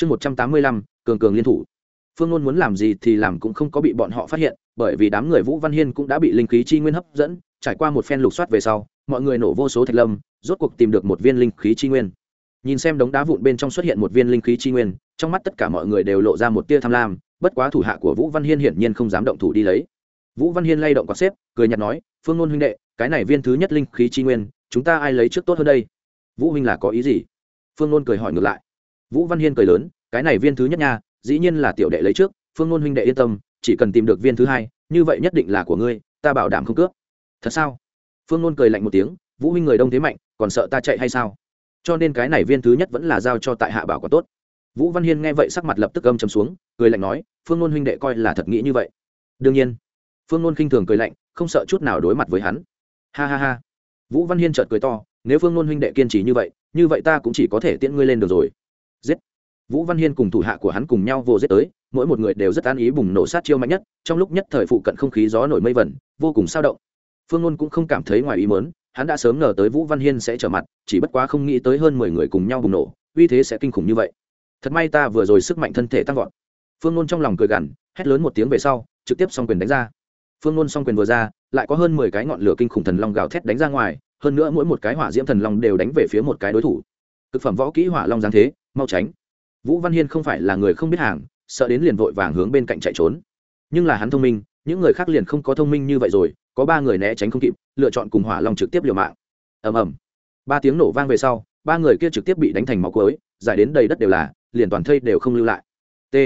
chương một trăm tám mươi lăm, cường cường liên thủ. Phương ngôn muốn làm gì thì làm cũng không có bị bọn họ phát hiện, bởi vì đám người vũ văn hiên cũng đã bị linh khí chi nguyên hấp dẫn, trải qua một phen lục soát về sau, mọi người nổ vô số thạch lâm, rốt cuộc tìm được một viên linh khí chi nguyên. Nhìn xem đống đá vụn bên trong xuất hiện một viên linh khí chi nguyên, trong mắt tất cả mọi người đều lộ ra một tia tham lam, bất quá thủ hạ của vũ văn hiên hiển nhiên không dám động thủ đi lấy. Vũ văn hiên lay động quạt xếp, cười nhạt nói, phương ngôn huynh đệ, cái này viên thứ nhất linh khí chi nguyên, chúng ta ai lấy trước tốt hơn đây? Vũ huynh là có ý gì? Phương ngôn cười hỏi ngược lại vũ văn hiên cười lớn, cái này viên thứ nhất nha, dĩ nhiên là tiểu đệ lấy trước, phương ngôn huynh đệ yên tâm, chỉ cần tìm được viên thứ hai, như vậy nhất định là của ngươi, ta bảo đảm không cướp. Thật sao? Phương ngôn cười lạnh một tiếng, vũ huynh người đông thế mạnh, còn sợ ta chạy hay sao? Cho nên cái này viên thứ nhất vẫn là giao cho tại hạ bảo có tốt. Vũ văn hiên nghe vậy sắc mặt lập tức âm chấm xuống, cười lạnh nói, phương ngôn huynh đệ coi là thật nghĩ như vậy. Đương nhiên. Phương ngôn khinh thường cười lạnh, không sợ chút nào đối mặt với hắn. Ha ha ha. Vũ văn hiên chợt cười to, nếu phương ngôn huynh đệ kiên trì như vậy như vậy ta cũng chỉ có thể tiễn ngươi lên được rồi giết. Vũ văn hiên cùng thủ hạ của hắn cùng nhau vô giết tới, mỗi một người đều rất an ý bùng nổ sát chiêu mạnh nhất, trong lúc nhất thời phụ cận không khí gió nổi mây vẩn vô cùng sao động. Phương ngôn cũng không cảm thấy ngoài ý mớn hắn đã sớm ngờ tới vũ văn hiên sẽ trở mặt, chỉ bất quá không nghĩ tới hơn mười người cùng nhau bùng nổ, uy thế sẽ kinh khủng như vậy. Thật may ta vừa rồi sức mạnh thân thể tăng vọt. Phương ngôn trong lòng cười gằn, hét lớn một tiếng về sau, trực tiếp s quyền đánh ra. Phương ngôn s quyền vừa ra, lại có hơn mười cái ngọn lửa kinh khủng thần long gào thét đánh ra ngoài, hơn nữa mỗi một cái hỏa diễm thần long đều đánh về phía một cái đối thủ. Thực phẩm võ kỹ hỏa long giáng thế mau tránh. Vũ văn hiên không phải là người không biết hàng, sợ đến liền vội vàng hướng bên cạnh chạy trốn. Nhưng là hắn thông minh, những người khác liền không có thông minh như vậy rồi, có ba người né tránh không kịp, lựa chọn cùng hỏa long trực tiếp liều mạng. Ầm ầm. Ba tiếng nổ vang về sau, ba người kia trực tiếp bị đánh thành máu cối giải đến đầy đất đều là, liền toàn thây đều không lưu lại. T.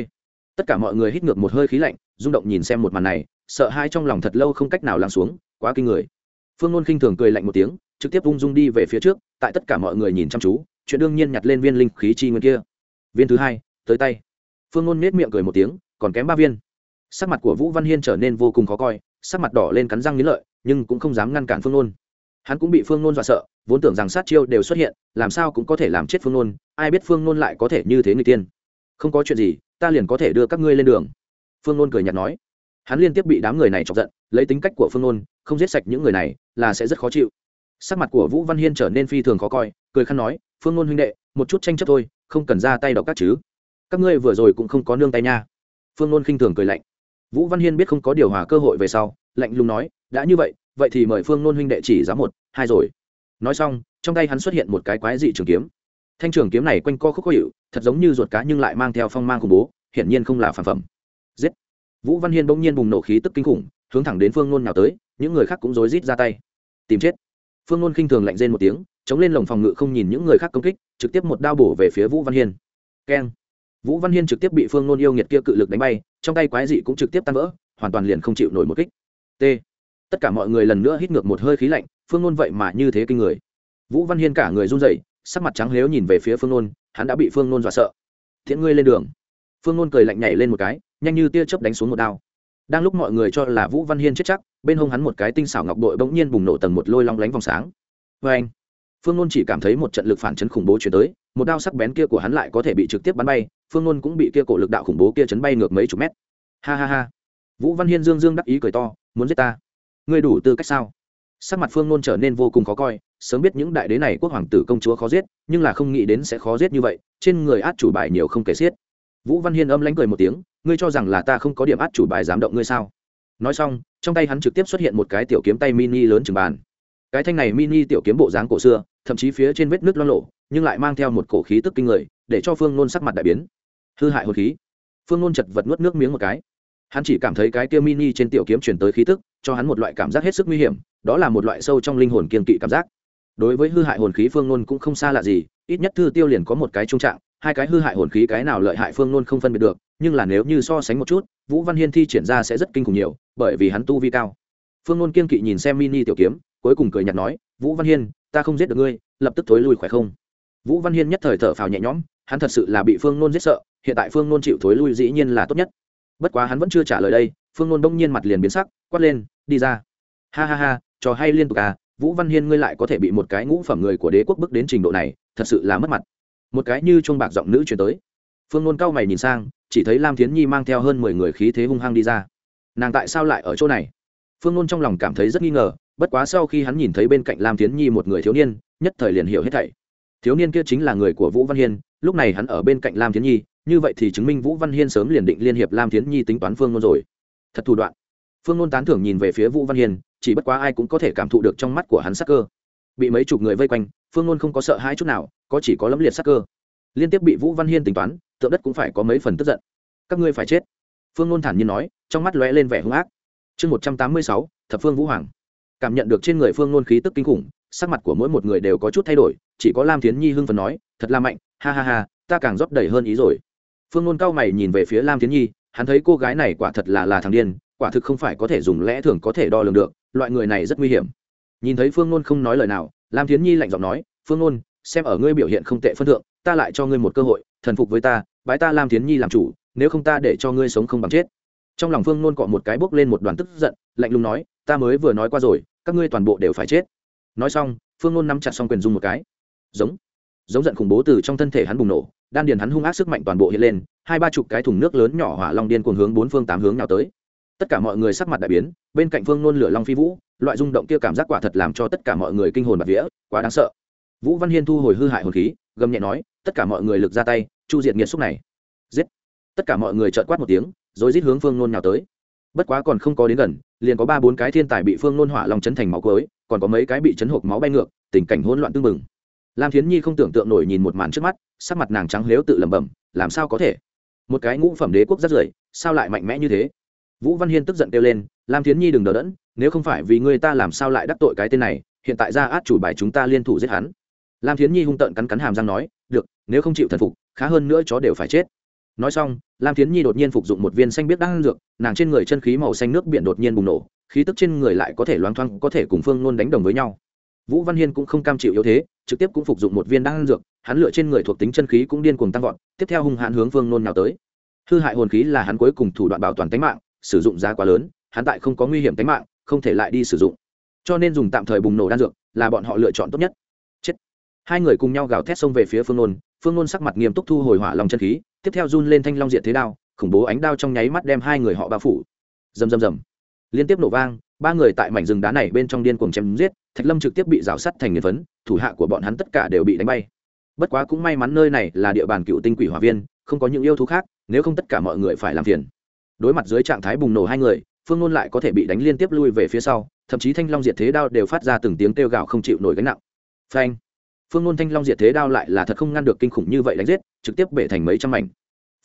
Tất cả mọi người hít ngược một hơi khí lạnh, rung động nhìn xem một màn này, sợ hai trong lòng thật lâu không cách nào lắng xuống, quá kinh người. Phương ngôn khinh thường cười lạnh một tiếng, trực tiếp ung dung đi về phía trước, tại tất cả mọi người nhìn chăm chú chuyện đương nhiên nhặt lên viên linh khí chi nguyên kia. Viên thứ hai, tới tay. Phương ngôn nết miệng cười một tiếng, còn kém ba viên. Sắc mặt của vũ văn hiên trở nên vô cùng khó coi, sắc mặt đỏ lên cắn răng nghĩ lợi, nhưng cũng không dám ngăn cản phương ngôn hắn cũng bị phương ngôn dọa sợ, vốn tưởng rằng sát chiêu đều xuất hiện, làm sao cũng có thể làm chết phương ngôn ai biết phương ngôn lại có thể như thế người tiên. Không có chuyện gì, ta liền có thể đưa các ngươi lên đường. Phương ngôn cười nhạt nói. Hắn liên tiếp bị đám người này chọc giận, lấy tính cách của phương ngôn không giết sạch những người này, là sẽ rất khó chịu sắc mặt của vũ văn hiên trở nên phi thường khó coi, cười khăn nói, phương ngôn huynh đệ, một chút tranh chấp thôi, không cần ra tay đọc các chứ. Các ngươi vừa rồi cũng không có nương tay nha. Phương ngôn khinh thường cười lạnh. Vũ văn hiên biết không có điều hòa cơ hội về sau, lạnh lùng nói, đã như vậy vậy thì mời phương ngôn huynh đệ chỉ giá một, hai rồi. Nói xong, trong tay hắn xuất hiện một cái quái dị trường kiếm. Thanh trường kiếm này quanh co khúc khó hiệu thật giống như ruột cá nhưng lại mang theo phong mang khủng bố, hiển nhiên không là phản phẩm. Giết! Vũ văn hiên bỗng nhiên bùng nổ khí tức kinh khủng, hướng thẳng đến phương ngôn nào tới, những người khác cũng rối rít ra tay. Tìm chết! Phương ngôn khinh thường lạnh rên một tiếng, chống lên lồng phòng ngự không nhìn những người khác công kích, trực tiếp một đao bổ về phía vũ văn hiên. Keng. Vũ văn hiên trực tiếp bị phương ngôn yêu nghiệt kia cự lực đánh bay, trong tay quái dị cũng trực tiếp tan vỡ, hoàn toàn liền không chịu nổi một kích. T. Tất cả mọi người lần nữa hít ngược một hơi khí lạnh, phương ngôn vậy mà như thế kinh người. Vũ văn hiên cả người run rẩy, sắc mặt trắng lếu nhìn về phía phương ngôn hắn đã bị phương ngôn dọa sợ. Thiện ngươi lên đường. Phương ngôn cười lạnh nhảy lên một cái, nhanh như tia chớp đánh xuống một đao đang lúc mọi người cho là vũ văn hiên chết chắc, bên hông hắn một cái tinh xảo ngọc bội bỗng nhiên bùng nổ tầng một lôi long lánh vòng sáng. Vê anh, phương nôn chỉ cảm thấy một trận lực phản chấn khủng bố chuyển tới, một đao sắc bén kia của hắn lại có thể bị trực tiếp bắn bay, phương nôn cũng bị kia cổ lực đạo khủng bố kia chấn bay ngược mấy chục mét. Ha ha ha. Vũ văn hiên dương dương đắc ý cười to, muốn giết ta? Ngươi đủ tư cách sao? Sắc mặt phương nôn trở nên vô cùng khó coi, sớm biết những đại đế này quốc hoàng tử công chúa khó giết, nhưng là không nghĩ đến sẽ khó giết như vậy, trên người át chủ bài nhiều không kể xiết vũ văn hiên âm lánh cười một tiếng, ngươi cho rằng là ta không có điểm át chủ bài dám động ngươi sao? Nói xong, trong tay hắn trực tiếp xuất hiện một cái tiểu kiếm tay mini lớn chừng bàn. Cái thanh này mini tiểu kiếm bộ dáng cổ xưa, thậm chí phía trên vết nước lo lộ nhưng lại mang theo một cổ khí tức kinh người, để cho phương nôn sắc mặt đại biến. Hư hại hồn khí. Phương nôn chật vật nuốt nước miếng một cái. Hắn chỉ cảm thấy cái kia mini trên tiểu kiếm chuyển tới khí tức, cho hắn một loại cảm giác hết sức nguy hiểm, đó là một loại sâu trong linh hồn kiên kỵ cảm giác. Đối với hư hại hồn khí phương nôn cũng không xa lạ gì, ít nhất thư tiêu liền có một cái trung trạng hai cái hư hại hồn khí cái nào lợi hại phương nôn không phân biệt được, nhưng là nếu như so sánh một chút, vũ văn hiên thi triển ra sẽ rất kinh khủng nhiều, bởi vì hắn tu vi cao. Phương nôn kiên kỵ nhìn xem mini tiểu kiếm, cuối cùng cười nhạt nói, vũ văn hiên, ta không giết được ngươi, lập tức thối lui khỏe không? Vũ văn hiên nhất thời thở phào nhẹ nhõm, hắn thật sự là bị phương nôn giết sợ, hiện tại phương nôn chịu thối lui dĩ nhiên là tốt nhất. Bất quá hắn vẫn chưa trả lời đây, phương nôn đông nhiên mặt liền biến sắc, quát lên, đi ra. Ha ha ha, trò hay liên tục à vũ văn hiên ngươi lại có thể bị một cái ngũ phẩm người của đế quốc bước đến trình độ này, thật sự là mất mặt một cái như chuông bạc giọng nữ chuyển tới. Phương nôn cao mày nhìn sang, chỉ thấy lam thiến nhi mang theo hơn mười người khí thế hung hăng đi ra. Nàng tại sao lại ở chỗ này? Phương nôn trong lòng cảm thấy rất nghi ngờ, bất quá sau khi hắn nhìn thấy bên cạnh lam thiến nhi một người thiếu niên, nhất thời liền hiểu hết thảy. Thiếu niên kia chính là người của vũ văn hiên, lúc này hắn ở bên cạnh lam thiến nhi, như vậy thì chứng minh vũ văn hiên sớm liền định liên hiệp lam thiến nhi tính toán phương nôn rồi. Thật thủ đoạn. Phương nôn tán thưởng nhìn về phía vũ văn hiên, chỉ bất quá ai cũng có thể cảm thụ được trong mắt của hắn sắc cơ bị mấy chục người vây quanh, phương ngôn không có sợ hai chút nào, có chỉ có lấm liệt sắc cơ. Liên tiếp bị vũ văn hiên tính toán, tượng đất cũng phải có mấy phần tức giận. Các ngươi phải chết. Phương ngôn thản nhiên nói, trong mắt lóe lên vẻ hung ác. Chương một trăm tám mươi sáu, thập phương vũ hoàng. Cảm nhận được trên người phương ngôn khí tức kinh khủng, sắc mặt của mỗi một người đều có chút thay đổi, chỉ có lam thiến nhi hưng phần nói, thật là mạnh, ha ha ha, ta càng rót đầy hơn ý rồi. Phương ngôn cao mày nhìn về phía lam thiến nhi, hắn thấy cô gái này quả thật là là thằng điên, quả thực không phải có thể dùng lẽ thường có thể đo lường được, loại người này rất nguy hiểm nhìn thấy phương nôn không nói lời nào, lam thiến nhi lạnh giọng nói, phương nôn, xem ở ngươi biểu hiện không tệ phân thượng, ta lại cho ngươi một cơ hội, thần phục với ta, bái ta lam thiến nhi làm chủ, nếu không ta để cho ngươi sống không bằng chết. Trong lòng phương nôn cọ một cái bốc lên một đoàn tức giận, lạnh lùng nói, ta mới vừa nói qua rồi, các ngươi toàn bộ đều phải chết. Nói xong, phương nôn nắm chặt xong quyền dung một cái. Giống giống giận khủng bố từ trong thân thể hắn bùng nổ, đan điền hắn hung ác sức mạnh toàn bộ hiện lên, hai ba chục cái thùng nước lớn nhỏ hỏa long điên cuồng hướng bốn phương tám hướng nào tới tất cả mọi người sắc mặt đại biến, bên cạnh phương nôn lửa long phi vũ, loại rung động kia cảm giác quả thật làm cho tất cả mọi người kinh hồn bạt vía, quá đáng sợ. Vũ văn hiên thu hồi hư hại hồn khí, gầm nhẹ nói, tất cả mọi người lực ra tay, chu diệt nghiệt xúc này. Giết. Tất cả mọi người trợn quát một tiếng, rồi rít hướng phương nôn nào tới. Bất quá còn không có đến gần, liền có ba bốn cái thiên tài bị phương nôn hỏa long chấn thành máu cối còn có mấy cái bị chấn hộp máu bay ngược, tình cảnh hỗn loạn tưng bừng lam thiến nhi không tưởng tượng nổi nhìn một màn trước mắt, sắc mặt nàng trắng lếu tự lẩm bẩm, làm sao có thể? Một cái ngũ phẩm đế quốc rất rưởi, sao lại mạnh mẽ như thế? Vũ văn hiên tức giận kêu lên, lam thiến nhi đừng đỡ đẫn, nếu không phải vì người ta làm sao lại đắc tội cái tên này, hiện tại ra át chủ bài chúng ta liên thủ giết hắn. Lam thiến nhi hung tợn cắn cắn hàm răng nói, được, nếu không chịu thần phục, khá hơn nữa chó đều phải chết. Nói xong, lam thiến nhi đột nhiên phục dụng một viên xanh biết đang dược, nàng trên người chân khí màu xanh nước biển đột nhiên bùng nổ, khí tức trên người lại có thể loang thoang có thể cùng phương nôn đánh đồng với nhau. Vũ văn hiên cũng không cam chịu yếu thế, trực tiếp cũng phục dụng một viên đang dược, hắn lựa trên người thuộc tính chân khí cũng điên cuồng tăng vọt, tiếp theo hung hãn hướng phương nôn nào tới. Hư hại hồn khí là hắn cuối cùng thủ đoạn bảo toàn tính mạng sử dụng giá quá lớn, hắn tại không có nguy hiểm tính mạng, không thể lại đi sử dụng. Cho nên dùng tạm thời bùng nổ đan dược là bọn họ lựa chọn tốt nhất. Chết. Hai người cùng nhau gào thét xông về phía phương nôn phương nôn sắc mặt nghiêm túc thu hồi hỏa lòng chân khí, tiếp theo run lên thanh long diện thế đao, khủng bố ánh đao trong nháy mắt đem hai người họ bao phủ. Rầm rầm rầm. Liên tiếp nổ vang, ba người tại mảnh rừng đá này bên trong điên cuồng chém giết, thạch lâm trực tiếp bị rào sắt thành nghiền phấn, thủ hạ của bọn hắn tất cả đều bị đánh bay. Bất quá cũng may mắn nơi này là địa bàn cựu tinh quỷ hỏa viên, không có những yêu thú khác, nếu không tất cả mọi người phải làm phiền đối mặt dưới trạng thái bùng nổ hai người, phương nôn lại có thể bị đánh liên tiếp lui về phía sau, thậm chí thanh long diệt thế đao đều phát ra từng tiếng kêu gào không chịu nổi gánh nặng. Phanh! Phương nôn thanh long diệt thế đao lại là thật không ngăn được kinh khủng như vậy đánh giết, trực tiếp bể thành mấy trăm mảnh.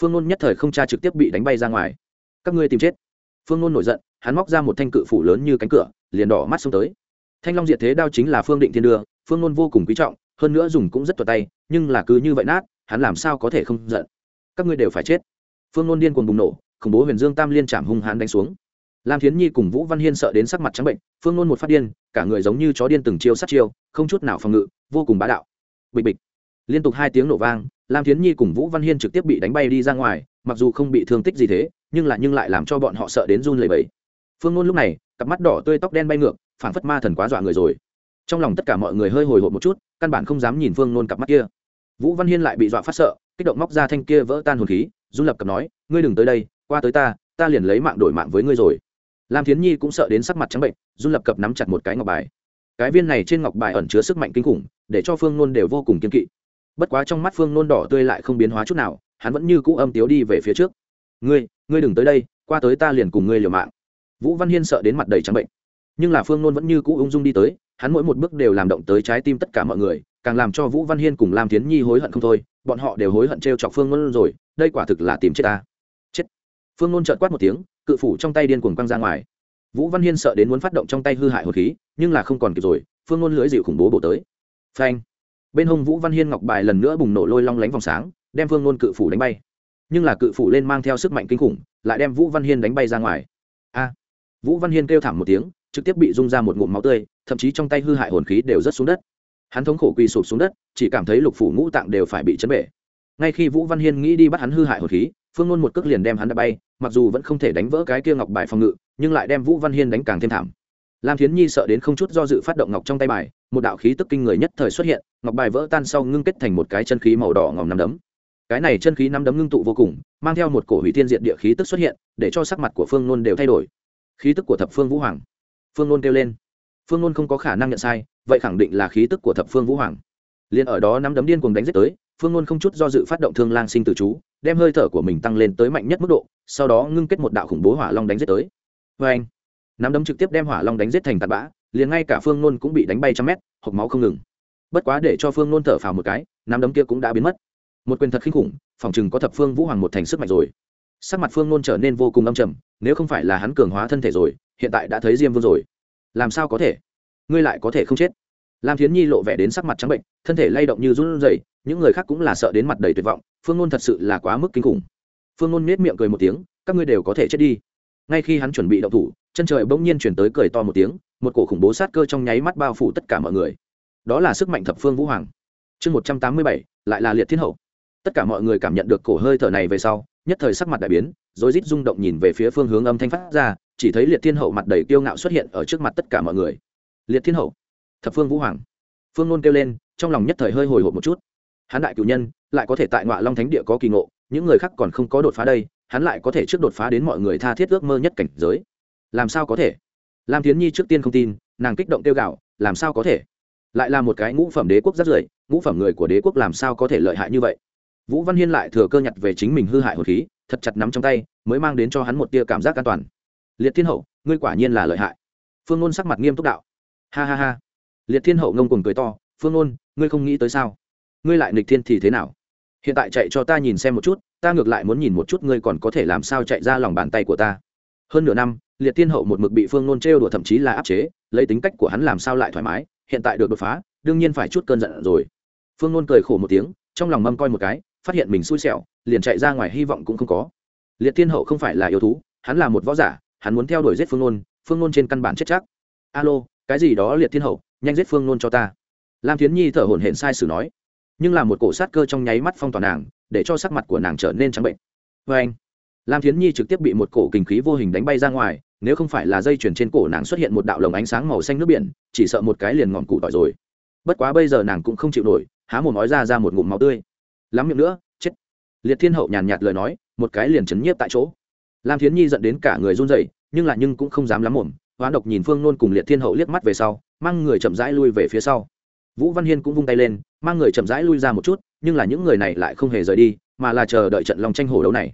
Phương nôn nhất thời không cha trực tiếp bị đánh bay ra ngoài. Các ngươi tìm chết! Phương nôn nổi giận, hắn móc ra một thanh cự phủ lớn như cánh cửa, liền đỏ mắt xông tới. Thanh long diệt thế đao chính là phương định thiên đưa, phương nôn vô cùng quý trọng, hơn nữa dùng cũng rất tuột tay, nhưng là cứ như vậy nát, hắn làm sao có thể không giận? Các ngươi đều phải chết! Phương nôn điên cuồng bùng nổ khủng bố huyền dương tam liên chạm hung hãn đánh xuống. Lam thiến nhi cùng vũ văn hiên sợ đến sắc mặt trắng bệnh, phương nôn một phát điên, cả người giống như chó điên từng chiêu sát chiêu, không chút nào phòng ngự, vô cùng bá đạo. Bịch bịch. Liên tục hai tiếng nổ vang, lam thiến nhi cùng vũ văn hiên trực tiếp bị đánh bay đi ra ngoài, mặc dù không bị thương tích gì thế, nhưng lại nhưng lại làm cho bọn họ sợ đến run lẩy bẩy. Phương nôn lúc này, cặp mắt đỏ tươi tóc đen bay ngược, phảng phất ma thần quá dọa người rồi. Trong lòng tất cả mọi người hơi hồi hộp một chút, căn bản không dám nhìn phương nôn cặp mắt kia. Vũ văn hiên lại bị dọa phát sợ, kích động móc ra thanh kia vỡ tan hồn khí, run lập cặp nói, ngươi đừng tới đây qua tới ta ta liền lấy mạng đổi mạng với ngươi rồi. Lam thiến nhi cũng sợ đến sắc mặt trắng bệnh, run lập cập nắm chặt một cái ngọc bài. Cái viên này trên ngọc bài ẩn chứa sức mạnh kinh khủng, để cho phương nôn đều vô cùng kiên kỵ. Bất quá trong mắt phương nôn đỏ tươi lại không biến hóa chút nào, hắn vẫn như cũ âm tiếu đi về phía trước. Ngươi ngươi đừng tới đây, qua tới ta liền cùng ngươi liều mạng. Vũ văn hiên sợ đến mặt đầy trắng bệnh. Nhưng là phương nôn vẫn như cũ ung dung đi tới, hắn mỗi một bước đều làm động tới trái tim tất cả mọi người, càng làm cho vũ văn hiên cùng lam tiến nhi hối hận không thôi, bọn họ đều hối hận t r e o chọc phương nôn rồi, đây quả thực là tìm chết ta phương nôn trợt quát một tiếng, cự phủ trong tay điên cuồng quăng ra ngoài. Vũ văn hiên sợ đến muốn phát động trong tay hư hại hồn khí, nhưng là không còn kịp rồi, phương nôn lưỡi dịu khủng bố bổ tới. Phanh! Bên hông vũ văn hiên ngọc bài lần nữa bùng nổ lôi long lánh vòng sáng, đem phương nôn cự phủ đánh bay. Nhưng là cự phủ lên mang theo sức mạnh kinh khủng, lại đem vũ văn hiên đánh bay ra ngoài. A! Vũ văn hiên kêu thảm một tiếng, trực tiếp bị rung ra một ngụm máu tươi, thậm chí trong tay hư hại hồn khí đều rất xuống đất. Hắn thống khổ quỳ sụp xuống đất, chỉ cảm thấy lục phủ ngũ tạng đều phải bị chấn bể. Ngay khi vũ văn hiên nghĩ đi bắt hắn hư hại hồn khí, phương ngôn một cước liền đem hắn đã bay mặc dù vẫn không thể đánh vỡ cái kia ngọc bài phòng ngự, nhưng lại đem vũ văn hiên đánh càng thêm thảm. Lam thiến nhi sợ đến không chút do dự phát động ngọc trong tay bài, một đạo khí tức kinh người nhất thời xuất hiện, ngọc bài vỡ tan sau ngưng kết thành một cái chân khí màu đỏ ngòm nắm đấm. Cái này chân khí nắm đấm ngưng tụ vô cùng, mang theo một cổ hủy thiên diện địa khí tức xuất hiện, để cho sắc mặt của phương nôn đều thay đổi. Khí tức của thập phương vũ hoàng. Phương nôn kêu lên. Phương nôn không có khả năng nhận sai, vậy khẳng định là khí tức của thập phương vũ hoàng. Liền ở đó nắm đấm điên cuồng đánh giết tới, phương nôn không chút do dự phát động thương lang sinh tử chú đem hơi thở của mình tăng lên tới mạnh nhất mức độ, sau đó ngưng kết một đạo khủng bố hỏa long đánh giết tới. Vê anh, nắm đấm trực tiếp đem hỏa long đánh giết thành tạt bã, liền ngay cả phương nôn cũng bị đánh bay trăm mét hộp máu không ngừng. Bất quá để cho phương nôn thở phào một cái, nắm đấm kia cũng đã biến mất. Một quyền thật khinh khủng, phòng chừng có thập phương vũ hoàng một thành sức mạnh rồi. Sắc mặt phương nôn trở nên vô cùng âm trầm, nếu không phải là hắn cường hóa thân thể rồi, hiện tại đã thấy diêm vương rồi. Làm sao có thể? Ngươi lại có thể không chết lam thiến nhi lộ vẻ đến sắc mặt trắng bệnh, thân thể lay động như run rẩy, những người khác cũng là sợ đến mặt đầy tuyệt vọng, phương nôn thật sự là quá mức kinh khủng. Phương nôn nết miệng cười một tiếng, các ngươi đều có thể chết đi. Ngay khi hắn chuẩn bị động thủ, chân trời bỗng nhiên chuyển tới cười to một tiếng, một cổ khủng bố sát cơ trong nháy mắt bao phủ tất cả mọi người. Đó là sức mạnh thập phương vũ hoàng. Chương một trăm tám mươi bảy, lại là liệt thiên hậu. Tất cả mọi người cảm nhận được cổ hơi thở này về sau, nhất thời sắc mặt đại biến rồi rít rung động nhìn về phía phương hướng âm thanh phát ra, chỉ thấy liệt thiên hậu mặt đầy kiêu ngạo xuất hiện ở trước mặt tất cả mọi người. Liệt thiên hậu thập phương vũ hoàng. Phương nôn kêu lên, trong lòng nhất thời hơi hồi hộp một chút. Hắn đại cử nhân, lại có thể tại ngoại long thánh địa có kỳ ngộ, những người khác còn không có đột phá đây, hắn lại có thể trước đột phá đến mọi người tha thiết ước mơ nhất cảnh giới. Làm sao có thể? Lam tiến nhi trước tiên không tin, nàng kích động tiêu gạo làm sao có thể? Lại là một cái ngũ phẩm đế quốc rất rưởi, ngũ phẩm người của đế quốc làm sao có thể lợi hại như vậy? Vũ văn hiên lại thừa cơ nhặt về chính mình hư hại hồn khí, thật chặt nắm trong tay, mới mang đến cho hắn một tia cảm giác an toàn. Liệt thiên hậu, ngươi quả nhiên là lợi hại. Phương ngôn sắc mặt nghiêm túc đạo. Ha ha ha liệt thiên hậu ngông cùng cười to, phương ôn ngươi không nghĩ tới sao? Ngươi lại nịch thiên thì thế nào? Hiện tại chạy cho ta nhìn xem một chút, ta ngược lại muốn nhìn một chút ngươi còn có thể làm sao chạy ra lòng bàn tay của ta. Hơn nửa năm, liệt thiên hậu một mực bị phương nôn trêu đùa thậm chí là áp chế, lấy tính cách của hắn làm sao lại thoải mái, hiện tại được đột phá, đương nhiên phải chút cơn giận rồi. Phương nôn cười khổ một tiếng, trong lòng mâm coi một cái, phát hiện mình xui xẻo, liền chạy ra ngoài hy vọng cũng không có. Liệt thiên hậu không phải là yêu thú, hắn là một võ giả, hắn muốn theo đuổi giết phương nôn phương nôn trên căn bản chết chắc. Alo, cái gì đó liệt thiên hậu nhanh giết phương nôn cho ta. Lam thiến nhi thở hổn hển sai sử nói, nhưng là một cổ sát cơ trong nháy mắt phong tỏa nàng, để cho sắc mặt của nàng trở nên trắng bệnh. Vê anh, lam thiến nhi trực tiếp bị một cổ kinh khí vô hình đánh bay ra ngoài, nếu không phải là dây chuyền trên cổ nàng xuất hiện một đạo lồng ánh sáng màu xanh nước biển, chỉ sợ một cái liền ngọn cụ tỏi rồi. Bất quá bây giờ nàng cũng không chịu nổi, há một nói ra ra một ngụm máu tươi. Lắm miệng nữa, chết. Liệt thiên hậu nhàn nhạt lời nói, một cái liền chấn nhiếp tại chỗ. Lam thiến nhi dẫn đến cả người run rẩy, nhưng là nhưng cũng không dám lắm mồm hoán độc nhìn phương nôn cùng liệt thiên hậu liếc mắt về sau, mang người chậm rãi lui về phía sau. Vũ văn hiên cũng vung tay lên, mang người chậm rãi lui ra một chút, nhưng là những người này lại không hề rời đi, mà là chờ đợi trận lòng tranh hổ đấu này.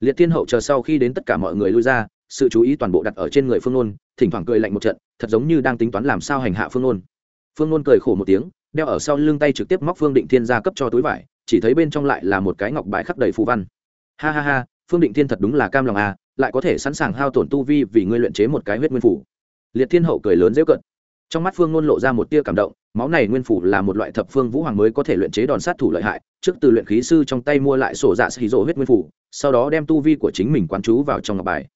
Liệt thiên hậu chờ sau khi đến tất cả mọi người lui ra, sự chú ý toàn bộ đặt ở trên người phương nôn, thỉnh thoảng cười lạnh một trận, thật giống như đang tính toán làm sao hành hạ phương nôn. Phương nôn cười khổ một tiếng, đeo ở sau lưng tay trực tiếp móc phương định thiên ra cấp cho túi vải, chỉ thấy bên trong lại là một cái ngọc bài khắc đầy phù văn. Ha ha ha, phương định thiên thật đúng là cam lòng à lại có thể sẵn sàng hao tổn tu vi vì ngươi luyện chế một cái huyết nguyên phủ. Liệt thiên hậu cười lớn dễ cận trong mắt phương ngôn lộ ra một tia cảm động, máu này nguyên phủ là một loại thập phương vũ hoàng mới có thể luyện chế đòn sát thủ lợi hại, trước từ luyện khí sư trong tay mua lại sổ dạ xì rỗ huyết nguyên phủ, sau đó đem tu vi của chính mình quán chú vào trong ngọc bài.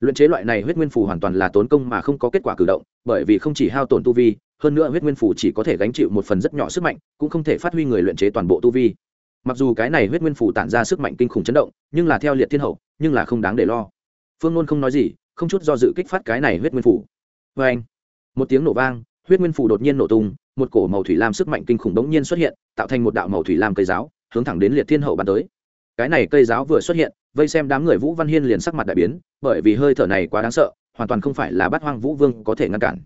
Luyện chế loại này huyết nguyên phủ hoàn toàn là tốn công mà không có kết quả cử động, bởi vì không chỉ hao tổn tu vi, hơn nữa huyết nguyên phủ chỉ có thể gánh chịu một phần rất nhỏ sức mạnh, cũng không thể phát huy người luyện chế toàn bộ tu vi. Mặc dù cái này huyết nguyên phủ tản ra sức mạnh kinh khủng chấn động, nhưng là theo liệt thiên hậu, nhưng là không đáng để lo phương nôn không nói gì, không chút do dự kích phát cái này huyết nguyên phủ. Vê anh, một tiếng nổ vang, huyết nguyên phủ đột nhiên nổ tung, một cổ màu thủy lam sức mạnh kinh khủng đống nhiên xuất hiện, tạo thành một đạo màu thủy lam cây giáo, hướng thẳng đến liệt thiên hậu bắn tới. Cái này cây giáo vừa xuất hiện, vây xem đám người vũ văn hiên liền sắc mặt đại biến, bởi vì hơi thở này quá đáng sợ, hoàn toàn không phải là bát hoang vũ vương có thể ngăn cản.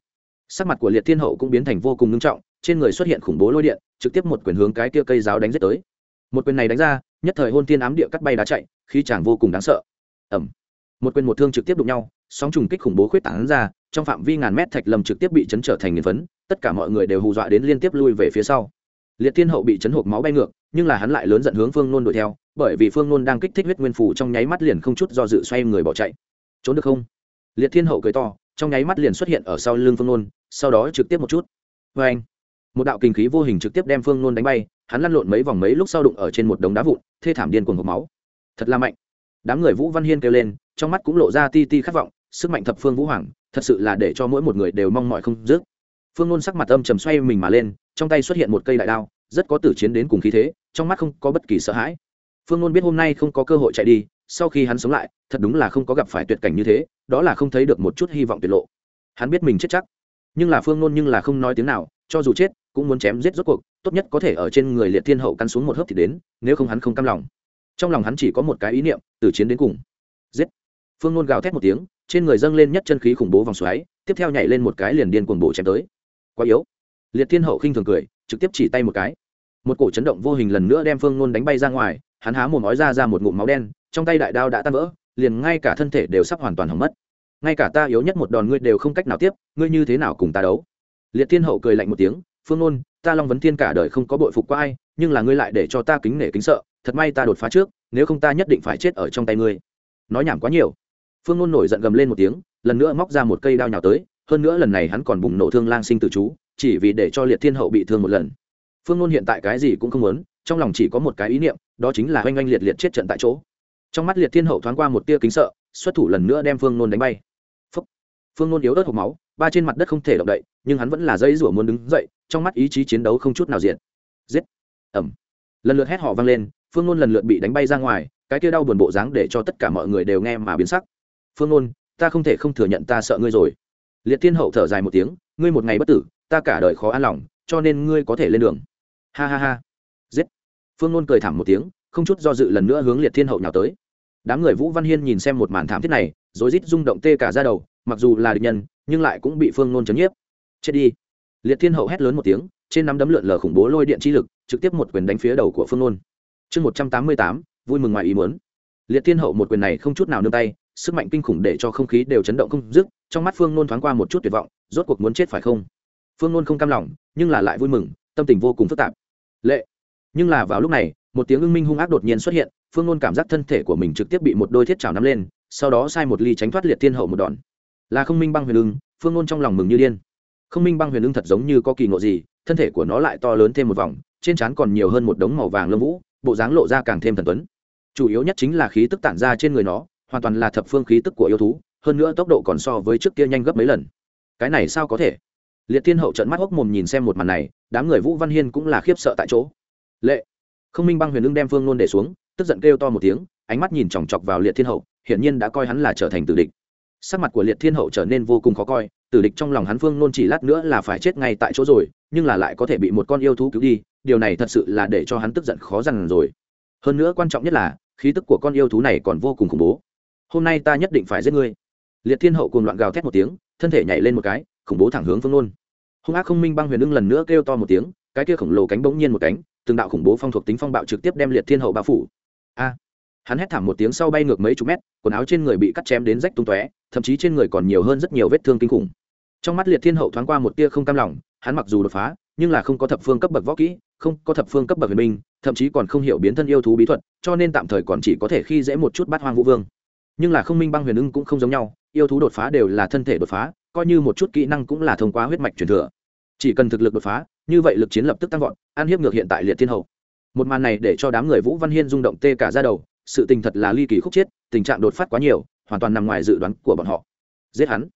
Sắc mặt của liệt thiên hậu cũng biến thành vô cùng ngưng trọng, trên người xuất hiện khủng bố lôi điện, trực tiếp một quyền hướng cái kia cây giáo đánh giết tới. Một quyền này đánh ra, nhất thời hôn tiên ám địa cắt bay đá chạy khi chàng vô cùng đáng sợ. Ẩm một quyền một thương trực tiếp đụng nhau, sóng trùng kích khủng bố khuyết tảng ra, trong phạm vi ngàn mét thạch lâm trực tiếp bị chấn trở thành nghiền phấn, tất cả mọi người đều hù dọa đến liên tiếp lui về phía sau. Liệt thiên hậu bị chấn hộp máu bay ngược, nhưng là hắn lại lớn giận hướng phương nôn đuổi theo, bởi vì phương nôn đang kích thích huyết nguyên phủ trong nháy mắt liền không chút do dự xoay người bỏ chạy. Trốn được không? Liệt thiên hậu cười to, trong nháy mắt liền xuất hiện ở sau lưng phương nôn, sau đó trực tiếp một chút. Vê anh, một đạo kinh khí vô hình trực tiếp đem phương nôn đánh bay, hắn lăn lộn mấy vòng mấy lúc sau đụng ở trên một đống đá vụn, thê thảm điên cuồng hộp máu. Thật là mạnh. Đám người vũ văn hiên kêu lên trong mắt cũng lộ ra ti ti khát vọng, sức mạnh thập phương vũ hoàng, thật sự là để cho mỗi một người đều mong mỏi không dứt. Phương ngôn sắc mặt âm trầm xoay mình mà lên, trong tay xuất hiện một cây đại đao, rất có tử chiến đến cùng khí thế, trong mắt không có bất kỳ sợ hãi. Phương ngôn biết hôm nay không có cơ hội chạy đi, sau khi hắn sống lại, thật đúng là không có gặp phải tuyệt cảnh như thế, đó là không thấy được một chút hy vọng tuyệt lộ. Hắn biết mình chết chắc. Nhưng là phương ngôn nhưng là không nói tiếng nào, cho dù chết, cũng muốn chém giết rốt cuộc, tốt nhất có thể ở trên người liệt thiên hậu căn xuống một hớp thì đến, nếu không hắn không cam lòng. Trong lòng hắn chỉ có một cái ý niệm từ chiến đến cùng. Giết phương nôn gào thét một tiếng, trên người dâng lên nhất chân khí khủng bố vòng xoáy, tiếp theo nhảy lên một cái liền điên cuồng bổ chém tới. Quá yếu. Liệt thiên hậu khinh thường cười, trực tiếp chỉ tay một cái. Một cổ chấn động vô hình lần nữa đem phương nôn đánh bay ra ngoài, hắn há mồm nói ra ra một ngụm máu đen, trong tay đại đao đã tan vỡ, liền ngay cả thân thể đều sắp hoàn toàn hỏng mất. Ngay cả ta yếu nhất một đòn ngươi đều không cách nào tiếp, ngươi như thế nào cùng ta đấu? Liệt thiên hậu cười lạnh một tiếng, phương nôn, ta long vấn thiên cả đời không có bội phục qua ai, nhưng là ngươi lại để cho ta kính nể kính sợ, thật may ta đột phá trước, nếu không ta nhất định phải chết ở trong tay ngươi. Nói nhảm quá nhiều phương nôn nổi giận gầm lên một tiếng, lần nữa móc ra một cây đao nhào tới, hơn nữa lần này hắn còn bùng nổ thương lang sinh tử chú, chỉ vì để cho liệt thiên hậu bị thương một lần. Phương nôn hiện tại cái gì cũng không muốn, trong lòng chỉ có một cái ý niệm, đó chính là oanh oanh liệt liệt chết trận tại chỗ. Trong mắt liệt thiên hậu thoáng qua một tia kính sợ, xuất thủ lần nữa đem phương nôn đánh bay. Phúc. phương nôn yếu ớt hộp máu, ba trên mặt đất không thể động đậy, nhưng hắn vẫn là dây rủa muốn đứng dậy, trong mắt ý chí chiến đấu không chút nào diện giết. Ẩm lần lượt hét họ vang lên, phương nôn lần lượt bị đánh bay ra ngoài, cái kia đau buồn bộ dáng để cho tất cả mọi người đều nghe mà biến sắc phương ôn ta không thể không thừa nhận ta sợ ngươi rồi. Liệt thiên hậu thở dài một tiếng, ngươi một ngày bất tử, ta cả đời khó an lòng, cho nên ngươi có thể lên đường. Ha ha ha. Giết. Phương ôn cười thảm một tiếng, không chút do dự lần nữa hướng liệt thiên hậu nhào tới. Đám người vũ văn hiên nhìn xem một màn thảm thiết này, rồi rít rung động tê cả ra đầu, mặc dù là địch nhân, nhưng lại cũng bị phương nôn chấn nhiếp. Chết đi. Liệt thiên hậu hét lớn một tiếng, trên nắm đấm lượn lờ khủng bố lôi điện chi lực, trực tiếp một quyền đánh phía đầu của phương nôn. Chương một trăm tám mươi tám, vui mừng ngoài ý muốn. Liệt thiên hậu một quyền này không chút nào nương tay sức mạnh kinh khủng để cho không khí đều chấn động không dứt, trong mắt phương nôn thoáng qua một chút tuyệt vọng, rốt cuộc muốn chết phải không? Phương nôn không cam lòng, nhưng là lại vui mừng, tâm tình vô cùng phức tạp. Lệ. Nhưng là vào lúc này, một tiếng ưng minh hung ác đột nhiên xuất hiện, phương nôn cảm giác thân thể của mình trực tiếp bị một đôi thiết chảo nắm lên, sau đó sai một ly tránh thoát liệt thiên hậu một đòn. Là không minh băng huyền ưng, phương nôn trong lòng mừng như điên. Không minh băng huyền ưng thật giống như có kỳ ngộ gì, thân thể của nó lại to lớn thêm một vòng, trên trán còn nhiều hơn một đống màu vàng lông vũ, bộ dáng lộ ra càng thêm thần tuấn. Chủ yếu nhất chính là khí tức tản ra trên người nó hoàn toàn là thập phương khí tức của yêu thú, hơn nữa tốc độ còn so với trước kia nhanh gấp mấy lần. Cái này sao có thể? Liệt thiên hậu trận mắt hốc mồm nhìn xem một màn này, đám người vũ văn hiên cũng là khiếp sợ tại chỗ. Lệ! Không minh băng huyền ưng đem phương nôn để xuống, tức giận kêu to một tiếng, ánh mắt nhìn chòng chọc vào liệt thiên hậu, hiển nhiên đã coi hắn là trở thành tử địch. Sắc mặt của liệt thiên hậu trở nên vô cùng khó coi, tử địch trong lòng hắn phương nôn chỉ lát nữa là phải chết ngay tại chỗ rồi, nhưng là lại có thể bị một con yêu thú cứu đi, điều này thật sự là để cho hắn tức giận khó dằn rồi. Hơn nữa quan trọng nhất là, khí tức của con yêu thú này còn vô cùng khủng bố hôm nay ta nhất định phải giết ngươi. Liệt thiên hậu cùng loạn gào thét một tiếng, thân thể nhảy lên một cái, khủng bố thẳng hướng phương nôn hung ác không minh băng huyền ưng lần nữa kêu to một tiếng, cái kia khổng lồ cánh bỗng nhiên một cánh, từng đạo khủng bố phong thuộc tính phong bạo trực tiếp đem liệt thiên hậu bao phủ. A! Hắn hét thảm một tiếng sau bay ngược mấy chục mét, quần áo trên người bị cắt chém đến rách tung tóe, thậm chí trên người còn nhiều hơn rất nhiều vết thương kinh khủng. Trong mắt liệt thiên hậu thoáng qua một tia không cam lòng, hắn mặc dù đột phá, nhưng là không có thập phương cấp bậc võ kỹ, không có thập phương cấp bậc huyền minh, thậm chí còn không hiểu biến thân yêu thú bí thuật, cho nên tạm thời còn chỉ có thể khi dễ một chút bắt hoang vũ vương nhưng là không minh băng huyền ưng cũng không giống nhau, yêu thú đột phá đều là thân thể đột phá, coi như một chút kỹ năng cũng là thông qua huyết mạch truyền thừa. Chỉ cần thực lực đột phá, như vậy lực chiến lập tức tăng vọt, ăn hiếp ngược hiện tại liệt thiên hậu một màn này để cho đám người vũ văn hiên rung động tê cả ra đầu, sự tình thật là ly kỳ khúc chiết tình trạng đột phát quá nhiều, hoàn toàn nằm ngoài dự đoán của bọn họ. Giết hắn.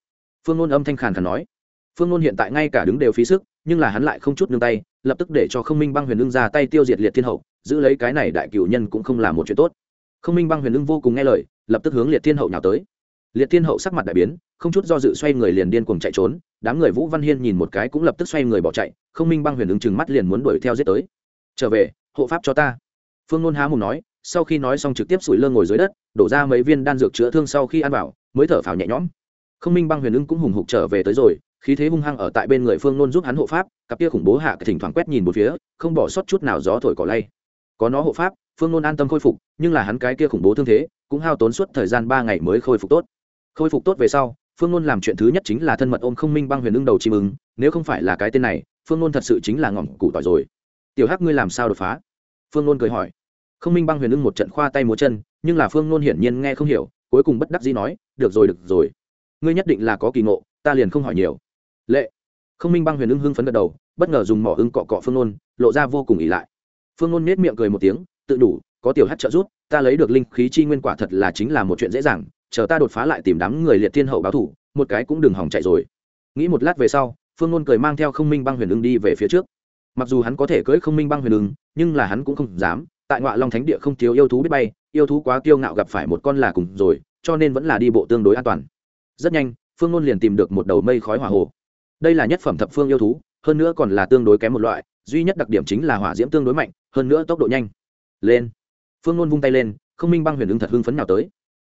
Phương ngôn âm thanh khàn khàn nói. Phương ngôn hiện tại ngay cả đứng đều phí sức, nhưng là hắn lại không chút nương tay, lập tức để cho không minh băng huyền ưng ra tay tiêu diệt liệt thiên hậu giữ lấy cái này đại cửu nhân cũng không là một chuyện tốt. Không minh băng huyền ưng vô cùng nghe lời lập tức hướng liệt thiên hậu nhào tới. Liệt thiên hậu sắc mặt đại biến, không chút do dự xoay người liền điên cuồng chạy trốn, đám người vũ văn hiên nhìn một cái cũng lập tức xoay người bỏ chạy, không minh băng huyền ứng chừng mắt liền muốn đuổi theo giết tới. Trở về, hộ pháp cho ta. Phương nôn há mùng nói, sau khi nói xong trực tiếp sủi lơ ngồi dưới đất, đổ ra mấy viên đan dược chữa thương sau khi ăn vào, mới thở phào nhẹ nhõm. Không minh băng huyền ứng cũng hùng hục trở về tới rồi, khí thế hung hăng ở tại bên người phương nôn giúp hắn hộ pháp, cặp kia khủng bố hạ thỉnh thoảng quét nhìn một phía, không bỏ sót chút nào gió thổi cỏ lay. Có nó hộ pháp. Phương nôn an tâm khôi phục, nhưng là hắn cái kia khủng bố thương thế cũng hao tốn suốt thời gian ba ngày mới khôi phục tốt. Khôi phục tốt về sau phương Luân làm chuyện thứ nhất chính là thân mật ôm không minh băng huyền ưng đầu chim ứng nếu không phải là cái tên này phương Luân thật sự chính là ngỏm củ tỏi rồi. Tiểu hắc ngươi làm sao đột phá? Phương Luân cười hỏi. Không minh băng huyền ưng một trận khoa tay múa chân nhưng là phương Luân hiển nhiên nghe không hiểu cuối cùng bất đắc dĩ nói được rồi được rồi. Ngươi nhất định là có kỳ ngộ ta liền không hỏi nhiều. Lệ. Không minh băng huyền ưng hưng phấn gật đầu bất ngờ dùng mỏ ưng cọ cọ phương Luân, lộ ra vô cùng ỉ lại. Phương Luân nết miệng cười một tiếng tự đủ có tiểu hát trợ giúp, ta lấy được linh khí chi nguyên quả thật là chính là một chuyện dễ dàng, chờ ta đột phá lại tìm đám người liệt thiên hậu báo thủ, một cái cũng đừng hỏng chạy rồi. Nghĩ một lát về sau, phương ngôn cười mang theo không minh băng huyền ưng đi về phía trước. Mặc dù hắn có thể cưỡi không minh băng huyền ưng nhưng là hắn cũng không dám, tại ngoại long thánh địa không thiếu yêu thú biết bay, yêu thú quá kiêu ngạo gặp phải một con là cùng rồi, cho nên vẫn là đi bộ tương đối an toàn. Rất nhanh, phương ngôn liền tìm được một đầu mây khói hỏa hồ. Đây là nhất phẩm thập phương yêu thú, hơn nữa còn là tương đối kém một loại, duy nhất đặc điểm chính là hỏa diễm tương đối mạnh, hơn nữa tốc độ nhanh. Lên phương ngôn vung tay lên, không minh băng huyền ưng thật hưng phấn nào tới.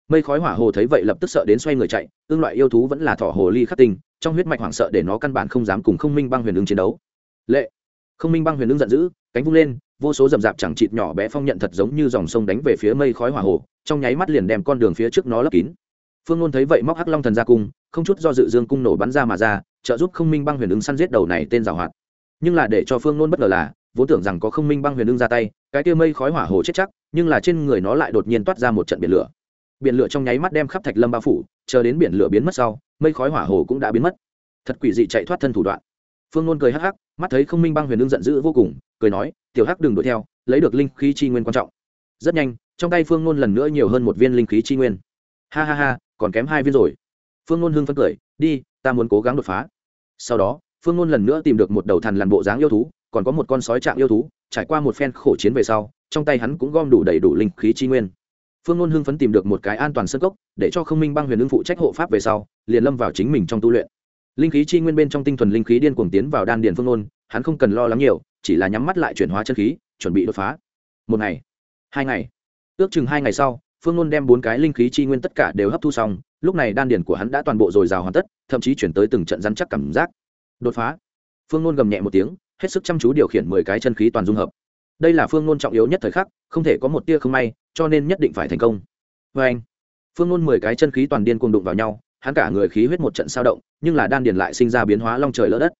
Mây khói hỏa hồ thấy vậy lập tức sợ đến xoay người chạy, ương loại yêu thú vẫn là thỏ hồ ly khắc tinh, trong huyết mạch hoảng sợ để nó căn bản không dám cùng không minh băng huyền ưng chiến đấu. Lệ! Không minh băng huyền ưng giận dữ, cánh vung lên, vô số rậm rạp chẳng chịt nhỏ bé phong nhận thật giống như dòng sông đánh về phía mây khói hỏa hồ, trong nháy mắt liền đem con đường phía trước nó lấp kín. Phương ngôn thấy vậy móc hắc long thần ra cung, không chút do dự dương cung nổ bắn ra mà ra, trợ giúp không minh băng huyền ứng săn giết đầu này tên giảo hoạt. Nhưng là để cho phương ngôn bất ngờ là, vốn tưởng rằng có không minh băng huyền ưng ra tay, cái kia mây khói hỏa hồ chết chắc nhưng là trên người nó lại đột nhiên toát ra một trận biển lửa. Biển lửa trong nháy mắt đem khắp thạch lâm bao phủ, chờ đến biển lửa biến mất sau, mây khói hỏa hồ cũng đã biến mất. Thật quỷ dị chạy thoát thân thủ đoạn. Phương nôn cười hắc hắc, mắt thấy không minh băng huyền ưng giận dữ vô cùng, cười nói, tiểu hắc đừng đuổi theo, lấy được linh khí chi nguyên quan trọng. Rất nhanh, trong tay phương nôn lần nữa nhiều hơn một viên linh khí chi nguyên. Ha ha ha, còn kém hai viên rồi. Phương nôn hưng phấn cười, đi, ta muốn cố gắng đột phá. Sau đó, phương nôn lần nữa tìm được một đầu thằn làn bộ dáng yêu thú, còn có một con sói trạng yêu thú, trải qua một phen khổ chiến về sau trong tay hắn cũng gom đủ đầy đủ linh khí chi nguyên. Phương ngôn hưng phấn tìm được một cái an toàn sân cốc, để cho không minh băng huyền ưng phụ trách hộ pháp về sau, liền lâm vào chính mình trong tu luyện. Linh khí chi nguyên bên trong tinh thuần linh khí điên cuồng tiến vào đan điền phương ngôn, hắn không cần lo lắng nhiều, chỉ là nhắm mắt lại chuyển hóa chân khí, chuẩn bị đột phá. Một ngày, hai ngày, ước chừng hai ngày sau, phương ngôn đem bốn cái linh khí chi nguyên tất cả đều hấp thu xong, lúc này đan điền của hắn đã toàn bộ dồi dào hoàn tất, thậm chí chuyển tới từng trận rắn chắc cảm giác. Đột phá. Phương ngôn gầm nhẹ một tiếng, hết sức chăm chú điều khiển mười cái chân khí toàn dung hợp đây là phương ngôn trọng yếu nhất thời khắc, không thể có một tia không may, cho nên nhất định phải thành công. Vê anh, phương ngôn mười cái chân khí toàn điên cuồng đụng vào nhau, hắn cả người khí huyết một trận sao động, nhưng là đan điền lại sinh ra biến hóa long trời lỡ đất.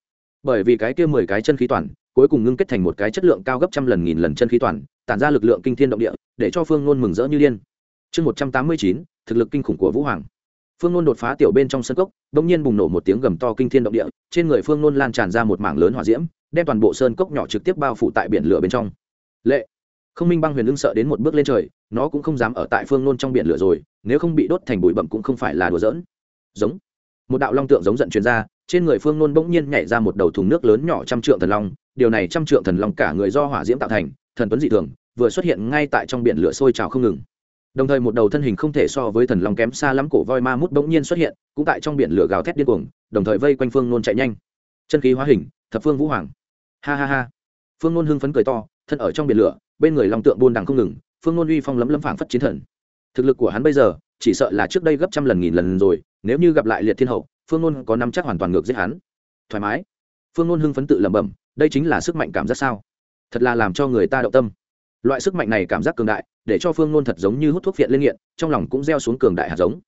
Bởi vì cái kia mười cái chân khí toàn, cuối cùng ngưng kết thành một cái chất lượng cao gấp trăm lần nghìn lần chân khí toàn, tản ra lực lượng kinh thiên động địa, để cho phương ngôn mừng rỡ như điên. Chương một trăm tám mươi chín, thực lực kinh khủng của vũ hoàng. Phương nôn đột phá tiểu bên trong sân cốc đ ỗ n g nhiên bùng nổ một tiếng gầm to kinh thiên động địa, trên người phương nôn lan tràn ra một mảng lớn hỏa diễm, đem toàn bộ sơn cốc nhỏ trực tiếp bao phủ tại biển lửa bên trong lệ. Không minh băng huyền ưng sợ đến một bước lên trời, nó cũng không dám ở tại phương nôn trong biển lửa rồi, nếu không bị đốt thành bụi bậm cũng không phải là đùa giỡn. Giống. Một đạo long tượng giống giận chuyên ra, trên người phương nôn bỗng nhiên nhảy ra một đầu thùng nước lớn nhỏ trăm trượng thần long, điều này trăm trượng thần long cả người do hỏa diễm tạo thành, thần tuấn dị thường, vừa xuất hiện ngay tại trong biển lửa sôi trào không ngừng. Đồng thời một đầu thân hình không thể so với thần long kém xa lắm cổ voi ma mút bỗng nhiên xuất hiện, cũng tại trong biển lửa gào thét điên cuồng, đồng thời vây quanh phương nôn chạy nhanh. Chân khí hóa hình, thập phương vũ hoàng. Ha ha ha. Phương nôn hưng phấn cười to thân ở trong biển lửa, bên người long tượng buôn đằng không ngừng, phương nôn uy phong lấm lấm phảng phất chiến thần. Thực lực của hắn bây giờ, chỉ sợ là trước đây gấp trăm lần nghìn lần rồi, nếu như gặp lại liệt thiên hậu, phương nôn có năm chắc hoàn toàn ngược giết hắn. Thoải mái. Phương nôn hưng phấn tự lẩm bẩm, đây chính là sức mạnh cảm giác sao? Thật là làm cho người ta động tâm. Loại sức mạnh này cảm giác cường đại, để cho phương nôn thật giống như hút thuốc viện lên nghiện, trong lòng cũng gieo xuống cường đại hạt giống.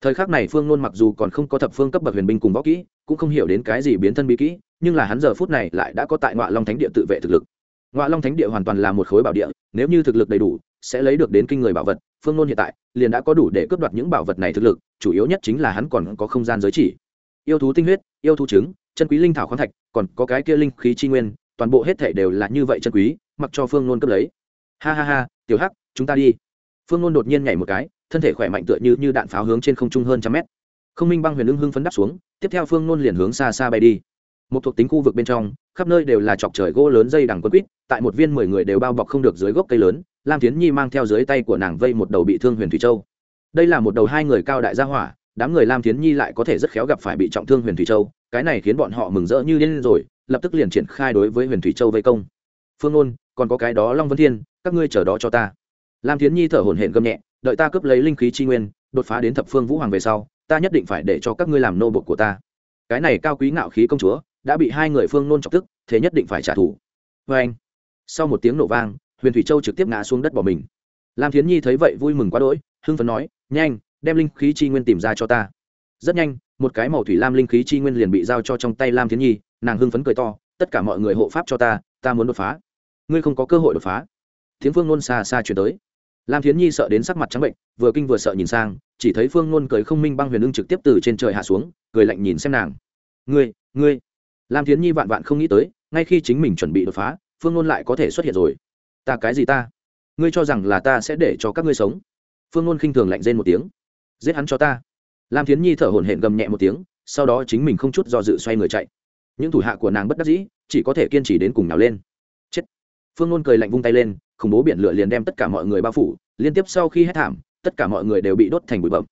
Thời khắc này phương nôn mặc dù còn không có thập phương cấp bậc huyền binh cùng võ kỹ, cũng không hiểu đến cái gì biến thân bí kỹ, nhưng là hắn giờ phút này lại đã có tại ngoại long thánh địa tự vệ thực lực ngoại long thánh địa hoàn toàn là một khối bảo địa, nếu như thực lực đầy đủ, sẽ lấy được đến kinh người bảo vật. Phương nôn hiện tại, liền đã có đủ để cướp đoạt những bảo vật này thực lực, chủ yếu nhất chính là hắn còn có không gian giới chỉ. Yêu thú tinh huyết, yêu thú trứng, chân quý linh thảo khoáng thạch, còn có cái kia linh khí chi nguyên, toàn bộ hết thể đều là như vậy chân quý, mặc cho phương nôn cấp lấy. Ha ha ha, tiểu hắc, chúng ta đi. Phương nôn đột nhiên nhảy một cái, thân thể khỏe mạnh tựa như như đạn pháo hướng trên không trung hơn trăm mét. Không minh băng huyền ưng hưng phấn đắp xuống, tiếp theo phương nôn liền hướng xa xa bay đi một thuộc tính khu vực bên trong khắp nơi đều là chọc trời gỗ lớn dây đằng quân quýt tại một viên mười người đều bao bọc không được dưới gốc cây lớn lam tiến nhi mang theo dưới tay của nàng vây một đầu bị thương huyền thủy châu. Đây là một đầu hai người cao đại gia hỏa đám người lam tiến nhi lại có thể rất khéo gặp phải bị trọng thương huyền thủy châu cái này khiến bọn họ mừng rỡ như điên rồi lập tức liền triển khai đối với huyền thủy châu vây công. Phương Ôn, còn có cái đó long vân thiên các ngươi chờ đó cho ta. Lam thiến nhi thở hổn hển gầm nhẹ đợi ta cướp lấy linh khí chi nguyên đột phá đến thập phương vũ hoàng về sau ta nhất định phải để cho các ngươi làm nô bộc của ta. Cái này cao quý ngạo khí công chúa đã bị hai người phương nôn chọc tức, thế nhất định phải trả thù. Vê anh, sau một tiếng nổ vang, huyền thủy châu trực tiếp ngã xuống đất bỏ mình. Lam thiến nhi thấy vậy vui mừng quá đỗi, hưng phấn nói, nhanh, đem linh khí chi nguyên tìm ra cho ta. Rất nhanh, một cái màu thủy lam linh khí chi nguyên liền bị giao cho trong tay lam thiến nhi, nàng hưng phấn cười to, tất cả mọi người hộ pháp cho ta ta muốn đột phá. Ngươi không có cơ hội đột phá. Tiếng phương nôn xa xa chuyển tới. Lam thiến nhi sợ đến sắc mặt trắng bệnh, vừa kinh vừa sợ nhìn sang, chỉ thấy phương nôn cười không minh băng huyền ưng trực tiếp từ trên trời hạ xuống, cười lạnh nhìn xem nàng. Ngươi ngươi lam thiến nhi vạn vạn không nghĩ tới, ngay khi chính mình chuẩn bị đột phá, phương nôn lại có thể xuất hiện rồi. Ta cái gì ta? Ngươi cho rằng là ta sẽ để cho các ngươi sống? Phương nôn khinh thường lạnh rên một tiếng. Giết hắn cho ta. Lam thiến nhi thở hổn hển gầm nhẹ một tiếng, sau đó chính mình không chút do dự xoay người chạy. Những thủ hạ của nàng bất đắc dĩ, chỉ có thể kiên trì đến cùng nào lên. Chết. Phương nôn cười lạnh vung tay lên, khủng bố biển lửa liền đem tất cả mọi người bao phủ, liên tiếp sau khi hết thảm, tất cả mọi người đều bị đốt thành bụi bậm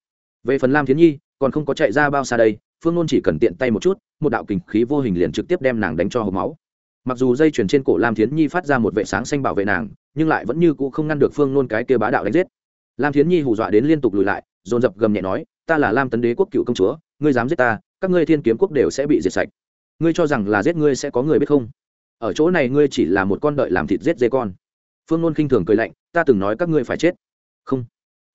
về phần lam thiến nhi, còn không có chạy ra bao xa đây phương nôn chỉ cần tiện tay một chút, một đạo kình khí vô hình liền trực tiếp đem nàng đánh cho hộp máu. Mặc dù dây chuyền trên cổ lam thiến nhi phát ra một vệ sáng xanh bảo vệ nàng, nhưng lại vẫn như cũ không ngăn được phương nôn cái kia bá đạo đánh giết. Lam thiến nhi hù dọa đến liên tục lùi lại, dồn dập gầm nhẹ nói, ta là lam tấn đế quốc cựu công chúa, ngươi dám giết ta, các ngươi thiên kiếm quốc đều sẽ bị diệt sạch. Ngươi cho rằng là giết ngươi sẽ có người biết không? Ở chỗ này ngươi chỉ là một con đợi làm thịt giết dê con. Phương nôn khinh thường cười lạnh, ta từng nói các ngươi phải chết. Không.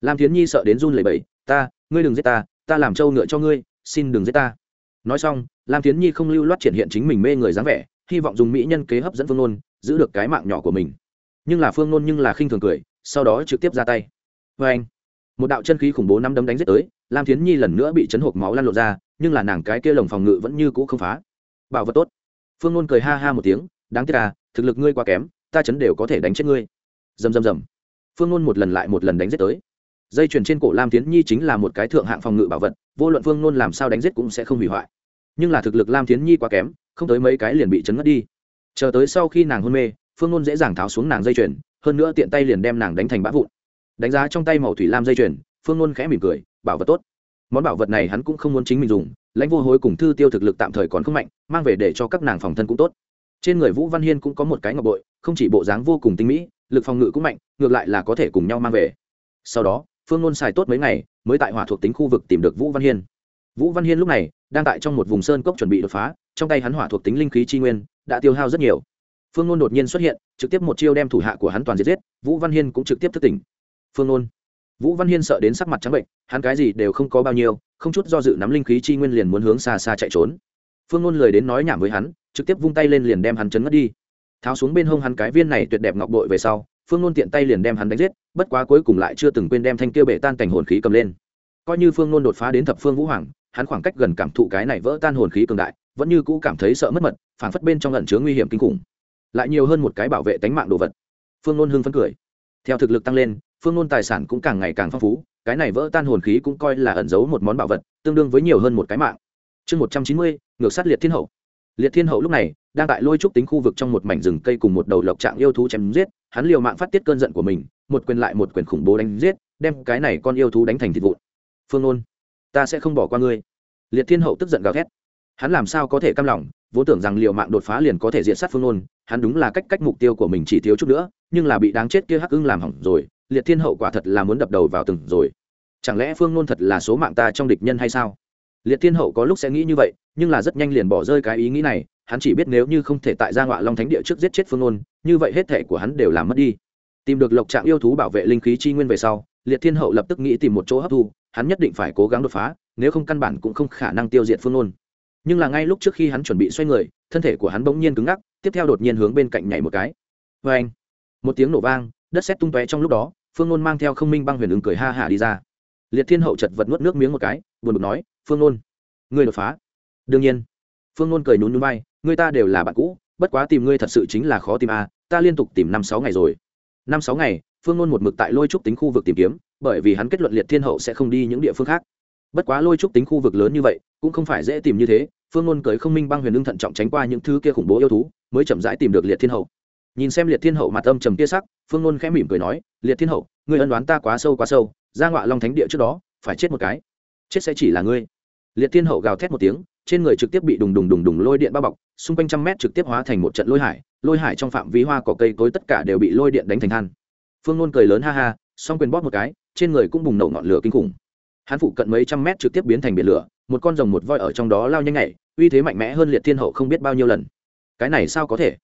Lam thiến nhi sợ đến run lẩy bẩy, ta, ngươi đừng giết ta ta làm trâu ngựa cho ngươi xin đừng giết ta. Nói xong, lam thiến nhi không lưu loát triển hiện chính mình mê người dáng vẻ, hy vọng dùng mỹ nhân kế hấp dẫn phương nôn, giữ được cái mạng nhỏ của mình. Nhưng là phương nôn nhưng là khinh thường cười, sau đó trực tiếp ra tay. Vê anh, một đạo chân khí khủng bố năm đấm đánh giết tới, lam thiến nhi lần nữa bị chấn hộp máu lan lộ ra, nhưng là nàng cái kia lồng phòng ngự vẫn như cũ không phá. Bảo vật tốt. Phương nôn cười ha ha một tiếng, đáng tiếc à thực lực ngươi quá kém, ta chấn đều có thể đánh chết ngươi. Dầm dầm dầm phương nôn một lần lại một lần đánh giết tới dây chuyền trên cổ lam tiến nhi chính là một cái thượng hạng phòng ngự bảo vật, vô luận phương nôn làm sao đánh giết cũng sẽ không hủy hoại. Nhưng là thực lực lam tiến nhi quá kém, không tới mấy cái liền bị chấn ngất đi. Chờ tới sau khi nàng hôn mê, phương nôn dễ dàng tháo xuống nàng dây chuyền, hơn nữa tiện tay liền đem nàng đánh thành bã vụn. Đánh giá trong tay màu thủy lam dây chuyền, phương nôn khẽ mỉm cười, bảo vật tốt. Món bảo vật này hắn cũng không muốn chính mình dùng, lãnh vô hối cùng thư tiêu thực lực tạm thời còn không mạnh, mang về để cho các nàng phòng thân cũng tốt. Trên người vũ văn hiên cũng có một cái ngọc bội, không chỉ bộ dáng vô cùng tinh mỹ, lực phòng ngự cũng mạnh, ngược lại là có thể cùng nhau mang về. Sau đó phương ngôn xài tốt mấy ngày, mới tại hỏa thuộc tính khu vực tìm được vũ văn hiên. Vũ văn hiên lúc này, đang tại trong một vùng sơn cốc chuẩn bị đột phá, trong tay hắn hỏa thuộc tính linh khí tri nguyên, đã tiêu hao rất nhiều. Phương ngôn đột nhiên xuất hiện, trực tiếp một chiêu đem thủ hạ của hắn toàn diệt giết, vũ văn hiên cũng trực tiếp thất tỉnh. Phương ngôn vũ văn hiên sợ đến sắc mặt trắng bệnh, hắn cái gì đều không có bao nhiêu, không chút do dự nắm linh khí chi nguyên liền muốn hướng xa xa chạy trốn. Phương ngôn lời đến nói nhảm với hắn, trực tiếp vung tay lên liền đem hắn chấn ngất đi. Tháo xuống bên hông hắn cái viên này tuyệt đẹp ngọc bội về sau phương nôn tiện tay liền đem hắn đánh giết, bất quá cuối cùng lại chưa từng quên đem thanh kia bể tan cảnh hồn khí cầm lên. Coi như phương nôn đột phá đến thập phương vũ hoàng, hắn khoảng cách gần cảm thụ cái này vỡ tan hồn khí cường đại, vẫn như cũ cảm thấy sợ mất mật, phảng phất bên trong lẩn chứa nguy hiểm kinh khủng. Lại nhiều hơn một cái bảo vệ tánh mạng đồ vật. Phương nôn hưng phấn cười. Theo thực lực tăng lên, phương nôn tài sản cũng càng ngày càng phong phú, cái này vỡ tan hồn khí cũng coi là ẩn giấu một món bảo vật, tương đương với nhiều hơn một cái mạng. Chương một trăm chín mươi, ngược sát liệt thiên hậu liệt thiên hậu lúc này đang tại lôi trúc tính khu vực trong một mảnh rừng cây cùng một đầu lộc trạng yêu thú chém giết, hắn liều mạng phát tiết cơn giận của mình, một quyền lại một quyền khủng bố đánh giết, đem cái này con yêu thú đánh thành thịt vụn. Phương ôn ta sẽ không bỏ qua ngươi. Liệt thiên hậu tức giận gào thét. Hắn làm sao có thể cam lòng, vốn tưởng rằng liều mạng đột phá liền có thể diện sát phương ôn hắn đúng là cách cách mục tiêu của mình chỉ thiếu chút nữa, nhưng là bị đáng chết kia hắc ưng làm hỏng rồi, liệt thiên hậu quả thật là muốn đập đầu vào từng rồi. Chẳng lẽ phương nôn thật là số mạng ta trong địch nhân hay sao? Liệt thiên hậu có lúc sẽ nghĩ như vậy, nhưng là rất nhanh liền bỏ rơi cái ý nghĩ này, hắn chỉ biết nếu như không thể tại gia ngọa long thánh địa trước giết chết phương ôn như vậy hết thể của hắn đều làm mất đi. Tìm được lộc trạng yêu thú bảo vệ linh khí chi nguyên về sau, liệt thiên hậu lập tức nghĩ tìm một chỗ hấp thu, hắn nhất định phải cố gắng đột phá, nếu không căn bản cũng không khả năng tiêu diệt phương ôn nhưng là ngay lúc trước khi hắn chuẩn bị xoay người, thân thể của hắn bỗng nhiên cứng ngắc, tiếp theo đột nhiên hướng bên cạnh nhảy một cái. Vê anh một tiếng nổ vang, đất xét tung tóe trong lúc đó, phương ôn mang theo không minh băng huyền ứng cười ha hả đi ra. Liệt thiên hậu chật vật nuốt nước miếng một cái, buồn bực nói phương nôn. Ngươi đột phá. Đương nhiên. Phương nôn cười nhún nhún bay ngươi ta đều là bạn cũ, bất quá tìm ngươi thật sự chính là khó tìm a ta liên tục tìm năm sáu ngày rồi. Năm sáu ngày, phương nôn một mực tại lôi trúc tính khu vực tìm kiếm, bởi vì hắn kết luận liệt thiên hậu sẽ không đi những địa phương khác. Bất quá lôi trúc tính khu vực lớn như vậy, cũng không phải dễ tìm như thế, phương nôn cười không minh băng huyền lương thận trọng tránh qua những thứ kia khủng bố yêu thú, mới chậm rãi tìm được liệt thiên hậu. Nhìn xem liệt thiên hậu mặt âm trầm kia sắc, phương nôn khẽ mỉm cười nói, liệt thiên hậu, ngươi ân đoán ta quá sâu quá sâu, ra ngọa long thánh địa trước đó, phải chết một cái. Chết sẽ chỉ là ngươi liệt thiên hậu gào thét một tiếng, trên người trực tiếp bị đùng đùng đùng đùng lôi điện bao bọc, xung quanh trăm mét trực tiếp hóa thành một trận lôi hải lôi hải trong phạm vi hoa cỏ cây cối tất cả đều bị lôi điện đánh thành than. Phương nôn cười lớn ha ha, song quyền bóp một cái, trên người cũng bùng nổ ngọn lửa kinh khủng. Hắn phụ cận mấy trăm mét trực tiếp biến thành biển lửa, một con rồng một voi ở trong đó lao nhanh nhảy, uy thế mạnh mẽ hơn liệt thiên hậu không biết bao nhiêu lần. Cái này sao có thể?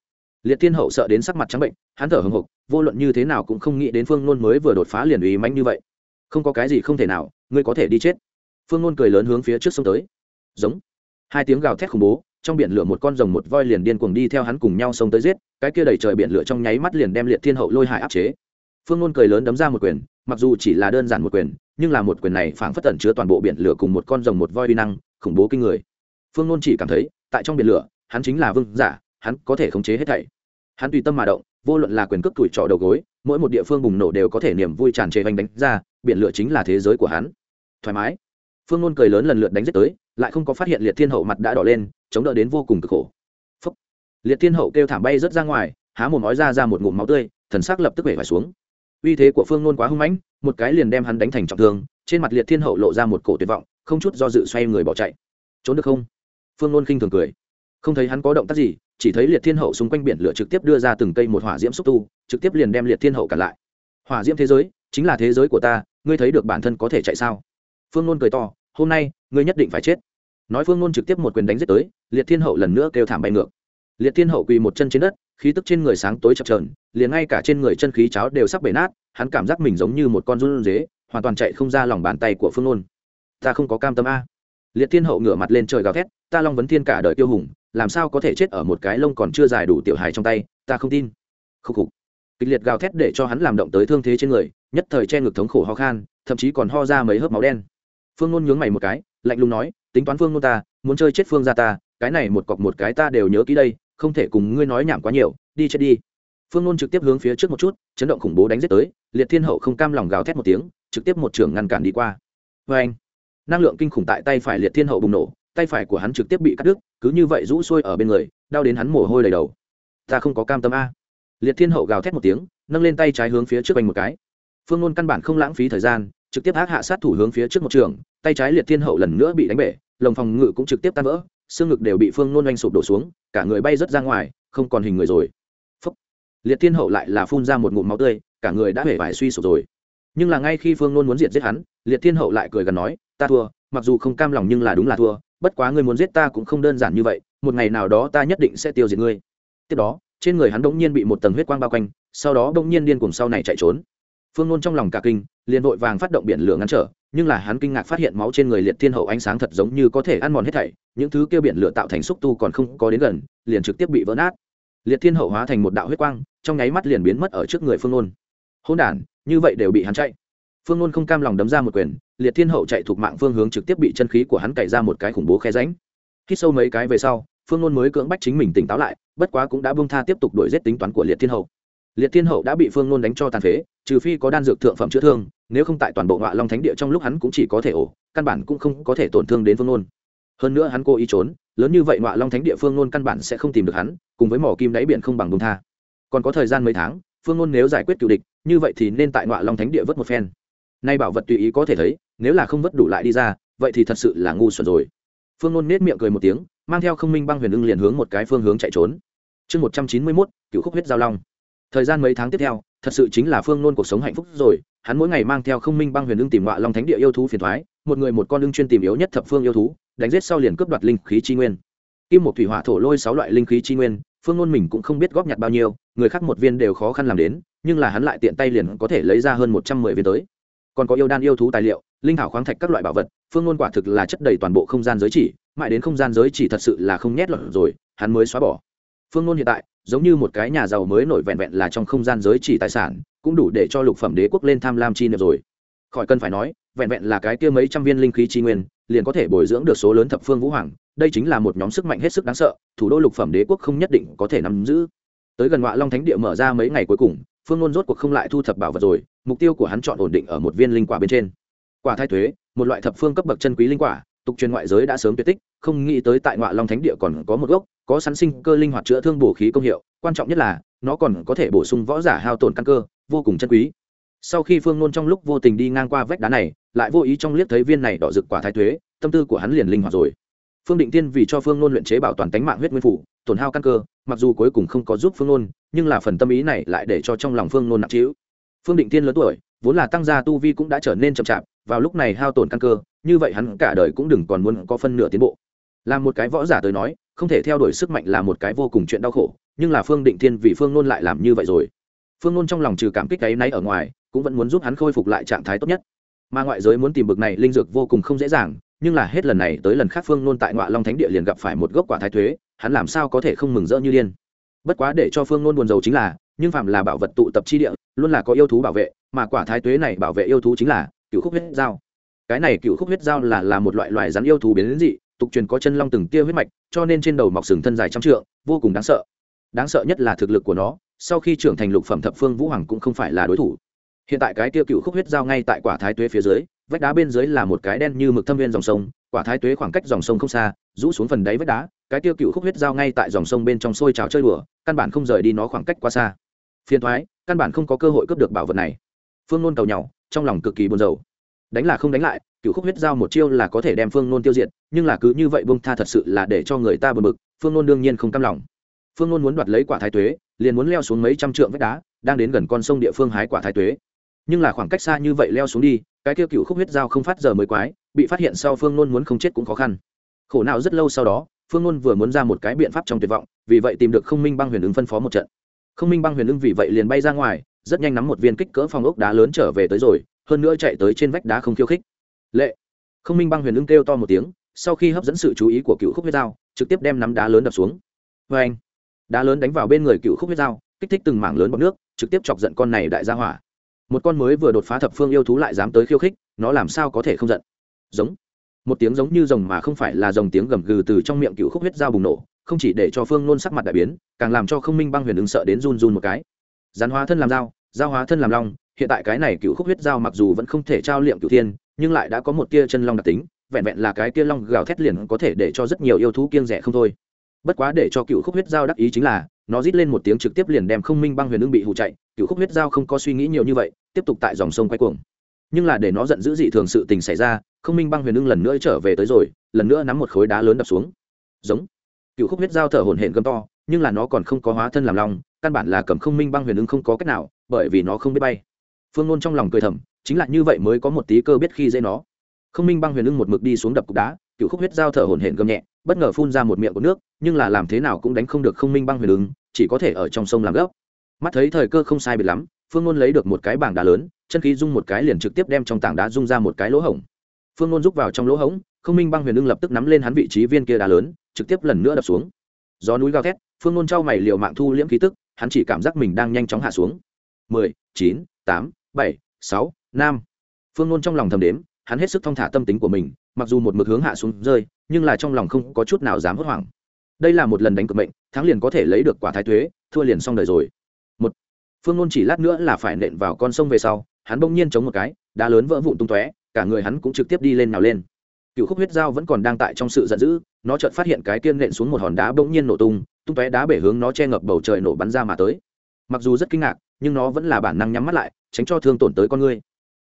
Liệt thiên hậu sợ đến sắc mặt trắng bệnh, hắn thở hồng hộc, vô luận như thế nào cũng không nghĩ đến phương nôn mới vừa đột phá liền uy mãnh như vậy. Không có cái gì không thể nào, ngươi có thể đi chết phương nôn cười lớn hướng phía trước sông tới. Giống. Hai tiếng gào thét khủng bố, trong biển lửa một con rồng một voi liền điên cuồng đi theo hắn cùng nhau sông tới giết, cái kia đầy trời biển lửa trong nháy mắt liền đem liệt thiên hậu lôi hải áp chế. Phương nôn cười lớn đấm ra một quyền, mặc dù chỉ là đơn giản một quyền, nhưng là một quyền này phảng phất tẩn chứa toàn bộ biển lửa cùng một con rồng một voi uy năng, khủng bố kinh người. Phương nôn chỉ cảm thấy, tại trong biển lửa, hắn chính là vương giả, hắn có thể khống chế hết thảy. Hắn tùy tâm mà động, vô luận là quyền cước tuổi trọ đầu gối, mỗi một địa phương bùng nổ đều có thể niềm vui tràn trề hoành đánh ra, biển lửa chính là thế giới của hắn. Thoải mái phương nôn cười lớn lần lượt đánh giết tới, lại không có phát hiện liệt thiên hậu mặt đã đỏ lên, chống đỡ đến vô cùng cực khổ. Phúc. liệt thiên hậu kêu thảm bay rớt ra ngoài, há một nói ra ra một ngụm máu tươi, thần sắc lập tức bể phải xuống. Uy thế của phương nôn quá hung mãnh, một cái liền đem hắn đánh thành trọng thương, trên mặt liệt thiên hậu lộ ra một cổ tuyệt vọng, không chút do dự xoay người bỏ chạy. Trốn được không? Phương nôn khinh thường cười. Không thấy hắn có động tác gì, chỉ thấy liệt thiên hậu xung quanh biển lửa trực tiếp đưa ra từng cây một hỏa diễm xúc tu, trực tiếp liền đem liệt thiên hậu cản lại. Hỏa diễm thế giới, chính là thế giới của ta, ngươi thấy được bản thân có thể chạy sao? Phương nôn cười to, hôm nay, ngươi nhất định phải chết. Nói phương nôn trực tiếp một quyền đánh giết tới, liệt thiên hậu lần nữa kêu thảm bay ngược. Liệt thiên hậu quỳ một chân trên đất, khí tức trên người sáng tối chập trờn liền ngay cả trên người chân khí cháo đều sắp bể nát, hắn cảm giác mình giống như một con run dế hoàn toàn chạy không ra lòng bàn tay của phương nôn. Ta không có cam tâm a. Liệt thiên hậu ngửa mặt lên trời gào thét, ta long vấn thiên cả đời tiêu hùng, làm sao có thể chết ở một cái lông còn chưa dài đủ tiểu hài trong tay, ta không tin. Khúc khục. Kịch liệt gào thét để cho hắn làm động tới thương thế trên người, nhất thời che ngực thống khổ ho khan, thậm chí còn ho ra mấy hớp máu đen phương nôn nhướng mày một cái, lạnh lùng nói, tính toán phương nôn ta, muốn chơi chết phương ra ta, cái này một cọc một cái ta đều nhớ kỹ đây, không thể cùng ngươi nói nhảm quá nhiều, đi chết đi. Phương nôn trực tiếp hướng phía trước một chút, chấn động khủng bố đánh giết tới, liệt thiên hậu không cam lòng gào thét một tiếng, trực tiếp một trường ngăn cản đi qua. Vê anh, năng lượng kinh khủng tại tay phải liệt thiên hậu bùng nổ, tay phải của hắn trực tiếp bị cắt đứt, cứ như vậy rũ xuôi ở bên người, đau đến hắn mồ hôi đầy đầu. Ta không có cam tâm a. Liệt thiên hậu gào thét một tiếng, nâng lên tay trái hướng phía trước anh một cái. Phương nôn căn bản không lãng phí thời gian trực tiếp ác hạ sát thủ hướng phía trước một trường, tay trái liệt thiên hậu lần nữa bị đánh bể, lồng phòng ngự cũng trực tiếp tan vỡ, xương ngực đều bị phương nôn oanh sụp đổ xuống, cả người bay rớt ra ngoài, không còn hình người rồi. Phúc. liệt thiên hậu lại là phun ra một ngụm máu tươi, cả người đã hể vải suy sụp rồi. Nhưng là ngay khi phương nôn muốn diệt giết hắn, liệt thiên hậu lại cười gần nói, ta thua, mặc dù không cam lòng nhưng là đúng là thua, bất quá ngươi muốn giết ta cũng không đơn giản như vậy, một ngày nào đó ta nhất định sẽ tiêu diệt ngươi. Tiếp đó, trên người hắn đ ỗ n g nhiên bị một tầng huyết quang bao quanh, sau đó đ ỗ n g nhiên điên cùng sau này chạy trốn phương nôn trong lòng cả kinh, liền vội vàng phát động biển lửa ngăn trở, nhưng là hắn kinh ngạc phát hiện máu trên người liệt thiên hậu ánh sáng thật giống như có thể ăn mòn hết thảy, những thứ kêu biển lửa tạo thành xúc tu còn không có đến gần, liền trực tiếp bị vỡ nát. Liệt thiên hậu hóa thành một đạo huyết quang, trong nháy mắt liền biến mất ở trước người phương nôn. Hôn đản, như vậy đều bị hắn chạy. Phương nôn không cam lòng đấm ra một quyền, liệt thiên hậu chạy thuộc mạng phương hướng trực tiếp bị chân khí của hắn cày ra một cái khủng bố khe ránh Khi sâu mấy cái về sau, phương nôn mới cưỡng bách chính mình tỉnh táo lại, bất quá cũng đã bông tha tiếp tục đổi giết tính toán của liệt thiên hậu liệt thiên hậu đã bị phương nôn đánh cho tàn phế, trừ phi có đan dược thượng phẩm chữa thương, nếu không tại toàn bộ ngọa long thánh địa trong lúc hắn cũng chỉ có thể ổ, căn bản cũng không có thể tổn thương đến phương nôn. Hơn nữa hắn cố ý trốn, lớn như vậy ngọa long thánh địa phương nôn căn bản sẽ không tìm được hắn, cùng với mỏ kim đáy biển không bằng bông tha. Còn có thời gian mấy tháng, phương nôn nếu giải quyết cựu địch, như vậy thì nên tại ngọa long thánh địa vớt một phen. Nay bảo vật tùy ý có thể thấy, nếu là không vớt đủ lại đi ra, vậy thì thật sự là ngu xuẩn rồi. Phương nôn nết miệng cười một tiếng, mang theo không minh băng huyền ưng liền hướng một cái phương hướng chạy trốn. Chương một trăm chín mươi mốt cựu khúc huyết giao long thời gian mấy tháng tiếp theo, thật sự chính là phương nôn cuộc sống hạnh phúc rồi. Hắn mỗi ngày mang theo không minh băng huyền ưng tìm ngọa long thánh địa yêu thú phiền thoái, một người một con ưng chuyên tìm yếu nhất thập phương yêu thú, đánh giết sau liền cướp đoạt linh khí chi nguyên. Kim một thủy hỏa thổ lôi sáu loại linh khí chi nguyên, phương nôn mình cũng không biết góp nhặt bao nhiêu, người khác một viên đều khó khăn làm đến, nhưng là hắn lại tiện tay liền có thể lấy ra hơn một trăm mười viên tới. Còn có yêu đan yêu thú tài liệu, linh thảo khoáng thạch các loại bảo vật, phương nôn quả thực là chất đầy toàn bộ không gian giới chỉ, mãi đến không gian giới chỉ thật sự là không nhét lọt rồi, hắn mới xóa bỏ. Phương nôn hiện tại giống như một cái nhà giàu mới nổi vẹn vẹn là trong không gian giới chỉ tài sản, cũng đủ để cho lục phẩm đế quốc lên tham lam chi niệm rồi. Khỏi cần phải nói, vẹn vẹn là cái kia mấy trăm viên linh khí chi nguyên, liền có thể bồi dưỡng được số lớn thập phương vũ hoàng, đây chính là một nhóm sức mạnh hết sức đáng sợ, thủ đô lục phẩm đế quốc không nhất định có thể nắm giữ. Tới gần ngọa long thánh địa mở ra mấy ngày cuối cùng, phương ngôn rốt cuộc không lại thu thập bảo vật rồi, mục tiêu của hắn chọn ổn định ở một viên linh quả bên trên. Quả thai thuế, một loại thập phương cấp bậc chân quý linh quả, tục truyền ngoại giới đã sớm tuyệt tích, không nghĩ tới tại ngoại long thánh địa còn có một gốc có sẵn sinh cơ linh hoạt chữa thương bổ khí công hiệu, quan trọng nhất là, nó còn có thể bổ sung võ giả hao tổn căn cơ, vô cùng chân quý. Sau khi phương nôn trong lúc vô tình đi ngang qua vách đá này, lại vô ý trong liếc thấy viên này đỏ rực quả thái thuế, tâm tư của hắn liền linh hoạt rồi. Phương định tiên vì cho phương nôn luyện chế bảo toàn tánh mạng huyết nguyên phủ, tổn hao căn cơ, mặc dù cuối cùng không có giúp phương nôn, nhưng là phần tâm ý này lại để cho trong lòng phương nôn nặng trĩu. Phương định tiên lớn tuổi, vốn là tăng gia tu vi cũng đã trở nên chậm chạp, vào lúc này hao tổn căn cơ, như vậy hắn cả đời cũng đừng còn muốn có phân nửa tiến bộ. Làm một cái võ giả tới nói không thể theo đuổi sức mạnh là một cái vô cùng chuyện đau khổ, nhưng là phương định thiên vì phương nôn lại làm như vậy rồi. Phương nôn trong lòng trừ cảm kích cái náy ở ngoài, cũng vẫn muốn giúp hắn khôi phục lại trạng thái tốt nhất. Mà ngoại giới muốn tìm bực này linh dược vô cùng không dễ dàng, nhưng là hết lần này tới lần khác phương nôn tại ngoại long thánh địa liền gặp phải một gốc quả thái thuế, hắn làm sao có thể không mừng rỡ như điên. Bất quá để cho phương nôn buồn rầu chính là, nhưng phạm là bảo vật tụ tập chi địa, luôn là có yêu thú bảo vệ, mà quả thái tuế này bảo vệ yêu thú chính là cựu khúc huyết dao cái này cựu khúc huyết dao là là một loại loài rắn yêu thú biến đến dị tục truyền có chân long từng tia huyết mạch, cho nên trên đầu mọc sừng thân dài trăm trượng, vô cùng đáng sợ. Đáng sợ nhất là thực lực của nó, sau khi trưởng thành lục phẩm thập phương vũ hoàng cũng không phải là đối thủ. Hiện tại cái tiêu cựu khúc huyết dao ngay tại quả thái tuế phía dưới, vách đá bên dưới là một cái đen như mực thâm viên dòng sông, quả thái tuế khoảng cách dòng sông không xa, rũ xuống phần đáy vách đá, cái tiêu cựu khúc huyết dao ngay tại dòng sông bên trong sôi trào chơi đùa, căn bản không rời đi nó khoảng cách quá xa. Phiền thoái, căn bản không có cơ hội cướp được bảo vật này. Phương nôn cầu nhau trong lòng cực kỳ buồn rầu đánh là không đánh lại, cựu khúc huyết giao một chiêu là có thể đem phương nôn tiêu diệt, nhưng là cứ như vậy bông tha thật sự là để cho người ta bờ bực, phương nôn đương nhiên không cam lòng. Phương nôn muốn đoạt lấy quả thái tuế, liền muốn leo xuống mấy trăm trượng vách đá, đang đến gần con sông địa phương hái quả thái tuế. Nhưng là khoảng cách xa như vậy leo xuống đi, cái tiêu cựu khúc huyết giao không phát giờ mới quái, bị phát hiện sau phương nôn muốn không chết cũng khó khăn. Khổ nào rất lâu sau đó, phương nôn vừa muốn ra một cái biện pháp trong tuyệt vọng, vì vậy tìm được không minh băng huyền ứng phân phó một trận. Không minh băng huyền ưng vì vậy liền bay ra ngoài, rất nhanh nắm một viên kích cỡ phòng ốc đá lớn trở về tới rồi hơn nữa chạy tới trên vách đá không khiêu khích. Lệ. Không minh băng huyền ưng kêu to một tiếng, sau khi hấp dẫn sự chú ý của cựu khúc huyết dao trực tiếp đem nắm đá lớn đập xuống. Vê anh, đá lớn đánh vào bên người cựu khúc huyết dao kích thích từng mảng lớn bọc nước, trực tiếp chọc giận con này đại gia hỏa. Một con mới vừa đột phá thập phương yêu thú lại dám tới khiêu khích, nó làm sao có thể không giận? Giống. Một tiếng giống như rồng mà không phải là rồng tiếng gầm gừ từ trong miệng cựu khúc huyết dao bùng nổ, không chỉ để cho phương nôn sắc mặt đại biến, càng làm cho không minh băng huyền ứng sợ đến run run một cái. Rắn hóa thân làm dao dao hóa thân làm long hiện tại cái này cựu khúc huyết dao mặc dù vẫn không thể trao liệm cựu thiên, nhưng lại đã có một tia chân long đặc tính, vẹn vẹn là cái tia long gào thét liền có thể để cho rất nhiều yêu thú kiêng rẻ không thôi. Bất quá để cho cựu khúc huyết dao đắc ý chính là, nó rít lên một tiếng trực tiếp liền đem không minh băng huyền ưng bị hụ chạy, cựu khúc huyết dao không có suy nghĩ nhiều như vậy, tiếp tục tại dòng sông quay cuồng. Nhưng là để nó giận dữ dị thường sự tình xảy ra, không minh băng huyền ưng lần nữa trở về tới rồi, lần nữa nắm một khối đá lớn đập xuống. Giống. Cựu khúc huyết dao thở hổn hển gầm to, nhưng là nó còn không có hóa thân làm long, căn bản là cầm không minh băng huyền ưng không có cách nào, bởi vì nó không biết bay phương nôn trong lòng cười thầm, chính là như vậy mới có một tí cơ biết khi dễ nó. Không minh băng huyền ưng một mực đi xuống đập cục đá, cựu khúc huyết dao thở hổn hển gầm nhẹ, bất ngờ phun ra một miệng của nước, nhưng là làm thế nào cũng đánh không được không minh băng huyền ứng chỉ có thể ở trong sông làm gốc mắt thấy thời cơ không sai biệt lắm, phương nôn lấy được một cái bảng đá lớn, chân khí dung một cái liền trực tiếp đem trong tảng đá dung ra một cái lỗ hổng. Phương nôn rút vào trong lỗ hổng, không minh băng huyền ưng lập tức nắm lên hắn vị trí viên kia đá lớn, trực tiếp lần nữa đập xuống. Gió núi gào thét, phương nôn trao mày liều mạng thu liễm khí tức, hắn chỉ cảm giác mình đang nhanh chóng hạ xuống. Mười, chín, tám bảy, sáu, năm. Phương ngôn trong lòng thầm đếm, hắn hết sức thong thả tâm tính của mình, mặc dù một mực hướng hạ xuống rơi, nhưng là trong lòng không có chút nào dám hốt hoảng. Đây là một lần đánh cực mệnh, thắng liền có thể lấy được quả thái thuế, thua liền xong đời rồi. Một, phương ngôn chỉ lát nữa là phải nện vào con sông về sau, hắn bỗng nhiên chống một cái, đá lớn vỡ vụn tung tóe, cả người hắn cũng trực tiếp đi lên nào lên. Cựu khúc huyết dao vẫn còn đang tại trong sự giận dữ, nó chợt phát hiện cái kiên nện xuống một hòn đá bỗng nhiên nổ tung tung tóe đá bể hướng nó che ngập bầu trời nổ bắn ra mà tới. Mặc dù rất kinh ngạc, nhưng nó vẫn là bản năng nhắm mắt lại tránh cho thương tổn tới con người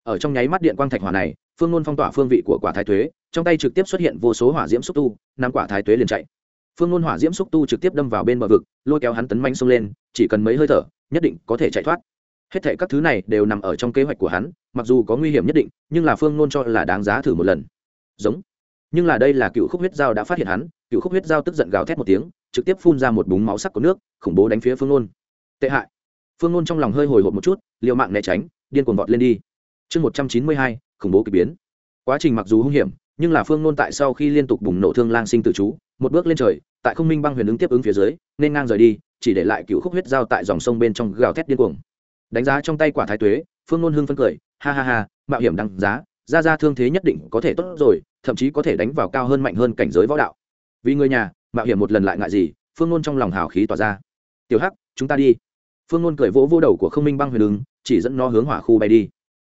ở trong nháy mắt điện quang thạch hỏa này, phương ngôn phong tỏa phương vị của quả thái tuế trong tay trực tiếp xuất hiện vô số hỏa diễm xúc tu, năm quả thái tuế liền chạy. Phương ngôn hỏa diễm xúc tu trực tiếp đâm vào bên bờ vực, lôi kéo hắn tấn manh xông lên, chỉ cần mấy hơi thở, nhất định có thể chạy thoát. Hết thệ các thứ này đều nằm ở trong kế hoạch của hắn, mặc dù có nguy hiểm nhất định, nhưng là phương ngôn cho là đáng giá thử một lần. Giống. Nhưng là đây là cựu khúc huyết dao đã phát hiện hắn, cựu khúc huyết dao tức giận gào thét một tiếng, trực tiếp phun ra một búng máu sắc của nước, khủng bố đánh phía phương ngôn. Tệ hại. Phương ngôn trong lòng hơi hồi hộp một chút l i ề u mạng né tránh, điên cuồng vọt lên đi. Chương một trăm chín mươi hai, khủng bố k ỳ biến. Quá trình mặc dù hung hiểm, nhưng là phương nôn tại sau khi liên tục bùng nổ thương lang sinh tự chú, một bước lên trời, tại không minh băng huyền ứng tiếp ứng phía dưới, nên ngang rời đi, chỉ để lại cựu khúc huyết dao tại dòng sông bên trong gào thét điên cuồng. Đánh giá trong tay quả thái tuế, phương nôn hưng phân cười, ha ha ha, mạo hiểm đăng giá, ra ra thương thế nhất định có thể tốt rồi, thậm chí có thể đánh vào cao hơn mạnh hơn cảnh giới võ đạo. Vì người nhà, mạo hiểm một lần lại ngại gì, phương nôn trong lòng hào khí tỏa ra. Tiểu hắc, chúng ta đi phương ngôn cười vỗ vô đầu của không minh băng huyền ứng, chỉ dẫn nó hướng hỏa khu bay đi.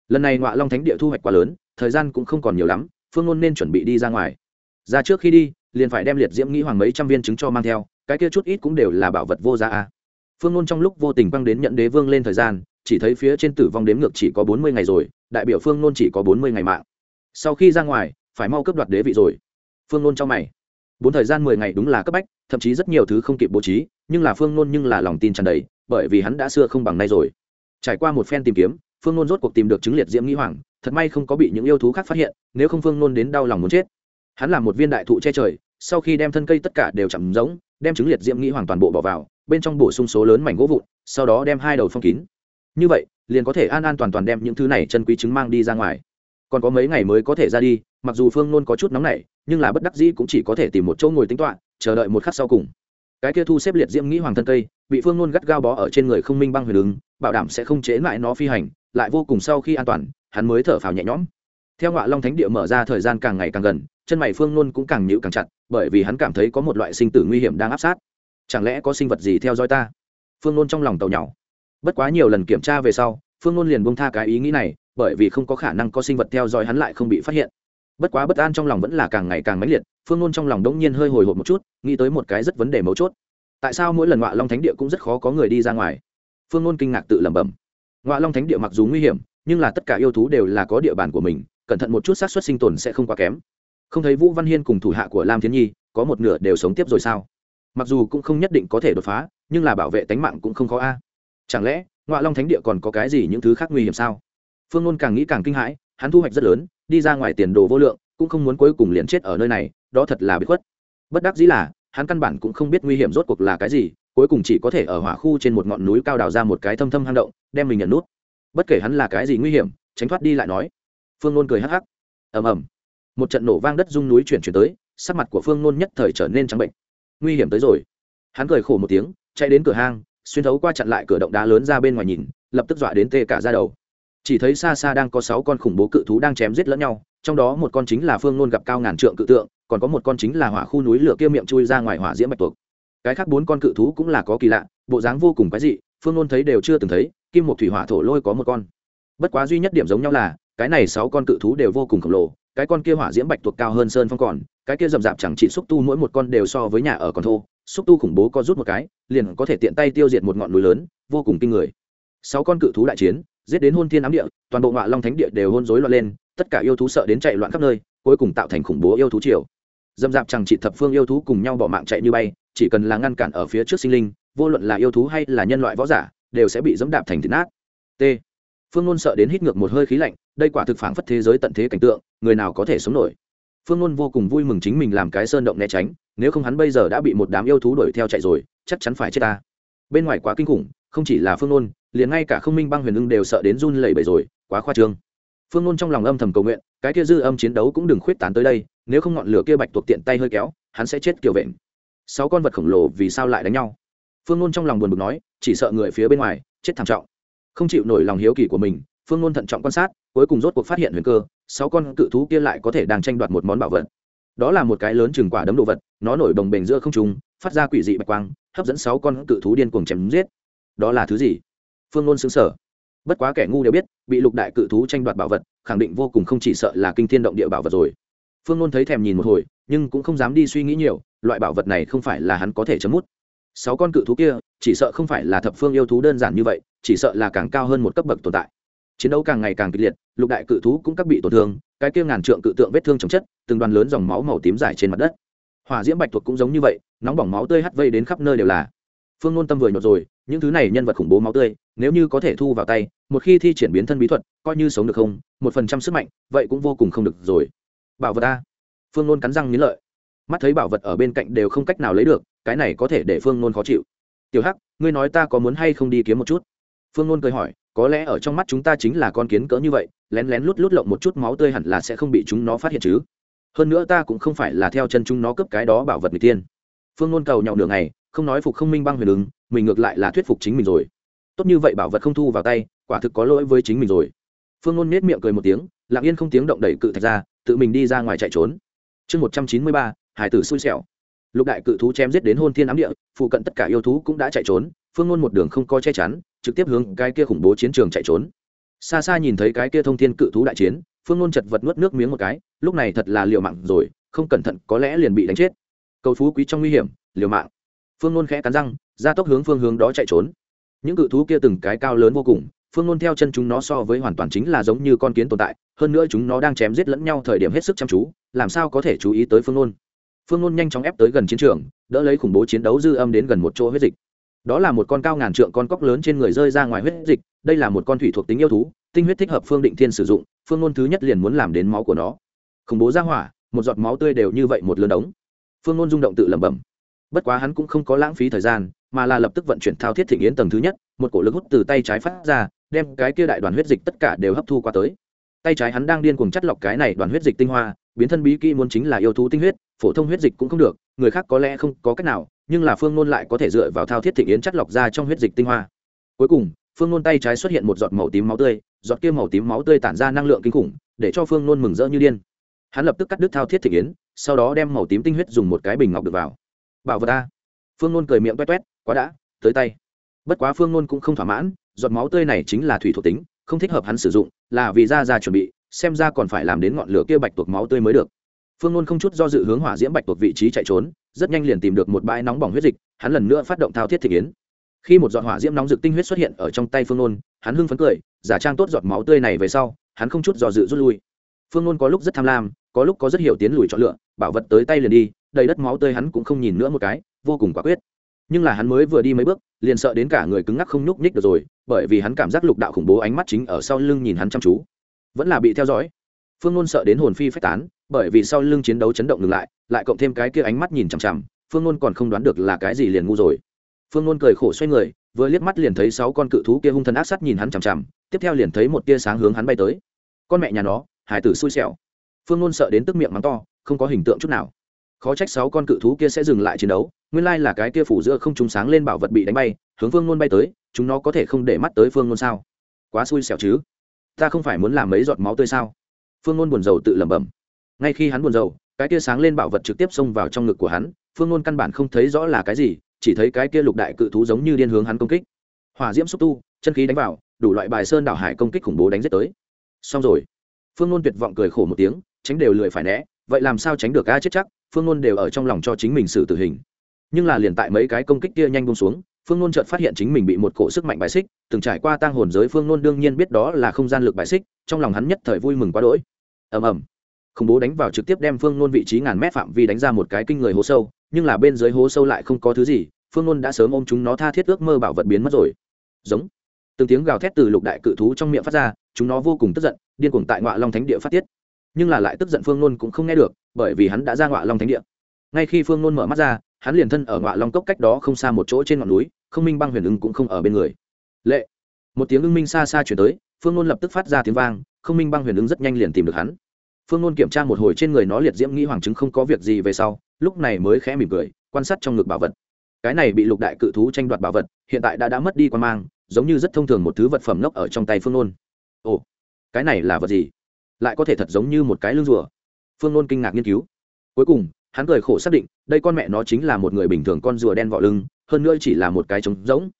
Lần này ngọa long thánh địa thu hoạch quá lớn, thời gian cũng không còn nhiều lắm, phương ngôn nên chuẩn bị đi ra ngoài. Ra trước khi đi, liền phải đem liệt diễm nghĩ hoàng mấy trăm viên trứng cho mang theo, cái kia chút ít cũng đều là bảo vật vô giá a. Phương ngôn trong lúc vô tình băng đến nhận đế vương lên thời gian, chỉ thấy phía trên tử vong đếm ngược chỉ có bốn mươi ngày rồi, đại biểu phương ngôn chỉ có bốn mươi ngày mạng. Sau khi ra ngoài, phải mau cấp đoạt đế vị rồi. Phương ngôn cho mày. Bốn thời gian mười ngày đúng là cấp bách, thậm chí rất nhiều thứ không kịp bố trí, nhưng là phương ngôn nhưng là lòng tin tràn đầy bởi vì hắn đã xưa không bằng nay rồi. Trải qua một phen tìm kiếm, phương ngôn rốt cuộc tìm được chứng liệt diễm nghĩ hoàng, thật may không có bị những yêu thú khác phát hiện, nếu không phương ngôn đến đau lòng muốn chết. Hắn là một viên đại thụ che trời, sau khi đem thân cây tất cả đều chậm giống, đem chứng liệt diễm nghĩ hoàng toàn bộ bỏ vào, bên trong bổ sung số lớn mảnh gỗ vụn, sau đó đem hai đầu phong kín. Như vậy, liền có thể an an toàn toàn đem những thứ này chân quý chứng mang đi ra ngoài. Còn có mấy ngày mới có thể ra đi, mặc dù phương nôn có chút nóng nảy, nhưng là bất đắc dĩ cũng chỉ có thể tìm một chỗ ngồi tính toạ chờ đợi một khắc sau cùng cái kia thu xếp liệt diễm nghĩ hoàng thân cây, bị phương nôn gắt gao bó ở trên người không minh băng huyền ứng, bảo đảm sẽ không chế lại nó phi hành, lại vô cùng sau khi an toàn, hắn mới thở phào nhẹ nhõm. Theo ngọa long thánh địa mở ra thời gian càng ngày càng gần, chân mày phương nôn cũng càng nhịu càng chặt, bởi vì hắn cảm thấy có một loại sinh tử nguy hiểm đang áp sát. Chẳng lẽ có sinh vật gì theo dõi ta? Phương nôn trong lòng tàu nhỏ bất quá nhiều lần kiểm tra về sau, phương nôn liền bông tha cái ý nghĩ này, bởi vì không có khả năng có sinh vật theo dõi hắn lại không bị phát hiện bất quá bất an trong lòng vẫn là càng ngày càng mãnh liệt, phương nôn trong lòng đống nhiên hơi hồi hộp một chút, nghĩ tới một cái rất vấn đề mấu chốt. Tại sao mỗi lần ngọa long thánh địa cũng rất khó có người đi ra ngoài? Phương nôn kinh ngạc tự lẩm bẩm. Ngọa long thánh địa mặc dù nguy hiểm, nhưng là tất cả yêu thú đều là có địa bàn của mình, cẩn thận một chút xác suất sinh tồn sẽ không quá kém. Không thấy vũ văn hiên cùng thủ hạ của lam thiên nhi, có một nửa đều sống tiếp rồi sao? Mặc dù cũng không nhất định có thể đột phá, nhưng là bảo vệ tánh mạng cũng không khó a. À. Chẳng lẽ ngoại long thánh địa còn có cái gì những thứ khác nguy hiểm sao? Phương nôn càng nghĩ càng kinh hãi, hắn thu hoạch rất lớn đi ra ngoài tiền đồ vô lượng, cũng không muốn cuối cùng liền chết ở nơi này, đó thật là bị khuất. Bất đắc dĩ là, hắn căn bản cũng không biết nguy hiểm rốt cuộc là cái gì, cuối cùng chỉ có thể ở hỏa khu trên một ngọn núi cao đào ra một cái thâm thâm hang động, đem mình nhận nút. Bất kể hắn là cái gì nguy hiểm, tránh thoát đi lại nói. Phương nôn cười hắc hắc. Ầm ầm. Một trận nổ vang đất rung núi chuyển chuyển tới, sắc mặt của phương nôn nhất thời trở nên trắng bệnh. Nguy hiểm tới rồi. Hắn cười khổ một tiếng, chạy đến cửa hang, xuyên thấu qua chặn lại cửa động đá lớn ra bên ngoài nhìn, lập tức dọa đến tê cả ra đầu chỉ thấy xa xa đang có sáu con khủng bố cự thú đang chém giết lẫn nhau, trong đó một con chính là phương nôn gặp cao ngàn trượng cự tượng, còn có một con chính là hỏa khu núi lửa kia miệng chui ra ngoài hỏa diễm bạch tuộc. Cái khác bốn con cự thú cũng là có kỳ lạ, bộ dáng vô cùng cái dị, phương nôn thấy đều chưa từng thấy, kim một thủy hỏa thổ lôi có một con. Bất quá duy nhất điểm giống nhau là, cái này sáu con cự thú đều vô cùng khổng lồ, cái con kia hỏa diễm bạch tuộc cao hơn sơn phong còn, cái kia rậm rạp chẳng chỉ xúc tu mỗi một con đều so với nhà ở còn thô, xúc tu khủng bố có rút một cái, liền có thể tiện tay tiêu diệt một ngọn núi lớn, vô cùng kinh người. Sáu con cự thú đại chiến giết đến hôn thiên ám địa, toàn bộ ngọa long thánh địa đều hôn rối loạn lên, tất cả yêu thú sợ đến chạy loạn khắp nơi, cuối cùng tạo thành khủng bố yêu thú triều. Dâm dạp chẳng trị thập phương yêu thú cùng nhau bỏ mạng chạy như bay, chỉ cần là ngăn cản ở phía trước sinh linh, vô luận là yêu thú hay là nhân loại võ giả, đều sẽ bị dẫm đạp thành thịt nát. T. Phương ngôn sợ đến hít ngược một hơi khí lạnh, đây quả thực phản phất thế giới tận thế cảnh tượng, người nào có thể sống nổi. Phương ngôn vô cùng vui mừng chính mình làm cái sơn động né tránh, nếu không hắn bây giờ đã bị một đám yêu thú đuổi theo chạy rồi, chắc chắn phải chết ta. Bên ngoài quá kinh khủng, không chỉ là phương ngôn liền ngay cả không minh băng huyền ưng đều sợ đến run lẩy bẩy rồi, quá khoa trương. Phương ngôn trong lòng âm thầm cầu nguyện, cái kia dư âm chiến đấu cũng đừng khuyết tán tới đây, nếu không ngọn lửa kia bạch tuộc tiện tay hơi kéo, hắn sẽ chết kiểu vện. Sáu con vật khổng lồ vì sao lại đánh nhau? Phương ngôn trong lòng buồn bực nói, chỉ sợ người phía bên ngoài, chết thảm trọng. Không chịu nổi lòng hiếu kỳ của mình, phương ngôn thận trọng quan sát, cuối cùng rốt cuộc phát hiện huyền cơ, sáu con cự thú kia lại có thể đang tranh đoạt một món bảo vật. Đó là một cái lớn chừng quả đấm đồ vật, nó nổi đồng bềnh giữa không trung, phát ra quỷ dị bạch quang, hấp dẫn sáu con cự thú điên cuồng chém giết. Đó là thứ gì? Phương nôn xứng sở bất quá kẻ ngu đều biết, bị lục đại cự thú tranh đoạt bảo vật, khẳng định vô cùng không chỉ sợ là kinh thiên động địa bảo vật rồi. Phương nôn thấy thèm nhìn một hồi, nhưng cũng không dám đi suy nghĩ nhiều, loại bảo vật này không phải là hắn có thể chấm mút. Sáu con cự thú kia, chỉ sợ không phải là thập phương yêu thú đơn giản như vậy, chỉ sợ là càng cao hơn một cấp bậc tồn tại. Chiến đấu càng ngày càng kịch liệt, lục đại cự thú cũng các bị tổn thương, cái kia ngàn trượng cự tượng vết thương chồng chất, từng đoàn lớn dòng máu màu tím dài trên mặt đất. Hỏa diễm bạch thuộc cũng giống như vậy, nóng bỏng máu tươi hắt vây đến khắp nơi đều là. Phương nôn tâm vừa nhột rồi những thứ này nhân vật khủng bố máu tươi, nếu như có thể thu vào tay, một khi thi triển biến thân bí thuật, coi như sống được không? Một phần trăm sức mạnh, vậy cũng vô cùng không được rồi. Bảo vật ta phương nôn cắn răng nghiến lợi. Mắt thấy bảo vật ở bên cạnh đều không cách nào lấy được, cái này có thể để phương nôn khó chịu. Tiểu hắc, ngươi nói ta có muốn hay không đi kiếm một chút? Phương nôn cười hỏi, có lẽ ở trong mắt chúng ta chính là con kiến cỡ như vậy, lén lén lút lút lộng một chút máu tươi hẳn là sẽ không bị chúng nó phát hiện chứ. Hơn nữa ta cũng không phải là theo chân chúng nó cướp cái đó bảo vật người tiên. Phương nôn cầu nhậu nửa ngày không nói phục không minh băng huyền ứng, mình ngược lại là thuyết phục chính mình rồi. Tốt như vậy bảo vật không thu vào tay, quả thực có lỗi với chính mình rồi. Phương nôn nết miệng cười một tiếng, lặng yên không tiếng động đẩy cự thạch ra, tự mình đi ra ngoài chạy trốn. Chương một trăm chín mươi ba, hải tử xui xẻo. Lục đại cự thú chém giết đến hôn thiên ám địa, phụ cận tất cả yêu thú cũng đã chạy trốn, phương ngôn một đường không có che chắn, trực tiếp hướng cái kia khủng bố chiến trường chạy trốn. Xa xa nhìn thấy cái kia thông thiên cự thú đại chiến, phương ngôn chật vật nuốt nước miếng một cái, lúc này thật là liều mạng rồi, không cẩn thận có lẽ liền bị đánh chết. Cầu phú quý trong nguy hiểm, liều mạng phương nôn khẽ cắn răng ra tốc hướng phương hướng đó chạy trốn. Những cự thú kia từng cái cao lớn vô cùng, phương nôn theo chân chúng nó so với hoàn toàn chính là giống như con kiến tồn tại, hơn nữa chúng nó đang chém giết lẫn nhau thời điểm hết sức chăm chú, làm sao có thể chú ý tới phương nôn. Phương nôn nhanh chóng ép tới gần chiến trường, đỡ lấy khủng bố chiến đấu dư âm đến gần một chỗ huyết dịch. Đó là một con cao ngàn trượng con cóc lớn trên người rơi ra ngoài huyết dịch, đây là một con thủy thuộc tính yêu thú, tinh huyết thích hợp phương định thiên sử dụng, phương nôn thứ nhất liền muốn làm đến máu của nó. Khủng bố ra hỏa, một giọt máu tươi đều như vậy một lớn đống. Phương nôn rung động tự lẩm bẩm bất quá hắn cũng không có lãng phí thời gian, mà là lập tức vận chuyển thao thiết thịnh yến tầng thứ nhất, một cổ lực hút từ tay trái phát ra, đem cái kia đại đoàn huyết dịch tất cả đều hấp thu qua tới. Tay trái hắn đang điên cuồng chắt lọc cái này đoàn huyết dịch tinh hoa, biến thân bí kỹ muốn chính là yêu thú tinh huyết, phổ thông huyết dịch cũng không được, người khác có lẽ không có cách nào, nhưng là phương nôn lại có thể dựa vào thao thiết thịnh yến chắt lọc ra trong huyết dịch tinh hoa. Cuối cùng, phương nôn tay trái xuất hiện một giọt màu tím máu tươi, giọt kia màu tím máu tươi tản ra năng lượng kinh khủng, để cho phương nôn mừng rỡ như điên. Hắn lập tức cắt đứt thao thiết thịnh yến, sau đó đem màu tím tinh huyết dùng một cái bình ngọc được vào bảo vật ta phương nôn cười miệng toét toét quá đã, tới tay. Bất quá phương nôn cũng không thỏa mãn, giọt máu tươi này chính là thủy thuộc tính, không thích hợp hắn sử dụng, là vì ra ra chuẩn bị, xem ra còn phải làm đến ngọn lửa kia bạch tuộc máu tươi mới được. Phương nôn không chút do dự hướng hỏa diễm bạch tuộc vị trí chạy trốn, rất nhanh liền tìm được một bãi nóng bỏng huyết dịch, hắn lần nữa phát động thao thiết thị kiến khi một giọt hỏa diễm nóng rực tinh huyết xuất hiện ở trong tay phương nôn, hắn hưng phấn cười, giả trang tốt giọt máu tươi này về sau, hắn không chút do dự rút lui. Phương nôn có lúc rất tham lam, có lúc có rất hiểu tiến lùi chọn lựa, bảo vật tới tay liền đi đầy đất máu tươi hắn cũng không nhìn nữa một cái, vô cùng quả quyết. Nhưng là hắn mới vừa đi mấy bước, liền sợ đến cả người cứng ngắc không nhúc nhích được rồi, bởi vì hắn cảm giác lục đạo khủng bố ánh mắt chính ở sau lưng nhìn hắn chăm chú. Vẫn là bị theo dõi. Phương Luân sợ đến hồn phi phách tán, bởi vì sau lưng chiến đấu chấn động ngừng lại lại cộng thêm cái kia ánh mắt nhìn chằm chằm, phương Luân còn không đoán được là cái gì liền ngu rồi. Phương Luân cười khổ xoay người, vừa liếc mắt liền thấy sáu con cự thú kia hung thần ác sắt nhìn hắn chằm chằm, tiếp theo liền thấy một tia sáng hướng hắn bay tới. Con mẹ nhà nó hải tử xui xẻo. Phương Luân sợ đến tức miệng mắng to, không có hình tượng chút nào khó trách sáu con cự thú kia sẽ dừng lại chiến đấu, nguyên lai là cái kia phủ giữa không trúng sáng lên bảo vật bị đánh bay, hướng phương nôn bay tới, chúng nó có thể không để mắt tới phương nôn sao? Quá xui xẻo chứ? Ta không phải muốn làm mấy giọt máu tươi sao? Phương nôn buồn rầu tự lẩm bẩm. Ngay khi hắn buồn rầu, cái kia sáng lên bảo vật trực tiếp xông vào trong ngực của hắn, phương nôn căn bản không thấy rõ là cái gì, chỉ thấy cái kia lục đại cự thú giống như điên hướng hắn công kích. Hỏa diễm xúc tu, chân khí đánh vào, đủ loại bài sơn đảo hải công kích khủng bố đánh giết tới. Xong rồi. Phương nôn tuyệt vọng cười khổ một tiếng, tránh đều lười phải né, vậy làm sao tránh được a chết chắc? Phương nôn đều ở trong lòng cho chính mình xử tử hình. Nhưng là liền tại mấy cái công kích kia nhanh bông xuống, phương nôn chợt phát hiện chính mình bị một cổ sức mạnh bài xích, từng trải qua tang hồn giới phương nôn đương nhiên biết đó là không gian lực bài xích, trong lòng hắn nhất thời vui mừng quá đỗi. Ầm ầm. Khủng bố đánh vào trực tiếp đem phương nôn vị trí ngàn mét phạm vi đánh ra một cái kinh người hố sâu, nhưng là bên dưới hố sâu lại không có thứ gì, phương nôn đã sớm ôm chúng nó tha thiết ước mơ bảo vật biến mất rồi. Giống. Từng tiếng gào thét từ lục đại cự thú trong miệng phát ra, chúng nó vô cùng tức giận, điên cuồng tại ngoại long thánh địa phát tiết. Nhưng là lại tức giận phương nôn cũng không nghe được bởi vì hắn đã ra ngọa long thánh địa. Ngay khi phương nôn mở mắt ra, hắn liền thân ở ngọa long cốc cách đó không xa một chỗ trên ngọn núi, không minh băng huyền ưng cũng không ở bên người. Lệ! Một tiếng ưng minh xa xa chuyển tới, phương nôn lập tức phát ra tiếng vang, không minh băng huyền ưng rất nhanh liền tìm được hắn. Phương nôn kiểm tra một hồi trên người nó liệt diễm nghĩ hoàng chứng không có việc gì về sau, lúc này mới khẽ mỉm cười, quan sát trong ngực bảo vật. Cái này bị lục đại cự thú tranh đoạt bảo vật, hiện tại đã đã mất đi quan mang, giống như rất thông thường một thứ vật phẩm ngốc ở trong tay phương nôn. Ồ! Cái này là vật gì? Lại có thể thật giống như một cái lưng rùa phương nôn kinh ngạc nghiên cứu. Cuối cùng, hắn cười khổ xác định, đây con mẹ nó chính là một người bình thường con rùa đen vọ lưng, hơn nữa chỉ là một cái trống rỗng.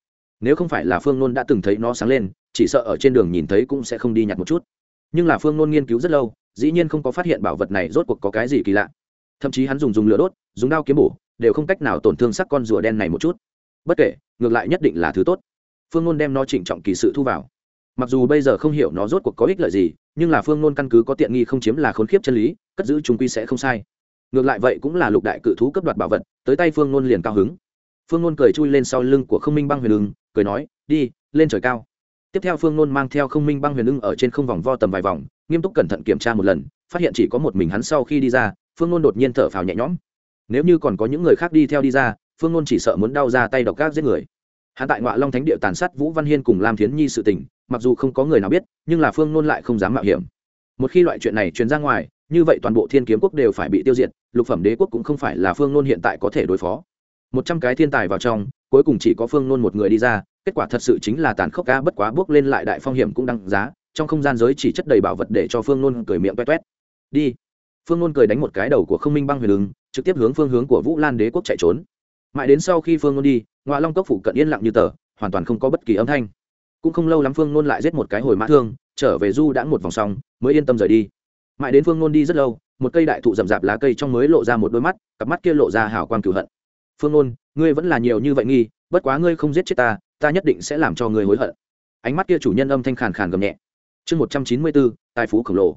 Nếu không phải là phương nôn đã từng thấy nó sáng lên, chỉ sợ ở trên đường nhìn thấy cũng sẽ không đi nhặt một chút. Nhưng là phương nôn nghiên cứu rất lâu, dĩ nhiên không có phát hiện bảo vật này rốt cuộc có cái gì kỳ lạ. Thậm chí hắn dùng dùng lửa đốt, dùng đao kiếm bổ, đều không cách nào tổn thương sắc con rùa đen này một chút. Bất kể, ngược lại nhất định là thứ tốt. Phương nôn đem nó trịnh trọng kỳ sự thu vào mặc dù bây giờ không hiểu nó rốt cuộc có ích lợi gì, nhưng là phương nôn căn cứ có tiện nghi không chiếm là khốn khiếp chân lý, cất giữ chúng quy sẽ không sai. Ngược lại vậy cũng là lục đại cự thú cấp đoạt bảo vật, tới tay phương nôn liền cao hứng. Phương nôn cười chui lên sau lưng của không minh băng huyền ưng, cười nói, đi, lên trời cao. Tiếp theo phương nôn mang theo không minh băng huyền ưng ở trên không vòng vo tầm vài vòng, nghiêm túc cẩn thận kiểm tra một lần, phát hiện chỉ có một mình hắn sau khi đi ra, phương nôn đột nhiên thở phào nhẹ nhõm. Nếu như còn có những người khác đi theo đi ra, phương nôn chỉ sợ muốn đau ra tay độc gác giết người. Hắn tại ngoại long thánh địa tàn sát vũ văn hiên cùng lam thiến nhi sự tình mặc dù không có người nào biết, nhưng là phương nôn lại không dám mạo hiểm. Một khi loại chuyện này truyền ra ngoài, như vậy toàn bộ thiên kiếm quốc đều phải bị tiêu diệt, lục phẩm đế quốc cũng không phải là phương nôn hiện tại có thể đối phó. Một trăm cái thiên tài vào trong, cuối cùng chỉ có phương nôn một người đi ra, kết quả thật sự chính là tàn khốc ca bất quá bước lên lại đại phong hiểm cũng đăng giá, trong không gian giới chỉ chất đầy bảo vật để cho phương nôn cười miệng toét toét đi. Phương nôn cười đánh một cái đầu của không minh băng huyền ứng, trực tiếp hướng phương hướng của vũ lan đế quốc chạy trốn. Mãi đến sau khi phương nôn đi ngoại long cốc phụ cận yên lặng như tờ, hoàn toàn không có bất kỳ âm thanh cũng không lâu lắm phương nôn lại giết một cái hồi mã thương, trở về du đã một vòng xong, mới yên tâm rời đi. Mãi đến phương nôn đi rất lâu, một cây đại thụ rậm rạp lá cây trong mới lộ ra một đôi mắt, cặp mắt kia lộ ra hào quang cửu hận. Phương nôn, ngươi vẫn là nhiều như vậy nghi, bất quá ngươi không giết chết ta ta nhất định sẽ làm cho ngươi hối hận. Ánh mắt kia chủ nhân âm thanh khàn khàn gầm nhẹ. Chương một trăm chín mươi bốn, tài phú khổng lồ.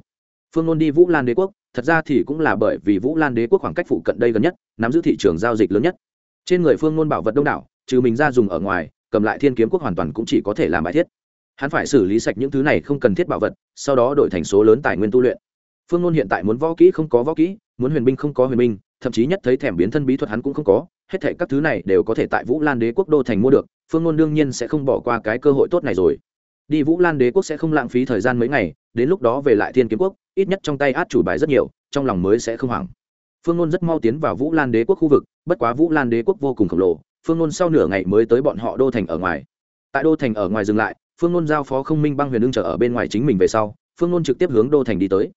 Phương nôn đi vũ lan đế quốc, thật ra thì cũng là bởi vì vũ lan đế quốc khoảng cách phụ cận đây gần nhất, nắm giữ thị trường giao dịch lớn nhất. Trên người phương nôn bảo vật đông đảo, trừ mình ra dùng ở ngoài cầm lại thiên kiếm quốc hoàn toàn cũng chỉ có thể làm bài thiết. Hắn phải xử lý sạch những thứ này không cần thiết bảo vật, sau đó đổi thành số lớn tài nguyên tu luyện. Phương nôn hiện tại muốn võ kỹ không có võ kỹ, muốn huyền binh không có huyền binh, thậm chí nhất thấy thèm biến thân bí thuật hắn cũng không có, hết thể các thứ này đều có thể tại vũ lan đế quốc đô thành mua được, phương nôn đương nhiên sẽ không bỏ qua cái cơ hội tốt này rồi. Đi vũ lan đế quốc sẽ không lãng phí thời gian mấy ngày, đến lúc đó về lại thiên kiếm quốc, ít nhất trong tay át chủ bài rất nhiều, trong lòng mới sẽ không hoảng. Phương nôn rất mau tiến vào vũ lan đế quốc khu vực, bất quá vũ lan đế quốc vô cùng khổng lồ phương nôn sau nửa ngày mới tới bọn họ đô thành ở ngoài. Tại đô thành ở ngoài dừng lại, phương nôn giao phó không minh băng huyền ưng trở ở bên ngoài chính mình về sau, phương nôn trực tiếp hướng đô thành đi tới.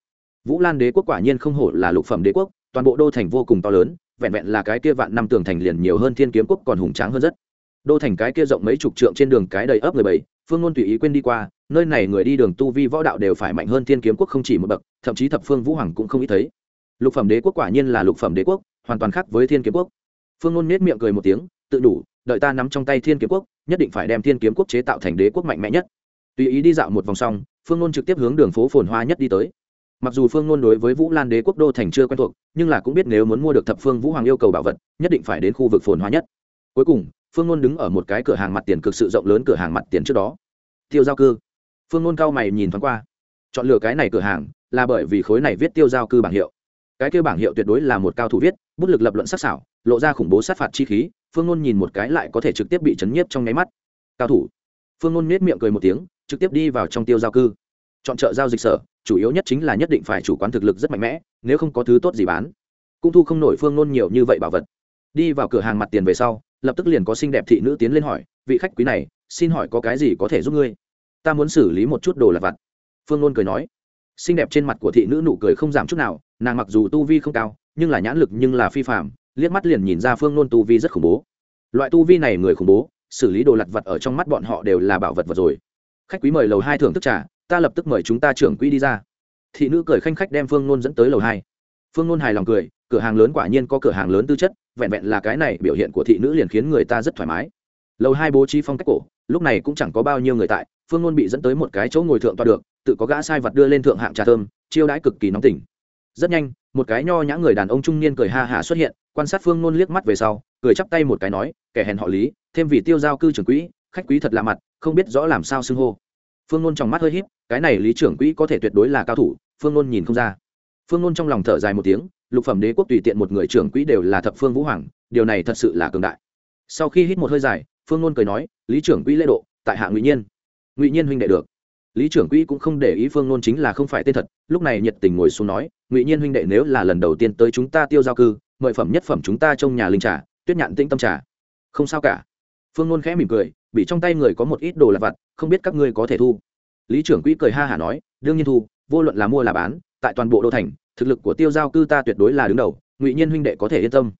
Vũ lan đế quốc quả nhiên không hổ là lục phẩm đế quốc, toàn bộ đô thành vô cùng to lớn, vẹn vẹn là cái kia vạn năm tường thành liền nhiều hơn thiên kiếm quốc còn hùng tráng hơn rất. Đô thành cái kia rộng mấy chục trượng trên đường cái đầy ấp người bảy, phương ngôn tùy ý quên đi qua, nơi này người đi đường tu vi võ đạo đều phải mạnh hơn thiên kiếm quốc không chỉ một bậc, thậm chí thập phương vũ hoàng cũng không ít thấy. Lục phẩm đế quốc quả nhiên là lục phẩm đế quốc, hoàn toàn khác với thiên kiếm quốc phương ngôn nết miệng cười một tiếng, tự đủ, đợi ta nắm trong tay thiên kiếm quốc, nhất định phải đem thiên kiếm quốc chế tạo thành đế quốc mạnh mẽ nhất. Tùy ý đi dạo một vòng xong, phương ngôn trực tiếp hướng đường phố phồn hoa nhất đi tới. Mặc dù phương ngôn đối với vũ lan đế quốc đô thành chưa quen thuộc, nhưng là cũng biết nếu muốn mua được thập phương vũ hoàng yêu cầu bảo vật, nhất định phải đến khu vực phồn hoa nhất. Cuối cùng, phương ngôn đứng ở một cái cửa hàng mặt tiền cực sự rộng lớn cửa hàng mặt tiền trước đó. Tiêu giao cư. Phương ngôn cao mày nhìn thoáng qua. Chọn lựa cái này cửa hàng là bởi vì khối này viết tiêu giao cư bảng hiệu. Cái kêu bảng hiệu tuyệt đối là một cao thủ viết, bút lực lập luận sắc sảo lộ ra khủng bố sát phạt chi khí, phương nôn nhìn một cái lại có thể trực tiếp bị chấn nhiếp trong nháy mắt. Cao thủ. Phương nôn nết miệng cười một tiếng, trực tiếp đi vào trong tiêu giao cư. Chọn chợ giao dịch sở, chủ yếu nhất chính là nhất định phải chủ quán thực lực rất mạnh mẽ, nếu không có thứ tốt gì bán. Cũng thu không nổi phương nôn nhiều như vậy bảo vật. Đi vào cửa hàng mặt tiền về sau, lập tức liền có xinh đẹp thị nữ tiến lên hỏi, vị khách quý này, xin hỏi có cái gì có thể giúp ngươi? Ta muốn xử lý một chút đồ lặt vặt. Phương nôn cười nói. Xinh đẹp trên mặt của thị nữ nụ cười không giảm chút nào, nàng mặc dù tu vi không cao, nhưng là nhãn lực nhưng là phi phạm liếc mắt liền nhìn ra phương nôn tu vi rất khủng bố. Loại tu vi này người khủng bố, xử lý đồ lặt vặt ở trong mắt bọn họ đều là bảo vật vật rồi. Khách quý mời lầu hai thưởng thức trà, ta lập tức mời chúng ta trưởng quỹ đi ra. Thị nữ cười khanh khách đem phương nôn dẫn tới lầu hai. Phương nôn hài lòng cười, cửa hàng lớn quả nhiên có cửa hàng lớn tư chất, vẹn vẹn là cái này biểu hiện của thị nữ liền khiến người ta rất thoải mái. Lầu hai bố trí phong cách cổ, lúc này cũng chẳng có bao nhiêu người tại, phương nôn bị dẫn tới một cái chỗ ngồi thượng toa được, tự có gã sai vật đưa lên thượng hạng trà thơm, chiêu đãi cực kỳ nóng tỉnh. Rất nhanh một cái nho nhã người đàn ông trung niên cười ha hả xuất hiện, quan sát phương nôn liếc mắt về sau, cười chắp tay một cái nói, kẻ hèn họ lý, thêm vì tiêu giao cư trưởng quỹ, khách quý thật lạ mặt, không biết rõ làm sao xưng hô. Phương nôn trong mắt hơi híp, cái này lý trưởng quỹ có thể tuyệt đối là cao thủ, phương nôn nhìn không ra. Phương nôn trong lòng thở dài một tiếng, lục phẩm đế quốc tùy tiện một người trưởng quỹ đều là thập phương vũ hoàng, điều này thật sự là cường đại. Sau khi hít một hơi dài, phương nôn cười nói, lý trưởng quỹ lễ độ, tại hạ ngụy nhiên. Ngụy nhiên huynh đệ được lý trưởng quỹ cũng không để ý phương nôn chính là không phải tên thật, lúc này nhiệt tình ngồi xuống nói, ngụy nhiên huynh đệ nếu là lần đầu tiên tới chúng ta tiêu giao cư, mời phẩm nhất phẩm chúng ta trong nhà linh trà, tuyết nhạn tĩnh tâm trà. Không sao cả. Phương nôn khẽ mỉm cười, bị trong tay người có một ít đồ lặt vặt, không biết các ngươi có thể thu? Lý trưởng quỹ cười ha hả nói, đương nhiên thu, vô luận là mua là bán, tại toàn bộ đô thành, thực lực của tiêu giao cư ta tuyệt đối là đứng đầu, ngụy nhiên huynh đệ có thể yên tâm.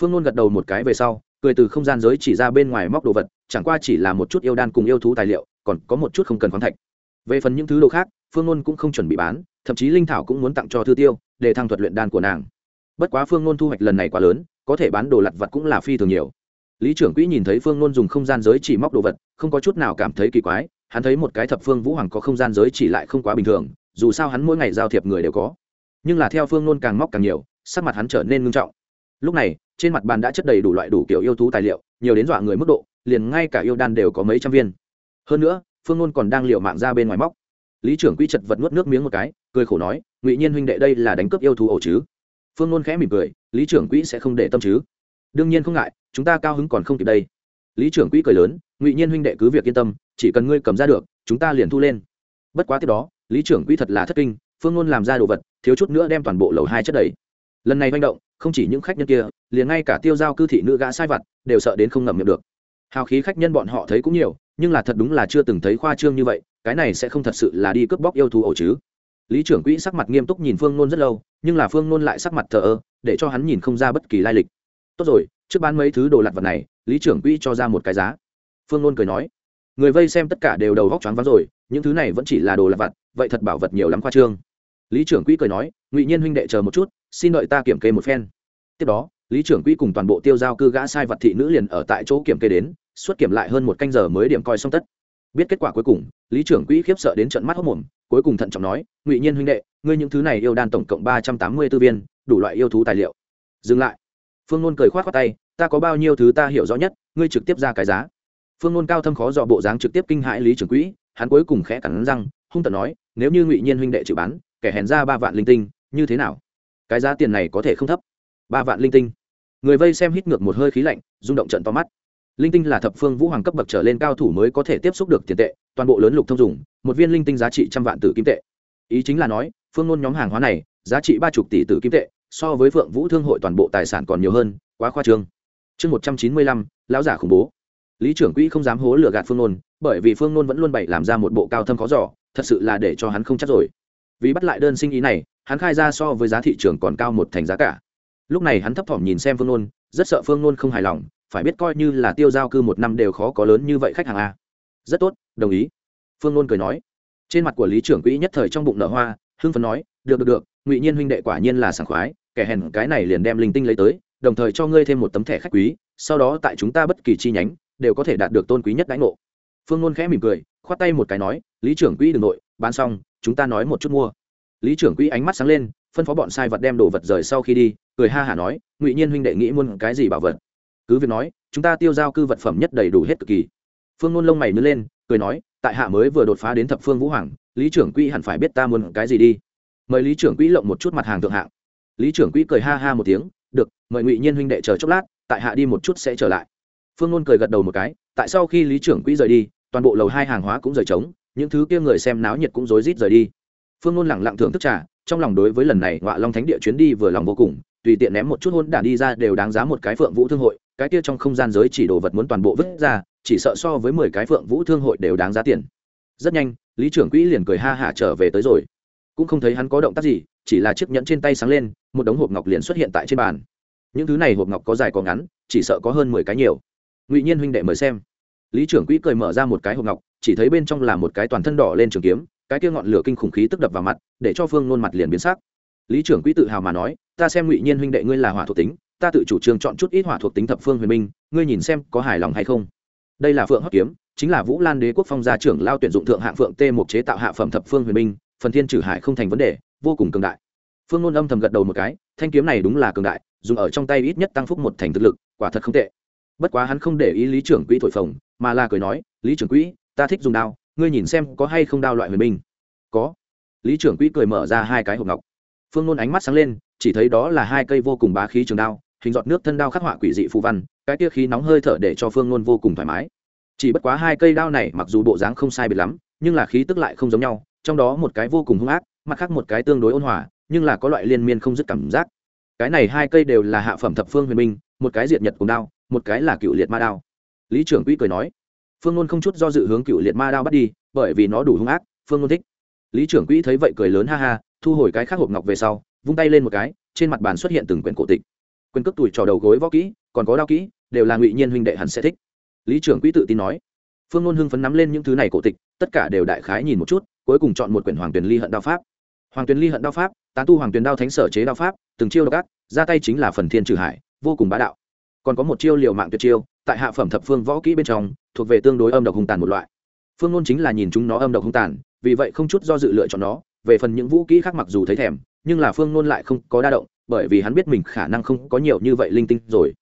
Phương nôn gật đầu một cái về sau, cười từ không gian giới chỉ ra bên ngoài móc đồ vật, chẳng qua chỉ là một chút yêu đan cùng yêu thú tài liệu, còn có một chút không cần khoáng thạch về phần những thứ đồ khác, phương nôn cũng không chuẩn bị bán, thậm chí linh thảo cũng muốn tặng cho thư tiêu, để thăng thuật luyện đan của nàng. Bất quá phương nôn thu hoạch lần này quá lớn, có thể bán đồ lặt vặt cũng là phi thường nhiều. Lý trưởng quỹ nhìn thấy phương nôn dùng không gian giới chỉ móc đồ vật, không có chút nào cảm thấy kỳ quái, hắn thấy một cái thập phương vũ hoàng có không gian giới chỉ lại không quá bình thường, dù sao hắn mỗi ngày giao thiệp người đều có. Nhưng là theo phương nôn càng móc càng nhiều, sắc mặt hắn trở nên ngưng trọng. Lúc này, trên mặt bàn đã chất đầy đủ loại đủ kiểu yêu thú tài liệu, nhiều đến dọa người mức độ, liền ngay cả yêu đan đều có mấy trăm viên. Hơn nữa phương nôn còn đang liệu mạng ra bên ngoài móc. Lý trưởng quỹ chật vật nuốt nước miếng một cái, cười khổ nói, ngụy nhiên huynh đệ đây là đánh cướp yêu thú ổ chứ? Phương nôn khẽ mỉm cười, lý trưởng quỹ sẽ không để tâm chứ? Đương nhiên không ngại, chúng ta cao hứng còn không kịp đây. Lý trưởng quỹ cười lớn, ngụy nhiên huynh đệ cứ việc yên tâm, chỉ cần ngươi cầm ra được, chúng ta liền thu lên. Bất quá tiếp đó, lý trưởng quỹ thật là thất kinh, phương ngôn làm ra đồ vật, thiếu chút nữa đem toàn bộ lầu hai chất đầy. Lần này manh động, không chỉ những khách nhân kia, liền ngay cả tiêu giao cư thị nữ gã sai vặt, đều sợ đến không ngậm miệng được. Hào khí khách nhân bọn họ thấy cũng nhiều nhưng là thật đúng là chưa từng thấy khoa trương như vậy, cái này sẽ không thật sự là đi cướp bóc yêu thú ổ chứ. Lý trưởng quỹ sắc mặt nghiêm túc nhìn phương nôn rất lâu, nhưng là phương nôn lại sắc mặt thờ ơ, để cho hắn nhìn không ra bất kỳ lai lịch. Tốt rồi, trước bán mấy thứ đồ lặt vật này, lý trưởng quỹ cho ra một cái giá. Phương nôn cười nói, người vây xem tất cả đều đầu góc choáng váng rồi, những thứ này vẫn chỉ là đồ lặt vặt, vậy thật bảo vật nhiều lắm khoa trương. Lý trưởng quỹ cười nói, ngụy nhiên huynh đệ chờ một chút, xin đợi ta kiểm kê một phen. Tiếp đó, lý trưởng quỹ cùng toàn bộ tiêu giao cư gã sai vật thị nữ liền ở tại chỗ kiểm kê đến suốt kiểm lại hơn một canh giờ mới điểm coi xong tất. Biết kết quả cuối cùng, lý trưởng quỹ khiếp sợ đến trận mắt hốc mồm, cuối cùng thận trọng nói, ngụy nhiên huynh đệ, ngươi những thứ này yêu đan tổng cộng ba trăm tám mươi tư viên, đủ loại yêu thú tài liệu. Dừng lại. Phương nôn cười k h o á t khoác tay, ta có bao nhiêu thứ ta hiểu rõ nhất, ngươi trực tiếp ra cái giá. Phương nôn cao thâm khó dọ bộ dáng trực tiếp kinh hãi lý trưởng quỹ, hắn cuối cùng khẽ cắn răng, hung tận nói, nếu như ngụy nhiên huynh đệ chịu bán, kẻ hèn ra ba vạn linh tinh, như thế nào? Cái giá tiền này có thể không thấp. Ba vạn linh tinh. Người vây xem hít ngược một hơi khí lạnh, rung động trận to mắt linh tinh là thập phương vũ hoàng cấp bậc trở lên cao thủ mới có thể tiếp xúc được tiền tệ, toàn bộ lớn lục thông dùng một viên linh tinh giá trị trăm vạn tử kim tệ. Ý chính là nói, phương ngôn nhóm hàng hóa này, giá trị ba chục tỷ tử kim tệ, so với phượng vũ thương hội toàn bộ tài sản còn nhiều hơn, quá khoa trương. Chương một trăm chín mươi lăm, lão giả khủng bố. Lý trưởng quỹ không dám hố lừa gạt phương ngôn, bởi vì phương ngôn vẫn luôn bày làm ra một bộ cao thâm khó giỏ thật sự là để cho hắn không chắc rồi. Vì bắt lại đơn sinh ý này, hắn khai ra so với giá thị trường còn cao một thành giá cả. Lúc này hắn thấp thỏm nhìn xem phương ngôn rất sợ phương nôn không hài lòng, phải biết coi như là tiêu giao cư một năm đều khó có lớn như vậy khách hàng a. Rất tốt, đồng ý. Phương nôn cười nói. Trên mặt của lý trưởng quỹ nhất thời trong bụng nở hoa, hưng phấn nói, được được được, ngụy nhiên huynh đệ quả nhiên là sảng khoái, kẻ hèn cái này liền đem linh tinh lấy tới, đồng thời cho ngươi thêm một tấm thẻ khách quý, sau đó tại chúng ta bất kỳ chi nhánh đều có thể đạt được tôn quý nhất đãi ngộ. Phương nôn khẽ mỉm cười, khoát tay một cái nói, lý trưởng quỹ đ ừ n g nội, bán xong, chúng ta nói một chút mua. Lý trưởng quỹ ánh mắt sáng lên phân phó bọn sai vật đem đồ vật rời sau khi đi, cười ha hả nói, ngụy nhiên huynh đệ nghĩ muôn cái gì bảo vật? Cứ việc nói, chúng ta tiêu giao cư vật phẩm nhất đầy đủ hết cực kỳ. Phương ngôn lông mày nứt lên, cười nói, tại hạ mới vừa đột phá đến thập phương vũ hoàng, lý trưởng quỹ hẳn phải biết ta muốn cái gì đi. Mời lý trưởng quỹ lộng một chút mặt hàng thượng hạng. Lý trưởng quỹ cười ha ha một tiếng, được, mời ngụy nhiên huynh đệ chờ chốc lát, tại hạ đi một chút sẽ trở lại. Phương ngôn cười gật đầu một cái, tại sau khi lý trưởng quỹ rời đi, toàn bộ lầu hai hàng hóa cũng rời trống, những thứ kia người xem náo nhiệt cũng rối rít rời đi. Phương ngôn lẳng lặng thưởng thức trà trong lòng đối với lần này ngọa long thánh địa chuyến đi vừa lòng vô cùng, tùy tiện ném một chút hôn đản đi ra đều đáng giá một cái phượng vũ thương hội, cái kia trong không gian giới chỉ đồ vật muốn toàn bộ vứt ra, chỉ sợ so với mười cái phượng vũ thương hội đều đáng giá tiền. Rất nhanh, lý trưởng quỹ liền cười ha hả trở về tới rồi. Cũng không thấy hắn có động tác gì, chỉ là chiếc nhẫn trên tay sáng lên, một đống hộp ngọc liền xuất hiện tại trên bàn. Những thứ này hộp ngọc có dài có ngắn, chỉ sợ có hơn mười cái nhiều. Ngụy nhiên huynh đệ mời xem. Lý trưởng quỹ cười mở ra một cái hộp ngọc, chỉ thấy bên trong là một cái toàn thân đỏ lên trường kiếm cái kia ngọn lửa kinh khủng khí tức đập vào mặt, để cho phương nôn mặt liền biến sắc. Lý trưởng quỹ tự hào mà nói, ta xem ngụy nhiên huynh đệ ngươi là hỏa thuộc tính, ta tự chủ trương chọn chút ít hỏa thuộc tính thập phương huyền minh, ngươi nhìn xem có hài lòng hay không? Đây là phượng hắc kiếm, chính là vũ lan đế quốc phong gia trưởng lao tuyển dụng thượng hạng phượng tê mục chế tạo hạ phẩm thập phương huyền minh, phần thiên trừ hải không thành vấn đề, vô cùng cường đại. Phương nôn âm thầm gật đầu một cái, thanh kiếm này đúng là cường đại, dùng ở trong tay ít nhất tăng phúc một thành thực lực, quả thật không tệ. Bất quá hắn không để ý lý trưởng quỹ thổi phồng, mà là cười nói, lý trưởng quỹ, ta thích dùng đao ngươi nhìn xem có hay không đao loại huyền minh có. Lý trưởng quỹ cười mở ra hai cái hộp ngọc. Phương nôn ánh mắt sáng lên, chỉ thấy đó là hai cây vô cùng bá khí trường đao, hình giọt nước thân đao khắc họa quỷ dị phù văn, cái tia khí nóng hơi thở để cho phương nôn vô cùng thoải mái. Chỉ bất quá hai cây đao này mặc dù bộ dáng không sai biệt lắm, nhưng là khí tức lại không giống nhau, trong đó một cái vô cùng hung ác, mặt khác một cái tương đối ôn hòa, nhưng là có loại liên miên không dứt cảm giác. Cái này hai cây đều là hạ phẩm thập phương huyền minh một cái diệt nhật cùng đao, một cái là cựu liệt ma đao. Lý trưởng quỹ cười nói phương ngôn không chút do dự hướng cựu liệt ma đao bắt đi, bởi vì nó đủ hung ác, phương ngôn thích. Lý trưởng quỹ thấy vậy cười lớn ha ha, thu hồi cái khác hộp ngọc về sau, vung tay lên một cái, trên mặt bàn xuất hiện từng quyển cổ tịch. Quyền cước tuổi trò đầu gối võ kỹ, còn có đao kỹ, đều là ngụy nhiên huynh đệ hẳn sẽ thích. Lý trưởng quỹ tự tin nói. Phương ngôn hưng phấn nắm lên những thứ này cổ tịch, tất cả đều đại khái nhìn một chút, cuối cùng chọn một quyển hoàng tuyền ly hận đao pháp. Hoàng tuyền ly hận đao pháp, tán tu hoàng tuyền đao thánh sở chế đao pháp, từng chiêu độc ác, ra tay chính là phần thiên trừ hải, vô cùng bá đạo. Còn có một chiêu liều mạng tuyệt chiêu tại hạ phẩm thập phương võ kỹ bên trong, thuộc về tương đối âm độc hung tàn một loại. Phương ngôn chính là nhìn chúng nó âm độc hung tàn, vì vậy không chút do dự lựa chọn nó, về phần những vũ kỹ khác mặc dù thấy thèm, nhưng là phương ngôn lại không có đa động, bởi vì hắn biết mình khả năng không có nhiều như vậy linh tinh rồi.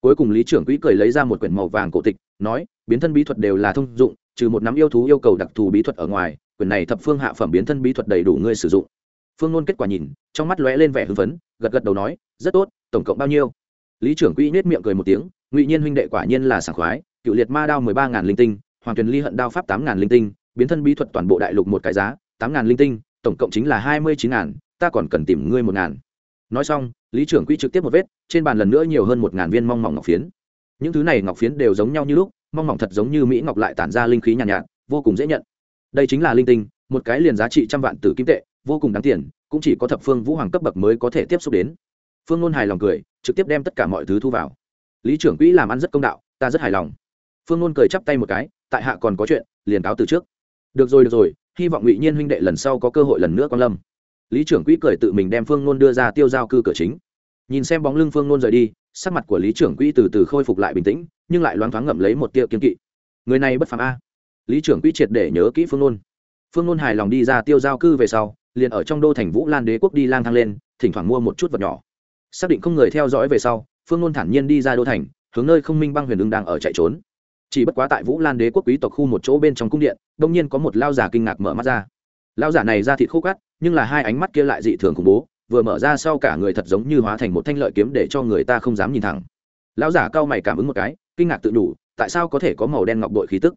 Cuối cùng lý trưởng quỹ cười lấy ra một quyển màu vàng cổ tịch, nói, biến thân bí thuật đều là thông dụng, trừ một nắm yêu thú yêu cầu đặc thù bí thuật ở ngoài, quyển này thập phương hạ phẩm biến thân bí thuật đầy đủ ngươi sử dụng. Phương ngôn kết quả nhìn, trong mắt lóe lên vẻ hưng phấn, gật gật đầu nói, rất tốt, tổng cộng bao nhiêu? Lý trưởng quỹ nết miệng cười một tiếng ngụy nhiên huynh đệ quả nhiên là sảng khoái cựu liệt ma đao mười ba ngàn linh tinh hoàng tuyền ly hận đao pháp tám ngàn linh tinh biến thân bí thuật toàn bộ đại lục một cái giá tám ngàn linh tinh tổng cộng chính là hai mươi chín ngàn ta còn cần tìm ngươi một ngàn. Nói xong lý trưởng quỹ trực tiếp một vết trên bàn lần nữa nhiều hơn một ngàn viên mong mỏng ngọc phiến. Những thứ này ngọc phiến đều giống nhau như lúc mong mỏng thật giống như mỹ ngọc lại tản ra linh khí nhàn nhạt, nhạt vô cùng dễ nhận. Đây chính là linh tinh một cái liền giá trị trăm vạn tử kim tệ vô cùng đáng tiền cũng chỉ có thập phương vũ hoàng cấp bậc mới có thể tiếp xúc đến. Phương ngôn hài lòng cười trực tiếp đem tất cả mọi thứ thu vào lý trưởng quỹ làm ăn rất công đạo, ta rất hài lòng. Phương nôn cười chắp tay một cái, tại hạ còn có chuyện, liền cáo từ trước. Được rồi được rồi, hy vọng ngụy nhiên huynh đệ lần sau có cơ hội lần nữa con lâm. Lý trưởng quỹ cười tự mình đem phương nôn đưa ra tiêu giao cư cửa chính. Nhìn xem bóng lưng phương nôn rời đi, sắc mặt của lý trưởng quỹ từ từ khôi phục lại bình tĩnh, nhưng lại loáng thoáng ngậm lấy một tia kiên kỵ. Người này bất phàm a. Lý trưởng quỹ triệt để nhớ kỹ phương nôn. Phương nôn hài lòng đi ra tiêu giao cư về sau, liền ở trong đô thành vũ lan đế quốc đi lang thang lên, thỉnh thoảng mua một chút vật nhỏ. Xác định không người theo dõi về sau phương ngôn thản nhiên đi ra đô thành, hướng nơi không minh băng huyền ưng đang ở chạy trốn. Chỉ bất quá tại vũ lan đế quốc quý tộc khu một chỗ bên trong cung điện, đông nhiên có một lao giả kinh ngạc mở mắt ra. Lao giả này ra thịt khô cắt nhưng là hai ánh mắt kia lại dị thường khủng bố, vừa mở ra sau cả người thật giống như hóa thành một thanh lợi kiếm để cho người ta không dám nhìn thẳng. Lão giả cao mày cảm ứng một cái, kinh ngạc tự đủ, tại sao có thể có màu đen ngọc bội khí tức?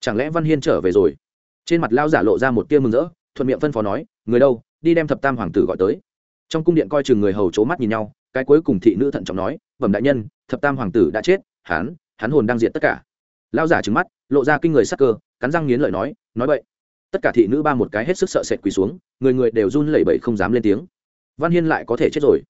Chẳng lẽ văn hiên trở về rồi? Trên mặt lão giả lộ ra một tia mừng rỡ, thuận miệng phân phó nói, người đâu, đi đem thập tam hoàng tử gọi tới. Trong cung điện coi chừng người hầu c mắt nhìn nhau cái cuối cùng thị nữ thận trọng nói bẩm đại nhân, thập tam hoàng tử đã chết, hắn hắn hồn đang diện tất cả. Lão giả trừng mắt, lộ ra kinh người sắc cơ, cắn răng nghiến lợi nói nói vậy, tất cả thị nữ ba một cái hết sức sợ sệt quỳ xuống, người người đều run lẩy bẩy không dám lên tiếng. Văn hiên lại có thể chết rồi.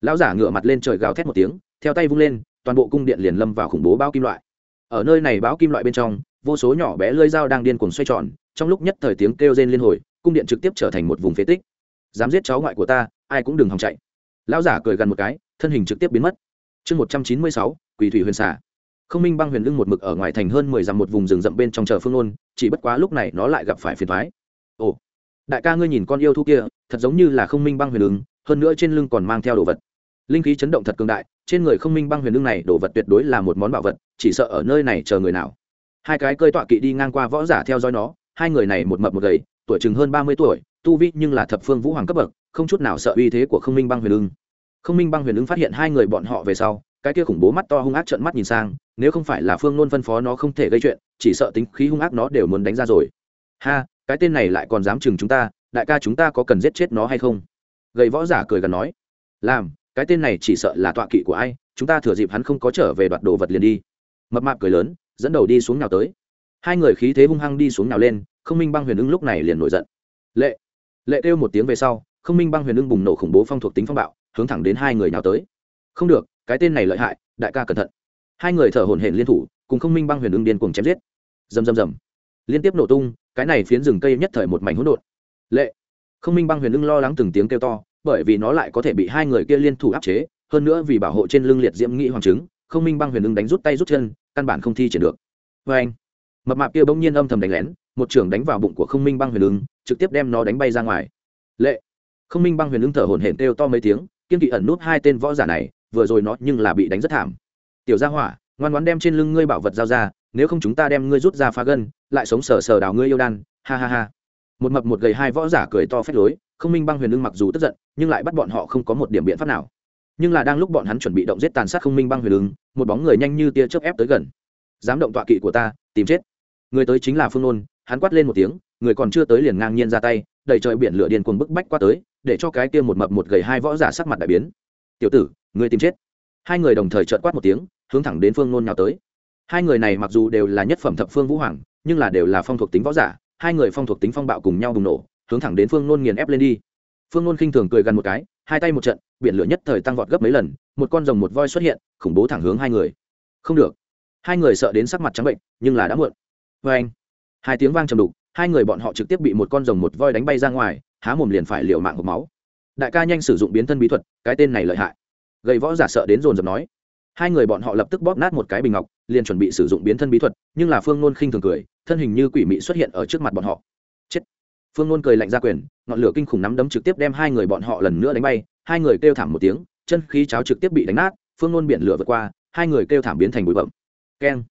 Lão giả ngửa mặt lên trời gào thét một tiếng, theo tay vung lên, toàn bộ cung điện liền lâm vào khủng bố bao kim loại. Ở nơi này báo kim loại bên trong, vô số nhỏ bé lơi dao đang điên cuồng xoay tròn, trong lúc nhất thời tiếng kêu rên liên hồi, cung điện trực tiếp trở thành một vùng phế tích. Dám giết cháu ngoại của ta, ai cũng đừng hòng chạy lão giả cười gần một cái, thân hình trực tiếp biến mất. Chương một trăm chín mươi sáu quỳ thủy huyền xả không minh băng huyền lưng một mực ở ngoài thành hơn mười dặm một vùng rừng rậm bên trong chờ phương ôn chỉ bất quá lúc này nó lại gặp phải phiền thoái ồ, đại ca ngươi nhìn con yêu thú kia, thật giống như là không minh băng huyền lưng, hơn nữa trên lưng còn mang theo đồ vật. Linh khí chấn động thật cường đại, trên người không minh băng huyền lưng này đồ vật tuyệt đối là một món bảo vật, chỉ sợ ở nơi này chờ người nào. Hai cái cơi tọa kỵ đi ngang qua võ giả theo dõi nó, hai người này một mập một gầy, tuổi chừng hơn ba mươi tuổi, tu vi nhưng là thập phương vũ hoàng cấp bậc không chút nào sợ uy thế của không minh băng huyền ưng. Không minh băng huyền ưng phát hiện hai người bọn họ về sau, cái kia khủng bố mắt to hung ác trợn mắt nhìn sang, nếu không phải là phương nôn phân phó nó không thể gây chuyện, chỉ sợ tính khí hung ác nó đều muốn đánh ra rồi. Ha, cái tên này lại còn dám chừng chúng ta, đại ca chúng ta có cần giết chết nó hay không? Gầy võ giả cười gần nói. Làm, cái tên này chỉ sợ là tọa kỵ của ai, chúng ta thừa dịp hắn không có trở về đoạt đồ vật liền đi. Mập mạp cười lớn, dẫn đầu đi xuống nào tới. Hai người khí thế hung hăng đi xuống nào lên, không minh băng huyền ưng lúc này liền nổi giận. Lệ lệ kêu một tiếng về sau không minh băng huyền ưng bùng nổ khủng bố phong thuộc tính phong bạo hướng thẳng đến hai người nào tới. Không được cái tên này lợi hại đại ca cẩn thận. Hai người thở hổn hển liên thủ cùng không minh băng huyền ưng điên cuồng chém giết. Rầm rầm rầm. Liên tiếp nổ tung cái này phiến rừng cây nhất thời một mảnh hỗn độn. Lệ. Không minh băng huyền ưng lo lắng từng tiếng kêu to bởi vì nó lại có thể bị hai người kia liên thủ áp chế hơn nữa vì bảo hộ trên lưng liệt diễm nghĩ hoàng chứng, không minh băng huyền ưng đánh rút tay rút chân căn bản không thi triển được. Vê anh mập mạp kia bỗng nhiên âm thầm đánh lén một trưởng đánh vào bụng của không minh băng huyền ưng trực tiếp đem nó đánh bay ra ngoài. Lệ không minh băng huyền ưng thở hổn hển kêu to mấy tiếng, kiên kỵ ẩn nút hai tên võ giả này, vừa rồi nó nhưng là bị đánh rất thảm. Tiểu gia hỏa, ngoan ngoãn đem trên lưng ngươi bảo vật giao ra, nếu không chúng ta đem ngươi rút ra phá gân, lại sống sờ sờ đào ngươi yêu đan, ha ha ha. Một mập một gầy hai võ giả cười to phép lối, không minh băng huyền ưng mặc dù tức giận, nhưng lại bắt bọn họ không có một điểm biện pháp nào. Nhưng là đang lúc bọn hắn chuẩn bị động giết tàn sát không minh băng huyền ưng một bóng người nhanh như tia chớp ép tới gần. Dám động tọa kỵ của ta, tìm chết. Người tới chính là phương nôn, hắn quát lên một tiếng, người còn chưa tới liền ngang nhiên ra tay đẩy trời biển lửa điên cuồng bức bách qua tới để cho cái kia một mập một gầy hai võ giả sắc mặt đại biến. Tiểu tử người tìm chết. Hai người đồng thời trợn quát một tiếng, hướng thẳng đến phương nôn nhào tới. Hai người này mặc dù đều là nhất phẩm thập phương vũ hoàng, nhưng là đều là phong thuộc tính võ giả, hai người phong thuộc tính phong bạo cùng nhau bùng nổ, hướng thẳng đến phương nôn nghiền ép lên đi. Phương nôn khinh thường cười gần một cái, hai tay một trận, biển lửa nhất thời tăng vọt gấp mấy lần, một con rồng một voi xuất hiện, khủng bố thẳng hướng hai người. Không được. Hai người sợ đến sắc mặt trắng bệnh, nhưng là đã muộn. Vê anh hai tiếng vang trầm đục, hai người bọn họ trực tiếp bị một con rồng một voi đánh bay ra ngoài há mồm liền phải liều mạng hộp máu. Đại ca nhanh sử dụng biến thân bí thuật, cái tên này lợi hại. Gầy võ giả sợ đến dồn dập nói. Hai người bọn họ lập tức bóp nát một cái bình ngọc, liền chuẩn bị sử dụng biến thân bí thuật, nhưng là phương nôn khinh thường cười, thân hình như quỷ mị xuất hiện ở trước mặt bọn họ. Chết. Phương nôn cười lạnh ra quyền, ngọn lửa kinh khủng nắm đấm trực tiếp đem hai người bọn họ lần nữa đánh bay, hai người kêu thảm một tiếng, chân khí cháo trực tiếp bị đánh nát, phương nôn biển lửa vượt qua, hai người kêu thảm biến thành bụi bậm keng.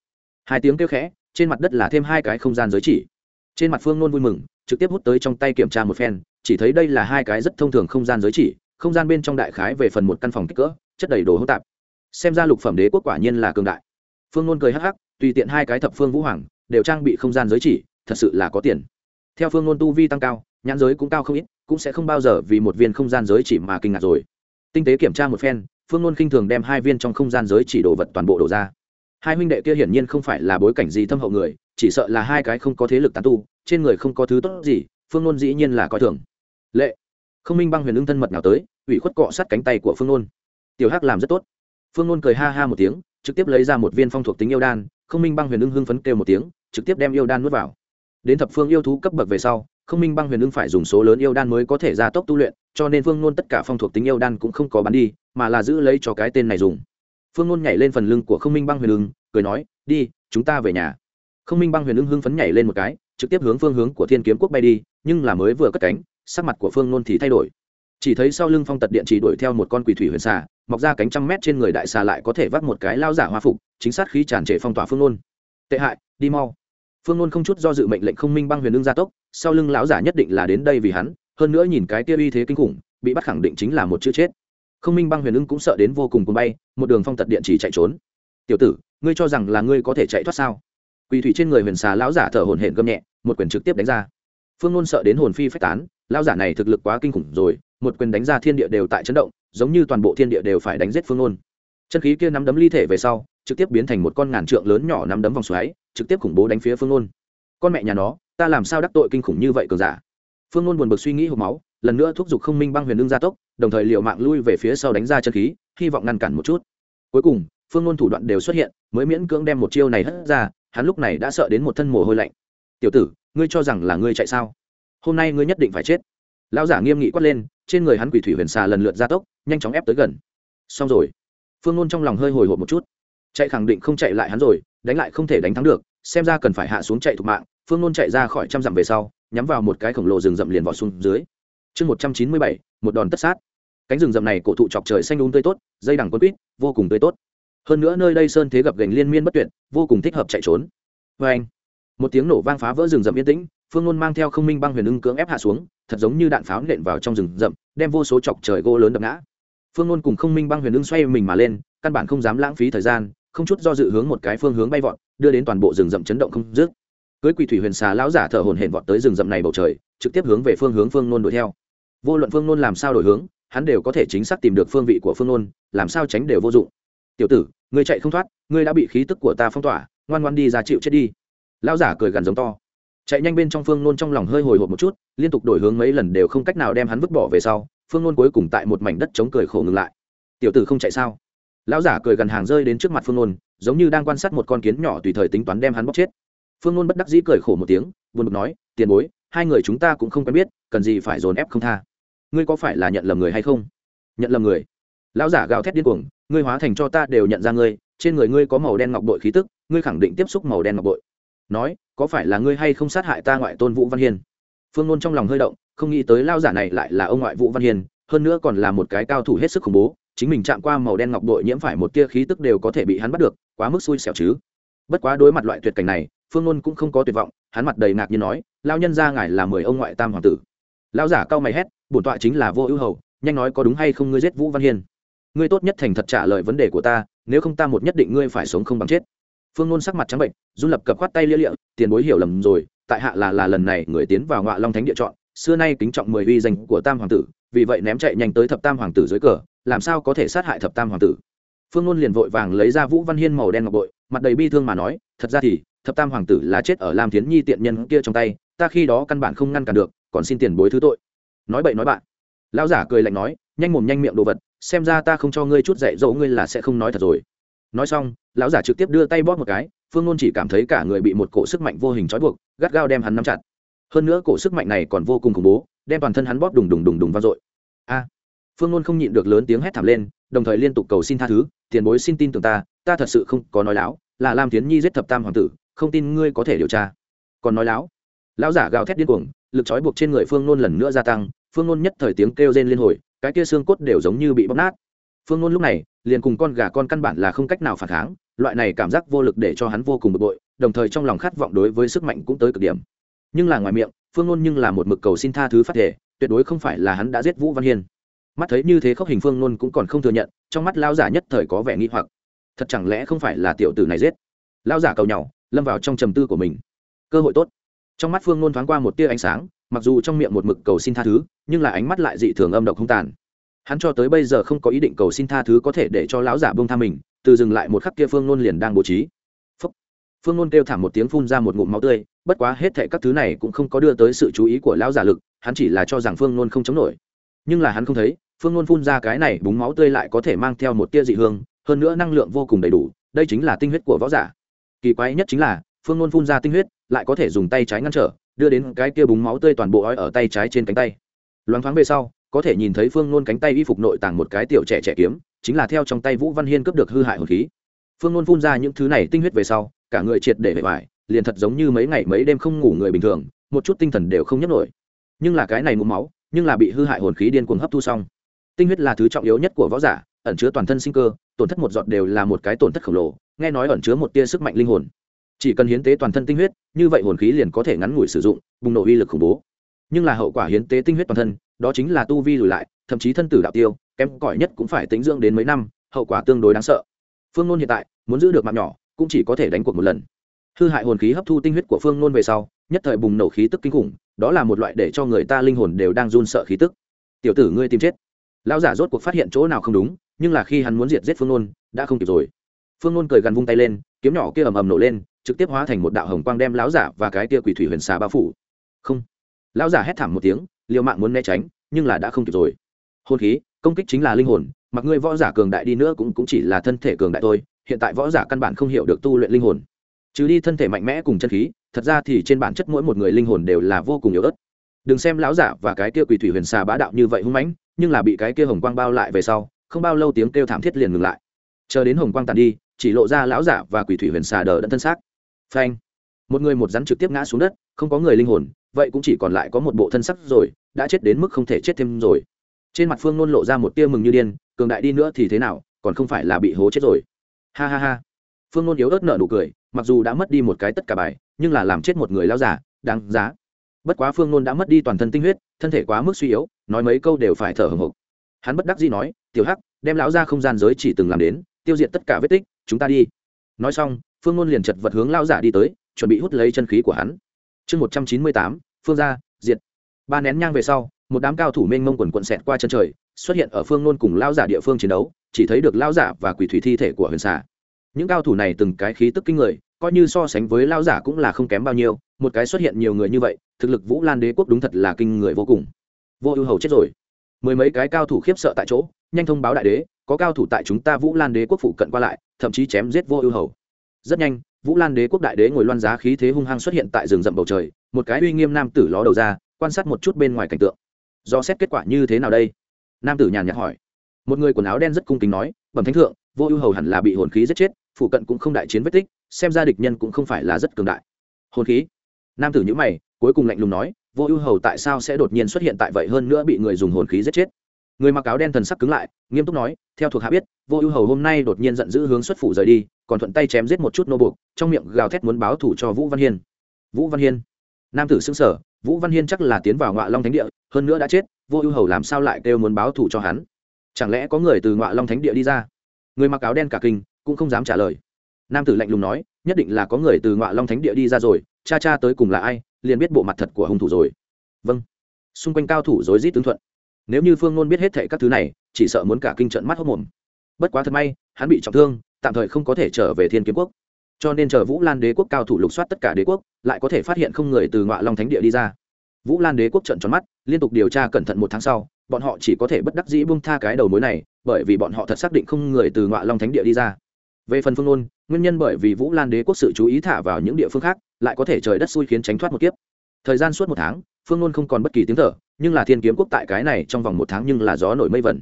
Hai tiếng kêu khẽ, trên mặt đất là thêm hai cái không gian giới chỉ. Trên mặt phương nôn vui mừng trực tiếp hút tới trong tay kiểm tra một phen, chỉ thấy đây là hai cái rất thông thường không gian giới chỉ, không gian bên trong đại khái về phần một căn phòng kích cỡ, chất đầy đồ hỗn tạp. Xem ra lục phẩm đế quốc quả nhiên là cường đại. Phương nôn cười hắc hắc, tùy tiện hai cái thập phương vũ hoàng, đều trang bị không gian giới chỉ, thật sự là có tiền. Theo phương nôn tu vi tăng cao, nhãn giới cũng cao không ít, cũng sẽ không bao giờ vì một viên không gian giới chỉ mà kinh ngạc rồi. Tinh tế kiểm tra một phen, phương nôn khinh thường đem hai viên trong không gian giới chỉ đồ vật toàn bộ đổ ra. Hai huynh đệ kia hiển nhiên không phải là bối cảnh gì thâm hậu người, chỉ sợ là hai cái không có thế lực tán tu trên người không có thứ tốt gì, phương nôn dĩ nhiên là coi thường. Lệ. Không minh băng huyền ưng thân mật nào tới, ủy khuất cọ sát cánh tay của phương nôn. Tiểu hắc làm rất tốt. Phương nôn cười ha ha một tiếng, trực tiếp lấy ra một viên phong thuộc tính yêu đan, không minh băng huyền ưng hưng phấn kêu một tiếng, trực tiếp đem yêu đan nuốt vào. Đến thập phương yêu thú cấp bậc về sau, không minh băng huyền ưng phải dùng số lớn yêu đan mới có thể gia tốc tu luyện, cho nên phương nôn tất cả phong thuộc tính yêu đan cũng không có bán đi, mà là giữ lấy cho cái tên này dùng. Phương nôn nhảy lên phần lưng của không minh băng huyền ưng cười nói, đi, chúng ta về nhà. Không minh băng huyền ưng hưng phấn nhảy lên một cái trực tiếp hướng phương hướng của thiên kiếm quốc bay đi, nhưng là mới vừa cất cánh, sắc mặt của phương nôn thì thay đổi. Chỉ thấy sau lưng phong tật điện chỉ đuổi theo một con quỷ thủy huyền xà, mọc ra cánh trăm mét trên người đại xà lại có thể vác một cái lao giả hoa phục, chính xác khí tràn trề phong tỏa phương nôn. Tệ hại, đi mau. Phương nôn không chút do dự mệnh lệnh không minh băng huyền ưng gia tốc, sau lưng lão giả nhất định là đến đây vì hắn, hơn nữa nhìn cái tia uy thế kinh khủng, bị bắt khẳng định chính là một chữ chết. Không minh băng huyền ưng cũng sợ đến vô cùng cùng bay, một đường phong tật điện chỉ chạy trốn. Tiểu tử, ngươi cho rằng là ngươi có thể chạy thoát sao? Quỳ thủy trên người huyền xà lão giả thở hổn hển gầm nhẹ một quyền trực tiếp đánh ra. Phương nôn sợ đến hồn phi phách tán, lão giả này thực lực quá kinh khủng rồi, một quyền đánh ra thiên địa đều tại chấn động, giống như toàn bộ thiên địa đều phải đánh giết phương nôn. Chân khí kia nắm đấm ly thể về sau, trực tiếp biến thành một con ngàn trượng lớn nhỏ nắm đấm vòng xoáy, trực tiếp khủng bố đánh phía phương nôn. Con mẹ nhà nó, ta làm sao đắc tội kinh khủng như vậy cường giả? Phương nôn buồn bực suy nghĩ hộp máu, lần nữa thúc giục không minh băng huyền lương gia tốc, đồng thời liệu mạng lui về phía sau đánh ra chân khí, hy vọng ngăn cản một chút. Cuối cùng, phương nôn thủ đoạn đều xuất hiện, mới miễn cưỡng đem một chiêu này hất ra, hắn lúc này đã sợ đến một thân mồ hôi lạnh tiểu tử, ngươi cho rằng là ngươi chạy sao? Hôm nay ngươi nhất định phải chết. Lão giả nghiêm nghị quát lên, trên người hắn quỷ thủy huyền xà lần lượt gia tốc, nhanh chóng ép tới gần. Xong rồi. Phương nôn trong lòng hơi hồi hộp một chút. Chạy khẳng định không chạy lại hắn rồi, đánh lại không thể đánh thắng được, xem ra cần phải hạ xuống chạy thục mạng. Phương nôn chạy ra khỏi trăm dặm về sau, nhắm vào một cái khổng lồ rừng rậm liền vọt xuống dưới. Chương một trăm chín mươi bảy, một đòn tất sát. Cánh rừng rậm này cổ thụ chọc trời xanh đúng tươi tốt, dây đằng quân quýt, vô cùng tươi tốt. Hơn nữa nơi đây sơn thế gập gành liên miên bất tuyệt, vô cùng thích hợp chạy trốn. Vê anh một tiếng nổ vang phá vỡ rừng rậm yên tĩnh, phương ngôn mang theo không minh băng huyền ưng cưỡng ép hạ xuống, thật giống như đạn pháo nện vào trong rừng rậm, đem vô số chọc trời gỗ lớn đập ngã. Phương nôn cùng không minh băng huyền ưng xoay mình mà lên, căn bản không dám lãng phí thời gian, không chút do dự hướng một cái phương hướng bay vọt, đưa đến toàn bộ rừng rậm chấn động không dứt. Cưới quỷ thủy huyền xà lão giả thở hồn hển vọt tới rừng rậm này bầu trời, trực tiếp hướng về phương hướng phương nôn đuổi theo. Vô luận phương nôn làm sao đổi hướng, hắn đều có thể chính xác tìm được phương vị của phương nôn làm sao tránh đều vô dụng. Tiểu tử, ngươi chạy không thoát, ngươi đã bị khí tức của ta phong tỏa, ngoan ngoan đi ra chịu chết đi lão giả cười gần giống to. Chạy nhanh bên trong phương nôn trong lòng hơi hồi hộp một chút, liên tục đổi hướng mấy lần đều không cách nào đem hắn vứt bỏ về sau, phương nôn cuối cùng tại một mảnh đất chống cười khổ ngừng lại. Tiểu tử không chạy sao? Lão giả cười gần hàng rơi đến trước mặt phương nôn, giống như đang quan sát một con kiến nhỏ tùy thời tính toán đem hắn bóc chết. Phương nôn bất đắc dĩ cười khổ một tiếng, buồn bực nói, tiền bối, hai người chúng ta cũng không quen biết, cần gì phải dồn ép không tha. Ngươi có phải là nhận lầm người hay không? Nhận lầm người. Lão giả gào thét điên cuồng, ngươi hóa thành cho ta đều nhận ra ngươi, trên người ngươi có màu đen ngọc bội khí tức, ngươi khẳng định tiếp xúc màu đen ngọc bội nói, có phải là ngươi hay không sát hại ta ngoại tôn vũ văn hiên? Phương nôn trong lòng hơi động, không nghĩ tới lao giả này lại là ông ngoại vũ văn hiên, hơn nữa còn là một cái cao thủ hết sức khủng bố, chính mình chạm qua màu đen ngọc đội nhiễm phải một tia khí tức đều có thể bị hắn bắt được, quá mức xui xẻo chứ. Bất quá đối mặt loại tuyệt cảnh này, phương nôn cũng không có tuyệt vọng, hắn mặt đầy ngạc nhiên nói, lao nhân ra ngài là mười ông ngoại tam hoàng tử. Lao giả cao mày hét, bổn tọa chính là vô ưu hầu, nhanh nói có đúng hay không ngươi giết vũ văn hiên? Ngươi tốt nhất thành thật trả lời vấn đề của ta, nếu không ta một nhất định ngươi phải sống không bằng chết phương nôn sắc mặt trắng bệnh, run lập cập khoát tay lia lịa, tiền bối hiểu lầm rồi, tại hạ là là lần này người tiến vào ngọa long thánh địa chọn, xưa nay kính trọng mười uy danh của tam hoàng tử, vì vậy ném chạy nhanh tới thập tam hoàng tử dưới cờ, làm sao có thể sát hại thập tam hoàng tử? Phương nôn liền vội vàng lấy ra vũ văn hiên màu đen ngọc bội, mặt đầy bi thương mà nói, thật ra thì, thập tam hoàng tử là chết ở lam thiến nhi tiện nhân kia trong tay, ta khi đó căn bản không ngăn cản được, còn xin tiền bối thứ tội. Nói bậy nói bạn. Lão giả cười lạnh nói, nhanh mồm nhanh miệng đồ vật, xem ra ta không cho ngươi chút dạy dỗ ngươi là sẽ không nói thật rồi nói xong, lão giả trực tiếp đưa tay bóp một cái, phương nôn chỉ cảm thấy cả người bị một cổ sức mạnh vô hình trói buộc, gắt gao đem hắn nắm chặt. Hơn nữa cổ sức mạnh này còn vô cùng khủng bố, đem toàn thân hắn bóp đùng đùng đùng đùng vang dội. A! Phương nôn không nhịn được lớn tiếng hét thảm lên, đồng thời liên tục cầu xin tha thứ, tiền bối xin tin tưởng ta ta thật sự không có nói láo, là lam tiến nhi giết thập tam hoàng tử, không tin ngươi có thể điều tra. Còn nói láo? Lão giả gào thét điên cuồng, lực trói buộc trên người phương nôn lần nữa gia tăng, phương nôn nhất thời tiếng kêu rên liên hồi, cái kia xương cốt đều giống như bị bóc nát phương nôn lúc này, liền cùng con gà con căn bản là không cách nào phản kháng, loại này cảm giác vô lực để cho hắn vô cùng bực bội, đồng thời trong lòng khát vọng đối với sức mạnh cũng tới cực điểm. Nhưng là ngoài miệng, phương nôn nhưng là một mực cầu xin tha thứ phát thể, tuyệt đối không phải là hắn đã giết vũ văn hiên. Mắt thấy như thế khóc hình phương nôn cũng còn không thừa nhận, trong mắt lao giả nhất thời có vẻ nghi hoặc. Thật chẳng lẽ không phải là tiểu tử này giết? Lao giả cầu nhau lâm vào trong trầm tư của mình. Cơ hội tốt. Trong mắt phương nôn thoáng qua một tia ánh sáng, mặc dù trong miệng một mực cầu xin tha thứ, nhưng là ánh mắt lại dị thường âm độc không tàn hắn cho tới bây giờ không có ý định cầu xin tha thứ có thể để cho lão giả bông tha mình, từ dừng lại một khắc kia phương nôn liền đang bố trí. Phúc. phương nôn kêu thảm một tiếng phun ra một ngụm máu tươi, bất quá hết thệ các thứ này cũng không có đưa tới sự chú ý của lão giả lực, hắn chỉ là cho rằng phương nôn không chống nổi. Nhưng là hắn không thấy, phương nôn phun ra cái này búng máu tươi lại có thể mang theo một tia dị hương, hơn nữa năng lượng vô cùng đầy đủ, đây chính là tinh huyết của võ giả. Kỳ quái nhất chính là, phương nôn phun ra tinh huyết, lại có thể dùng tay trái ngăn trở, đưa đến cái kia búng máu tươi toàn bộ ói ở tay trái trên cánh tay. Loáng thoáng về sau có thể nhìn thấy phương nôn cánh tay y phục nội tàng một cái tiểu trẻ trẻ kiếm, chính là theo trong tay vũ văn hiên cướp được hư hại hồn khí. Phương nôn phun ra những thứ này tinh huyết về sau, cả người triệt để vệ vải liền thật giống như mấy ngày mấy đêm không ngủ người bình thường, một chút tinh thần đều không nhấp nổi. Nhưng là cái này ngụm máu, nhưng là bị hư hại hồn khí điên cuồng hấp thu xong. Tinh huyết là thứ trọng yếu nhất của võ giả, ẩn chứa toàn thân sinh cơ, tổn thất một giọt đều là một cái tổn thất khổng lồ, nghe nói ẩn chứa một tia sức mạnh linh hồn. Chỉ cần hiến tế toàn thân tinh huyết, như vậy hồn khí liền có thể ngắn ngủi sử dụng, bùng nổ uy lực khủng bố. Nhưng là hậu quả hiến tế tinh huyết toàn thân đó chính là tu vi lùi lại, thậm chí thân tử đạo tiêu, kém cỏi nhất cũng phải tính dưỡng đến mấy năm, hậu quả tương đối đáng sợ. Phương nôn hiện tại, muốn giữ được mạng nhỏ, cũng chỉ có thể đánh cuộc một lần. Hư hại hồn khí hấp thu tinh huyết của phương nôn về sau, nhất thời bùng nổ khí tức kinh khủng, đó là một loại để cho người ta linh hồn đều đang run sợ khí tức. Tiểu tử ngươi tìm chết. Lão giả rốt cuộc phát hiện chỗ nào không đúng, nhưng là khi hắn muốn diệt giết phương nôn, đã không kịp rồi. Phương nôn cười gần vung tay lên, kiếm nhỏ kia ầm ầm nổ lên, trực tiếp hóa thành một đạo hồng quang đem lão giả và cái kia quỷ thủy huyền xà bao phủ. Không. Lão giả hét thảm một tiếng liều mạng muốn né tránh, nhưng là đã không kịp rồi. Hồn khí, công kích chính là linh hồn, mặc ngươi võ giả cường đại đi nữa cũng cũng chỉ là thân thể cường đại thôi, hiện tại võ giả căn bản không hiểu được tu luyện linh hồn. Trừ đi thân thể mạnh mẽ cùng chân khí, thật ra thì trên bản chất mỗi một người linh hồn đều là vô cùng yếu ớt. Đừng xem lão giả và cái kia quỷ thủy huyền xà bá đạo như vậy hung mãnh, nhưng là bị cái kia hồng quang bao lại về sau, không bao lâu tiếng kêu thảm thiết liền ngừng lại. Chờ đến hồng quang tàn đi, chỉ lộ ra lão giả và quỷ thủy huyền xà đờ đẫn thân xác. Phanh! Một người một rắn trực tiếp ngã xuống đất không có người linh hồn, vậy cũng chỉ còn lại có một bộ thân sắc rồi, đã chết đến mức không thể chết thêm rồi. Trên mặt phương nôn lộ ra một tia mừng như điên, cường đại đi nữa thì thế nào, còn không phải là bị hố chết rồi. Ha ha ha. Phương nôn yếu ớt nợ nụ cười, mặc dù đã mất đi một cái tất cả bài, nhưng là làm chết một người lao giả đáng giá. Bất quá phương nôn đã mất đi toàn thân tinh huyết, thân thể quá mức suy yếu, nói mấy câu đều phải thở hồng hộc hắn bất đắc dĩ nói, tiểu hắc, đem lão ra không gian giới chỉ từng làm đến, tiêu diệt tất cả vết tích, chúng ta đi. Nói xong, phương nôn liền chật vật hướng lao giả đi tới, chuẩn bị hút lấy chân khí của hắn chương một trăm chín mươi tám, phương gia, diệt. Ba nén nhang về sau, một đám cao thủ mênh mông quần quận xẹt qua chân trời, xuất hiện ở phương nôn cùng lao giả địa phương chiến đấu, chỉ thấy được lao giả và quỷ thủy thi thể của huyền xà. Những cao thủ này từng cái khí tức kinh người, coi như so sánh với lao giả cũng là không kém bao nhiêu, một cái xuất hiện nhiều người như vậy, thực lực vũ lan đế quốc đúng thật là kinh người vô cùng. Vô ưu hầu chết rồi. Mười mấy cái cao thủ khiếp sợ tại chỗ, nhanh thông báo đại đế, có cao thủ tại chúng ta vũ lan đế quốc phụ cận qua lại, thậm chí chém giết vô ưu hầu rất nhanh, vũ lan đế quốc đại đế ngồi loan giá khí thế hung hăng xuất hiện tại rừng rậm bầu trời, một cái uy nghiêm nam tử ló đầu ra, quan sát một chút bên ngoài cảnh tượng. Do xét kết quả như thế nào đây? Nam tử nhàn nhạt hỏi. Một người quần áo đen rất cung kính nói, bẩm thánh thượng, vô ưu hầu hẳn là bị hồn khí giết chết phụ cận cũng không đại chiến vết tích, xem ra địch nhân cũng không phải là rất cường đại. Hồn khí? Nam tử nhữ mày, cuối cùng lạnh lùng nói, vô ưu hầu tại sao sẽ đột nhiên xuất hiện tại vậy hơn nữa bị người dùng hồn khí giết chết? Người mặc áo đen thần sắc cứng lại, nghiêm túc nói, theo thuộc hạ biết, vô ưu hầu hôm nay đột nhiên giận dữ hướng xuất phủ rời đi, còn thuận tay chém giết một chút nô buộc, trong miệng gào thét muốn báo thủ cho vũ văn hiên. Vũ văn hiên? Nam tử xưng sở vũ văn hiên chắc là tiến vào ngọa long thánh địa, hơn nữa đã chết, vô ưu hầu làm sao lại kêu muốn báo thủ cho hắn? Chẳng lẽ có người từ ngọa long thánh địa đi ra? Người mặc áo đen cả kinh, cũng không dám trả lời. Nam tử lạnh lùng nói, nhất định là có người từ ngọa long thánh địa đi ra rồi, cha cha tới cùng là ai, liền biết bộ mặt thật của hung thủ rồi. Vâng. Xung quanh cao thủ rối rít tướng thuận nếu như phương nôn biết hết thệ các thứ này, chỉ sợ muốn cả kinh trận mắt hốc mồm. Bất quá thật may, hắn bị trọng thương, tạm thời không có thể trở về thiên kiếm quốc. Cho nên chờ vũ lan đế quốc cao thủ lục soát tất cả đế quốc, lại có thể phát hiện không người từ ngọa long thánh địa đi ra. Vũ lan đế quốc trận tròn mắt, liên tục điều tra cẩn thận một tháng sau, bọn họ chỉ có thể bất đắc dĩ buông tha cái đầu mối này, bởi vì bọn họ thật xác định không người từ ngọa long thánh địa đi ra. Về phần phương ôn nguyên nhân bởi vì vũ lan đế quốc sự chú ý thả vào những địa phương khác, lại có thể trời đất xui khiến tránh thoát một kiếp. Thời gian suốt một tháng, phương ôn không còn bất kỳ tiếng thở nhưng là thiên kiếm quốc tại cái này trong vòng một tháng nhưng là gió nổi mây vẩn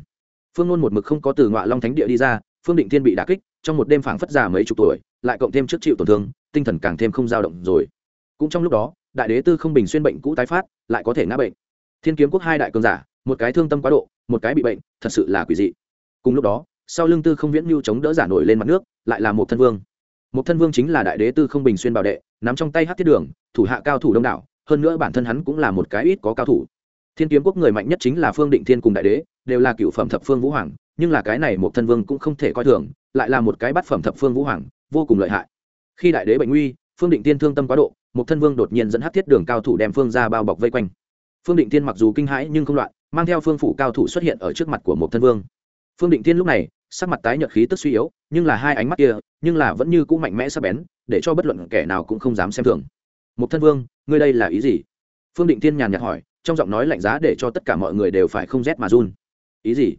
phương nôn một mực không có từ ngọa long thánh địa đi ra, phương định thiên bị đà kích, trong một đêm phảng phất già mấy chục tuổi, lại cộng thêm trước chịu tổn thương, tinh thần càng thêm không dao động rồi. Cũng trong lúc đó, đại đế tư không bình xuyên bệnh cũ tái phát, lại có thể ngã bệnh. Thiên kiếm quốc hai đại cường giả, một cái thương tâm quá độ, một cái bị bệnh, thật sự là quỷ dị. Cùng lúc đó, sau lưng tư không viễn mưu chống đỡ giả nổi lên mặt nước, lại là một thân vương. Một thân vương chính là đại đế tư không bình xuyên bảo đệ, nắm trong tay hát thiết đường, thủ hạ cao thủ đông đảo, hơn nữa bản thân hắn cũng là một cái ít có cao thủ thiên kiếm quốc người mạnh nhất chính là phương định thiên cùng đại đế, đều là cựu phẩm thập phương vũ hoàng, nhưng là cái này một thân vương cũng không thể coi thường, lại là một cái bát phẩm thập phương vũ hoàng, vô cùng lợi hại. Khi đại đế bệnh nguy, phương định tiên thương tâm quá độ, một thân vương đột nhiên dẫn hát thiết đường cao thủ đem phương ra bao bọc vây quanh. Phương định tiên mặc dù kinh hãi nhưng không loạn, mang theo phương phủ cao thủ xuất hiện ở trước mặt của một thân vương. Phương định tiên lúc này, sắc mặt tái nhợt khí tức suy yếu, nhưng là hai ánh mắt kia, nhưng là vẫn như cũ mạnh mẽ sắc bén, để cho bất luận kẻ nào cũng không dám xem thường. Một thân vương, ngươi đây là ý gì? Phương định tiên nhàn nhạt hỏi trong giọng nói lạnh giá để cho tất cả mọi người đều phải không rét mà run. Ý gì?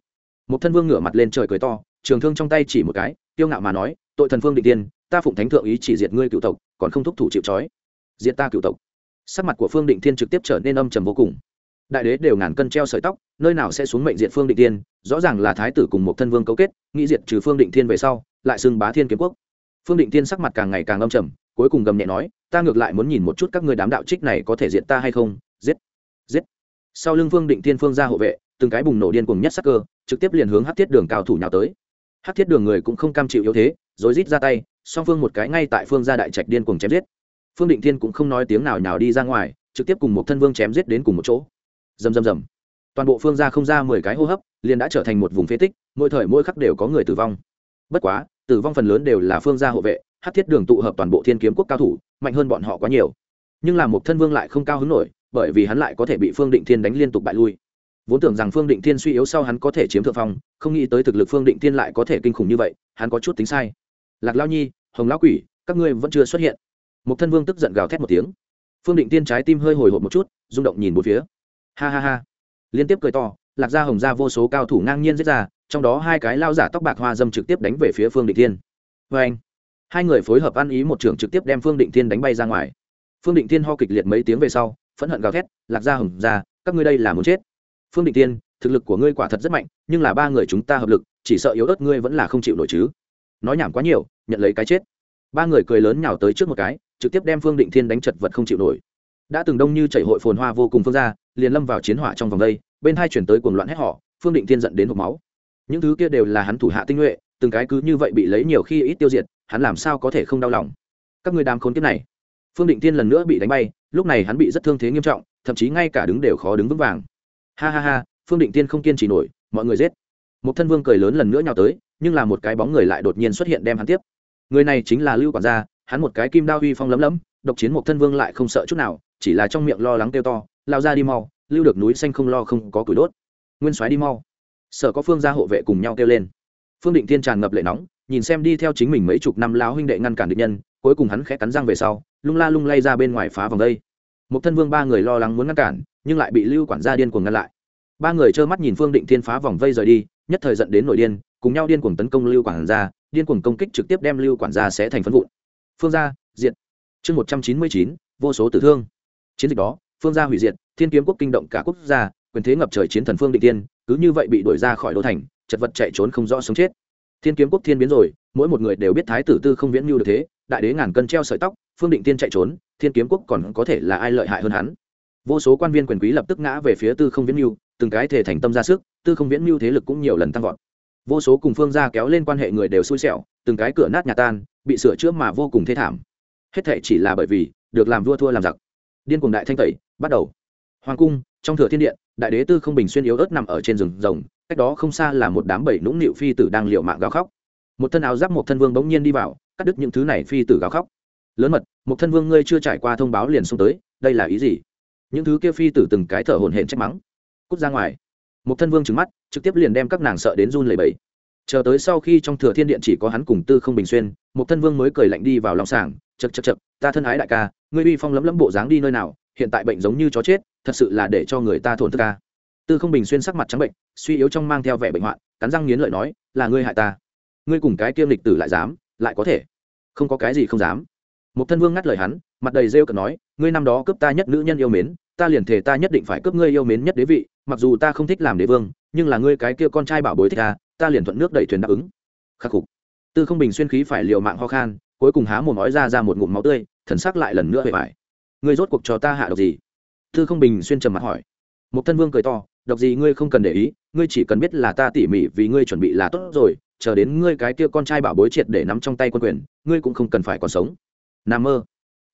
Một thân vương ngửa mặt lên trời cười to, trường thương trong tay chỉ một cái tiêu ngạo mà nói, tội thần phương định tiên, ta phụng thánh thượng ý chỉ diệt ngươi cựu tộc, còn không thúc thủ chịu trói. Diệt ta cựu tộc. Sắc mặt của phương định thiên trực tiếp trở nên âm trầm vô cùng. Đại đế đều ngàn cân treo sợi tóc, nơi nào sẽ xuống mệnh diệt phương định tiên rõ ràng là thái tử cùng một thân vương cấu kết, nghĩ diệt trừ phương định thiên về sau, lại xưng bá thiên kiếm quốc. Phương định thiên sắc mặt càng ngày càng âm trầm, cuối cùng gầm nhẹ nói, ta ngược lại muốn nhìn một chút các người đám đạo trích này có thể diệt ta hay không sau lưng vương định thiên phương ra hộ vệ, từng cái bùng nổ điên cùng nhất sắc cơ, trực tiếp liền hướng hát thiết đường cao thủ nhào tới. Hát thiết đường người cũng không cam chịu yếu thế, rồi rít ra tay, song phương một cái ngay tại phương gia đại trạch điên cùng chém giết. Phương định thiên cũng không nói tiếng nào nhào đi ra ngoài, trực tiếp cùng một thân vương chém giết đến cùng một chỗ. Rầm rầm rầm. Toàn bộ phương gia không ra mười cái hô hấp, liền đã trở thành một vùng phế tích, mỗi thời mỗi khắc đều có người tử vong. Bất quá, tử vong phần lớn đều là phương gia hộ vệ hát thiết đường tụ hợp toàn bộ thiên kiếm quốc cao thủ, mạnh hơn bọn họ quá nhiều. Nhưng là một thân vương lại không cao hứng nổi bởi vì hắn lại có thể bị phương định thiên đánh liên tục bại lui. Vốn tưởng rằng phương định thiên suy yếu sau hắn có thể chiếm thượng phong, không nghĩ tới thực lực phương định thiên lại có thể kinh khủng như vậy, hắn có chút tính sai. Lạc lao nhi, hồng lão quỷ, các ngươi vẫn chưa xuất hiện. Một thân vương tức giận gào thét một tiếng. Phương định tiên trái tim hơi hồi hộp một chút, rung động nhìn một phía. Ha ha ha. Liên tiếp cười to, lạc gia hồng Gia vô số cao thủ ngang nhiên giết ra, trong đó hai cái lao giả tóc bạc hoa dâm trực tiếp đánh về phía phương định thiên. Vê anh. Hai người phối hợp ăn ý một trường trực tiếp đem phương định thiên đánh bay ra ngoài. Phương định thiên ho kịch liệt mấy tiếng về sau phẫn hận gào thét, lạc ra hồng ra các ngươi đây là muốn chết. Phương định tiên thực lực của ngươi quả thật rất mạnh, nhưng là ba người chúng ta hợp lực, chỉ sợ yếu ớt ngươi vẫn là không chịu nổi chứ. Nói nhảm quá nhiều, nhận lấy cái chết. Ba người cười lớn nhào tới trước một cái, trực tiếp đem phương định thiên đánh chật vật không chịu nổi. Đã từng đông như chảy hội phồn hoa vô cùng phương ra, liền lâm vào chiến hỏa trong vòng đây, bên hai chuyển tới cuồng loạn hét họ phương định thiên giận đến hộp máu. Những thứ kia đều là hắn thủ hạ tinh nhuệ, từng cái cứ như vậy bị lấy nhiều khi ít tiêu diệt, hắn làm sao có thể không đau lòng? Các người đám khốn kiếp này phương định thiên lần nữa bị đánh bay, lúc này hắn bị rất thương thế nghiêm trọng, thậm chí ngay cả đứng đều khó đứng vững vàng. Ha ha ha, phương định tiên không kiên trì nổi, mọi người giết. Một thân vương cười lớn lần nữa nhào tới, nhưng là một cái bóng người lại đột nhiên xuất hiện đem hắn tiếp. Người này chính là lưu quản gia, hắn một cái kim đao uy phong lấm lấm, độc chiến một thân vương lại không sợ chút nào, chỉ là trong miệng lo lắng kêu to, lao ra đi mau, lưu được núi xanh không lo không có củi đốt. Nguyên soái đi mau. Sợ có phương gia hộ vệ cùng nhau kêu lên. Phương định thiên tràn ngập lệ nóng, nhìn xem đi theo chính mình mấy chục năm láo huynh đệ ngăn cản địch nhân, cuối cùng hắn khẽ cắn răng về sau lung la lung lay ra bên ngoài phá vòng đây. Một thân vương ba người lo lắng muốn ngăn cản, nhưng lại bị lưu quản gia điên cuồng ngăn lại. Ba người trơ mắt nhìn phương định thiên phá vòng vây rời đi, nhất thời dẫn đến nội điên, cùng nhau điên cuồng tấn công lưu quản gia, điên cuồng công kích trực tiếp đem lưu quản gia sẽ thành phân vụn. Phương gia diện chương một trăm chín mươi chín, vô số tử thương. Chiến dịch đó, phương gia hủy diệt, thiên kiếm quốc kinh động cả quốc gia, quyền thế ngập trời chiến thần phương định tiên cứ như vậy bị đuổi ra khỏi đô thành, chật vật chạy trốn không rõ sống chết. Thiên kiếm quốc thiên biến rồi, mỗi một người đều biết thái tử tư không viễn mưu được thế đại đế ngàn cân treo sợi tóc, phương định tiên chạy trốn, thiên kiếm quốc còn có thể là ai lợi hại hơn hắn? Vô số quan viên quyền quý lập tức ngã về phía tư không viễn mưu từng cái thể thành tâm ra sức, tư không viễn mưu thế lực cũng nhiều lần tăng vọt. Vô số cùng phương gia kéo lên quan hệ người đều xui xẻo, từng cái cửa nát nhà tan, bị sửa chữa mà vô cùng thê thảm. Hết thệ chỉ là bởi vì, được làm vua thua làm giặc. Điên cuồng đại thanh tẩy, bắt đầu. Hoàng cung, trong thừa thiên điện, đại đế tư không bình xuyên yếu ớt nằm ở trên rừng rồng, cách đó không xa là một đám bảy nũng nịu phi tử đang liệu mạng gào khóc. Một thân áo giáp một thân vương bỗng nhiên đi vào cắt đứt những thứ này phi tử gào khóc. Lớn mật, một thân vương ngươi chưa trải qua thông báo liền xông tới, đây là ý gì? Những thứ kia phi tử từng cái thở hổn hển trách mắng. Cút ra ngoài. Một thân vương trừng mắt, trực tiếp liền đem các nàng sợ đến run lẩy bẩy. Chờ tới sau khi trong thừa thiên điện chỉ có hắn cùng tư không bình xuyên, một thân vương mới cười lạnh đi vào lòng sàng chật chật chật ta thân ái đại ca, ngươi uy phong lấm lấm bộ dáng đi nơi nào, hiện tại bệnh giống như chó chết, thật sự là để cho người ta thổn thức ca tư không bình xuyên sắc mặt trắng bệnh, suy yếu trong mang theo vẻ bệnh hoạn, cắn răng nghiến lợi nói, là ngươi hại ta. Ngươi cùng cái kiêm lịch tử lại dám lại có thể. Không có cái gì không dám. Một thân vương ngắt lời hắn, mặt đầy rêu cợt nói, ngươi năm đó cướp ta nhất nữ nhân yêu mến, ta liền thể ta nhất định phải cướp ngươi yêu mến nhất đế vị, mặc dù ta không thích làm đế vương, nhưng là ngươi cái kia con trai bảo bối thích ta ta liền thuận nước đẩy thuyền đáp ứng. Khắc phục. Tư không bình xuyên khí phải liều mạng ho khan, cuối cùng há mồm nói ra ra một ngụm máu tươi, thần sắc lại lần nữa bề phải ngươi rốt cuộc cho ta hạ độc gì? Tư không bình xuyên trầm mặt hỏi. Một thân vương cười to, độc gì ngươi không cần để ý, ngươi chỉ cần biết là ta tỉ mỉ vì ngươi chuẩn bị là tốt rồi chờ đến ngươi cái kia con trai bảo bối triệt để nắm trong tay quân quyền, ngươi cũng không cần phải còn sống. Nằm mơ.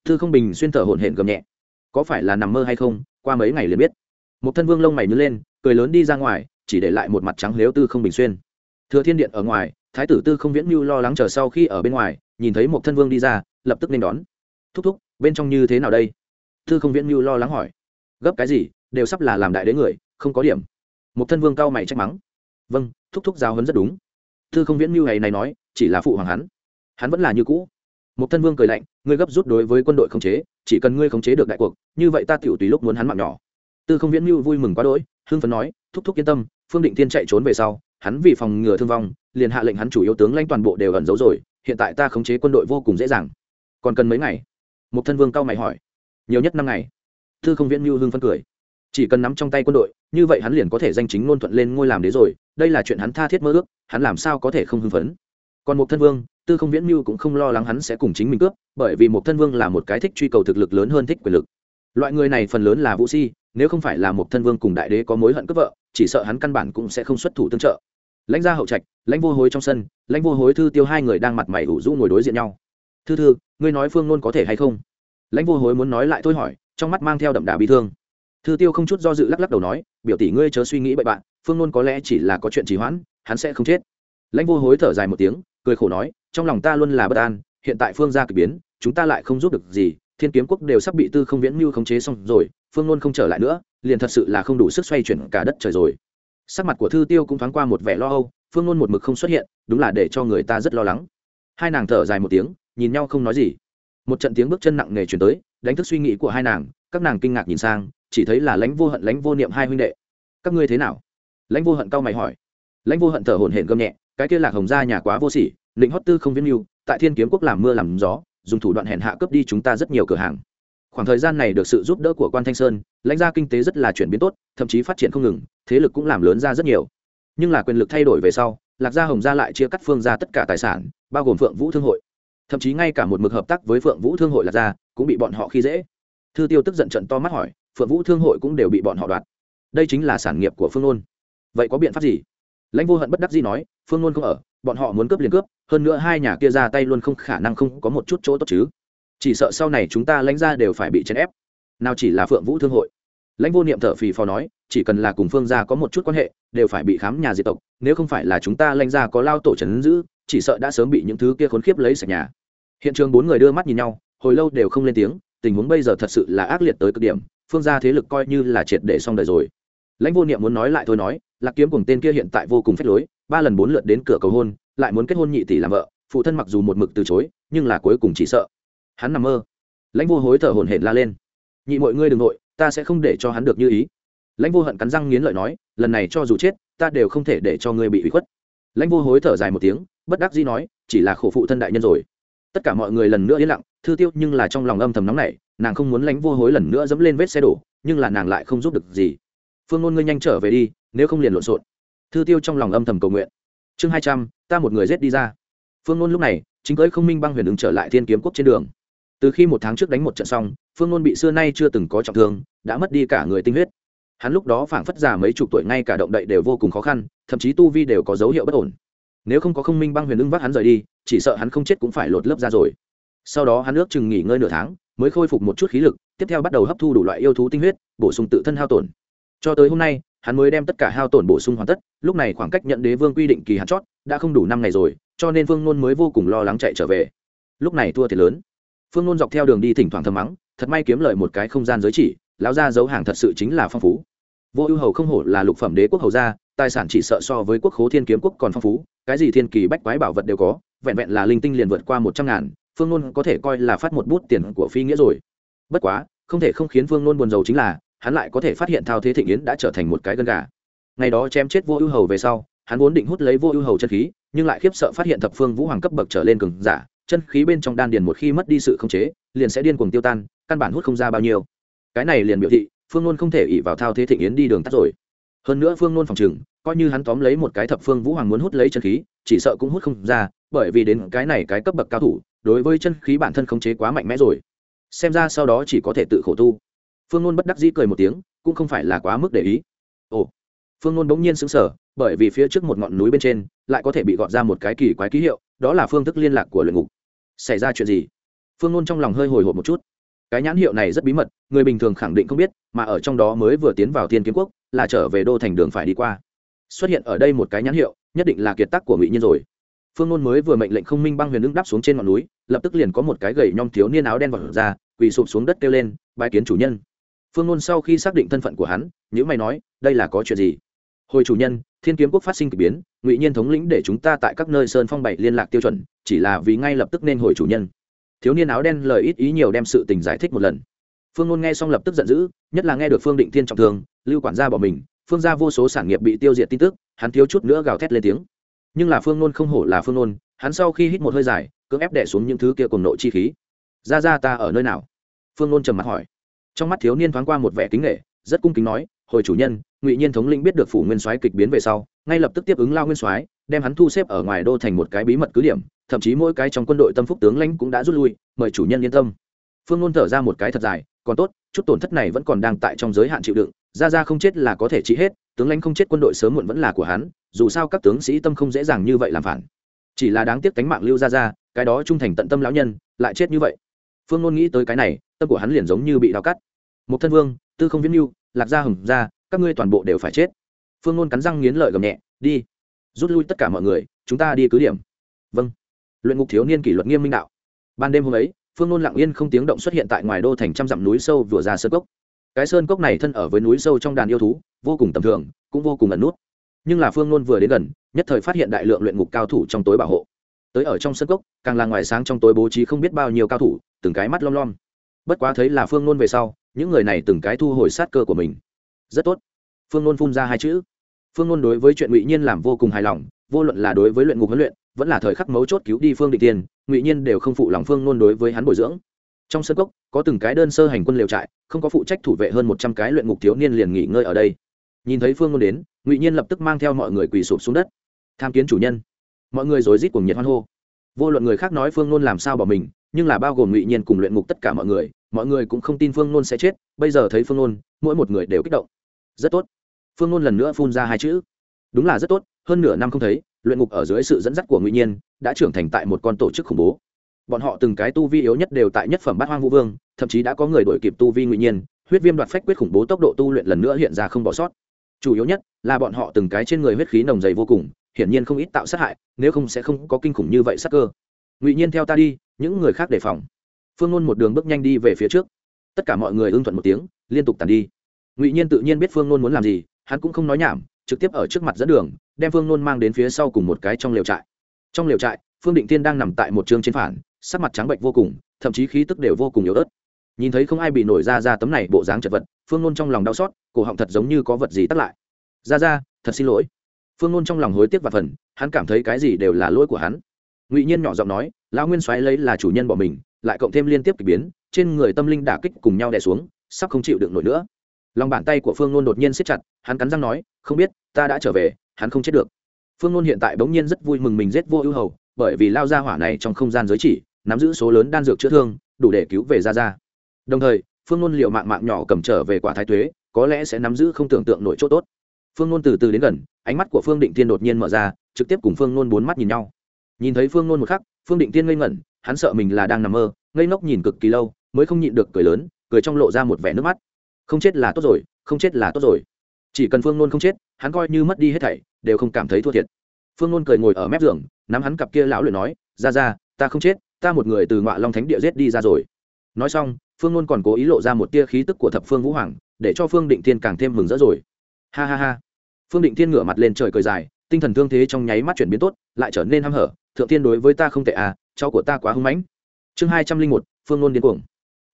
Tư không bình xuyên thở hổn hển gầm nhẹ. Có phải là nằm mơ hay không, qua mấy ngày liền biết. Một thân vương lông mày nhớ lên, cười lớn đi ra ngoài, chỉ để lại một mặt trắng lếu tư không bình xuyên. Thừa thiên điện ở ngoài, thái tử tư không viễn mưu lo lắng chờ sau khi ở bên ngoài, nhìn thấy một thân vương đi ra, lập tức nên đón. Thúc thúc, bên trong như thế nào đây? Tư không viễn mưu lo lắng hỏi. Gấp cái gì, đều sắp là làm đại đế người, không có điểm. Một thân vương cao mày trách mắng. Vâng thúc thúc giáo hấn rất đúng. Thư không viễn mưu hầy này nói, chỉ là phụ hoàng hắn. Hắn vẫn là như cũ. Một thân vương cười lạnh, ngươi gấp rút đối với quân đội khống chế, chỉ cần ngươi khống chế được đại cuộc, như vậy ta tiểu tùy lúc muốn hắn mạng nhỏ. Tư không viễn mưu vui mừng quá đỗi, hưng phấn nói, thúc thúc yên tâm, phương định tiên chạy trốn về sau, hắn vì phòng ngừa thương vong, liền hạ lệnh hắn chủ yếu tướng lãnh toàn bộ đều ẩn giấu rồi, hiện tại ta khống chế quân đội vô cùng dễ dàng. Còn cần mấy ngày? Một thân vương cao mày hỏi. Nhiều nhất năm ngày. Tư không viễn mưu hưng phấn cười. Chỉ cần nắm trong tay quân đội, như vậy hắn liền có thể danh chính ngôn thuận lên ngôi làm đế rồi đây là chuyện hắn tha thiết mơ ước, hắn làm sao có thể không hưng phấn? Còn một thân vương, tư không viễn mưu cũng không lo lắng hắn sẽ cùng chính mình cướp, bởi vì một thân vương là một cái thích truy cầu thực lực lớn hơn thích quyền lực. Loại người này phần lớn là vũ si, nếu không phải là một thân vương cùng đại đế có mối hận cướp vợ, chỉ sợ hắn căn bản cũng sẽ không xuất thủ tương trợ. Lãnh gia hậu trạch, lãnh vô hối trong sân, lãnh vô hối thư tiêu hai người đang mặt mày ủ rũ ngồi đối diện nhau. Thư thư, ngươi nói phương nôn có thể hay không? Lãnh vô hối muốn nói lại thôi hỏi, trong mắt mang theo đậm đà bi thương. Thư tiêu không chút do dự lắc lắc đầu nói, biểu tỷ ngươi chớ suy nghĩ bậy bạn phương nôn có lẽ chỉ là có chuyện trì hoãn, hắn sẽ không chết. Lãnh vô hối thở dài một tiếng, cười khổ nói, trong lòng ta luôn là bất an, hiện tại phương gia k ỳ biến, chúng ta lại không giúp được gì, thiên kiếm quốc đều sắp bị tư không viễn mưu khống chế xong rồi, phương nôn không trở lại nữa, liền thật sự là không đủ sức xoay chuyển cả đất trời rồi. Sắc mặt của thư tiêu cũng thoáng qua một vẻ lo âu, phương nôn một mực không xuất hiện, đúng là để cho người ta rất lo lắng. Hai nàng thở dài một tiếng, nhìn nhau không nói gì. Một trận tiếng bước chân nặng nề chuyển tới, đánh thức suy nghĩ của hai nàng, các nàng kinh ngạc nhìn sang, chỉ thấy là lãnh vô hận, lãnh vô niệm hai huynh đệ. Các ngươi thế nào? Lãnh vô hận cau mày hỏi. Lãnh vô hận thở hổn hển gầm nhẹ, cái kia lạc hồng gia nhà quá vô sỉ định hót tư không viễn mưu tại thiên kiếm quốc làm mưa làm gió, dùng thủ đoạn hèn hạ cướp đi chúng ta rất nhiều cửa hàng. Khoảng thời gian này được sự giúp đỡ của quan thanh sơn, lãnh gia kinh tế rất là chuyển biến tốt, thậm chí phát triển không ngừng, thế lực cũng làm lớn ra rất nhiều. Nhưng là quyền lực thay đổi về sau, lạc gia hồng gia lại chia cắt phương ra tất cả tài sản, bao gồm phượng vũ thương hội. Thậm chí ngay cả một mực hợp tác với phượng vũ thương hội lạc gia, cũng bị bọn họ khi dễ. Thư tiêu tức giận trận to mắt hỏi, phượng vũ thương hội cũng đều bị bọn họ đoạt. Đây chính là sản nghiệp của phương ôn vậy có biện pháp gì? Lãnh vô hận bất đắc gì nói, phương luôn không ở, bọn họ muốn cướp liền cướp, hơn nữa hai nhà kia ra tay luôn không khả năng không có một chút chỗ tốt chứ. Chỉ sợ sau này chúng ta lãnh ra đều phải bị chèn ép. Nào chỉ là phượng vũ thương hội. Lãnh vô niệm thở phì phò nói, chỉ cần là cùng phương gia có một chút quan hệ, đều phải bị khám nhà diệt tộc, nếu không phải là chúng ta lãnh ra có lao tổ trần giữ, chỉ sợ đã sớm bị những thứ kia khốn khiếp lấy sạch nhà. Hiện trường bốn người đưa mắt nhìn nhau, hồi lâu đều không lên tiếng, tình huống bây giờ thật sự là ác liệt tới cực điểm, phương gia thế lực coi như là triệt để xong đời rồi. Lãnh vô niệm muốn nói lại thôi nói lạc kiếm cùng tên kia hiện tại vô cùng phách lối, ba lần bốn lượt đến cửa cầu hôn, lại muốn kết hôn nhị tỷ làm vợ, phụ thân mặc dù một mực từ chối, nhưng là cuối cùng chỉ sợ. Hắn nằm mơ. Lãnh vô hối thở hổn hển la lên. Nhị mọi ngươi đ ừ n g nội, ta sẽ không để cho hắn được như ý. Lãnh vô hận cắn răng nghiến lợi nói, lần này cho dù chết, ta đều không thể để cho ngươi bị hủy khuất. Lãnh vô hối thở dài một tiếng, bất đắc dĩ nói, chỉ là khổ phụ thân đại nhân rồi. Tất cả mọi người lần nữa yên lặng, thư tiêu nhưng là trong lòng âm thầm nóng này nàng không muốn lãnh vô hối lần nữa dẫm lên vết xe đổ, nhưng là nàng lại không giúp được gì phương ngôn ngươi nhanh trở về đi, nếu không liền lộn xộn. Thư tiêu trong lòng âm thầm cầu nguyện. Chương hai trăm, ta một người rết đi ra. Phương ngôn lúc này, chính cưới không minh băng huyền ứng trở lại thiên kiếm quốc trên đường. Từ khi một tháng trước đánh một trận xong, phương ngôn bị xưa nay chưa từng có trọng thương, đã mất đi cả người tinh huyết. Hắn lúc đó phảng phất già mấy chục tuổi ngay cả động đậy đều vô cùng khó khăn, thậm chí tu vi đều có dấu hiệu bất ổn. Nếu không có không minh băng huyền ứng vác hắn rời đi, chỉ sợ hắn không chết cũng phải lột lớp ra rồi. Sau đó hắn ước chừng nghỉ ngơi nửa tháng, mới khôi phục một chút khí lực, tiếp theo bắt đầu hấp thu đủ loại yêu thú tinh huyết, bổ sung tự thân hao tổn cho tới hôm nay, hắn mới đem tất cả hao tổn bổ sung hoàn tất, lúc này khoảng cách nhận đế vương quy định kỳ hạn chót, đã không đủ năm ngày rồi, cho nên phương nôn mới vô cùng lo lắng chạy trở về. Lúc này thua thiệt lớn. Phương nôn dọc theo đường đi thỉnh thoảng thầm mắng, thật may kiếm lời một cái không gian giới chỉ, lão ra giấu hàng thật sự chính là phong phú. Vô ưu hầu không hổ là lục phẩm đế quốc hầu gia, tài sản chỉ sợ so với quốc khố thiên kiếm quốc còn phong phú, cái gì thiên kỳ bách quái bảo vật đều có, vẹn vẹn là linh tinh liền vượt qua một trăm ngàn phương nôn có thể coi là phát một bút tiền của phi nghĩa rồi. Bất quá, không thể không khiến phương nôn buồn rầu chính là hắn lại có thể phát hiện thao thế thịnh yến đã trở thành một cái gân gà. Ngày đó chém chết vô ưu hầu về sau, hắn vốn định hút lấy vô ưu hầu chân khí, nhưng lại khiếp sợ phát hiện thập phương vũ hoàng cấp bậc trở lên cường giả, chân khí bên trong đan điền một khi mất đi sự khống chế, liền sẽ điên cuồng tiêu tan, căn bản hút không ra bao nhiêu. Cái này liền biểu thị, phương luôn không thể ỉ vào thao thế thịnh yến đi đường tắt rồi. Hơn nữa phương luôn phòng chừng coi như hắn tóm lấy một cái thập phương vũ hoàng muốn hút lấy chân khí, chỉ sợ cũng hút không ra, bởi vì đến cái này cái cấp bậc cao thủ, đối với chân khí bản thân khống chế quá mạnh mẽ rồi. Xem ra sau đó chỉ có thể tự khổ tu phương nôn bất đắc dĩ cười một tiếng, cũng không phải là quá mức để ý. Ồ. Phương nôn bỗng nhiên xứng sở bởi vì phía trước một ngọn núi bên trên lại có thể bị gọt ra một cái kỳ quái ký hiệu, đó là phương thức liên lạc của luyện ngục. Xảy ra chuyện gì? Phương nôn trong lòng hơi hồi hộp một chút. Cái nhãn hiệu này rất bí mật, người bình thường khẳng định không biết, mà ở trong đó mới vừa tiến vào thiên kiếm quốc, là trở về đô thành đường phải đi qua. Xuất hiện ở đây một cái nhãn hiệu, nhất định là kiệt tác của ngụy nhiên rồi. Phương nôn mới vừa mệnh lệnh không minh băng huyền ứng đáp xuống trên ngọn núi, lập tức liền có một cái gầy nhom thiếu niên áo đen vọt ra, quỳ sụp xuống đất kêu lên bãi kiến chủ nhân phương ngôn sau khi xác định thân phận của hắn nhữ mày nói, đây là có chuyện gì? Hồi chủ nhân, thiên kiếm quốc phát sinh k ỳ biến, ngụy nhiên thống lĩnh để chúng ta tại các nơi sơn phong bảy liên lạc tiêu chuẩn, chỉ là vì ngay lập tức nên hồi chủ nhân. Thiếu niên áo đen lời ít ý nhiều đem sự tình giải thích một lần. Phương ngôn nghe xong lập tức giận dữ, nhất là nghe được phương định thiên trọng thương, lưu quản gia bỏ mình, phương ra vô số sản nghiệp bị tiêu diệt tin tức, hắn thiếu chút nữa gào thét lên tiếng. Nhưng là phương ngôn không hổ là phương ngôn hắn sau khi hít một hơi dài, cưỡng ép đẻ xuống những thứ kia cùng nộ chi khí. Ra ra ta ở nơi nào? Phương ngôn trầm mặt hỏi trong mắt thiếu niên thoáng qua một vẻ kính nghệ, rất cung kính nói, hồi chủ nhân, ngụy nhiên thống lĩnh biết được phủ nguyên soái kịch biến về sau, ngay lập tức tiếp ứng lao nguyên soái, đem hắn thu xếp ở ngoài đô thành một cái bí mật cứ điểm, thậm chí mỗi cái trong quân đội tâm phúc tướng lãnh cũng đã rút lui, mời chủ nhân yên tâm. Phương ngôn thở ra một cái thật dài, còn tốt, chút tổn thất này vẫn còn đang tại trong giới hạn chịu đựng, ra ra không chết là có thể trị hết, tướng lãnh không chết quân đội sớm muộn vẫn là của hắn, dù sao các tướng sĩ tâm không dễ dàng như vậy làm phản. Chỉ là đáng tiếc cánh mạng lưu ra ra cái đó trung thành tận tâm lão nhân, lại chết như vậy phương nôn nghĩ tới cái này, tâm của hắn liền giống như bị đau cắt. Một thân vương, tư không viễn mưu lạc gia hừng ra các ngươi toàn bộ đều phải chết. Phương nôn cắn răng nghiến lợi gầm nhẹ, đi, rút lui tất cả mọi người, chúng ta đi cứ điểm. Vâng. Luyện ngục thiếu niên kỷ luật nghiêm minh đạo. Ban đêm hôm ấy, phương nôn lặng yên không tiếng động xuất hiện tại ngoài đô thành trăm dặm núi sâu vừa ra sơn cốc. Cái sơn cốc này thân ở với núi sâu trong đàn yêu thú, vô cùng tầm thường, cũng vô cùng ẩn nút. Nhưng là phương nôn vừa đến gần, nhất thời phát hiện đại lượng luyện ngục cao thủ trong tối bảo hộ. Tới ở trong sân cốc, càng là ngoài sáng trong tối bố trí không biết bao nhiêu cao thủ từng cái mắt lom lom. Bất quá thấy là phương nôn về sau, những người này từng cái thu hồi sát cơ của mình. Rất tốt. Phương nôn phun ra hai chữ. Phương nôn đối với chuyện ngụy nhiên làm vô cùng hài lòng, vô luận là đối với luyện ngục huấn luyện, vẫn là thời khắc mấu chốt cứu đi phương định tiên, ngụy nhiên đều không phụ lòng phương nôn đối với hắn bồi dưỡng. Trong sân cốc, có từng cái đơn sơ hành quân liều trại, không có phụ trách thủ vệ hơn một trăm cái luyện ngục thiếu niên liền nghỉ ngơi ở đây. Nhìn thấy phương nôn đến, ngụy nhiên lập tức mang theo mọi người quỳ sụp xuống đất. Tham kiến chủ nhân. Mọi người rối rít cùng nhiệt hoan hô. Vô luận người khác nói phương nôn làm sao bỏ mình nhưng là bao gồm ngụy nhiên cùng luyện ngục tất cả mọi người mọi người cũng không tin phương nôn sẽ chết, bây giờ thấy phương nôn, mỗi một người đều kích động. Rất tốt. Phương nôn lần nữa phun ra hai chữ. Đúng là rất tốt, hơn nửa năm không thấy, luyện ngục ở dưới sự dẫn dắt của ngụy nhiên đã trưởng thành tại một con tổ chức khủng bố. Bọn họ từng cái tu vi yếu nhất đều tại nhất phẩm bát hoang vũ vương, thậm chí đã có người đổi kịp tu vi ngụy nhiên, huyết viêm đoạt phách quyết khủng bố tốc độ tu luyện lần nữa hiện ra không bỏ sót. Chủ yếu nhất là bọn họ từng cái trên người huyết khí nồng dày vô cùng, hiển nhiên không ít tạo sát hại, nếu không sẽ không có kinh khủng như vậy sát cơ. Ngụy nhiên theo ta đi những người khác đề phòng. Phương nôn một đường bước nhanh đi về phía trước. Tất cả mọi người ưng thuận một tiếng, liên tục tàn đi. Ngụy nhiên tự nhiên biết phương nôn muốn làm gì, hắn cũng không nói nhảm, trực tiếp ở trước mặt dẫn đường, đem phương nôn mang đến phía sau cùng một cái trong lều trại. Trong lều trại, phương định tiên đang nằm tại một trường trên phản, sắc mặt trắng bệnh vô cùng, thậm chí khí tức đều vô cùng yếu ớt. Nhìn thấy không ai bị nổi ra ra tấm này bộ dáng chật vật, phương nôn trong lòng đau xót, cổ họng thật giống như có vật gì tắt lại. Ra ra, thật xin lỗi. Phương nôn trong lòng hối tiếc và phần hắn cảm thấy cái gì đều là lỗi của hắn ngụy nhiên nhỏ giọng nói, lão nguyên soái lấy là chủ nhân bỏ mình, lại cộng thêm liên tiếp k ỳ biến, trên người tâm linh đả kích cùng nhau đè xuống, sắp không chịu đựng nổi nữa. Lòng bàn tay của phương nôn đột nhiên siết chặt, hắn cắn răng nói, không biết, ta đã trở về, hắn không chết được. Phương nôn hiện tại bỗng nhiên rất vui mừng mình giết vô ưu hầu, bởi vì lao ra hỏa này trong không gian giới chỉ, nắm giữ số lớn đan dược chữa thương, đủ để cứu về ra ra đồng thời, phương ngôn liệu mạng mạng nhỏ cầm trở về quả thái tuế, có lẽ sẽ nắm giữ không tưởng tượng nổi chỗ tốt. Phương nôn từ từ đến gần, ánh mắt của phương định tiên đột nhiên mở ra, trực tiếp cùng phương nôn bốn mắt nhìn nhau nhìn thấy phương nôn một khắc, phương định tiên ngây ngẩn, hắn sợ mình là đang nằm mơ, ngây ngốc nhìn cực kỳ lâu, mới không nhịn được cười lớn, cười trong lộ ra một vẻ nước mắt. Không chết là tốt rồi, không chết là tốt rồi. Chỉ cần phương nôn không chết, hắn coi như mất đi hết thảy, đều không cảm thấy thua thiệt. Phương nôn cười ngồi ở mép giường, nắm hắn cặp kia lão luyện nói, ra ra, ta không chết, ta một người từ ngọa long thánh địa giết đi ra rồi. Nói xong, phương nôn còn cố ý lộ ra một tia khí tức của thập phương vũ hoàng, để cho phương định thiên càng thêm mừng rỡ rồi. Ha ha ha. Phương định thiên ngửa mặt lên trời cười dài, tinh thần thương thế trong nháy mắt chuyển biến tốt, lại trở nên hăm hở thượng thiên đối với ta không tệ à cháu của ta quá hưng mãnh. Chương hai trăm linh một, phương nôn điên cuồng.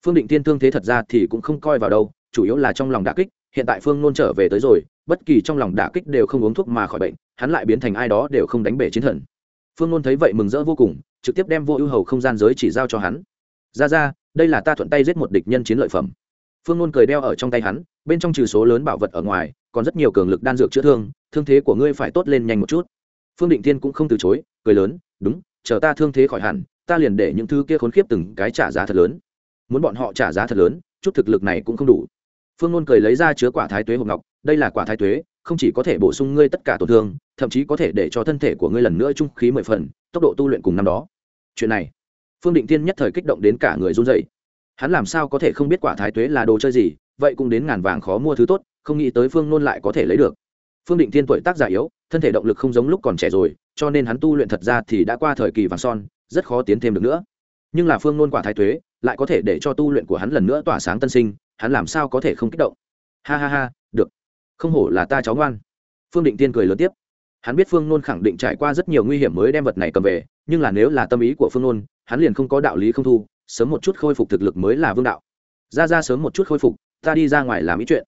Phương định thiên thương thế thật ra thì cũng không coi vào đâu, chủ yếu là trong lòng đả kích, hiện tại phương nôn trở về tới rồi, bất kỳ trong lòng đả kích đều không uống thuốc mà khỏi bệnh, hắn lại biến thành ai đó đều không đánh bể chiến thần. Phương nôn thấy vậy mừng rỡ vô cùng, trực tiếp đem vô ưu hầu không gian giới chỉ giao cho hắn. Ra ra, đây là ta thuận tay giết một địch nhân chiến lợi phẩm. Phương nôn cười đeo ở trong tay hắn, bên trong trừ số lớn bảo vật ở ngoài, còn rất nhiều cường lực đan dược chữa thương thương thế của ngươi phải tốt lên nhanh một chút. Phương định thiên cũng không từ chối cười lớn, đúng, chờ ta thương thế khỏi hẳn, ta liền để những thứ kia khốn khiếp từng cái trả giá thật lớn. Muốn bọn họ trả giá thật lớn, chút thực lực này cũng không đủ. Phương ngôn cười lấy ra chứa quả thái tuế hộp ngọc, đây là quả thái tuế, không chỉ có thể bổ sung ngươi tất cả tổn thương, thậm chí có thể để cho thân thể của ngươi lần nữa trung khí mười phần, tốc độ tu luyện cùng năm đó. Chuyện này, phương định tiên nhất thời kích động đến cả người run dậy hắn làm sao có thể không biết quả thái tuế là đồ chơi gì, vậy cũng đến ngàn vàng khó mua thứ tốt, không nghĩ tới phương nôn lại có thể lấy được. Phương định tiên tuổi tác già yếu, thân thể động lực không giống lúc còn trẻ rồi cho nên hắn tu luyện thật ra thì đã qua thời kỳ vàng son, rất khó tiến thêm được nữa. Nhưng là phương nôn quả thái tuế lại có thể để cho tu luyện của hắn lần nữa tỏa sáng tân sinh, hắn làm sao có thể không kích động? Ha ha ha, được. Không hổ là ta cháu ngoan. Phương định tiên cười lớn tiếp. Hắn biết phương nôn khẳng định trải qua rất nhiều nguy hiểm mới đem vật này cầm về, nhưng là nếu là tâm ý của phương nôn hắn liền không có đạo lý không thu, sớm một chút khôi phục thực lực mới là vương đạo. Ra ra sớm một chút khôi phục, ta đi ra ngoài làm ý chuyện.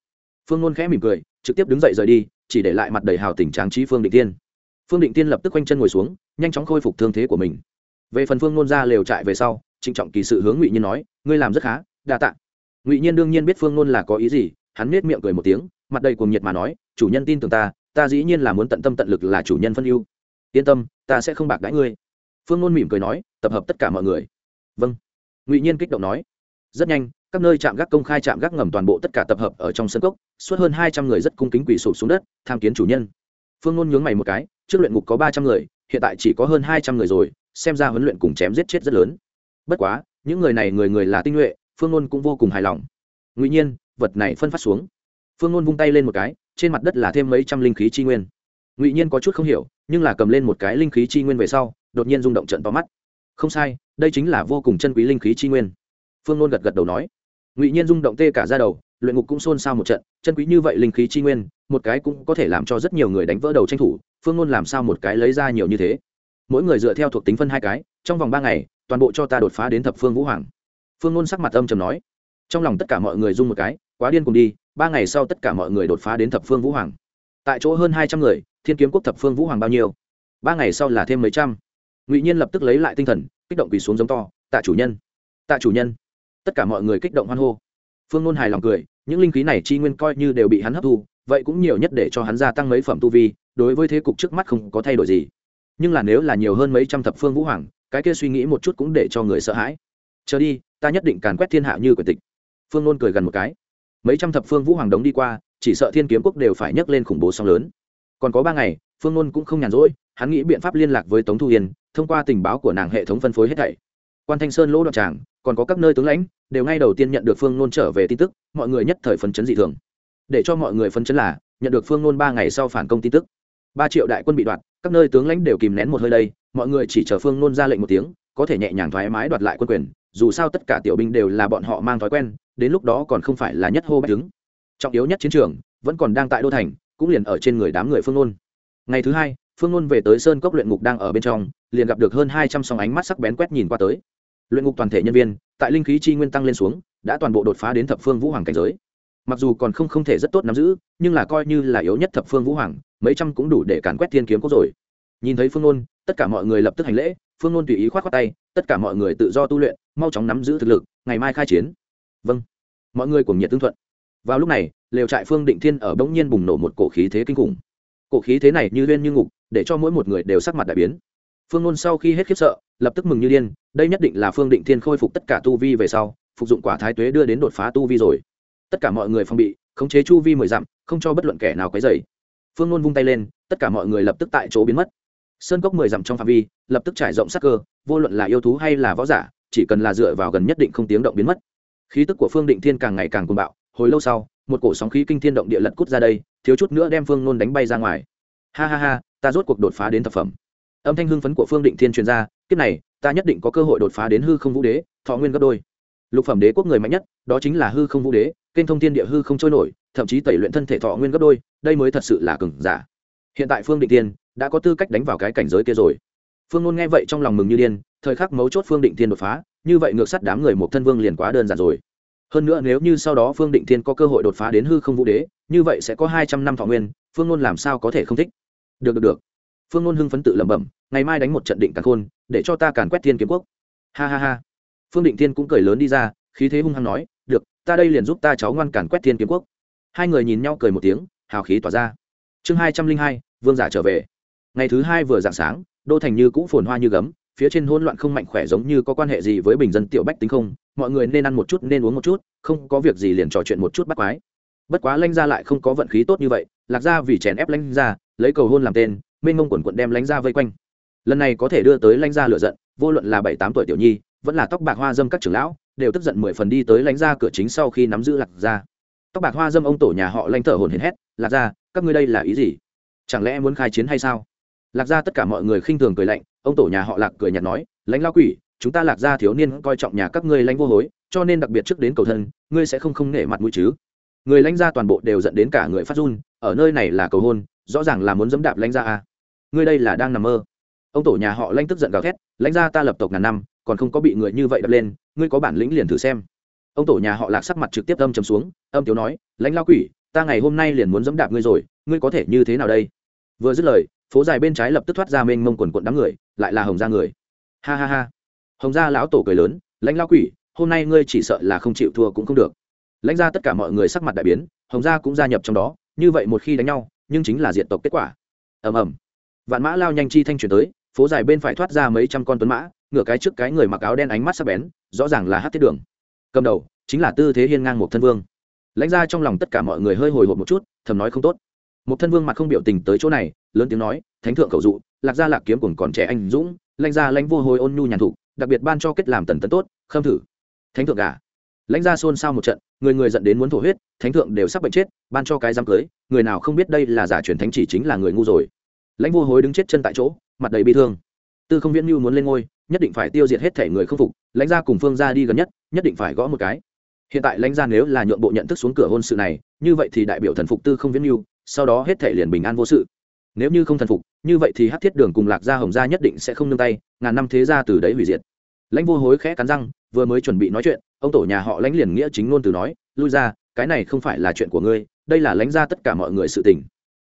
Phương nôn khẽ mỉm cười, trực tiếp đứng dậy rời đi, chỉ để lại mặt đầy hào tình tráng trí phương định tiên phương định tiên lập tức quanh chân ngồi xuống, nhanh chóng khôi phục thương thế của mình. Về phần phương nôn ra lều trại về sau, trịnh trọng kỳ sự hướng ngụy nhiên nói, ngươi làm rất khá, đa t ạ ngụy nhiên đương nhiên biết phương nôn là có ý gì, hắn nết miệng cười một tiếng, mặt đầy cuồng nhiệt mà nói, chủ nhân tin tưởng ta ta dĩ nhiên là muốn tận tâm tận lực là chủ nhân phân ưu. Yên tâm, ta sẽ không bạc đãi ngươi. Phương nôn mỉm cười nói, tập hợp tất cả mọi người. Vâng. Ngụy nhiên kích động nói, rất nhanh, các nơi trạm gác công khai trạm gác ngầm toàn bộ tất cả tập hợp ở trong sân cốc, suốt hơn hai trăm người rất cung kính quỳ sụp xuống đất, tham kiến chủ nhân. Phương Nôn nhướng mày một cái trước luyện ngục có ba trăm người, hiện tại chỉ có hơn hai trăm người rồi, xem ra huấn luyện cùng chém giết chết rất lớn. Bất quá, những người này người người là tinh nhuệ, phương ngôn cũng vô cùng hài lòng. Ngụy nhiên, vật này phân phát xuống. Phương ngôn vung tay lên một cái, trên mặt đất là thêm mấy trăm linh khí chi nguyên. Ngụy nhiên có chút không hiểu, nhưng là cầm lên một cái linh khí chi nguyên về sau, đột nhiên rung động trận to mắt. Không sai, đây chính là vô cùng chân quý linh khí chi nguyên. Phương ngôn gật gật đầu nói. Ngụy nhiên rung động tê cả ra đầu, luyện ngục cũng xôn xao một trận, chân quý như vậy linh khí chi nguyên, một cái cũng có thể làm cho rất nhiều người đánh vỡ đầu tranh thủ phương ngôn làm sao một cái lấy ra nhiều như thế? Mỗi người dựa theo thuộc tính phân hai cái, trong vòng ba ngày, toàn bộ cho ta đột phá đến thập phương vũ hoàng. Phương ngôn sắc mặt âm trầm nói. Trong lòng tất cả mọi người dung một cái, quá điên cùng đi, ba ngày sau tất cả mọi người đột phá đến thập phương vũ hoàng. Tại chỗ hơn hai trăm người, thiên kiếm quốc thập phương vũ hoàng bao nhiêu? Ba ngày sau là thêm mấy trăm. Ngụy nhiên lập tức lấy lại tinh thần, kích động quỳ xuống giống to, tạ chủ nhân! Tạ chủ nhân! Tất cả mọi người kích động hoan hô. Phương ngôn hài lòng cười, những linh khí này chi nguyên coi như đều bị hắn hấp thu vậy cũng nhiều nhất để cho hắn gia tăng mấy phẩm tu vi, đối với thế cục trước mắt không có thay đổi gì. Nhưng là nếu là nhiều hơn mấy trăm thập phương vũ hoàng, cái kia suy nghĩ một chút cũng để cho người sợ hãi. Chờ đi, ta nhất định càn quét thiên hạ như quyền tịch. Phương ngôn cười gần một cái. Mấy trăm thập phương vũ hoàng đống đi qua, chỉ sợ thiên kiếm quốc đều phải nhấc lên khủng bố song lớn. Còn có ba ngày, phương ngôn cũng không nhàn rỗi, hắn nghĩ biện pháp liên lạc với tống thu hiền thông qua tình báo của nàng hệ thống phân phối hết thảy. Quan thanh sơn lỗ đoạn tràng, còn có các nơi tướng lãnh, đều ngay đầu tiên nhận được phương nôn trở về tin tức, mọi người nhất thời phấn chấn dị thường để cho mọi người phân chấn là, nhận được phương nôn ba ngày sau phản công tin tức. Ba triệu đại quân bị đoạt, các nơi tướng lãnh đều kìm nén một hơi đây, mọi người chỉ chờ phương nôn ra lệnh một tiếng, có thể nhẹ nhàng thoải mái đoạt lại quân quyền, dù sao tất cả tiểu binh đều là bọn họ mang thói quen, đến lúc đó còn không phải là nhất hô bách đứng. Trọng yếu nhất chiến trường, vẫn còn đang tại đô thành, cũng liền ở trên người đám người phương nôn. Ngày thứ hai, phương nôn về tới sơn cốc luyện ngục đang ở bên trong, liền gặp được hơn hai trăm song ánh mắt sắc bén quét nhìn qua tới. Luyện ngục toàn thể nhân viên, tại linh khí chi nguyên tăng lên xuống, đã toàn bộ đột phá đến thập phương vũ hoàng cảnh giới mặc dù còn không không thể rất tốt nắm giữ, nhưng là coi như là yếu nhất thập phương vũ hoàng, mấy trăm cũng đủ để càn quét thiên kiếm quốc rồi. Nhìn thấy phương nôn, tất cả mọi người lập tức hành lễ, phương nôn tùy ý k h o á t khoác tay, tất cả mọi người tự do tu luyện, mau chóng nắm giữ thực lực, ngày mai khai chiến. Vâng. Mọi người cùng nhiệt tương thuận. Vào lúc này, lều trại phương định thiên ở bỗng nhiên bùng nổ một cổ khí thế kinh khủng. Cổ khí thế này như lên như ngục, để cho mỗi một người đều sắc mặt đại biến. Phương nôn sau khi hết khiếp sợ, lập tức mừng như điên, đây nhất định là phương định thiên khôi phục tất cả tu vi về sau, phục dụng quả thái tuế đưa đến đột phá tu vi rồi tất cả mọi người phòng bị, khống chế chu vi mười dặm, không cho bất luận kẻ nào quấy dày phương nôn vung tay lên, tất cả mọi người lập tức tại chỗ biến mất. Sơn cốc mười dặm trong phạm vi, lập tức trải rộng sắc cơ, vô luận là yêu thú hay là võ giả, chỉ cần là dựa vào gần nhất định không tiếng động biến mất. Khí tức của phương định thiên càng ngày càng cuồng bạo, hồi lâu sau, một cổ sóng khí kinh thiên động địa lật cút ra đây, thiếu chút nữa đem phương nôn đánh bay ra ngoài. Ha ha ha, ta rốt cuộc đột phá đến thập phẩm. Âm thanh hưng phấn của phương định thiên truyền ra, kiếp này, ta nhất định có cơ hội đột phá đến hư không vũ đế, thọ nguyên gấp đôi. Lục phẩm đế quốc người mạnh nhất, đó chính là hư không vũ đế kênh thông thiên địa hư không trôi nổi, thậm chí tẩy luyện thân thể thọ nguyên gấp đôi, đây mới thật sự là cừng giả. Hiện tại phương định tiên đã có tư cách đánh vào cái cảnh giới kia rồi. Phương ngôn nghe vậy trong lòng mừng như điên, thời khắc mấu chốt phương định tiên đột phá, như vậy ngược sắt đám người một thân vương liền quá đơn giản rồi. Hơn nữa nếu như sau đó phương định thiên có cơ hội đột phá đến hư không vũ đế, như vậy sẽ có hai trăm năm thọ nguyên, phương ngôn làm sao có thể không thích? Được được được. Phương ngôn hưng phấn tự lẩm bẩm, ngày mai đánh một trận định càn khôn, để cho ta càn quét thiên kiếm quốc. Ha ha ha. Phương định thiên cũng cười lớn đi ra, khí thế hung hăng nói ta đây liền giúp ta cháu ngoan càn quét thiên kiếm quốc. Hai người nhìn nhau cười một tiếng, hào khí tỏa ra. Chương hai trăm linh hai, vương giả trở về. Ngày thứ hai vừa dạng sáng, đô thành như cũ phồn hoa như gấm, phía trên hỗn loạn không mạnh khỏe giống như có quan hệ gì với bình dân tiểu bách tính không? Mọi người nên ăn một chút, nên uống một chút, không có việc gì liền trò chuyện một chút bắt quái. Bất quá lanh ra lại không có vận khí tốt như vậy, lạc ra vì chèn ép lanh ra lấy cầu hôn làm tên, mênh mông quần quận đem lanh ra vây quanh. Lần này có thể đưa tới lanh ra lựa giận, vô luận là bảy tám tuổi tiểu nhi, vẫn là tóc bạc hoa dâm các trưởng lão đều tức giận mười phần đi tới lánh ra cửa chính sau khi nắm giữ lạc ra tóc bạc hoa dâm ông tổ nhà họ lanh thở hồn hển hét, lạc ra các ngươi đây là ý gì? Chẳng lẽ muốn khai chiến hay sao? Lạc ra tất cả mọi người khinh thường cười lạnh, ông tổ nhà họ lạc cười nhạt nói lãnh lao quỷ, chúng ta lạc ra thiếu niên coi trọng nhà các ngươi lãnh vô hối, cho nên đặc biệt trước đến cầu thân, ngươi sẽ không không nể mặt mũi chứ? Người lãnh ra toàn bộ đều dẫn đến cả người phát run, ở nơi này là cầu hôn, rõ ràng là muốn dẫm đạp lãnh ra à. ngươi đây là đang nằm mơ. Ông tổ nhà họ lãnh tức giận gào thét lãnh ra ta lập tộc ngàn năm còn không có bị người như vậy đập lên, ngươi có bản lĩnh liền thử xem. Ông tổ nhà họ lạc sắc mặt trực tiếp âm chầm xuống, âm tiếu nói, lãnh lao quỷ, ta ngày hôm nay liền muốn dẫm đạp ngươi rồi, ngươi có thể như thế nào đây? Vừa dứt lời, phố dài bên trái lập tức thoát ra mênh mông quần quận đám người, lại là hồng gia người. Ha ha ha. Hồng gia lão tổ cười lớn, lãnh lao quỷ, hôm nay ngươi chỉ sợ là không chịu thua cũng không được. Lãnh ra tất cả mọi người sắc mặt đại biến, hồng gia cũng gia nhập trong đó, như vậy một khi đánh nhau, nhưng chính là diện tộc kết quả. Ầm ầm. Vạn mã lao nhanh chi thanh chuyển tới, phố dài bên phải thoát ra mấy trăm con tuấn mã ngửa cái trước cái người mặc áo đen ánh mắt sắc bén, rõ ràng là hát thiết đường. Cầm đầu, chính là tư thế hiên ngang một thân vương. Lãnh ra trong lòng tất cả mọi người hơi hồi hộp một chút, thầm nói không tốt. Một thân vương mặt không biểu tình tới chỗ này, lớn tiếng nói, thánh thượng cầu dụ, lạc gia lạc kiếm cùng còn trẻ anh dũng, lãnh gia lãnh vô hồi ôn nhu nhàn thụ đặc biệt ban cho kết làm tần tấn tốt, khâm thử. Thánh thượng gà lãnh gia xôn xao một trận, người người dẫn đến muốn thổ huyết, thánh thượng đều sắp bệnh chết, ban cho cái giam cưới, người nào không biết đây là giả truyền thánh chỉ chính là người ngu rồi. Lãnh vô hối đứng chết chân tại chỗ, mặt đầy bi thương tư không viễn mưu muốn lên ngôi, nhất định phải tiêu diệt hết thể người không phục, lãnh gia cùng phương gia đi gần nhất nhất định phải gõ một cái. Hiện tại lãnh gia nếu là nhượng bộ nhận thức xuống cửa hôn sự này, như vậy thì đại biểu thần phục tư không viễn mưu sau đó hết thể liền bình an vô sự. Nếu như không thần phục, như vậy thì hát thiết đường cùng lạc gia hồng gia nhất định sẽ không nương tay, ngàn năm thế gia từ đấy hủy diệt. Lãnh vô hối khẽ cắn răng, vừa mới chuẩn bị nói chuyện, ông tổ nhà họ lãnh liền nghĩa chính ngôn từ nói, lui ra, cái này không phải là chuyện của ngươi, đây là lãnh gia tất cả mọi người sự tình.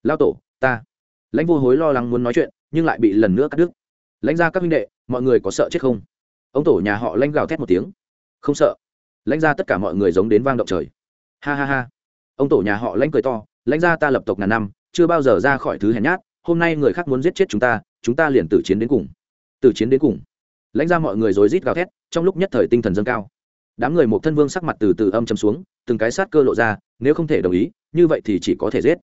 Lao tổ, ta. Lãnh vô hối lo lắng muốn nói chuyện, nhưng lại bị lần nữa cắt đứt lãnh ra các huynh đệ, mọi người có sợ chết không? Ông tổ nhà họ lãnh gào thét một tiếng. Không sợ. Lãnh ra tất cả mọi người giống đến vang động trời. Ha ha ha. Ông tổ nhà họ lãnh cười to, lãnh ra ta lập tộc ngàn năm, chưa bao giờ ra khỏi thứ hèn nhát, hôm nay người khác muốn giết chết chúng ta chúng ta liền tử chiến đến cùng. Tử chiến đến cùng. Lãnh ra mọi người rối rít gào thét, trong lúc nhất thời tinh thần dâng cao. Đám người một thân vương sắc mặt từ từ âm chấm xuống, từng cái sát cơ lộ ra, nếu không thể đồng ý, như vậy thì chỉ có thể giết.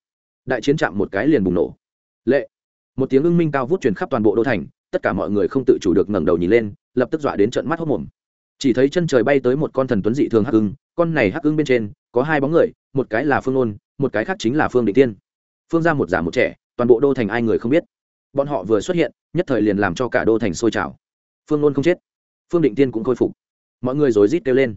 Đại chiến chạm một cái liền bùng nổ. Lệ. Một tiếng ưng minh cao vút truyền khắp toàn bộ đô thành tất cả mọi người không tự chủ được ngẩng đầu nhìn lên, lập tức dọa đến trận mắt hốc mồm. Chỉ thấy chân trời bay tới một con thần tuấn dị thường hắc ưng, con này hắc ưng bên trên có hai bóng người, một cái là phương ôn một cái khác chính là phương định tiên. Phương ra một giả một trẻ, toàn bộ đô thành ai người không biết. Bọn họ vừa xuất hiện, nhất thời liền làm cho cả đô thành sôi trào. Phương ôn không chết, phương định tiên cũng khôi phục. Mọi người rối rít kêu lên.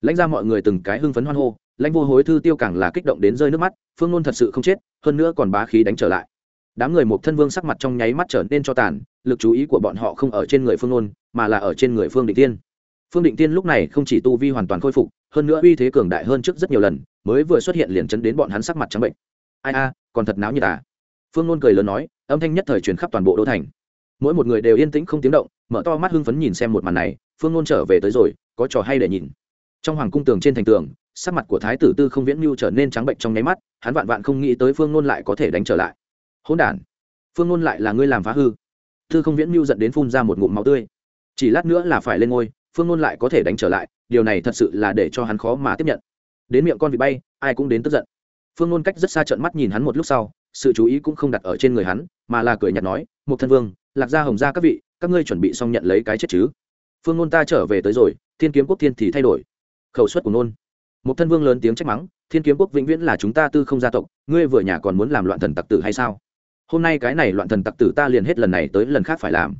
Lãnh ra mọi người từng cái hưng phấn hoan hô, lãnh vô hối thư tiêu càng là kích động đến rơi nước mắt, phương ôn thật sự không chết, hơn nữa còn bá khí đánh trở lại đám người một thân vương sắc mặt trong nháy mắt trở nên cho tàn, lực chú ý của bọn họ không ở trên người phương ôn mà là ở trên người phương định tiên phương định tiên lúc này không chỉ tu vi hoàn toàn khôi phục, hơn nữa uy thế cường đại hơn trước rất nhiều lần, mới vừa xuất hiện liền chấn đến bọn hắn sắc mặt trắng bệnh. Ai a, còn thật náo như à? Phương ôn cười lớn nói, âm thanh nhất thời truyền khắp toàn bộ đô thành. Mỗi một người đều yên tĩnh không tiếng động, mở to mắt hưng phấn nhìn xem một màn này, phương ngôn trở về tới rồi, có trò hay để nhìn. Trong hoàng cung tường trên thành tường, sắc mặt của thái tử tư không viễn mưu trở nên trắng bệnh trong nháy mắt, hắn vạn vạn không nghĩ tới phương ngôn lại có thể đánh trở lại hỗn đản. Phương nôn lại là ngươi làm phá hư. Thư không viễn mưu dẫn đến phun ra một ngụm máu tươi. Chỉ lát nữa là phải lên ngôi, phương nôn lại có thể đánh trở lại, điều này thật sự là để cho hắn khó mà tiếp nhận. Đến miệng con vị bay, ai cũng đến tức giận. Phương nôn cách rất xa trận mắt nhìn hắn một lúc sau, sự chú ý cũng không đặt ở trên người hắn, mà là cười nhạt nói một thân vương, lạc gia hồng gia các vị, các ngươi chuẩn bị xong nhận lấy cái chết chứ? Phương nôn ta trở về tới rồi, thiên kiếm quốc thiên thì thay đổi. Khẩu suất của nôn. Một thân vương lớn tiếng trách mắng, thiên kiếm quốc vĩnh viễn là chúng ta tư không gia tộc, ngươi vừa nhà còn muốn làm loạn thần tặc tử hay sao? Hôm nay cái này loạn thần tặc tử ta liền hết lần này tới lần khác phải làm.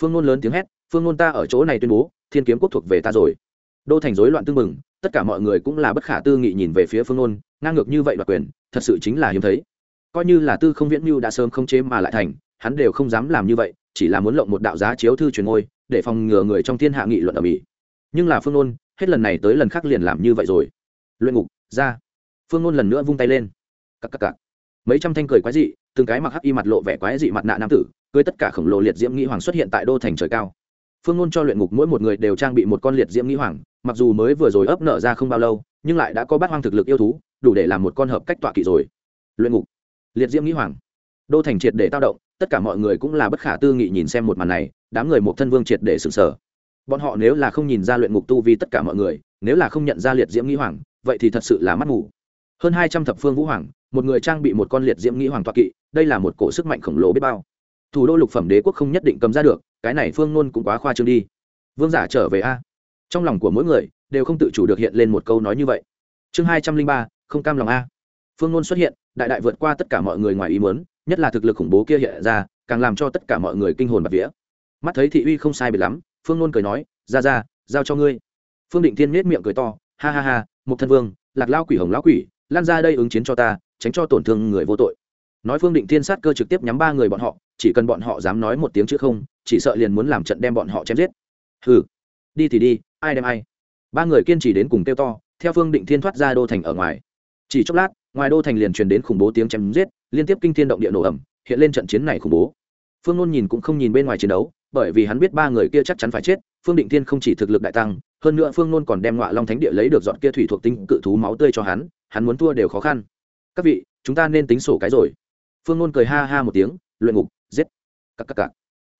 Phương nôn lớn tiếng hét, phương nôn ta ở chỗ này tuyên bố, thiên kiếm quốc thuộc về ta rồi. Đô thành rối loạn tương mừng tất cả mọi người cũng là bất khả tư nghị nhìn về phía phương nôn, ngang ngược như vậy đoạt quyền, thật sự chính là hiếm thấy. Coi như là tư không viễn mưu đã sớm không chế mà lại thành, hắn đều không dám làm như vậy, chỉ là muốn lộng một đạo giá chiếu thư truyền ngôi, để phòng ngừa người trong thiên hạ nghị luận ở mỹ. Nhưng là phương nôn, hết lần này tới lần khác liền làm như vậy rồi. Luyện ngục, ra. Phương nôn lần nữa vung tay lên. Cặp cặp cặp mấy trăm thanh cười quái dị từng cái mặc hắc y mặt lộ vẻ quái dị mặt nạ nam tử, cưới tất cả khổng lồ liệt diễm nghĩ hoàng xuất hiện tại đô thành trời cao. Phương ngôn cho luyện ngục mỗi một người đều trang bị một con liệt diễm nghĩ hoàng, mặc dù mới vừa rồi ấp nở ra không bao lâu, nhưng lại đã có bát hoang thực lực yêu thú, đủ để làm một con hợp cách tọa kỵ rồi. Luyện ngục, liệt diễm nghĩ hoàng. Đô thành triệt để tao động, tất cả mọi người cũng là bất khả tư nghị nhìn xem một màn này, đám người một thân vương triệt để sừng sờ. Bọn họ nếu là không nhìn ra luyện ngục tu vi tất cả mọi người, nếu là không nhận ra liệt diễm nghĩ hoàng, vậy thì thật sự là mắt ngủ hơn hai trăm thập phương vũ hoàng, một người trang bị một con liệt diễm nghĩ hoàng toa kỵ, đây là một cổ sức mạnh khổng lồ biết bao. Thủ đô lục phẩm đế quốc không nhất định cầm ra được, cái này phương nôn cũng quá khoa trương đi. Vương giả trở về a. Trong lòng của mỗi người, đều không tự chủ được hiện lên một câu nói như vậy. Chương hai trăm linh ba, không cam lòng a. Phương nôn xuất hiện, đại đại vượt qua tất cả mọi người ngoài ý muốn, nhất là thực lực khủng bố kia hiện ra, càng làm cho tất cả mọi người kinh hồn bạt vía. Mắt thấy thị uy không sai biệt lắm, phương nôn cười nói, ra ra, giao cho ngươi. Phương định thiên miết miệng cười to, ha ha ha một thân vương, lạc lao quỷ hồng lão quỷ lan ra đây ứng chiến cho ta, tránh cho tổn thương người vô tội. Nói phương định thiên sát cơ trực tiếp nhắm ba người bọn họ, chỉ cần bọn họ dám nói một tiếng chữ không, chỉ sợ liền muốn làm trận đem bọn họ chém giết. Hừ, đi thì đi, ai đem ai. Ba người kiên trì đến cùng kêu to, theo phương định thiên thoát ra đô thành ở ngoài. Chỉ chốc lát, ngoài đô thành liền truyền đến khủng bố tiếng chém giết, liên tiếp kinh thiên động địa nổ ẩm hiện lên trận chiến này khủng bố. Phương nôn nhìn cũng không nhìn bên ngoài chiến đấu, bởi vì hắn biết ba người kia chắc chắn phải chết, phương định thiên không chỉ thực lực đại tăng, hơn nữa phương nôn còn đem ngọa long thánh địa lấy được dọn kia thủy thuộc tinh cự thú máu tươi cho hắn hắn muốn thua đều khó khăn. Các vị, chúng ta nên tính sổ cái rồi. Phương Ngôn cười ha ha một tiếng, luyện ngục, giết. Cắc cắc cắc.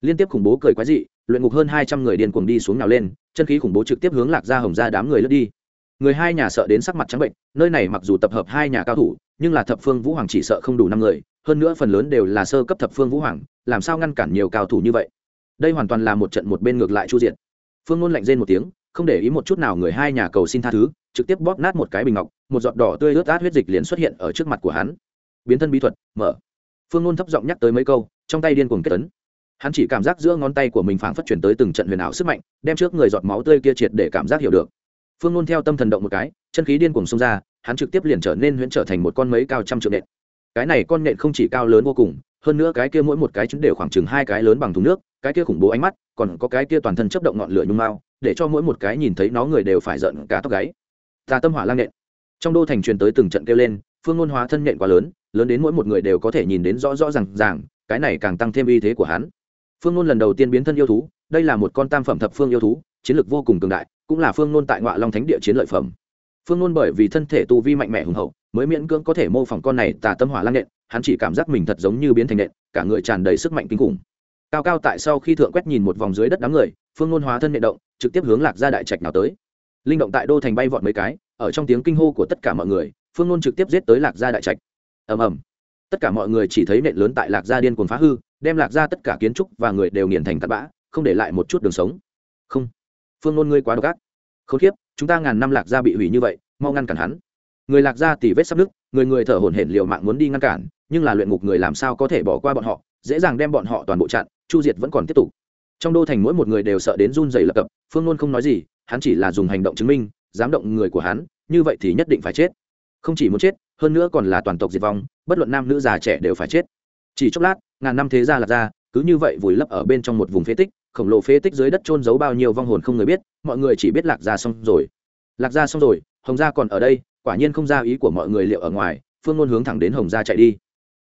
liên tiếp khủng bố cười quái dị, luyện ngục hơn hai trăm người điên cuồng đi xuống nào lên, chân khí khủng bố trực tiếp hướng lạc ra hồng ra đám người lướt đi. Người hai nhà sợ đến sắc mặt trắng bệnh, nơi này mặc dù tập hợp hai nhà cao thủ, nhưng là thập phương vũ hoàng chỉ sợ không đủ năm người, hơn nữa phần lớn đều là sơ cấp thập phương vũ hoàng, làm sao ngăn cản nhiều cao thủ như vậy? Đây hoàn toàn là một trận một bên ngược lại chu diện phương ngôn lạnh rên một tiếng, không để ý một chút nào người hai nhà cầu xin tha thứ trực tiếp bóp nát một cái bình ngọc, một giọt đỏ tươi ướt át huyết dịch liền xuất hiện ở trước mặt của hắn. Biến thân bí thuật, mở. Phương nôn thấp giọng nhắc tới mấy câu, trong tay điên cuồng kết tấn hắn chỉ cảm giác giữa ngón tay của mình phảng phất chuyển tới từng trận huyền ảo sức mạnh, đem trước người giọt máu tươi kia triệt để cảm giác hiểu được. Phương nôn theo tâm thần động một cái, chân khí điên cuồng xông ra, hắn trực tiếp liền trở nên huyễn trở thành một con mấy cao trăm trượng nện. Cái này con nện không chỉ cao lớn vô cùng, hơn nữa cái kia mỗi một cái chúng đều khoảng chừng hai cái lớn bằng thùng nước, cái kia khủng bố ánh mắt, còn có cái kia toàn thân chấp động ngọn lửa nhung mao để cho mỗi một cái nhìn thấy nó người đều phải giận cả tóc gáy tà tâm hỏa lang nện. Trong đô thành truyền tới từng trận kêu lên, phương ngôn hóa thân nện quá lớn lớn đến mỗi một người đều có thể nhìn đến rõ rõ r à n g ràng, cái này càng tăng thêm uy thế của hắn. Phương ngôn lần đầu tiên biến thân yêu thú, đây là một con tam phẩm thập phương yêu thú, chiến lược vô cùng cường đại, cũng là phương ngôn tại ngoại long thánh địa chiến lợi phẩm. Phương ngôn bởi vì thân thể tu vi mạnh mẽ hùng hậu, mới miễn cưỡng có thể mô phỏng con này tà tâm hỏa lang nện, hắn chỉ cảm giác mình thật giống như biến thành nện, cả người tràn đầy sức mạnh kinh khủng. Cao cao tại sau khi thượng quét nhìn một vòng dưới đất đám người, phương ngôn hóa thân nện động, trực tiếp hướng lạc ra đại trạch nào tới linh động tại đô thành bay vọt mấy cái, ở trong tiếng kinh hô của tất cả mọi người, phương nôn trực tiếp giết tới lạc gia đại trạch. Ầm ầm. Tất cả mọi người chỉ thấy nện lớn tại lạc gia điên cuồng phá hư, đem lạc gia tất cả kiến trúc và người đều nghiền thành tạt bã, không để lại một chút đường sống. Không. Phương nôn ngươi quá độc ác. Không khiếp chúng ta ngàn năm lạc gia bị hủy như vậy, mau ngăn cản hắn. Người lạc gia tỉ vết sắp nứt, người người thở hổn hển liều mạng muốn đi ngăn cản, nhưng là luyện ngục người làm sao có thể bỏ qua bọn họ, dễ dàng đem bọn họ toàn bộ chặn, chu diệt vẫn còn tiếp tục. Trong đô thành mỗi một người đều sợ đến run dày lập cập, phương nôn không nói gì hắn chỉ là dùng hành động chứng minh, dám động người của hắn, như vậy thì nhất định phải chết. Không chỉ muốn chết, hơn nữa còn là toàn tộc diệt vong, bất luận nam nữ già trẻ đều phải chết. Chỉ chốc lát, ngàn năm thế gia lạc ra, cứ như vậy vùi lấp ở bên trong một vùng phế tích, khổng lồ phế tích dưới đất trôn giấu bao nhiêu vong hồn không người biết, mọi người chỉ biết lạc ra xong rồi. Lạc ra xong rồi, hồng gia còn ở đây, quả nhiên không ra ý của mọi người liệu ở ngoài, phương ngôn hướng thẳng đến hồng gia chạy đi.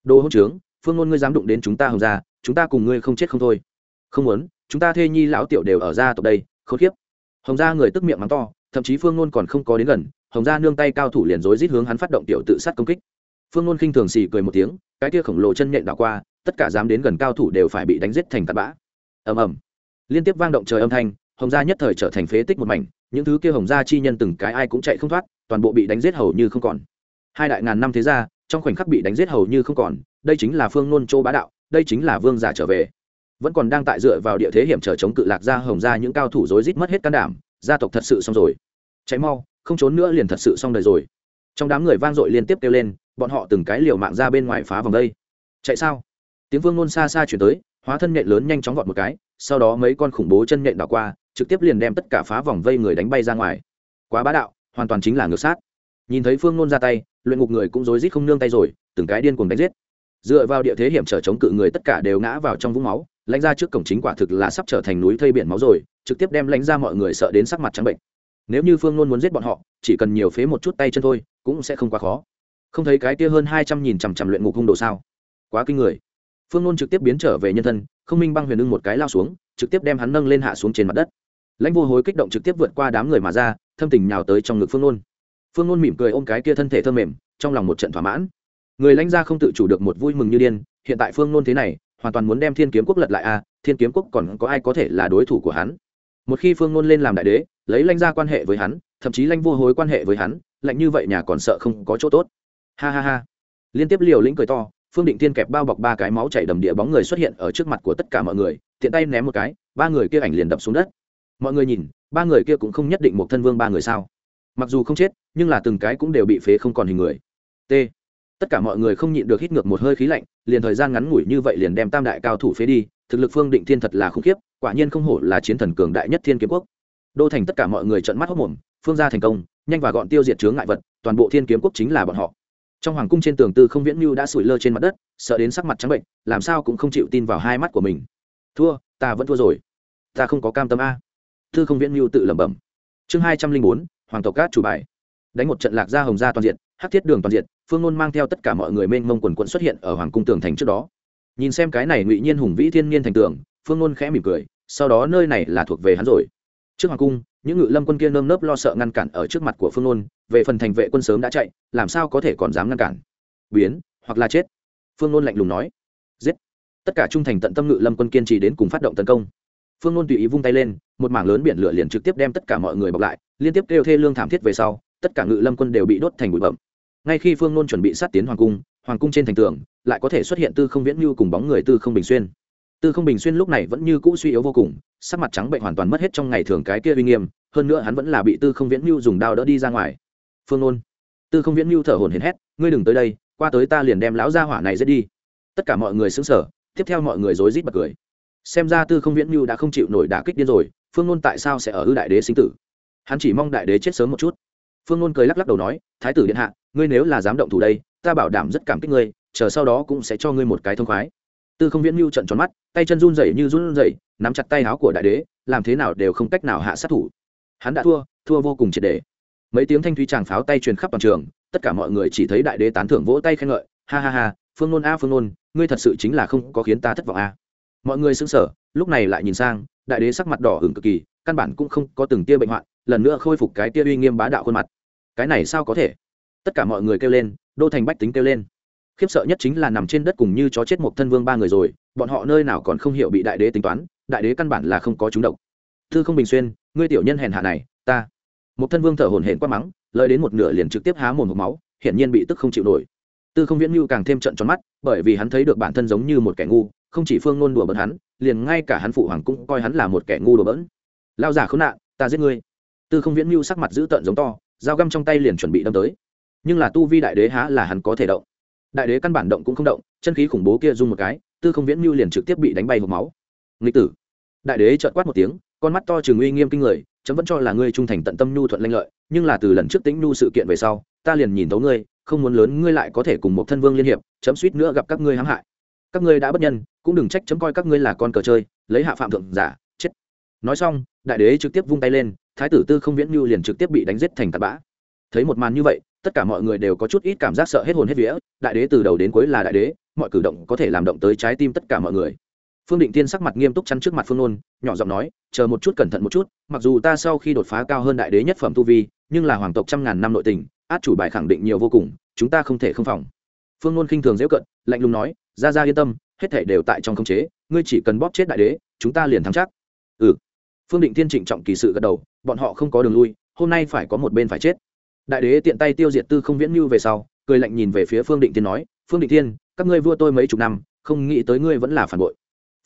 Đồ hỗn trướng, phương ngôn ngươi dám đụng đến chúng ta hồng gia, chúng ta cùng ngươi không chết không thôi. Không muốn, chúng ta thê nhi lão tiểu đều ở gia tộc đây, khốn kiếp hồng gia người tức miệng mắng to, thậm chí phương ngôn còn không có đến gần, hồng gia nương tay cao thủ liền rối rít hướng hắn phát động tiểu tự sát công kích. Phương ngôn khinh thường xì cười một tiếng, cái kia khổng lồ chân nhện đảo qua, tất cả dám đến gần cao thủ đều phải bị đánh giết thành tạt bã. Ầm ầm. Liên tiếp vang động trời âm thanh, hồng gia nhất thời trở thành phế tích một mảnh, những thứ kia hồng gia chi nhân từng cái ai cũng chạy không thoát, toàn bộ bị đánh giết hầu như không còn. Hai đại ngàn năm thế gia, trong khoảnh khắc bị đánh giết hầu như không còn, đây chính là phương nôn châu bá đạo, đây chính là vương giả trở về vẫn còn đang tại dựa vào địa thế hiểm trở chống cự lạc gia hồng gia những cao thủ rối rít mất hết can đảm, gia tộc thật sự xong rồi. Cháy mau, không trốn nữa liền thật sự xong đời rồi. Trong đám người vang dội liên tiếp kêu lên, bọn họ từng cái liều mạng ra bên ngoài phá vòng đây. Chạy sao? Tiếng vương nôn xa xa chuyển tới, hóa thân nhện lớn nhanh chóng vọt một cái, sau đó mấy con khủng bố chân nhện đảo qua, trực tiếp liền đem tất cả phá vòng vây người đánh bay ra ngoài. Quá bá đạo, hoàn toàn chính là ngược sát. Nhìn thấy phương nôn ra tay, luyện ngục người cũng rối rít không nương tay rồi, từng cái điên cuồng đánh giết. Dựa vào địa thế hiểm trở chống cự người tất cả đều ngã vào trong vũng máu lãnh ra trước cổng chính quả thực là sắp trở thành núi thây biển máu rồi, trực tiếp đem lãnh ra mọi người sợ đến sắc mặt trắng bệnh. Nếu như phương luôn muốn giết bọn họ, chỉ cần nhiều phế một chút tay chân thôi, cũng sẽ không quá khó. Không thấy cái kia hơn hai trăm nghìn chằm chằm luyện ngục hung đồ sao? Quá kinh người. Phương luôn trực tiếp biến trở về nhân thân, không minh băng huyền ưng một cái lao xuống, trực tiếp đem hắn nâng lên hạ xuống trên mặt đất. Lãnh vô hối kích động trực tiếp vượt qua đám người mà ra, thâm tình nhào tới trong ngực phương luôn phương luôn mỉm cười ôm cái kia thân thể thơm mềm, trong lòng một trận thỏa mãn. Người lãnh gia không tự chủ được một vui mừng như điên, hiện tại phương luôn thế này hoàn toàn muốn đem thiên kiếm quốc lật lại a à, thiên kiếm quốc còn có ai có thể là đối thủ của hắn? Một khi phương Ngôn lên làm đại đế lấy lanh gia quan hệ với hắn thậm chí lanh vô hối quan hệ với hắn lạnh như vậy nhà còn sợ không có chỗ tốt. Ha ha ha. Liên tiếp liều lĩnh cười to phương định thiên kẹp bao bọc ba cái máu chảy đầm địa bóng người xuất hiện ở trước mặt của tất cả mọi người tiện tay ném một cái ba người kia ảnh liền đập xuống đất. Mọi người nhìn ba người kia cũng không nhất định một thân vương ba người sao. Mặc dù không chết nhưng là từng cái cũng đều bị phế không còn hình người. T tất cả mọi người không nhịn được hít ngược một hơi khí lạnh, liền thời gian ngắn ngủi như vậy liền đem tam đại cao thủ phế đi, thực lực phương định thiên thật là khủng khiếp, quả nhiên không hổ là chiến thần cường đại nhất thiên kiếm quốc. Đô thành tất cả mọi người trận mắt hốc mồm, phương gia thành công, nhanh và gọn tiêu diệt chướng ngại vật, toàn bộ thiên kiếm quốc chính là bọn họ. Trong hoàng cung trên tường tư không viễn mưu đã sủi lơ trên mặt đất, sợ đến sắc mặt trắng bệnh, làm sao cũng không chịu tin vào hai mắt của mình. Thua, ta vẫn thua rồi. Ta không có cam tâm a. Thư không viễn mưu tự lẩm bẩm. Chương hai trăm linh bốn, hoàng tộc cát chủ bài. Đánh một trận lạc gia hồng gia toàn diện, hắc thiết đường toàn diện phương ngôn mang theo tất cả mọi người mênh mông quần quận xuất hiện ở hoàng cung tường thành trước đó. Nhìn xem cái này ngụy nhiên hùng vĩ thiên nhiên thành tường, phương ngôn khẽ mỉm cười, sau đó nơi này là thuộc về hắn rồi. Trước hoàng cung, những ngự lâm quân kia nơm nớp lo sợ ngăn cản ở trước mặt của phương ngôn về phần thành vệ quân sớm đã chạy, làm sao có thể còn dám ngăn cản? Biến, hoặc là chết? Phương ngôn lạnh lùng nói. Giết. Tất cả trung thành tận tâm ngự lâm quân kiên trì đến cùng phát động tấn công. Phương ngôn tùy ý vung tay lên, một mảng lớn biển lửa liền trực tiếp đem tất cả mọi người bọc lại, liên tiếp kêu thê lương thảm thiết về sau, tất cả ngự lâm quân đều bị đốt thành bụi bậm ngay khi phương nôn chuẩn bị sát tiến hoàng cung hoàng cung trên thành tường lại có thể xuất hiện tư không viễn như cùng bóng người tư không bình xuyên. Tư không bình xuyên lúc này vẫn như cũ suy yếu vô cùng, sắc mặt trắng bệnh hoàn toàn mất hết trong ngày thường cái kia uy nghiêm, hơn nữa hắn vẫn là bị tư không viễn như dùng đao đỡ đi ra ngoài. Phương nôn, tư không viễn như thở hổn hển hét, ngươi đừng tới đây, qua tới ta liền đem lão gia hỏa này giết đi. Tất cả mọi người xứng sở tiếp theo mọi người rối rít bật cười. Xem ra tư không viễn như đã không chịu nổi đả kích điên rồi, phương nôn tại sao sẽ ở ư đại đế sinh tử? Hắn chỉ mong đại đế chết sớm một chút phương nôn cười lắc lắc đầu nói, thái tử điện hạ, ngươi nếu là dám động thủ đây, ta bảo đảm rất cảm kích ngươi, chờ sau đó cũng sẽ cho ngươi một cái thông khoái. Tư không viễn mưu trận tròn mắt, tay chân run rẩy như run rẩy, nắm chặt tay áo của đại đế, làm thế nào đều không cách nào hạ sát thủ. Hắn đã thua thua vô cùng triệt đề. Mấy tiếng thanh thúy tràng pháo tay truyền khắp toàn trường, tất cả mọi người chỉ thấy đại đế tán thưởng vỗ tay khen ngợi, ha ha ha, phương nôn a, phương nôn, ngươi thật sự chính là không có khiến ta thất vọng a. Mọi người sững sờ, lúc này lại nhìn sang, đại đế sắc mặt đỏ hửng cực kỳ, căn bản cũng không có từng tia bệnh hoạn, lần nữa khôi phục cái tia uy nghiêm bá đạo khuôn mặt cái này sao có thể? Tất cả mọi người kêu lên, đô thành bách tính kêu lên. Khiếp sợ nhất chính là nằm trên đất cùng như chó chết một thân vương ba người rồi, bọn họ nơi nào còn không hiểu bị đại đế tính toán, đại đế căn bản là không có chúng độc. Thư không bình xuyên, ngươi tiểu nhân hèn hạ này, ta. Một thân vương thở hổn hển quát mắng, lời đến một nửa liền trực tiếp há mồm hộp máu, hiển nhiên bị tức không chịu nổi. Tư không viễn mưu càng thêm trận tròn mắt, bởi vì hắn thấy được bản thân giống như một kẻ ngu, không chỉ phương ngôn đùa bỡn hắn, liền ngay cả hắn phụ hoàng cũng coi hắn là một kẻ ngu đùa bỡn. Lao giả khốn nạn, ta giết ngươi. Tư không viễn mưu sắc mặt dữ tợn giống to dao găm trong tay liền chuẩn bị đâm tới. Nhưng là tu vi đại đế há là hắn có thể động. Đại đế căn bản động cũng không động, chân khí khủng bố kia rung một cái, tư không viễn mưu liền trực tiếp bị đánh bay hộp máu. Nghịch tử. Đại đế trợn quát một tiếng, con mắt to trường uy nghiêm kinh người, chấm vẫn cho là ngươi trung thành tận tâm nhu thuận lanh lợi, nhưng là từ lần trước tính nhu sự kiện về sau, ta liền nhìn thấu ngươi, không muốn lớn ngươi lại có thể cùng một thân vương liên hiệp, chấm suýt nữa gặp các ngươi hãm hại. Các ngươi đã bất nhân, cũng đừng trách chấm coi các ngươi là con cờ chơi, lấy hạ phạm thượng giả, chết. Nói xong, đại đế trực tiếp vung tay lên thái tử tư không viễn như liền trực tiếp bị đánh giết thành tạt bã. Thấy một màn như vậy, tất cả mọi người đều có chút ít cảm giác sợ hết hồn hết vía, đại đế từ đầu đến cuối là đại đế, mọi cử động có thể làm động tới trái tim tất cả mọi người. Phương định tiên sắc mặt nghiêm túc chắn trước mặt phương nôn, nhỏ giọng nói, chờ một chút cẩn thận một chút, mặc dù ta sau khi đột phá cao hơn đại đế nhất phẩm tu vi, nhưng là hoàng tộc trăm ngàn năm nội tình, át chủ bài khẳng định nhiều vô cùng, chúng ta không thể không phòng. Phương nôn khinh thường dễ cận, lạnh lùng nói, ra ra yên tâm, hết thể đều tại trong khống chế, ngươi chỉ cần bóp chết đại đế, chúng ta liền thắng chắc. Ừ. Phương định tiên trịnh trọng kỳ sự gật đầu bọn họ không có đường lui, hôm nay phải có một bên phải chết. Đại đế tiện tay tiêu diệt tư không viễn mưu về sau, cười lạnh nhìn về phía phương định tiên nói, phương định tiên các ngươi vua tôi mấy chục năm, không nghĩ tới ngươi vẫn là phản bội.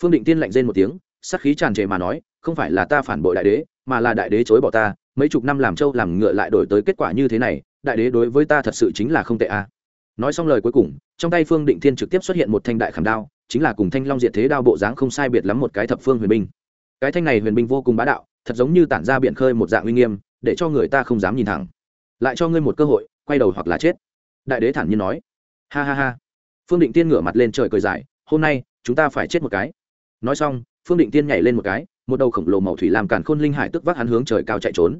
Phương định tiên lạnh rên một tiếng sắc khí tràn trề mà nói, không phải là ta phản bội đại đế, mà là đại đế chối bỏ ta, mấy chục năm làm trâu làm ngựa lại đổi tới kết quả như thế này, đại đế đối với ta thật sự chính là không tệ a. À. nói xong lời cuối cùng, trong tay phương định thiên trực tiếp xuất hiện một thanh đại khảm đao, chính là cùng thanh long diệt thế đao bộ dáng không sai biệt lắm một cái thập phương huyền binh. Cái thanh này huyền binh vô cùng bá đạo thật giống như tản ra biển khơi một dạng uy nghiêm, để cho người ta không dám nhìn thẳng. Lại cho ngươi một cơ hội, quay đầu hoặc là chết. Đại đế thản nhiên nói. Ha ha ha. Phương định tiên ngửa mặt lên trời cười dài, hôm nay, chúng ta phải chết một cái. Nói xong, phương định tiên nhảy lên một cái, một đầu khổng lồ màu thủy làm cản khôn linh hải tức vác hắn hướng trời cao chạy trốn.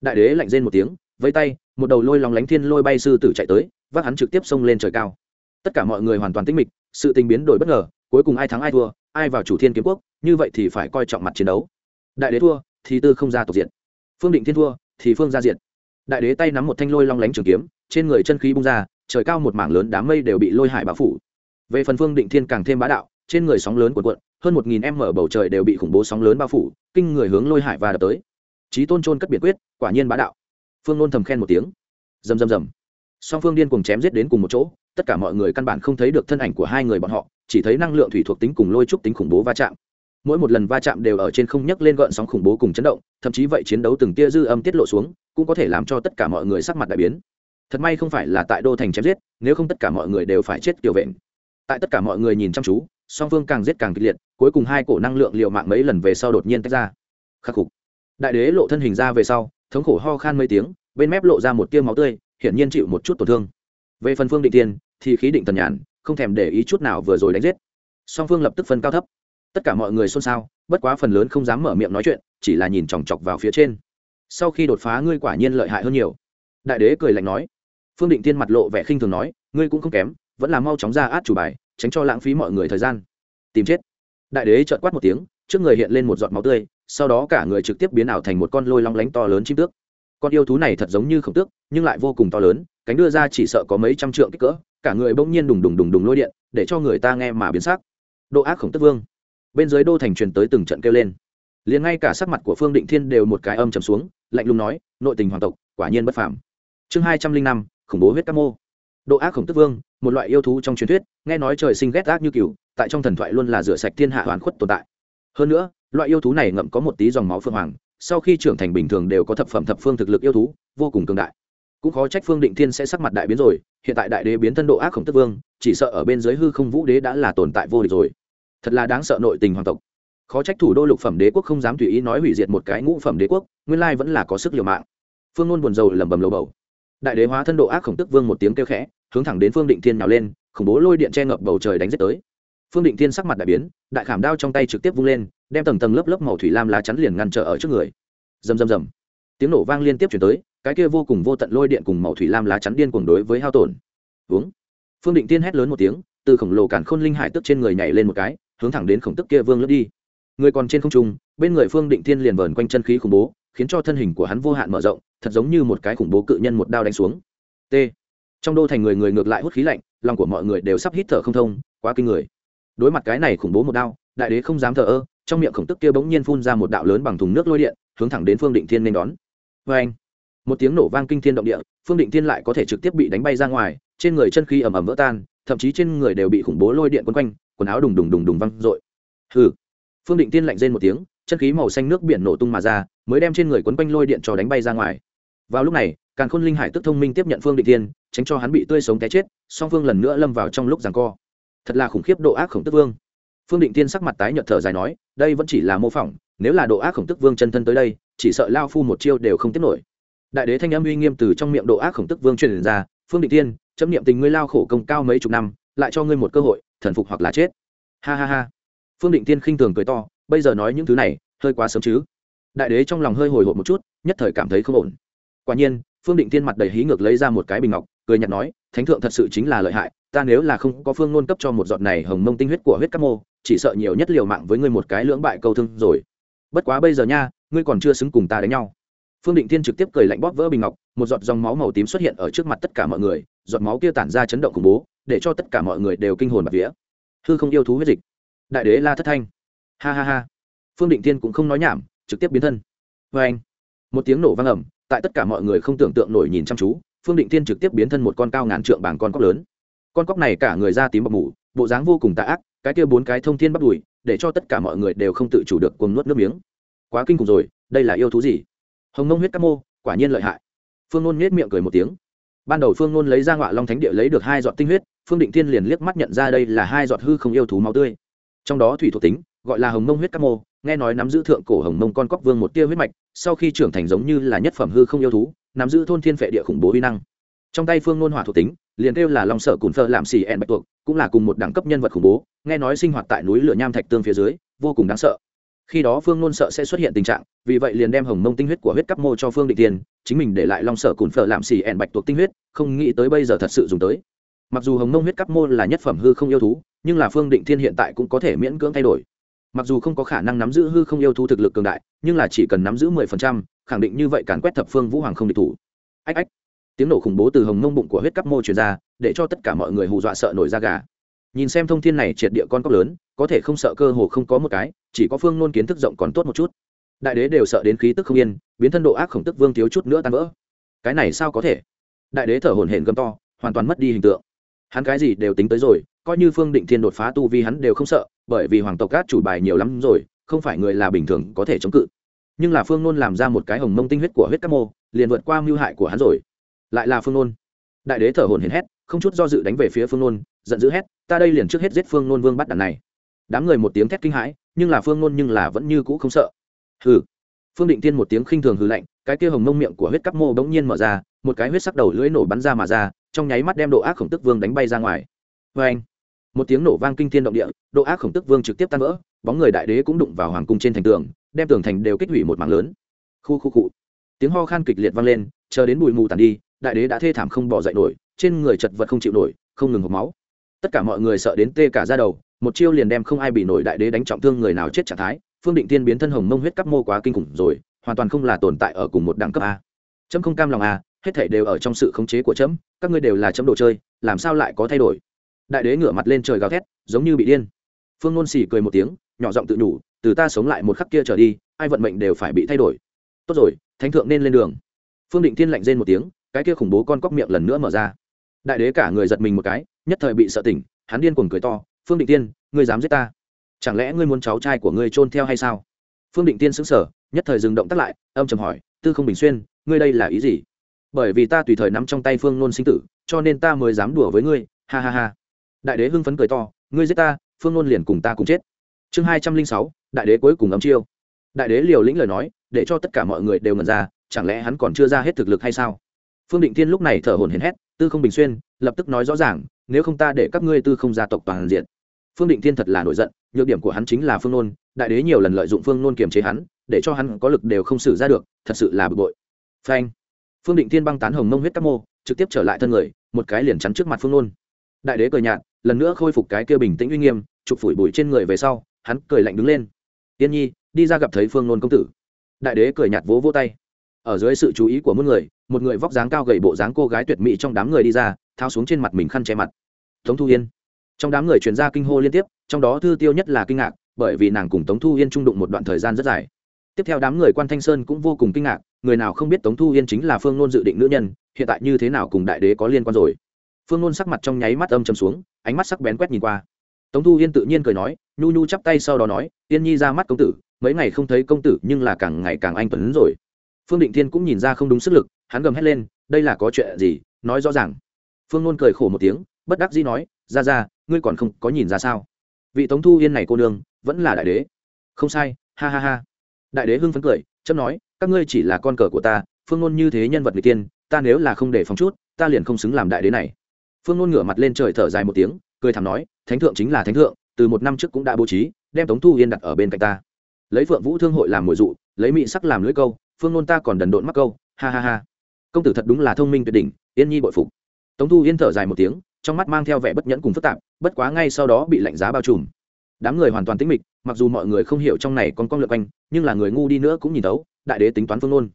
Đại đế lạnh rên một tiếng vây tay, một đầu lôi lòng lánh thiên lôi bay sư tử chạy tới, vác hắn trực tiếp xông lên trời cao. Tất cả mọi người hoàn toàn tinh mịch, sự tình biến đổi bất ngờ, cuối cùng ai thắng ai thua, ai vào chủ thiên kiếm quốc, như vậy thì phải coi trọng mặt chiến đấu. Đại đế thua thì tư không ra tộc diện phương định thiên thua, thì phương ra diện đại đế tay nắm một thanh lôi long lánh trường kiếm, trên người chân khí bung ra, trời cao một mảng lớn đám mây đều bị lôi hải bao phủ. Về phần phương định thiên càng thêm bá đạo, trên người sóng lớn cuộn cuộn, hơn một nghìn em mở bầu trời đều bị khủng bố sóng lớn bao phủ, kinh người hướng lôi hải và đập tới. Trí tôn trôn cất biệt quyết, quả nhiên bá đạo. Phương nôn thầm khen một tiếng. Rầm rầm rầm. Song phương điên cùng chém giết đến cùng một chỗ, tất cả mọi người căn bản không thấy được thân ảnh của hai người bọn họ, chỉ thấy năng lượng thủy thuộc tính cùng lôi trúc tính khủng bố va chạm mỗi một lần va chạm đều ở trên không nhấc lên gợn sóng khủng bố cùng chấn động, thậm chí vậy chiến đấu từng tia dư âm tiết lộ xuống, cũng có thể làm cho tất cả mọi người sắc mặt đại biến. Thật may không phải là tại đô thành chém giết, nếu không tất cả mọi người đều phải chết kiểu vện. Tại tất cả mọi người nhìn chăm chú, song phương càng giết càng kịch liệt, cuối cùng hai cổ năng lượng liệu mạng mấy lần về sau đột nhiên tách ra. Khắc phục. Đại đế lộ thân hình ra về sau, thống khổ ho khan mấy tiếng, bên mép lộ ra một tiêu máu tươi, hiển nhiên chịu một chút tổn thương. Về phần phương định tiên thì khí định tần nhàn, không thèm để ý chút nào vừa rồi đánh giết. Song phương lập tức phân cao thấp tất cả mọi người xôn xao, bất quá phần lớn không dám mở miệng nói chuyện, chỉ là nhìn chòng chọc vào phía trên. Sau khi đột phá, ngươi quả nhiên lợi hại hơn nhiều. Đại đế cười lạnh nói. Phương định tiên mặt lộ vẻ khinh thường nói, ngươi cũng không kém, vẫn là mau chóng ra át chủ bài, tránh cho lãng phí mọi người thời gian. Tìm chết. Đại đế trợn quát một tiếng, trước người hiện lên một giọt máu tươi, sau đó cả người trực tiếp biến ảo thành một con lôi long lánh to lớn chim tước. Con yêu thú này thật giống như khổng tước, nhưng lại vô cùng to lớn, cánh đưa ra chỉ sợ có mấy trăm trượng kích cỡ, cả người bỗng nhiên đùng đùng đùng đùng lôi điện, để cho người ta nghe mà biến sắc. Độ ác khổng tức vương bên dưới đô thành truyền tới từng trận kêu lên. Liền ngay cả sắc mặt của phương định thiên đều một cái âm trầm xuống, lạnh lùng nói, nội tình hoàng tộc, quả nhiên bất phàm. Chương hai trăm linh năm, khủng bố huyết các mô. Độ ác khổng tức vương, một loại yêu thú trong truyền thuyết, nghe nói trời sinh ghét ác như cừu, tại trong thần thoại luôn là rửa sạch thiên hạ hoàn khuất tồn tại. Hơn nữa, loại yêu thú này ngậm có một tí dòng máu phương hoàng, sau khi trưởng thành bình thường đều có thập phẩm thập phương thực lực yêu thú, vô cùng cường đại. Cũng khó trách phương định thiên sẽ sắc mặt đại biến rồi, hiện tại đại đế biến thân độ ác khổng tức vương, chỉ sợ ở bên dưới hư không vũ đế đã là tồn tại vô địch rồi thật là đáng sợ nội tình hoàng tộc. Khó trách thủ đô lục phẩm đế quốc không dám tùy ý nói hủy diệt một cái ngũ phẩm đế quốc, nguyên lai vẫn là có sức liều mạng. Phương ngôn buồn rầu lầm bầm lầu bầu. Đại đế hóa thân độ ác khổng tức vương một tiếng kêu khẽ, hướng thẳng đến phương định thiên nhào lên, khủng bố lôi điện che ngập bầu trời đánh giết tới. Phương định thiên sắc mặt đại biến, đại khảm đao trong tay trực tiếp vung lên, đem tầng tầng lớp lớp màu thủy lam lá chắn liền ngăn trở ở trước người. Rầm rầm rầm. Tiếng nổ vang liên tiếp chuyển tới, cái kia vô cùng vô tận lôi điện cùng màu thủy lam lá chắn điên cuồng đối với hao tổn. Uống phương định thiên hét lớn một tiếng, từ khổng lồ cản khôn linh hải tức trên người nhảy lên một cái hướng thẳng đến khổng tức kia vương lướt đi. Người còn trên không trung, bên người phương định thiên liền vờn quanh chân khí khủng bố, khiến cho thân hình của hắn vô hạn mở rộng, thật giống như một cái khủng bố cự nhân một đao đánh xuống. T. Trong đô thành người người ngược lại hút khí lạnh, lòng của mọi người đều sắp hít thở không thông, quá kinh người. Đối mặt cái này khủng bố một đao, đại đế không dám thờ ơ, trong miệng khổng tức kia bỗng nhiên phun ra một đạo lớn bằng thùng nước lôi điện, hướng thẳng đến phương định thiên nên đón. Vê anh một tiếng nổ vang kinh thiên động địa, phương định thiên lại có thể trực tiếp bị đánh bay ra ngoài, trên người chân khí ẩm ẩm vỡ tan thậm chí trên người đều bị khủng bố lôi điện quấn quanh, quần áo đùng đùng đùng đùng văng dội hừ. Phương định tiên lạnh rên một tiếng, chân khí màu xanh nước biển nổ tung mà ra, mới đem trên người quấn quanh lôi điện cho đánh bay ra ngoài. Vào lúc này, càn khôn linh hải tức thông minh tiếp nhận phương định tiên, tránh cho hắn bị tươi sống té chết, song phương lần nữa lâm vào trong lúc giằng co. Thật là khủng khiếp độ ác khổng tức vương. Phương định tiên sắc mặt tái nhợt thở dài nói, đây vẫn chỉ là mô phỏng, nếu là độ ác khổng tức vương chân thân tới đây, chỉ sợ lao phu một chiêu đều không tiếp nổi. Đại đế thanh âm uy nghiêm từ trong miệng độ ác khổng tức vương truyền ra, phương định tiên chấm niệm tình ngươi lao khổ công cao mấy chục năm, lại cho ngươi một cơ hội, thần phục hoặc là chết. Ha ha ha. Phương định tiên khinh thường cười to, bây giờ nói những thứ này, hơi quá sớm chứ. Đại đế trong lòng hơi hồi hộp một chút, nhất thời cảm thấy không ổn. Quả nhiên, phương định tiên mặt đầy hí ngược lấy ra một cái bình ngọc, cười nhạt nói, thánh thượng thật sự chính là lợi hại, ta nếu là không có phương nôn cấp cho một giọt này hồng mông tinh huyết của huyết các mô, chỉ sợ nhiều nhất liều mạng với ngươi một cái lưỡng bại câu thương rồi. Bất quá bây giờ nha, ngươi còn chưa xứng cùng ta đánh nhau phương định Thiên trực tiếp cười lạnh bóp vỡ bình ngọc, một giọt dòng máu màu tím xuất hiện ở trước mặt tất cả mọi người, giọt máu kia tản ra chấn động khủng bố, để cho tất cả mọi người đều kinh hồn bạt vía. Hư không yêu thú huyết dịch. Đại đế la thất thanh. Ha ha ha. Phương định Thiên cũng không nói nhảm, trực tiếp biến thân. Vê anh, một tiếng nổ vang ẩm tại tất cả mọi người không tưởng tượng nổi nhìn chăm chú, phương định Thiên trực tiếp biến thân một con cao ngàn trượng bằng con cóc lớn. Con cóc này cả người da tím bọc mủ bộ dáng vô cùng tạ ác, cái kia bốn cái thông thiên bắt đùi, để cho tất cả mọi người đều không tự chủ được cuồng nuốt nước miếng. Quá kinh khủng rồi, đây là yêu thú gì? Hồng mông huyết các mô, quả nhiên lợi hại. Phương nôn nhét miệng cười một tiếng. Ban đầu phương nôn lấy ra ngọa long thánh địa lấy được hai giọt tinh huyết, phương định thiên liền liếc mắt nhận ra đây là hai giọt hư không yêu thú máu tươi. Trong đó thủy thuộc tính, gọi là hồng mông huyết các mô, nghe nói nắm giữ thượng cổ hồng mông con cóc vương một tia huyết mạch, sau khi trưởng thành giống như là nhất phẩm hư không yêu thú, nắm giữ thôn thiên phệ địa khủng bố uy năng. Trong tay phương nôn hỏa thuộc tính, liền kêu là long sở cùn phơ làm xì ẹn bạch tuộc, cũng là cùng một đẳng cấp nhân vật khủng bố, nghe nói sinh hoạt tại núi lửa nham thạch tương phía dưới, vô cùng đáng sợ khi đó phương nôn sợ sẽ xuất hiện tình trạng, vì vậy liền đem hồng mông tinh huyết của huyết cấp mô cho phương định tiền chính mình để lại long sở cùn phở làm xì ẹn bạch tuộc tinh huyết, không nghĩ tới bây giờ thật sự dùng tới. Mặc dù hồng mông huyết cấp mô là nhất phẩm hư không yêu thú, nhưng là phương định thiên hiện tại cũng có thể miễn cưỡng thay đổi. Mặc dù không có khả năng nắm giữ hư không yêu thú thực lực cường đại, nhưng là chỉ cần nắm giữ mười phần trăm, khẳng định như vậy càn quét thập phương vũ hoàng không địch thủ. Ách ách. Tiếng nổ khủng bố từ hồng mông bụng của huyết cấp mô truyền ra, để cho tất cả mọi người hù dọa sợ nổi da gà. Nhìn xem thông thiên này triệt địa con cóc lớn có thể không sợ cơ hồ không có một cái, chỉ có phương nôn kiến thức rộng còn tốt một chút. Đại đế đều sợ đến khí tức không yên, biến thân độ ác khổng tức vương thiếu chút nữa tan vỡ. Cái này sao có thể? Đại đế thở hổn hển gầm to, hoàn toàn mất đi hình tượng. Hắn cái gì đều tính tới rồi, coi như phương định thiên đột phá tu vi hắn đều không sợ, bởi vì hoàng tộc cát chủ bài nhiều lắm rồi, không phải người là bình thường có thể chống cự. Nhưng là phương nôn làm ra một cái hồng mông tinh huyết của huyết các mô, liền vượt qua mưu hại của hắn rồi. Lại là phương nôn. Đại đế thở hổn hển hét, không chút do dự đánh về phía phương nôn, giận dữ hét, ta đây liền trước hết giết phương nôn vương bắt đàn này đám người một tiếng thét kinh hãi, nhưng là phương nôn nhưng là vẫn như cũ không sợ. Hừ. Phương định tiên một tiếng khinh thường hừ lạnh, cái kia hồng mông miệng của huyết cắp mô bỗng nhiên mở ra, một cái huyết sắc đầu lưỡi nổ bắn ra mà ra, trong nháy mắt đem độ ác khổng tức vương đánh bay ra ngoài. Vê anh một tiếng nổ vang kinh thiên động địa, độ ác khổng tức vương trực tiếp tan vỡ, bóng người đại đế cũng đụng vào hoàng cung trên thành tường, đem tường thành đều kích hủy một mảng lớn. Khu khu cụ tiếng ho khan kịch liệt vang lên, chờ đến bụi mù tàn đi, đại đế đã thê thảm không bỏ dậy nổi, trên người chật vật không chịu nổi, không ngừng hộp máu. Tất cả mọi người sợ đến tê cả ra đầu một chiêu liền đem không ai bị nổi đại đế đánh trọng thương người nào chết trạng thái, phương định tiên biến thân hồng mông huyết cấp mô quá kinh khủng rồi, hoàn toàn không là tồn tại ở cùng một đẳng cấp a. Trâm không cam lòng a, hết thảy đều ở trong sự khống chế của trẫm các ngươi đều là chấm đồ chơi, làm sao lại có thay đổi? Đại đế ngửa mặt lên trời gào thét, giống như bị điên. Phương nôn xỉ cười một tiếng, nhỏ giọng tự nhủ, từ ta sống lại một khắc kia trở đi, ai vận mệnh đều phải bị thay đổi. Tốt rồi, thánh thượng nên lên đường. Phương định thiên lạnh rên một tiếng, cái kia khủng bố con cóc miệng lần nữa mở ra. Đại đế cả người giật mình một cái, nhất thời bị sợ tỉnh, hắn điên cuồng cười to phương định tiên, ngươi dám giết ta? Chẳng lẽ ngươi muốn cháu trai của ngươi trôn theo hay sao? Phương định tiên xứng sở nhất thời dừng động tắt lại, âm chầm hỏi, tư không bình xuyên, ngươi đây là ý gì? Bởi vì ta tùy thời nắm trong tay phương nôn sinh tử, cho nên ta mới dám đùa với ngươi. Ha ha ha. Đại đế hưng phấn cười to, ngươi giết ta, phương nôn liền cùng ta cùng chết. Chương hai trăm linh sáu, đại đế cuối cùng ấm chiêu. Đại đế liều lĩnh lời nói, để cho tất cả mọi người đều ngần ra, chẳng lẽ hắn còn chưa ra hết thực lực hay sao? Phương định thiên lúc này thở hồn hển hét, tư không bình xuyên, lập tức nói rõ ràng, nếu không ta để các ngươi tư không gia tộc toàn diện phương định thiên thật là nổi giận, nhược điểm của hắn chính là phương nôn, đại đế nhiều lần lợi dụng phương nôn kiềm chế hắn, để cho hắn có lực đều không xử ra được, thật sự là bực bội. Phanh. Phương định thiên băng tán hồng mông huyết các mô, trực tiếp trở lại thân người, một cái liền chắn trước mặt phương nôn. Đại đế cười nhạt, lần nữa khôi phục cái kia bình tĩnh uy nghiêm, chụp phủi bụi trên người về sau, hắn cười lạnh đứng lên. Tiên nhi, đi ra gặp thấy phương nôn công tử. Đại đế cười nhạt vỗ vỗ tay. Ở dưới sự chú ý của muôn người, một người vóc dáng cao gầy bộ dáng cô gái tuyệt mỹ trong đám người đi ra thao xuống trên mặt mình khăn che mặt. Tống thu yên trong đám người truyền ra kinh hô liên tiếp, trong đó thư tiêu nhất là kinh ngạc, bởi vì nàng cùng tống thu yên trung đụng một đoạn thời gian rất dài. Tiếp theo đám người quan thanh sơn cũng vô cùng kinh ngạc, người nào không biết tống thu yên chính là phương nôn dự định nữ nhân, hiện tại như thế nào cùng đại đế có liên quan rồi. Phương nôn sắc mặt trong nháy mắt âm chầm xuống, ánh mắt sắc bén quét nhìn qua. Tống thu yên tự nhiên cười nói, nhu nhu chắp tay sau đó nói, yên nhi ra mắt công tử, mấy ngày không thấy công tử nhưng là càng ngày càng anh tuấn rồi. Phương định thiên cũng nhìn ra không đúng sức lực, hắn gầm hét lên, đây là có chuyện gì? Nói rõ ràng. Phương nôn cười khổ một tiếng, bất đắc dĩ nói, ra ra ngươi còn không có nhìn ra sao? Vị tống thu yên này cô nương, vẫn là đại đế. Không sai, ha ha ha. Đại đế hưng phấn cười, chấm nói, các ngươi chỉ là con cờ của ta, phương ngôn như thế nhân vật người tiên, ta nếu là không để phòng chút, ta liền không xứng làm đại đế này. Phương ngôn ngửa mặt lên trời thở dài một tiếng, cười thảm nói, thánh thượng chính là thánh thượng, từ một năm trước cũng đã bố trí, đem tống thu yên đặt ở bên cạnh ta. Lấy phượng vũ thương hội làm mồi dụ, lấy mị sắc làm lưỡi câu, phương ngôn ta còn đần độn mắc câu, ha ha ha. Công tử thật đúng là thông minh tuyệt đỉnh, yên nhi bội phục. Tống thu yên thở dài một tiếng trong mắt mang theo vẻ bất nhẫn cùng phức tạp bất quá ngay sau đó bị lạnh giá bao trùm. Đám người hoàn toàn tĩnh mịch mặc dù mọi người không hiểu trong này còn con lượt quanh nhưng là người ngu đi nữa cũng nhìn thấu đại đế tính toán phương ngôn,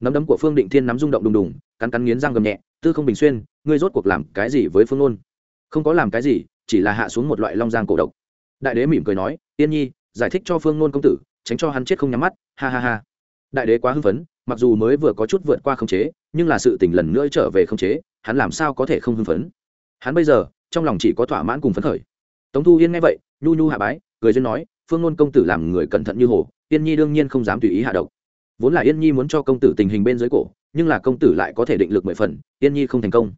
nắm đấm của phương định thiên nắm rung động đùng đùng cắn cắn nghiến răng gầm nhẹ tư không bình xuyên ngươi rốt cuộc làm cái gì với phương ngôn? không có làm cái gì chỉ là hạ xuống một loại long giang cổ độc. Đại đế mỉm cười nói tiên nhi giải thích cho phương ngôn công tử tránh cho hắn chết không nhắm mắt ha ha ha. Đại đế quá hưng phấn mặc dù mới vừa có chút vượt qua khống chế nhưng là sự tỉnh lần nữa trở về khống chế hắn làm sao có thể không hưng phấn? Hắn bây giờ, trong lòng chỉ có thỏa mãn cùng phấn khởi. Tống thu yên nghe vậy, nhu nhu hạ bái, cười duyên nói, phương ngôn công tử làm người cẩn thận như hồ, yên nhi đương nhiên không dám tùy ý hạ độc. Vốn là yên nhi muốn cho công tử tình hình bên dưới cổ, nhưng là công tử lại có thể định lực mười phần, yên nhi không thành công.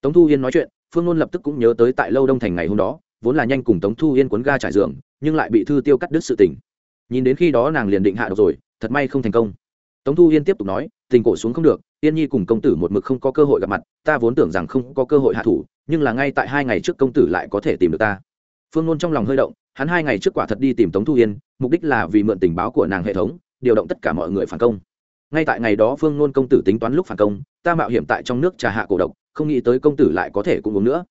Tống thu yên nói chuyện, phương ngôn lập tức cũng nhớ tới tại lâu đông thành ngày hôm đó, vốn là nhanh cùng tống thu yên cuốn ga trải giường, nhưng lại bị thư tiêu cắt đứt sự tình. Nhìn đến khi đó nàng liền định hạ độc rồi, thật may không thành công. Tống thu yên tiếp tục nói, tình cổ xuống không được, yên nhi cùng công tử một mực không có cơ hội gặp mặt, ta vốn tưởng rằng không có cơ hội hạ thủ nhưng là ngay tại hai ngày trước công tử lại có thể tìm được ta. Phương nôn trong lòng hơi động, hắn hai ngày trước quả thật đi tìm tống thu yên, mục đích là vì mượn tình báo của nàng hệ thống, điều động tất cả mọi người phản công. Ngay tại ngày đó phương nôn công tử tính toán lúc phản công, ta mạo hiểm tại trong nước trà hạ cổ độc, không nghĩ tới công tử lại có thể cũng uống nữa.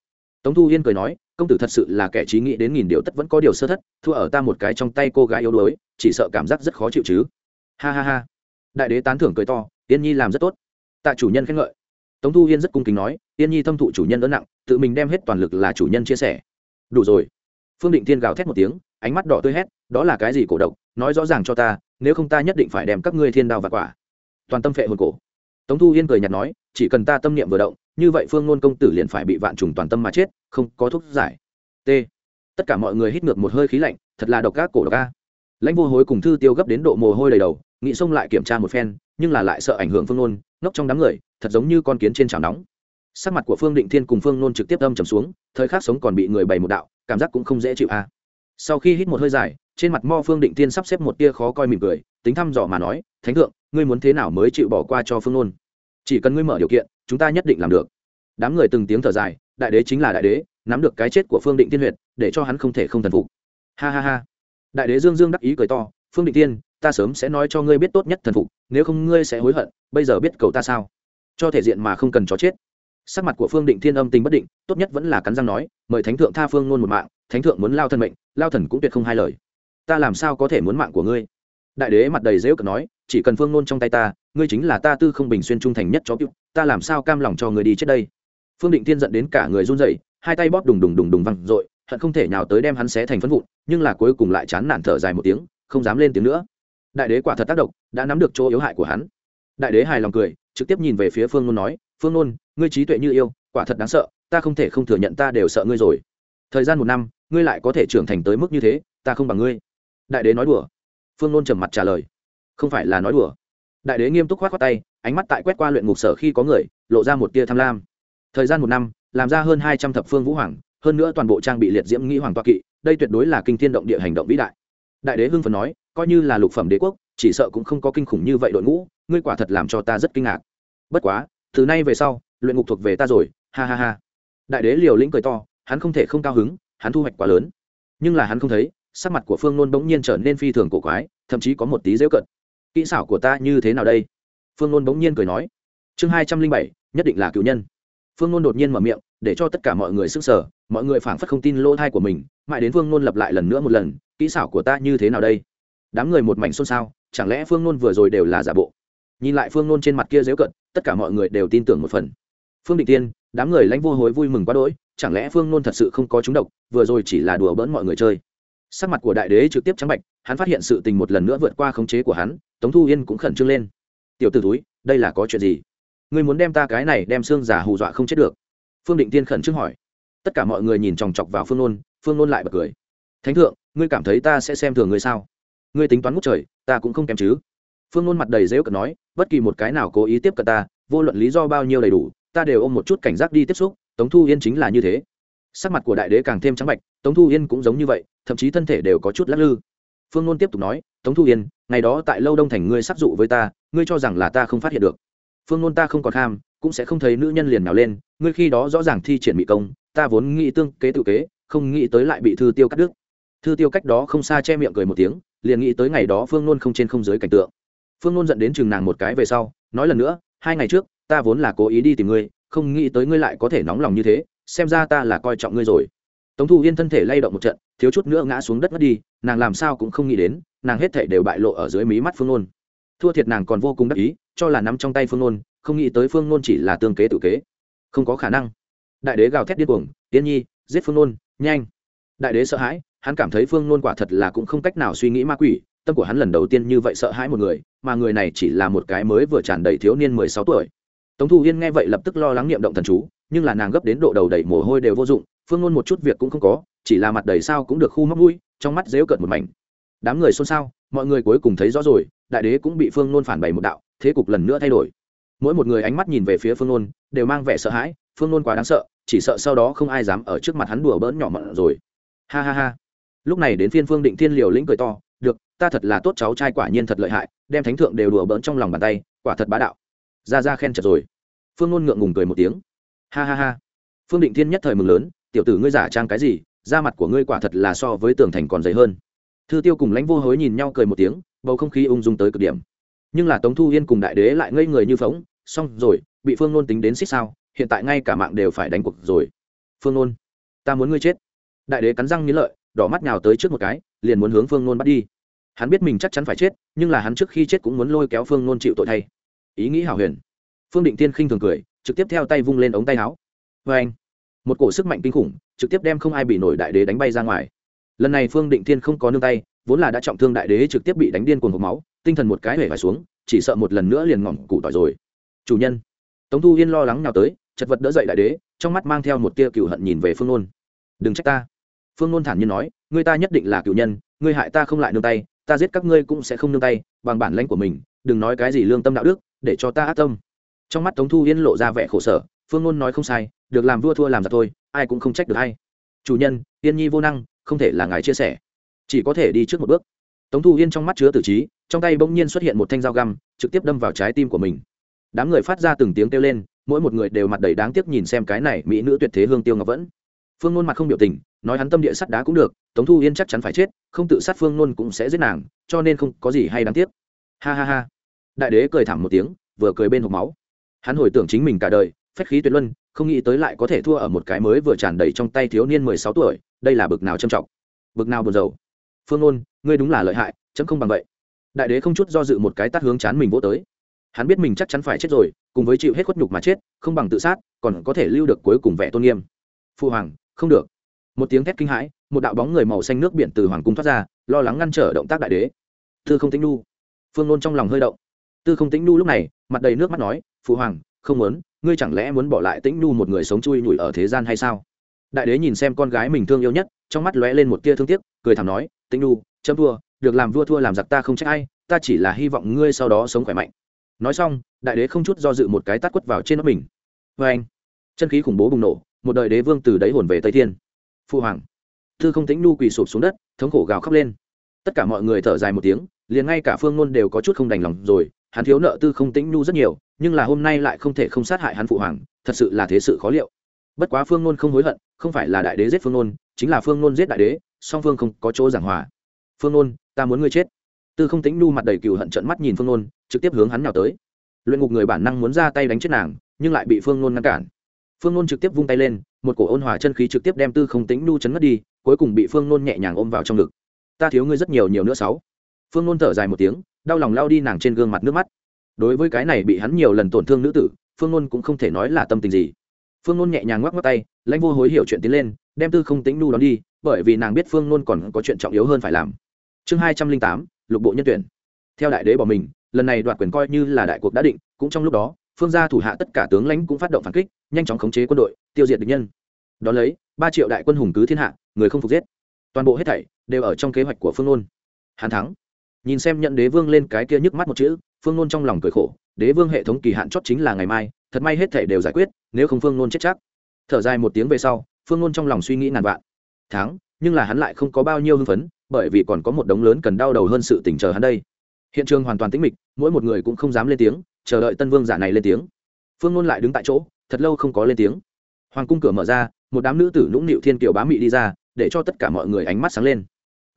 Tống thu yên cười nói, công tử thật sự là kẻ trí nghĩ đến nghìn điều tất vẫn có điều sơ thất, thua ở ta một cái trong tay cô gái yếu đuối, chỉ sợ cảm giác rất khó chịu chứ. Ha ha ha. Đại đế tán thưởng cười to, yên nhi làm rất tốt. Tạ chủ nhân khen ngợi tống thu yên rất cung kính nói, yên nhi thâm thụ chủ nhân ấn nặng, tự mình đem hết toàn lực là chủ nhân chia sẻ. Đủ rồi. Phương định thiên gào thét một tiếng, ánh mắt đỏ tươi hét, đó là cái gì cổ độc? Nói rõ ràng cho ta, nếu không ta nhất định phải đem các ngươi thiên đao và quả. Toàn tâm phệ hồn cổ. Tống thu yên cười nhạt nói, chỉ cần ta tâm niệm vừa động, như vậy phương ngôn công tử liền phải bị vạn trùng toàn tâm mà chết, không có thuốc giải. T. Tất cả mọi người hít ngược một hơi khí lạnh, thật là độc các cổ độc ca lãnh vô hối cùng thư tiêu gấp đến độ mồ hôi đầy đầu nghị xông lại kiểm tra một phen, nhưng là lại sợ ảnh hưởng phương nôn ngốc trong đám người thật giống như con kiến trên chảo nóng. Sắc mặt của phương định thiên cùng phương nôn trực tiếp âm trầm xuống, thời khắc sống còn bị người bày một đạo, cảm giác cũng không dễ chịu a. À. sau khi hít một hơi dài, trên mặt mo phương định thiên sắp xếp một tia khó coi mỉm cười, tính thăm dò mà nói, thánh thượng, ngươi muốn thế nào mới chịu bỏ qua cho phương nôn? Chỉ cần ngươi mở điều kiện, chúng ta nhất định làm được. Đám người từng tiếng thở dài, đại đế chính là đại đế, nắm được cái chết của phương định thiên huyệt, để cho hắn không thể không thần phục. Ha ha ha. Đại đế dương dương đắc ý cười to, phương định tiên ta sớm sẽ nói cho ngươi biết tốt nhất thần phục, nếu không ngươi sẽ hối hận, bây giờ biết cầu ta sao? Cho thể diện mà không cần chó chết. Sắc mặt của phương định thiên âm tình bất định, tốt nhất vẫn là cắn răng nói, mời thánh thượng tha phương nôn một mạng, thánh thượng muốn lao thân mệnh, lao thần cũng tuyệt không hai lời. Ta làm sao có thể muốn mạng của ngươi? Đại đế mặt đầy dễu cợt nói, chỉ cần phương nôn trong tay ta, ngươi chính là ta tư không bình xuyên trung thành nhất chó cựu ta làm sao cam lòng cho ngươi đi chết đây? Phương định thiên giận đến cả người run dậy hai tay bóp đùng đùng đùng đùng văng r ộ i hận không thể nào tới đem hắn xé thành phân vụn, nhưng là cuối cùng lại chán nản thở dài một tiếng, không dám lên tiếng nữa. Đại đế quả thật tác động đã nắm được chỗ yếu hại của hắn. Đại đế hài lòng cười trực tiếp nhìn về phía phương nôn nói, phương nôn, ngươi trí tuệ như yêu, quả thật đáng sợ, ta không thể không thừa nhận ta đều sợ ngươi rồi. Thời gian một năm, ngươi lại có thể trưởng thành tới mức như thế, ta không bằng ngươi. Đại đế nói đùa. Phương nôn trầm mặt trả lời. Không phải là nói đùa. Đại đế nghiêm túc khoát khoát tay, ánh mắt tại quét qua luyện ngục sở khi có người, lộ ra một tia tham lam. Thời gian một năm, làm ra hơn hai trăm thập phương vũ hoàng, hơn nữa toàn bộ trang bị liệt diễm nghĩ hoàng toa kỵ, đây tuyệt đối là kinh thiên động địa hành động vĩ đại. Đại đế hưng phần nói, coi như là lục phẩm đế quốc chỉ sợ cũng không có kinh khủng như vậy đội ngũ, ngươi quả thật làm cho ta rất kinh ngạc. Bất quá, từ nay về sau, luyện ngục thuộc về ta rồi, ha ha ha. Đại đế liều lĩnh cười to, hắn không thể không cao hứng, hắn thu hoạch quá lớn. Nhưng là hắn không thấy, sắc mặt của phương nôn bỗng nhiên trở nên phi thường cổ quái, thậm chí có một tí dễu cận. Kỹ xảo của ta như thế nào đây? Phương nôn bỗng nhiên cười nói. Chương hai trăm linh bảy, nhất định là cựu nhân. Phương nôn đột nhiên mở miệng, để cho tất cả mọi người sức sở mọi người phảng phất không tin lỗ thai của mình, mãi đến phương nôn lập lại lần nữa một lần, kỹ xảo của ta như thế nào đây? Đám người một mảnh xôn xao chẳng lẽ phương nôn vừa rồi đều là giả bộ? Nhìn lại phương nôn trên mặt kia dễu cận tất cả mọi người đều tin tưởng một phần. Phương định tiên, đám người lãnh vô hối vui mừng quá đỗi, chẳng lẽ phương nôn thật sự không có chúng độc, vừa rồi chỉ là đùa bỡn mọi người chơi. Sắc mặt của đại đế trực tiếp trắng bạch, hắn phát hiện sự tình một lần nữa vượt qua khống chế của hắn, tống thu yên cũng khẩn trương lên. Tiểu t ử túi đây là có chuyện gì? Ngươi muốn đem ta cái này đem xương giả hù dọa không chết được? Phương định tiên khẩn trương hỏi. Tất cả mọi người nhìn chòng chọc vào phương nôn phương nôn lại bật cười. Thánh thượng, ngươi cảm thấy ta sẽ xem thường ngươi sao? Ngươi tính toán ngút trời, ta cũng không kém chứ. Phương nôn mặt đầy dễu cận nói, bất kỳ một cái nào cố ý tiếp cận ta, vô luận lý do bao nhiêu đầy đủ, ta đều ôm một chút cảnh giác đi tiếp xúc, tống thu yên chính là như thế. Sắc mặt của đại đế càng thêm trắng bạch, tống thu yên cũng giống như vậy, thậm chí thân thể đều có chút lắc lư. Phương nôn tiếp tục nói, tống thu yên, ngày đó tại lâu đông thành ngươi sắc dụ với ta, ngươi cho rằng là ta không phát hiện được. Phương nôn ta không còn ham, cũng sẽ không thấy nữ nhân liền nào lên, ngươi khi đó rõ ràng thi triển mỹ công, ta vốn nghĩ tương kế tự kế, không nghĩ tới lại bị thư tiêu cắt đứt. Thư tiêu cách đó không xa che miệng cười một tiếng liền nghĩ tới ngày đó phương nôn không trên không dưới cảnh tượng. Phương ngôn dẫn đến chừng nàng một cái về sau, nói lần nữa, hai ngày trước, ta vốn là cố ý đi tìm ngươi, không nghĩ tới ngươi lại có thể nóng lòng như thế, xem ra ta là coi trọng ngươi rồi. Tống thu yên thân thể lay động một trận, thiếu chút nữa ngã xuống đất mất đi, nàng làm sao cũng không nghĩ đến, nàng hết thể đều bại lộ ở dưới mí mắt phương nôn. Thua thiệt nàng còn vô cùng đắc ý, cho là nắm trong tay phương nôn, không nghĩ tới phương nôn chỉ là tương kế tự kế. Không có khả năng. Đại đế gào thét điên cuồng tiên nhi, giết phương nôn, nhanh. Đại đế sợ hãi hắn cảm thấy phương nôn quả thật là cũng không cách nào suy nghĩ ma quỷ, tâm của hắn lần đầu tiên như vậy sợ hãi một người, mà người này chỉ là một cái mới vừa tràn đầy thiếu niên mười sáu tuổi. Tống thu yên nghe vậy lập tức lo lắng niệm động thần chú, nhưng là nàng gấp đến độ đầu đầy mồ hôi đều vô dụng, phương nôn một chút việc cũng không có, chỉ là mặt đầy sao cũng được khu móc mũi, trong mắt dếu cợt một mảnh. Đám người xôn xao, mọi người cuối cùng thấy rõ rồi, đại đế cũng bị phương nôn phản bày một đạo, thế cục lần nữa thay đổi. Mỗi một người ánh mắt nhìn về phía phương nôn, đều mang vẻ sợ hãi, phương nôn quá đáng sợ, chỉ sợ sau đó không ai dám ở trước mặt hắn đùa bỡn nhỏ mận rồi. Ha ha ha lúc này đến phiên phương định thiên liều lĩnh cười to, được, ta thật là tốt cháu trai quả nhiên thật lợi hại, đem thánh thượng đều đùa bỡn trong lòng bàn tay, quả thật bá đạo. Ra ra khen chật rồi. Phương nôn ngượng ngùng cười một tiếng. Ha ha ha. Phương định thiên nhất thời mừng lớn, tiểu tử ngươi giả trang cái gì, da mặt của ngươi quả thật là so với tường thành còn dày hơn. Thư tiêu cùng lãnh vô hối nhìn nhau cười một tiếng, bầu không khí ung dung tới cực điểm. Nhưng là tống thu yên cùng đại đế lại ngây người như phóng xong rồi, bị phương nôn tính đến xích sao, hiện tại ngay cả mạng đều phải đánh cuộc rồi. Phương nôn, ta muốn ngươi chết. Đại đế cắn răng nghĩ lợi đỏ mắt nào tới trước một cái, liền muốn hướng phương nôn bắt đi. Hắn biết mình chắc chắn phải chết, nhưng là hắn trước khi chết cũng muốn lôi kéo phương nôn chịu tội thay. Ý nghĩ hảo huyền. Phương định tiên khinh thường cười, trực tiếp theo tay vung lên ống tay áo. Vê anh, một cổ sức mạnh kinh khủng, trực tiếp đem không ai bị nổi đại đế đánh bay ra ngoài. Lần này phương định thiên không có nương tay, vốn là đã trọng thương đại đế trực tiếp bị đánh điên cuồng hộp máu, tinh thần một cái hể phải xuống, chỉ sợ một lần nữa liền ngỏm cụ tỏi rồi. Chủ nhân, tống thu yên lo lắng nào tới, chật vật đỡ dậy đại đế, trong mắt mang theo một tia cựu hận nhìn về phương nôn. Đừng trách ta phương nôn thản nhiên nói, ngươi ta nhất định là cựu nhân, ngươi hại ta không lại nương tay, ta giết các ngươi cũng sẽ không nương tay, bằng bản lãnh của mình, đừng nói cái gì lương tâm đạo đức, để cho ta ác tâm. Trong mắt tống thu yên lộ ra vẻ khổ sở, phương nôn nói không sai, được làm vua thua làm giặc thôi, ai cũng không trách được hay chủ nhân, yên nhi vô năng, không thể là ngài chia sẻ, chỉ có thể đi trước một bước. Tống thu yên trong mắt chứa tử trí, trong tay bỗng nhiên xuất hiện một thanh dao găm, trực tiếp đâm vào trái tim của mình. Đám người phát ra từng tiếng kêu lên, mỗi một người đều mặt đầy đáng tiếc nhìn xem cái này mỹ nữ tuyệt thế hương tiêu ngọc vẫn phương nôn mặt không biểu tình, nói hắn tâm địa sắt đá cũng được, tống thu yên chắc chắn phải chết, không tự sát phương nôn cũng sẽ giết nàng, cho nên không có gì hay đáng tiếc. Ha ha ha. Đại đế cười thảm một tiếng, vừa cười bên hộp máu. Hắn hồi tưởng chính mình cả đời, phách khí tuyệt luân, không nghĩ tới lại có thể thua ở một cái mới vừa tràn đầy trong tay thiếu niên mười sáu tuổi, đây là bực nào trầm trọng. Bực nào buồn rầu. Phương nôn, ngươi đúng là lợi hại, chấm không bằng vậy. Đại đế không chút do dự một cái tắt hướng chán mình vỗ tới. Hắn biết mình chắc chắn phải chết rồi, cùng với chịu hết khuất nhục mà chết, không bằng tự sát, còn có thể lưu được cuối cùng vẻ tôn nghiêm. Phu hoàng không được. Một tiếng thét kinh hãi, một đạo bóng người màu xanh nước biển từ hoàng cung thoát ra, lo lắng ngăn trở động tác đại đế. Tư không tính nu phương nôn trong lòng hơi động. Tư không tĩnh nu lúc này, mặt đầy nước mắt nói, phụ hoàng, không muốn, ngươi chẳng lẽ muốn bỏ lại tĩnh nu một người sống chui nhủi ở thế gian hay sao? Đại đế nhìn xem con gái mình thương yêu nhất, trong mắt lóe lên một tia thương tiếc, cười thảm nói, tĩnh nu chấm thua, được làm vua thua làm giặc ta không trách ai, ta chỉ là hy vọng ngươi sau đó sống khỏe mạnh. Nói xong, đại đế không chút do dự một cái tát quất vào trên nó mình. Vê anh chân khí khủng bố bùng nổ một đời đế vương từ đấy hồn về tây thiên. Phu hoàng. Thư không tĩnh nu quỳ sụp xuống đất thống khổ gào khóc lên. Tất cả mọi người thở dài một tiếng liền ngay cả phương ngôn đều có chút không đành lòng rồi hắn thiếu nợ tư không tĩnh nhu rất nhiều nhưng là hôm nay lại không thể không sát hại hắn phụ hoàng thật sự là thế sự khó liệu. Bất quá phương ngôn không hối hận không phải là đại đế giết phương ngôn, chính là phương ngôn giết đại đế song phương không có chỗ giảng hòa. Phương ngôn, ta muốn ngươi chết. Tư không tĩnh nhu mặt đầy cừu hận trận mắt nhìn phương ngôn, trực tiếp hướng hắn nào tới. Luyện ngục người bản năng muốn ra tay đánh chết nàng nhưng lại bị phương ngôn ngăn cản phương nôn trực tiếp vung tay lên, một cổ ôn hòa chân khí trực tiếp đem tư không tĩnh nu chấn mất đi, cuối cùng bị phương nôn nhẹ nhàng ôm vào trong ngực. Ta thiếu ngươi rất nhiều nhiều nữa sáu. Phương nôn thở dài một tiếng, đau lòng lao đi nàng trên gương mặt nước mắt. Đối với cái này bị hắn nhiều lần tổn thương nữ tử, phương nôn cũng không thể nói là tâm tình gì. Phương nôn nhẹ nhàng ngoắc ngoắc tay, lãnh vô hối hiểu chuyện tiến lên, đem tư không tính nu đón đi, bởi vì nàng biết phương nôn còn có chuyện trọng yếu hơn phải làm. Chương hai trăm linh tám, lục bộ nhân tuyển. Theo đại đế bỏ mình, lần này đoạt quyền coi như là đại cuộc đã định, cũng trong lúc đó phương gia thủ hạ tất cả tướng lãnh cũng phát động phản kích, nhanh chóng khống chế quân đội, tiêu diệt địch nhân. Đón lấy, ba triệu đại quân hùng cứ thiên hạ, người không phục giết. Toàn bộ hết thảy đều ở trong kế hoạch của phương nôn. Hàn thắng. Nhìn xem nhận đế vương lên cái kia nhức mắt một chữ, phương nôn trong lòng cười khổ, đế vương hệ thống kỳ hạn chót chính là ngày mai, thật may hết thảy đều giải quyết, nếu không phương nôn chết chắc. Thở dài một tiếng về sau, phương nôn trong lòng suy nghĩ ngàn vạn. Tháng nhưng là hắn lại không có bao nhiêu hưng phấn, bởi vì còn có một đống lớn cần đau đầu hơn sự tỉnh chờ hắn đây. Hiện trường hoàn toàn tĩnh mịch, mỗi một người cũng không dám lên tiếng chờ đợi tân vương giả này lên tiếng. Phương nôn lại đứng tại chỗ, thật lâu không có lên tiếng. Hoàng cung cửa mở ra, một đám nữ tử nũng nịu thiên kiều bá mị đi ra, để cho tất cả mọi người ánh mắt sáng lên.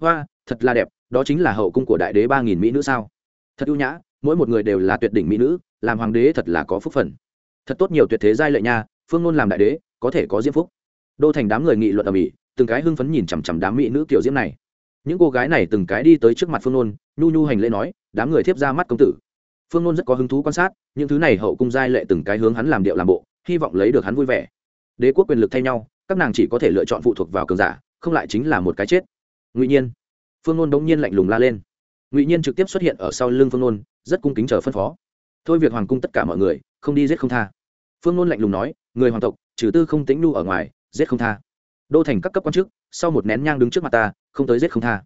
Hoa, thật là đẹp, đó chính là hậu cung của đại đế ba nghìn mỹ nữ sao? Thật ưu nhã, mỗi một người đều là tuyệt đỉnh mỹ nữ, làm hoàng đế thật là có phúc phần. Thật tốt nhiều tuyệt thế giai lệ nha, phương ngôn làm đại đế, có thể có diễm phúc. Đô thành đám người nghị luận ở mỹ từng cái hưng phấn nhìn chằm chằm đám mỹ nữ kiểu diễm này. Những cô gái này từng cái đi tới trước mặt phương nôn, nhu nhu hành lễ nói, đám người thiếp ra mắt công tử phương nôn rất có hứng thú quan sát, những thứ này hậu cung giai lệ từng cái hướng hắn làm điệu làm bộ, hy vọng lấy được hắn vui vẻ. Đế quốc quyền lực thay nhau, các nàng chỉ có thể lựa chọn phụ thuộc vào cường giả, không lại chính là một cái chết. Ngụy nhiên. Phương nôn bỗng nhiên lạnh lùng la lên. Ngụy nhiên trực tiếp xuất hiện ở sau lưng phương nôn, rất cung kính chờ phân phó. Thôi việc hoàng cung tất cả mọi người, không đi giết không tha. Phương nôn lạnh lùng nói, người hoàng tộc, trừ tư không tính nu ở ngoài, giết không tha. Đô thành các cấp quan chức, sau một nén nhang đứng trước mặt ta, không tới giết không tha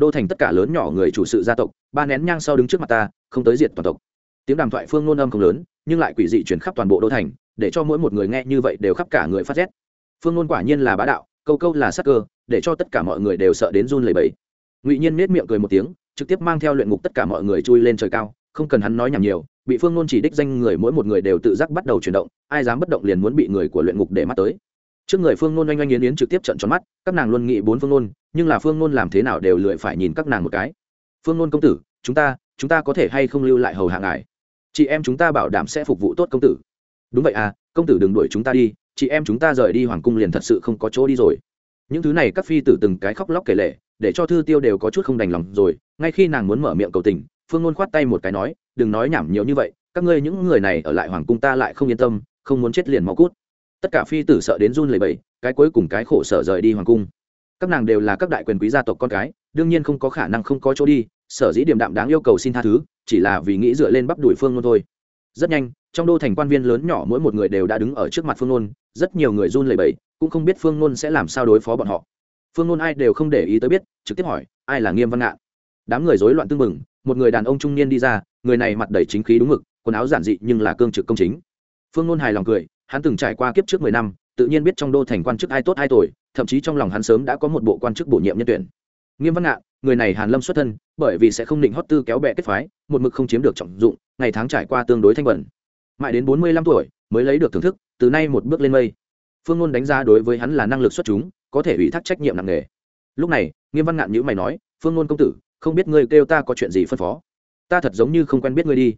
đô thành tất cả lớn nhỏ người chủ sự gia tộc, ba nén nhang sau đứng trước mặt ta, không tới diệt toàn tộc. Tiếng đàm thoại phương nôn âm không lớn, nhưng lại quỷ dị chuyển khắp toàn bộ đô thành, để cho mỗi một người nghe như vậy đều khắp cả người phát rét. Phương nôn quả nhiên là bá đạo, câu câu là sắc cơ, để cho tất cả mọi người đều sợ đến run lẩy bẩy. Ngụy nhiên nết miệng cười một tiếng, trực tiếp mang theo luyện ngục tất cả mọi người chui lên trời cao, không cần hắn nói nhảm nhiều, bị phương nôn chỉ đích danh người mỗi một người đều tự giác bắt đầu chuyển động, ai dám bất động liền muốn bị người của luyện ngục để mắt tới trước người phương nôn oanh oanh yến yến trực tiếp trận tròn mắt, các nàng luôn nghĩ bốn phương nôn, nhưng là phương nôn làm thế nào đều lười phải nhìn các nàng một cái. Phương nôn công tử, chúng ta chúng ta có thể hay không lưu lại hầu hạ ngài? Chị em chúng ta bảo đảm sẽ phục vụ tốt công tử. Đúng vậy à công tử đừng đuổi chúng ta đi, chị em chúng ta rời đi hoàng cung liền thật sự không có chỗ đi rồi. Những thứ này các phi tử từng cái khóc lóc kể lệ, để cho thư tiêu đều có chút không đành lòng rồi, ngay khi nàng muốn mở miệng cầu tình, phương ngôn khoát tay một cái nói, đừng nói nhảm nhiều như vậy, các ngươi những người này ở lại hoàng cung ta lại không yên tâm, không muốn chết liền mau cút tất cả phi tử sợ đến run lẩy bẩy, cái cuối cùng cái khổ sở rời đi hoàng cung. Các nàng đều là các đại quyền quý gia tộc con cái, đương nhiên không có khả năng không có chỗ đi, sở dĩ điểm đạm đáng yêu cầu xin tha thứ, chỉ là vì nghĩ dựa lên bắp đuổi phương nôn thôi. Rất nhanh, trong đô thành quan viên lớn nhỏ mỗi một người đều đã đứng ở trước mặt phương nôn, rất nhiều người run lẩy bẩy, cũng không biết phương nôn sẽ làm sao đối phó bọn họ. Phương nôn ai đều không để ý tới biết, trực tiếp hỏi, ai là nghiêm văn ngạn? Đám người rối loạn tưng bừng, một người đàn ông trung niên đi ra, người này mặt đầy chính khí đúng mực, quần áo giản dị nhưng là cương trực công chính. Phương nôn hài lòng cười hắn từng trải qua kiếp trước mười năm, tự nhiên biết trong đô thành quan chức ai tốt ai tồi, thậm chí trong lòng hắn sớm đã có một bộ quan chức bổ nhiệm nhân tuyển. Nghiêm văn ngạn, người này hàn lâm xuất thân, bởi vì sẽ không định hót tư kéo bè kết phái, một mực không chiếm được trọng dụng, ngày tháng trải qua tương đối thanh bẩn. Mãi đến bốn mươi lăm tuổi, mới lấy được thưởng thức, từ nay một bước lên mây. Phương ngôn đánh giá đối với hắn là năng lực xuất chúng, có thể ủy thác trách nhiệm nặng nề. Lúc này, nghiêm văn ngạn nhữ mày nói, phương ngôn công tử, không biết ngươi kêu ta có chuyện gì phân phó? Ta thật giống như không quen biết ngươi đi.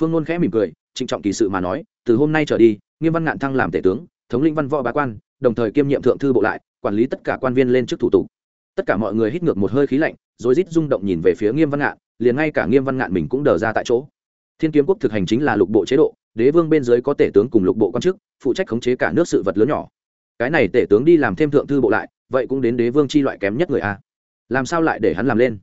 Phương ngôn khẽ mỉm cười, trịnh trọng kỳ sự mà nói từ hôm nay trở đi, nghiêm văn ngạn thăng làm tể tướng, thống lĩnh văn võ bá quan, đồng thời kiêm nhiệm thượng thư bộ lại, quản lý tất cả quan viên lên trước thủ tục. Tất cả mọi người hít ngược một hơi khí lạnh, rồi rít rung động nhìn về phía nghiêm văn ngạn, liền ngay cả nghiêm văn ngạn mình cũng đờ ra tại chỗ. Thiên kiếm quốc thực hành chính là lục bộ chế độ, đế vương bên dưới có tể tướng cùng lục bộ quan chức, phụ trách khống chế cả nước sự vật lớn nhỏ. Cái này tể tướng đi làm thêm thượng thư bộ lại, vậy cũng đến đế vương chi loại kém nhất người a. Làm sao lại để hắn làm lên?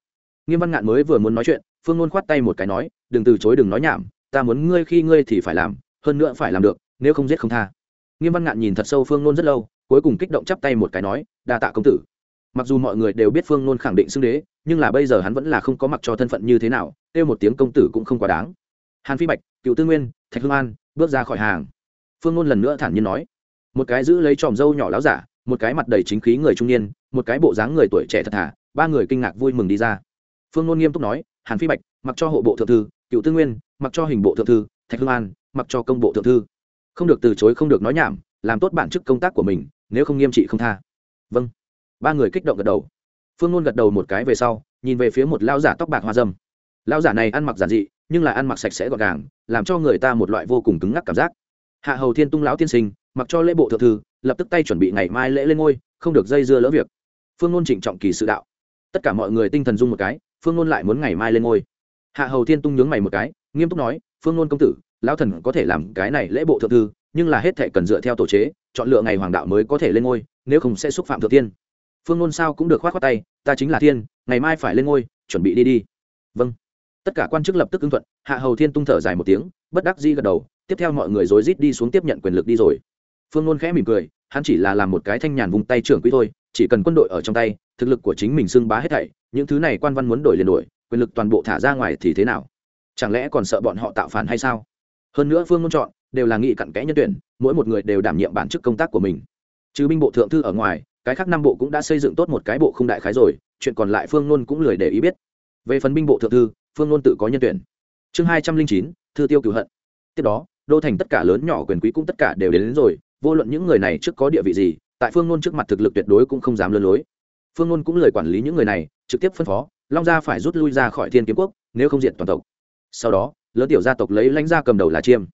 Nghiêm văn ngạn mới vừa muốn nói chuyện, phương ngôn khoát tay một cái nói, đừng từ chối, đừng nói nhảm, ta muốn ngươi khi ngươi thì phải làm hơn nữa phải làm được, nếu không giết không tha. Nghiêm văn ngạn nhìn thật sâu phương nôn rất lâu, cuối cùng kích động chắp tay một cái nói, đa tạ công tử. Mặc dù mọi người đều biết phương nôn khẳng định xưng đế, nhưng là bây giờ hắn vẫn là không có mặc cho thân phận như thế nào, kêu một tiếng công tử cũng không quá đáng. Hàn phi bạch, cựu tư nguyên, thạch hương an, bước ra khỏi hàng. Phương nôn lần nữa thản nhiên nói, một cái giữ lấy tròm dâu nhỏ láo giả, một cái mặt đầy chính khí người trung niên, một cái bộ dáng người tuổi trẻ thật thà, ba người kinh ngạc vui mừng đi ra. Phương nôn nghiêm túc nói, hàn phi bạch, mặc cho hộ bộ thượng thư, cựu tư nguyên, mặc cho hình bộ thượng thư, thạch hương an mặc cho công bộ thượng thư. Không được từ chối, không được nói nhảm, làm tốt bản chức công tác của mình, nếu không nghiêm trị không tha. Vâng. Ba người kích động gật đầu. Phương ngôn gật đầu một cái về sau, nhìn về phía một lao giả tóc bạc hoa dâm. Lao giả này ăn mặc giản dị, nhưng là ăn mặc sạch sẽ gọn gàng, làm cho người ta một loại vô cùng cứng ngắc cảm giác. Hạ hầu thiên tung lão tiên sinh, mặc cho lễ bộ thượng thư, lập tức tay chuẩn bị ngày mai lễ lên ngôi, không được dây dưa lỡ việc. Phương ngôn trịnh trọng kỳ sự đạo. Tất cả mọi người tinh thần dung một cái, phương ngôn lại muốn ngày mai lên ngôi. Hạ hầu thiên tung nhướng mày một cái, nghiêm túc nói, phương ngôn công tử lão thần có thể làm cái này lễ bộ thượng thư, nhưng là hết thệ cần dựa theo tổ chế, chọn lựa ngày hoàng đạo mới có thể lên ngôi, nếu không sẽ xúc phạm thượng tiên. Phương ngôn sao cũng được khoát khoát tay, ta chính là thiên ngày mai phải lên ngôi, chuẩn bị đi đi. Vâng. Tất cả quan chức lập tức ứng thuận, hạ hầu thiên tung thở dài một tiếng, bất đắc di gật đầu, tiếp theo mọi người rối rít đi xuống tiếp nhận quyền lực đi rồi. Phương ngôn khẽ mỉm cười, hắn chỉ là làm một cái thanh nhàn vùng tay trưởng quý thôi, chỉ cần quân đội ở trong tay, thực lực của chính mình xưng bá hết thảy, những thứ này quan văn muốn đổi liền đổi, quyền lực toàn bộ thả ra ngoài thì thế nào? Chẳng lẽ còn sợ bọn họ tạo phản hay sao? Hơn nữa phương ngôn chọn đều là nghị cặn kẽ nhân tuyển mỗi một người đều đảm nhiệm bản chức công tác của mình. Trừ binh bộ thượng thư ở ngoài cái khác năm bộ cũng đã xây dựng tốt một cái bộ không đại khái rồi chuyện còn lại phương ngôn cũng lười để ý biết. Về phần binh bộ thượng thư phương ngôn tự có nhân tuyển. Chương hai trăm linh chín thư tiêu cửu hận. Tiếp đó đô thành tất cả lớn nhỏ quyền quý cũng tất cả đều đến, đến rồi vô luận những người này trước có địa vị gì tại phương ngôn trước mặt thực lực tuyệt đối cũng không dám lơ lối. Phương ngôn cũng lời quản lý những người này trực tiếp phân phó long gia phải rút lui ra khỏi thiên kiếm quốc nếu không diện toàn tộc. Sau đó lớn tiểu gia tộc lấy lãnh gia cầm đầu là chiêm.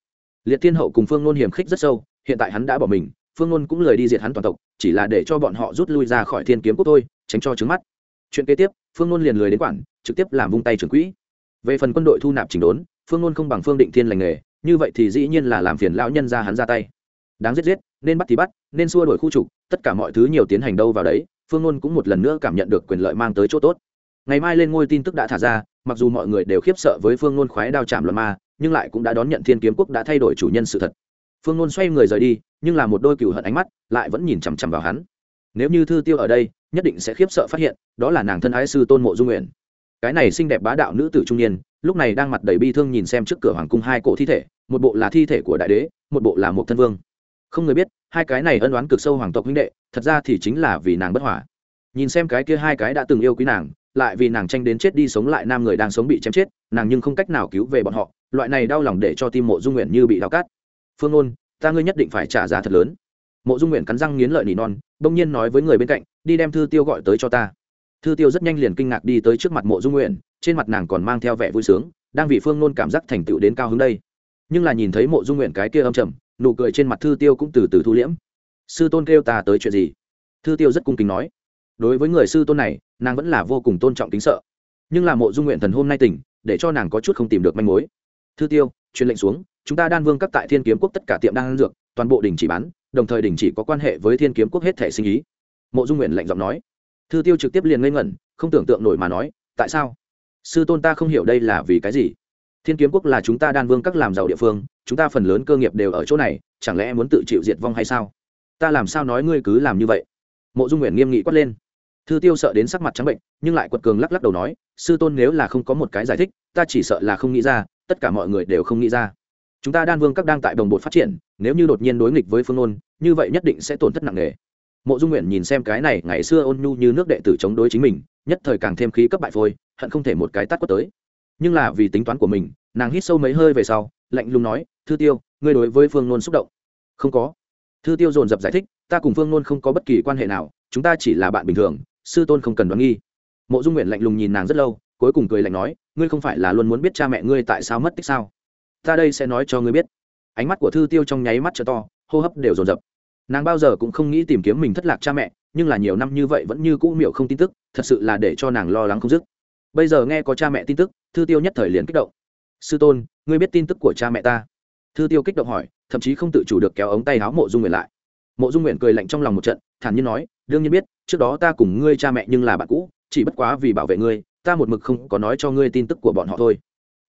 Liệt thiên hậu cùng phương ngôn hiểm khích rất sâu, hiện tại hắn đã bỏ mình, phương ngôn cũng lời đi diệt hắn toàn tộc, chỉ là để cho bọn họ rút lui ra khỏi thiên kiếm quốc thôi, tránh cho trứng mắt. Chuyện kế tiếp, phương ngôn liền lười đến quản, trực tiếp làm vung tay trưởng quỹ. Về phần quân đội thu nạp chỉnh đốn, phương ngôn không bằng phương định thiên lành nghề, như vậy thì dĩ nhiên là làm phiền lão nhân ra hắn ra tay. Đáng giết giết, nên bắt thì bắt, nên xua đổi khu trục, tất cả mọi thứ nhiều tiến hành đâu vào đấy, phương ngôn cũng một lần nữa cảm nhận được quyền lợi mang tới chỗ tốt. Ngày mai lên ngôi tin tức đã thả ra mặc dù mọi người đều khiếp sợ với phương nôn khoái đao chạm luận ma, nhưng lại cũng đã đón nhận thiên kiếm quốc đã thay đổi chủ nhân sự thật. Phương nôn xoay người rời đi, nhưng là một đôi cừu hận ánh mắt lại vẫn nhìn chằm chằm vào hắn. Nếu như thư tiêu ở đây, nhất định sẽ khiếp sợ phát hiện, đó là nàng thân ái sư tôn mộ dung nguyện. Cái này xinh đẹp bá đạo nữ tử trung niên, lúc này đang mặt đầy bi thương nhìn xem trước cửa hoàng cung hai cổ thi thể, một bộ là thi thể của đại đế, một bộ là một thân vương. Không người biết, hai cái này ân oán cực sâu hoàng tộc huynh đệ, thật ra thì chính là vì nàng bất hỏa nhìn xem cái kia hai cái đã từng yêu quý nàng lại vì nàng tranh đến chết đi sống lại nam người đang sống bị chém chết, nàng nhưng không cách nào cứu về bọn họ, loại này đau lòng để cho tim mộ dung nguyện như bị đau cát phương ôn ta ngươi nhất định phải trả giá thật lớn. Mộ dung nguyện cắn răng nghiến lợi nỉ non, bỗng nhiên nói với người bên cạnh, đi đem thư tiêu gọi tới cho ta. Thư tiêu rất nhanh liền kinh ngạc đi tới trước mặt mộ dung nguyện, trên mặt nàng còn mang theo vẻ vui sướng, đang vì phương nôn cảm giác thành tựu đến cao hứng đây. Nhưng là nhìn thấy mộ dung nguyện cái kia âm trầm, nụ cười trên mặt thư tiêu cũng từ từ thu liễm. Sư tôn kêu ta tới chuyện gì? Thư tiêu rất cung kính nói. Đối với người sư tôn này nàng vẫn là vô cùng tôn trọng tính sợ. Nhưng là mộ dung nguyện thần hôm nay tỉnh, để cho nàng có chút không tìm được manh mối. Thư tiêu, truyền lệnh xuống, chúng ta đan vương các tại thiên kiếm quốc tất cả tiệm đan dược, toàn bộ đình chỉ bán, đồng thời đình chỉ có quan hệ với thiên kiếm quốc hết thể sinh ý. Mộ dung nguyện lệnh giọng nói. Thư tiêu trực tiếp liền ngây ngẩn, không tưởng tượng nổi mà nói, tại sao? Sư tôn ta không hiểu đây là vì cái gì? Thiên kiếm quốc là chúng ta đan vương các làm giàu địa phương, chúng ta phần lớn cơ nghiệp đều ở chỗ này, chẳng lẽ muốn tự chịu diệt vong hay sao? Ta làm sao nói ngươi cứ làm như vậy? Mộ dung nguyện nghiêm nghị quát lên thư tiêu sợ đến sắc mặt trắng bệnh, nhưng lại quật cường lắc lắc đầu nói, sư tôn nếu là không có một cái giải thích, ta chỉ sợ là không nghĩ ra, tất cả mọi người đều không nghĩ ra. Chúng ta đan vương các đang tại đồng bộ phát triển, nếu như đột nhiên đối nghịch với phương ôn như vậy nhất định sẽ tổn thất nặng nề. Mộ dung nguyện nhìn xem cái này, ngày xưa ôn nhu như nước đệ tử chống đối chính mình, nhất thời càng thêm khí cấp bại phôi, hận không thể một cái tắt quất tới. Nhưng là vì tính toán của mình, nàng hít sâu mấy hơi về sau, lạnh lùng nói, thư tiêu, ngươi đối với phương nôn xúc động? Không có. Thư tiêu dồn dập giải thích, ta cùng phương nôn không có bất kỳ quan hệ nào, chúng ta chỉ là bạn bình thường sư tôn không cần đoán nghi. Mộ dung nguyện lạnh lùng nhìn nàng rất lâu, cuối cùng cười lạnh nói, ngươi không phải là luôn muốn biết cha mẹ ngươi tại sao mất tích sao? Ta đây sẽ nói cho ngươi biết. Ánh mắt của thư tiêu trong nháy mắt t to, hô hấp đều dồn dập. Nàng bao giờ cũng không nghĩ tìm kiếm mình thất lạc cha mẹ, nhưng là nhiều năm như vậy vẫn như cũ miệu không tin tức, thật sự là để cho nàng lo lắng không dứt. Bây giờ nghe có cha mẹ tin tức, thư tiêu nhất thời liền kích động. Sư tôn, ngươi biết tin tức của cha mẹ ta? Thư tiêu kích động hỏi, thậm chí không tự chủ được kéo ống tay áo mộ dung nguyện lại. Mộ dung nguyện cười lạnh trong lòng một trận, thản nhiên nói đương nhiên biết, trước đó ta cùng ngươi cha mẹ nhưng là bạn cũ, chỉ bất quá vì bảo vệ ngươi, ta một mực không có nói cho ngươi tin tức của bọn họ thôi.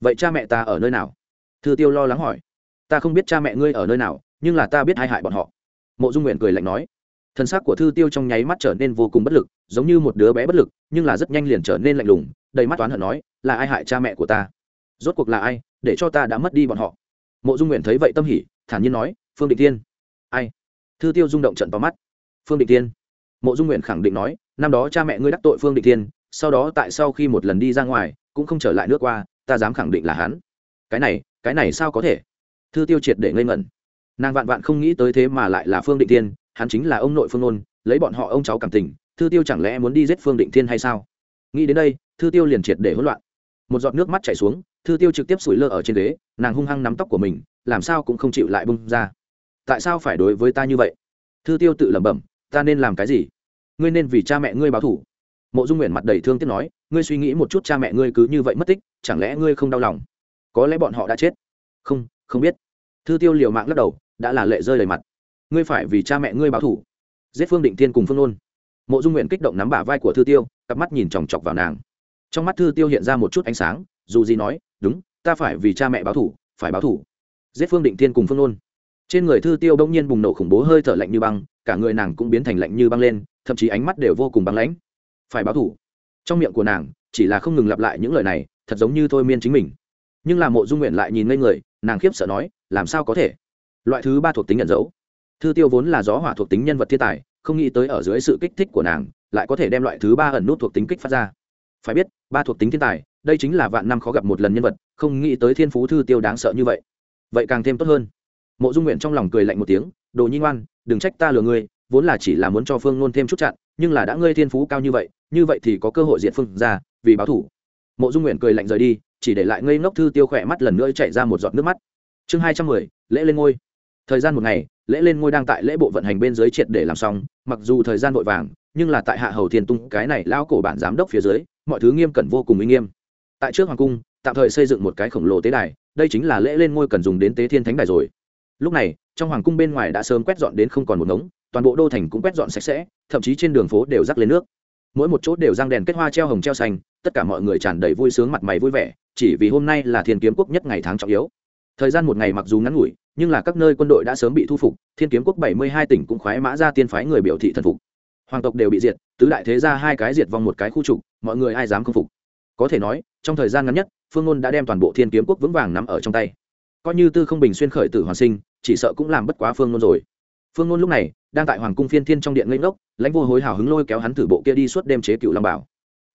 Vậy cha mẹ ta ở nơi nào? Thư tiêu lo lắng hỏi. Ta không biết cha mẹ ngươi ở nơi nào, nhưng là ta biết hai hại bọn họ. Mộ dung nguyện cười lạnh nói. Thân xác của thư tiêu trong nháy mắt trở nên vô cùng bất lực, giống như một đứa bé bất lực, nhưng là rất nhanh liền trở nên lạnh lùng, đầy mắt toán hận nói, là ai hại cha mẹ của ta? Rốt cuộc là ai? Để cho ta đã mất đi bọn họ. Mộ dung nguyện thấy vậy tâm hỉ, thản nhiên nói, phương định tiên. Ai? Thư tiêu rung động trận vào mắt. Phương định tiên mộ dung nguyện khẳng định nói năm đó cha mẹ ngươi đắc tội phương định Thiên, sau đó tại sau khi một lần đi ra ngoài cũng không trở lại nước qua ta dám khẳng định là hắn. Cái này cái này sao có thể? Thư tiêu triệt để ngây ngẩn. Nàng vạn vạn không nghĩ tới thế mà lại là phương định Thiên, hắn chính là ông nội phương nôn lấy bọn họ ông cháu cảm tình thư tiêu chẳng lẽ muốn đi giết phương định thiên hay sao? Nghĩ đến đây thư tiêu liền triệt để hỗn loạn. Một giọt nước mắt chảy xuống thư tiêu trực tiếp sủi lơ ở trên ghế nàng hung hăng nắm tóc của mình làm sao cũng không chịu lại bung ra. Tại sao phải đối với ta như vậy? Thư tiêu tự lẩm bẩm ta nên làm cái gì? Ngươi nên vì cha mẹ ngươi báo thủ. Mộ dung nguyện mặt đầy thương tiếc nói, ngươi suy nghĩ một chút cha mẹ ngươi cứ như vậy mất tích, chẳng lẽ ngươi không đau lòng? Có lẽ bọn họ đã chết. Không không biết. Thư tiêu liều mạng lắc đầu, đã là lệ rơi đầy mặt. Ngươi phải vì cha mẹ ngươi báo thủ. Giết phương định tiên cùng phương nôn. Mộ dung nguyện kích động nắm bả vai của thư tiêu, cặp mắt nhìn chòng chọc vào nàng. Trong mắt thư tiêu hiện ra một chút ánh sáng, dù gì nói, đúng, ta phải vì cha mẹ báo thủ, phải báo thủ. Giết phương định tiên cùng phương nôn trên người thư tiêu bỗng nhiên bùng nổ khủng bố hơi thở lạnh như băng, cả người nàng cũng biến thành lạnh như băng lên, thậm chí ánh mắt đều vô cùng băng lãnh. Phải báo thủ. Trong miệng của nàng, chỉ là không ngừng lặp lại những lời này, thật giống như thôi miên chính mình. Nhưng là mộ dung nguyện lại nhìn ngây người, nàng khiếp sợ nói, làm sao có thể? Loại thứ ba thuộc tính nhận dấu thư tiêu vốn là gió hỏa thuộc tính nhân vật thiên tài, không nghĩ tới ở dưới sự kích thích của nàng, lại có thể đem loại thứ ba ẩn nút thuộc tính kích phát ra. Phải biết, ba thuộc tính thiên tài, đây chính là vạn năm khó gặp một lần nhân vật, không nghĩ tới thiên phú thư tiêu đáng sợ như vậy. Vậy càng thêm tốt hơn mộ dung nguyện trong lòng cười lạnh một tiếng, đồ nhi ngoan, đừng trách ta lừa ngươi, vốn là chỉ là muốn cho phương nôn thêm chút chặn, nhưng là đã ngươi thiên phú cao như vậy như vậy thì có cơ hội diện phương ra, vì báo thủ. Mộ dung nguyện cười lạnh rời đi, chỉ để lại ngây ngốc thư tiêu khỏe mắt lần nữa chạy ra một giọt nước mắt. Chương hai trăm mười, lễ lên ngôi. Thời gian một ngày, lễ lên ngôi đang tại lễ bộ vận hành bên dưới triệt để làm xong, mặc dù thời gian vội vàng, nhưng là tại hạ hầu thiên tung, cái này lao cổ bản giám đốc phía dưới, mọi thứ nghiêm cẩn vô cùng uy nghiêm. Tại trước hoàng cung, tạm thời xây dựng một cái khổng lồ tế đài, đây chính là lễ lên ngôi cần dùng đến tế thiên thánh đài rồi lúc này, trong hoàng cung bên ngoài đã sớm quét dọn đến không còn một ngống, toàn bộ đô thành cũng quét dọn sạch sẽ, thậm chí trên đường phố đều rắc lên nước. Mỗi một chỗ đều răng đèn kết hoa treo hồng treo xanh, tất cả mọi người tràn đầy vui sướng mặt mày vui vẻ, chỉ vì hôm nay là thiên kiếm quốc nhất ngày tháng trọng yếu. Thời gian một ngày mặc dù ngắn ngủi, nhưng là các nơi quân đội đã sớm bị thu phục, thiên kiếm quốc bảy mươi hai tỉnh cũng khoái mã ra tiên phái người biểu thị thần phục. Hoàng tộc đều bị diệt, tứ đại thế ra hai cái diệt vong một cái khu trục, mọi người ai dám không phục. Có thể nói, trong thời gian ngắn nhất, phương ngôn đã đem toàn bộ thiên kiếm quốc vững vàng nắm ở trong tay. Coi như tư không bình xuyên khởi tử hoàn sinh chỉ sợ cũng làm bất quá phương ngôn rồi. Phương ngôn lúc này đang tại hoàng cung phiên thiên trong điện ngây ngốc, lãnh vô hối hào hứng lôi kéo hắn thử bộ kia đi suốt đêm chế cựu long bảo.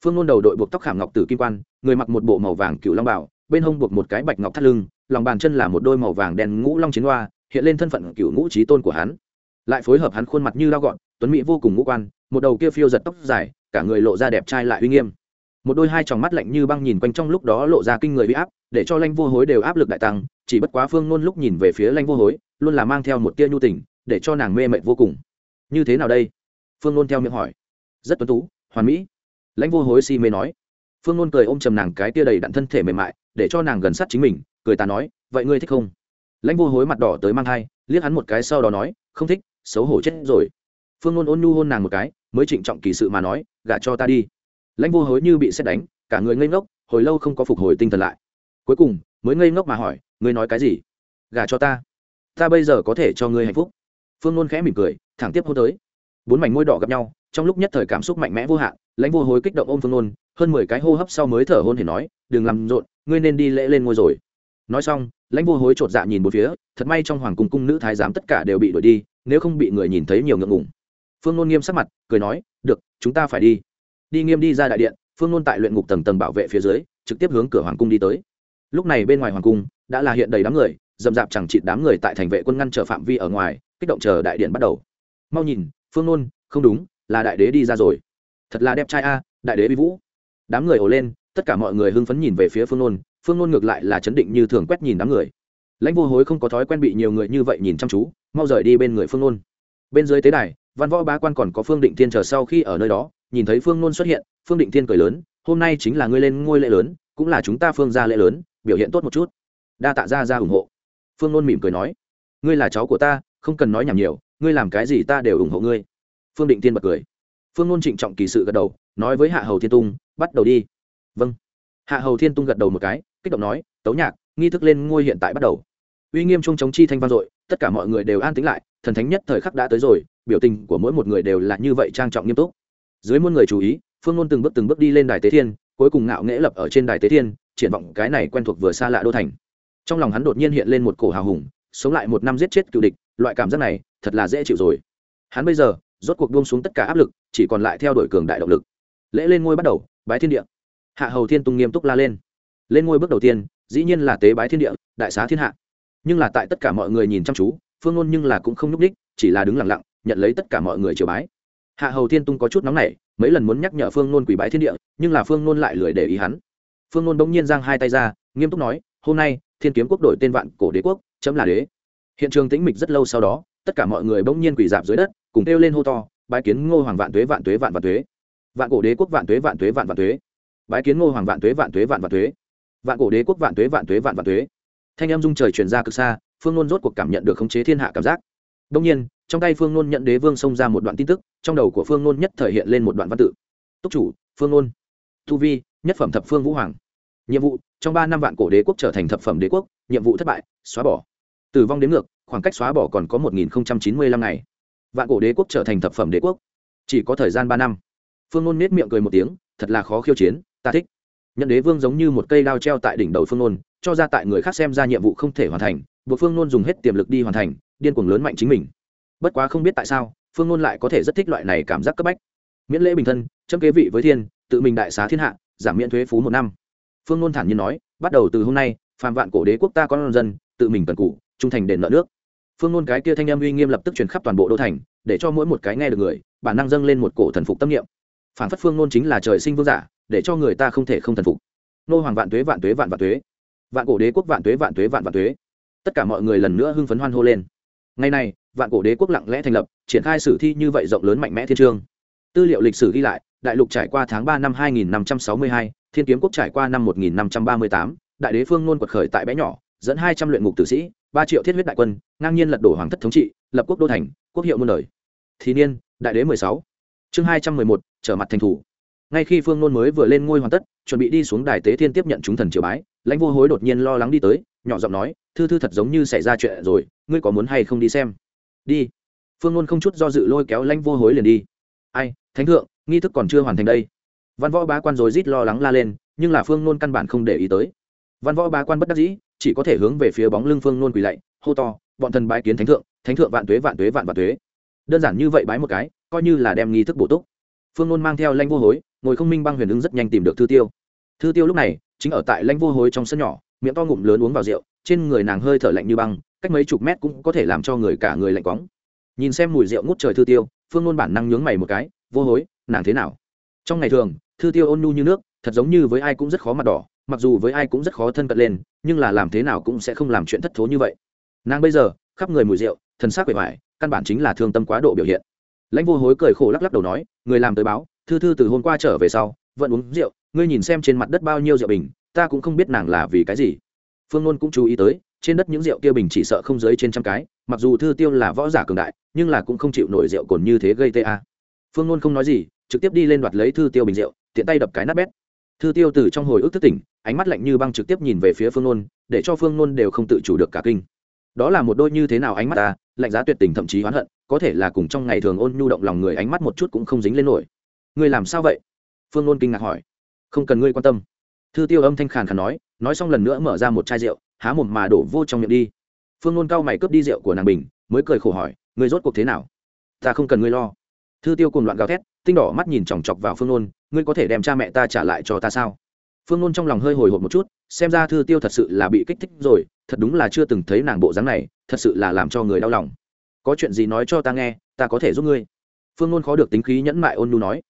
Phương ngôn đầu đội buộc tóc khảm ngọc tử kim quan, người mặc một bộ màu vàng cựu long bảo, bên hông buộc một cái bạch ngọc thắt lưng, lòng bàn chân là một đôi màu vàng đen ngũ long chiến hoa, hiện lên thân phận cựu ngũ trí tôn của hắn. Lại phối hợp hắn khuôn mặt như lao gọn, tuấn mỹ vô cùng ngũ quan, một đầu kia phiêu giật tóc dài, cả người lộ ra đẹp trai lại uy nghiêm một đôi hai tròng mắt lạnh như băng nhìn quanh trong lúc đó lộ ra kinh người bị áp, để cho lanh vô hối đều áp lực đại tăng, chỉ bất quá phương ngôn lúc nhìn về phía lanh vô hối, luôn là mang theo một tia nhu tình, để cho nàng mê mệt vô cùng. Như thế nào đây? Phương ngôn theo miệng hỏi. Rất tuấn tú, hoàn mỹ. Lãnh vô hối si mê nói. Phương ngôn cười ôm chầm nàng cái tia đầy đặn thân thể mềm mại, để cho nàng gần sát chính mình, cười ta nói, vậy ngươi thích không? Lãnh vô hối mặt đỏ tới mang thai, liếc hắn một cái sau đó nói, không thích, xấu hổ chết rồi. Phương ngôn ôn nhu hôn nàng một cái, mới trịnh trọng kỳ sự mà nói, gả cho ta đi lãnh vô hối như bị xét đánh, cả người ngây ngốc, hồi lâu không có phục hồi tinh thần lại. Cuối cùng, mới ngây ngốc mà hỏi, ngươi nói cái gì? Gả cho ta. Ta bây giờ có thể cho ngươi hạnh phúc. Phương nôn khẽ mỉm cười, thẳng tiếp hôn tới. Bốn mảnh môi đỏ gặp nhau, trong lúc nhất thời cảm xúc mạnh mẽ vô hạn, lãnh vô hối kích động ôm phương nôn, hơn mười cái hô hấp sau mới thở hôn thì nói, đừng làm rộn, ngươi nên đi lễ lên ngôi rồi. Nói xong, lãnh vô hối chột dạ nhìn một phía, thật may trong hoàng cung cung nữ thái giám tất cả đều bị đuổi đi, nếu không bị người nhìn thấy nhiều ngượng ngùng. Phương nôn nghiêm sắc mặt, cười nói, được, chúng ta phải đi đi nghiêm đi ra đại điện, phương nôn tại luyện ngục tầng tầng bảo vệ phía dưới, trực tiếp hướng cửa hoàng cung đi tới. Lúc này bên ngoài hoàng cung, đã là hiện đầy đám người dầm dạp chẳng chịt đám người tại thành vệ quân ngăn trở phạm vi ở ngoài, kích động chờ đại điện bắt đầu. Mau nhìn, phương nôn, không đúng, là đại đế đi ra rồi. Thật là đẹp trai a, đại đế bi vũ. Đám người ồ lên, tất cả mọi người hưng phấn nhìn về phía phương nôn phương nôn ngược lại là chấn định như thường quét nhìn đám người. Lãnh vô hối không có thói quen bị nhiều người như vậy nhìn chăm chú, mau rời đi bên người phương nôn. Bên dưới tế đài, văn võ bá quan còn có phương định thiên chờ sau khi ở nơi đó nhìn thấy phương nôn xuất hiện, phương định thiên cười lớn, hôm nay chính là ngươi lên ngôi lễ lớn, cũng là chúng ta phương ra lễ lớn, biểu hiện tốt một chút. Đa tạ ra ra ủng hộ. Phương nôn mỉm cười nói, ngươi là cháu của ta, không cần nói nhảm nhiều, ngươi làm cái gì ta đều ủng hộ ngươi. Phương định thiên bật cười. Phương nôn trịnh trọng kỳ sự gật đầu, nói với hạ hầu thiên tung, bắt đầu đi. Vâng. Hạ hầu thiên tung gật đầu một cái, kích động nói, tấu nhạc, nghi thức lên ngôi hiện tại bắt đầu. Uy nghiêm chung chống chi thanh vang dội, tất cả mọi người đều an tính lại, thần thánh nhất thời khắc đã tới rồi, biểu tình của mỗi một người đều là như vậy trang trọng nghiêm túc dưới muôn người chú ý, phương ngôn từng bước từng bước đi lên đài tế thiên, cuối cùng ngạo nghễ lập ở trên đài tế thiên, triển vọng cái này quen thuộc vừa xa lạ đô thành. Trong lòng hắn đột nhiên hiện lên một cổ hào hùng, sống lại một năm giết chết cựu địch, loại cảm giác này thật là dễ chịu rồi. Hắn bây giờ, rốt cuộc buông xuống tất cả áp lực, chỉ còn lại theo đuổi cường đại động lực. Lễ lên ngôi bắt đầu, bái thiên địa. Hạ hầu thiên tung nghiêm túc la lên. Lên ngôi bước đầu tiên, dĩ nhiên là tế bái thiên địa, đại xá thiên hạ. Nhưng là tại tất cả mọi người nhìn chăm chú, phương ngôn nhưng là cũng không nhúc ních chỉ là đứng lặng lặng, nhận lấy tất cả mọi người chiều bái hạ hầu thiên tung có chút nóng nảy, mấy lần muốn nhắc nhở phương nôn quỷ bái thiên địa, nhưng là phương nôn lại lười để ý hắn. Phương nôn bỗng nhiên giang hai tay ra, nghiêm túc nói, hôm nay, thiên kiếm quốc đổi tên vạn cổ đế quốc, chấm là đế. Hiện trường tĩnh mịch rất lâu sau đó, tất cả mọi người bỗng nhiên quỷ dạp dưới đất, cùng kêu lên hô to, bái kiến ngô hoàng vạn tuế vạn tuế, vạn vạn tuế. Vạn cổ đế quốc, vạn tuế vạn tuế, vạn vạn tuế. Bái kiến ngô hoàng vạn tuế vạn tuế, vạn vạn tuế. Vạn cổ đế quốc, vạn tuế vạn tuế, vạn vạn tuế. Thanh em dung trời truyền ra cực xa, phương nôn rốt cuộc cảm nhận được khống chế thiên hạ cảm giác đông nhiên, trong tay phương nôn nhận đế vương xông ra một đoạn tin tức, trong đầu của phương nôn nhất thể hiện lên một đoạn văn tự. Túc chủ, phương nôn. Tu vi, nhất phẩm thập phương vũ hoàng. Nhiệm vụ, trong ba năm vạn cổ đế quốc trở thành thập phẩm đế quốc, nhiệm vụ thất bại, xóa bỏ. Tử vong đến ngược, khoảng cách xóa bỏ còn có một nghìn chín mươi lăm ngày. Vạn cổ đế quốc trở thành thập phẩm đế quốc. Chỉ có thời gian ba năm. Phương nôn nết miệng cười một tiếng, thật là khó khiêu chiến, ta thích. Nhận đế vương giống như một cây đao treo tại đỉnh đầu phương nôn, cho ra tại người khác xem ra nhiệm vụ không thể hoàn thành, buộc phương nôn dùng hết tiềm lực đi hoàn thành điên cuồng lớn mạnh chính mình. Bất quá không biết tại sao, phương ngôn lại có thể rất thích loại này cảm giác cấp bách. Miễn lễ bình thân, chấm kế vị với thiên, tự mình đại xá thiên hạ, giảm miễn thuế phú một năm. Phương ngôn thản nhiên nói, bắt đầu từ hôm nay, phàm vạn cổ đế quốc ta con dân, tự mình cần cụ trung thành đền nợ nước. Phương ngôn cái kia thanh âm uy nghiêm lập tức truyền khắp toàn bộ đô thành, để cho mỗi một cái nghe được người, bản năng dâng lên một cổ thần phục tâm niệm. Phản phất phương ngôn chính là trời sinh vương giả, để cho người ta không thể không thần phục. Nô hoàng vạn tuế vạn tuế vạn vạn tuế. Vạn cổ đế quốc vạn tuế vạn tuế vạn vạn tuế. Tất cả mọi người lần nữa hưng phấn hoan hô lên ngày này vạn cổ đế quốc lặng lẽ thành lập triển khai sử thi như vậy rộng lớn mạnh mẽ thiên trương. Tư liệu lịch sử ghi lại đại lục trải qua tháng ba năm 2562, thiên kiếm quốc trải qua năm 1538, đại đế phương nôn quật khởi tại bé nhỏ dẫn hai trăm luyện ngục tử sĩ ba triệu thiết huyết đại quân ngang nhiên lật đổ hoàng thất thống trị lập quốc đô thành quốc hiệu muôn đời. Thì niên đại đế mười sáu. Chương hai trăm mười một trở mặt thành thủ. Ngay khi phương nôn mới vừa lên ngôi hoàn tất chuẩn bị đi xuống đài tế thiên tiếp nhận chúng thần triều bái lãnh vô hối đột nhiên lo lắng đi tới nhỏ giọng nói, thư thư thật giống như xảy ra chuyện rồi, ngươi có muốn hay không đi xem? Đi. Phương nôn không chút do dự lôi kéo lãnh vô hối liền đi. Ai, thánh thượng, nghi thức còn chưa hoàn thành đây. Văn võ bá quan rồi rít lo lắng la lên, nhưng là phương nôn căn bản không để ý tới. Văn võ bá quan bất đắc dĩ, chỉ có thể hướng về phía bóng lưng phương nôn quỳ lạy, hô to, bọn thần bái kiến thánh thượng thánh thượng vạn tuế vạn tuế, vạn vạn tuế. Đơn giản như vậy bái một cái, coi như là đem nghi thức bổ túc. Phương nôn mang theo lanh vô hối, ngồi không minh băng huyền ứng rất nhanh tìm được thư tiêu. Thư tiêu lúc này, chính ở tại lanh vô hối trong sân nhỏ miệng to ngụm lớn uống vào rượu, trên người nàng hơi thở lạnh như băng, cách mấy chục mét cũng có thể làm cho người cả người lạnh quóng. Nhìn xem mùi rượu ngút trời thư tiêu, phương ngôn bản năng nhướng mày một cái, vô hối, nàng thế nào? Trong ngày thường, thư tiêu ôn nhu như nước, thật giống như với ai cũng rất khó mặt đỏ, mặc dù với ai cũng rất khó thân cận lên, nhưng là làm thế nào cũng sẽ không làm chuyện thất thố như vậy. Nàng bây giờ, khắp người mùi rượu, thần xác bề vải căn bản chính là thương tâm quá độ biểu hiện. Lãnh vô hối cười khổ lắc lắc đầu nói, người làm tới báo, thư thư từ hôm qua trở về sau, vẫn uống rượu, ngươi nhìn xem trên mặt đất bao nhiêu rượu bình ta cũng không biết nàng là vì cái gì. Phương ngôn cũng chú ý tới, trên đất những rượu kia bình chỉ sợ không dưới trên trăm cái, mặc dù thư tiêu là võ giả cường đại, nhưng là cũng không chịu nổi rượu cồn như thế gây tê a. Phương ngôn không nói gì, trực tiếp đi lên đoạt lấy thư tiêu bình rượu, tiện tay đập cái nát bét. Thư tiêu từ trong hồi ức thức tỉnh, ánh mắt lạnh như băng trực tiếp nhìn về phía phương nôn, để cho phương nôn đều không tự chủ được cả kinh. Đó là một đôi như thế nào ánh mắt ta lạnh giá tuyệt tình thậm chí oán hận, có thể là cùng trong ngày thường ôn nhu động lòng người ánh mắt một chút cũng không dính lên nổi. Ngươi làm sao vậy? Phương nôn kinh ngạc hỏi. Không cần ngươi quan tâm thư tiêu âm thanh khàn khàn nói nói xong lần nữa mở ra một chai rượu, há mồm mà đổ vô trong miệng đi. Phương nôn cao mày cướp đi rượu của nàng bình, mới cười khổ hỏi, người rốt cuộc thế nào? Ta không cần ngươi lo. Thư tiêu cùng loạn gào thét, tinh đỏ mắt nhìn chòng chọc vào phương nôn, ngươi có thể đem cha mẹ ta trả lại cho ta sao? Phương nôn trong lòng hơi hồi hộp một chút, xem ra thư tiêu thật sự là bị kích thích rồi, thật đúng là chưa từng thấy nàng bộ dáng này, thật sự là làm cho người đau lòng. Có chuyện gì nói cho ta nghe, ta có thể giúp ngươi. Phương nôn khó được tính khí nhẫn mại ôn nu nói.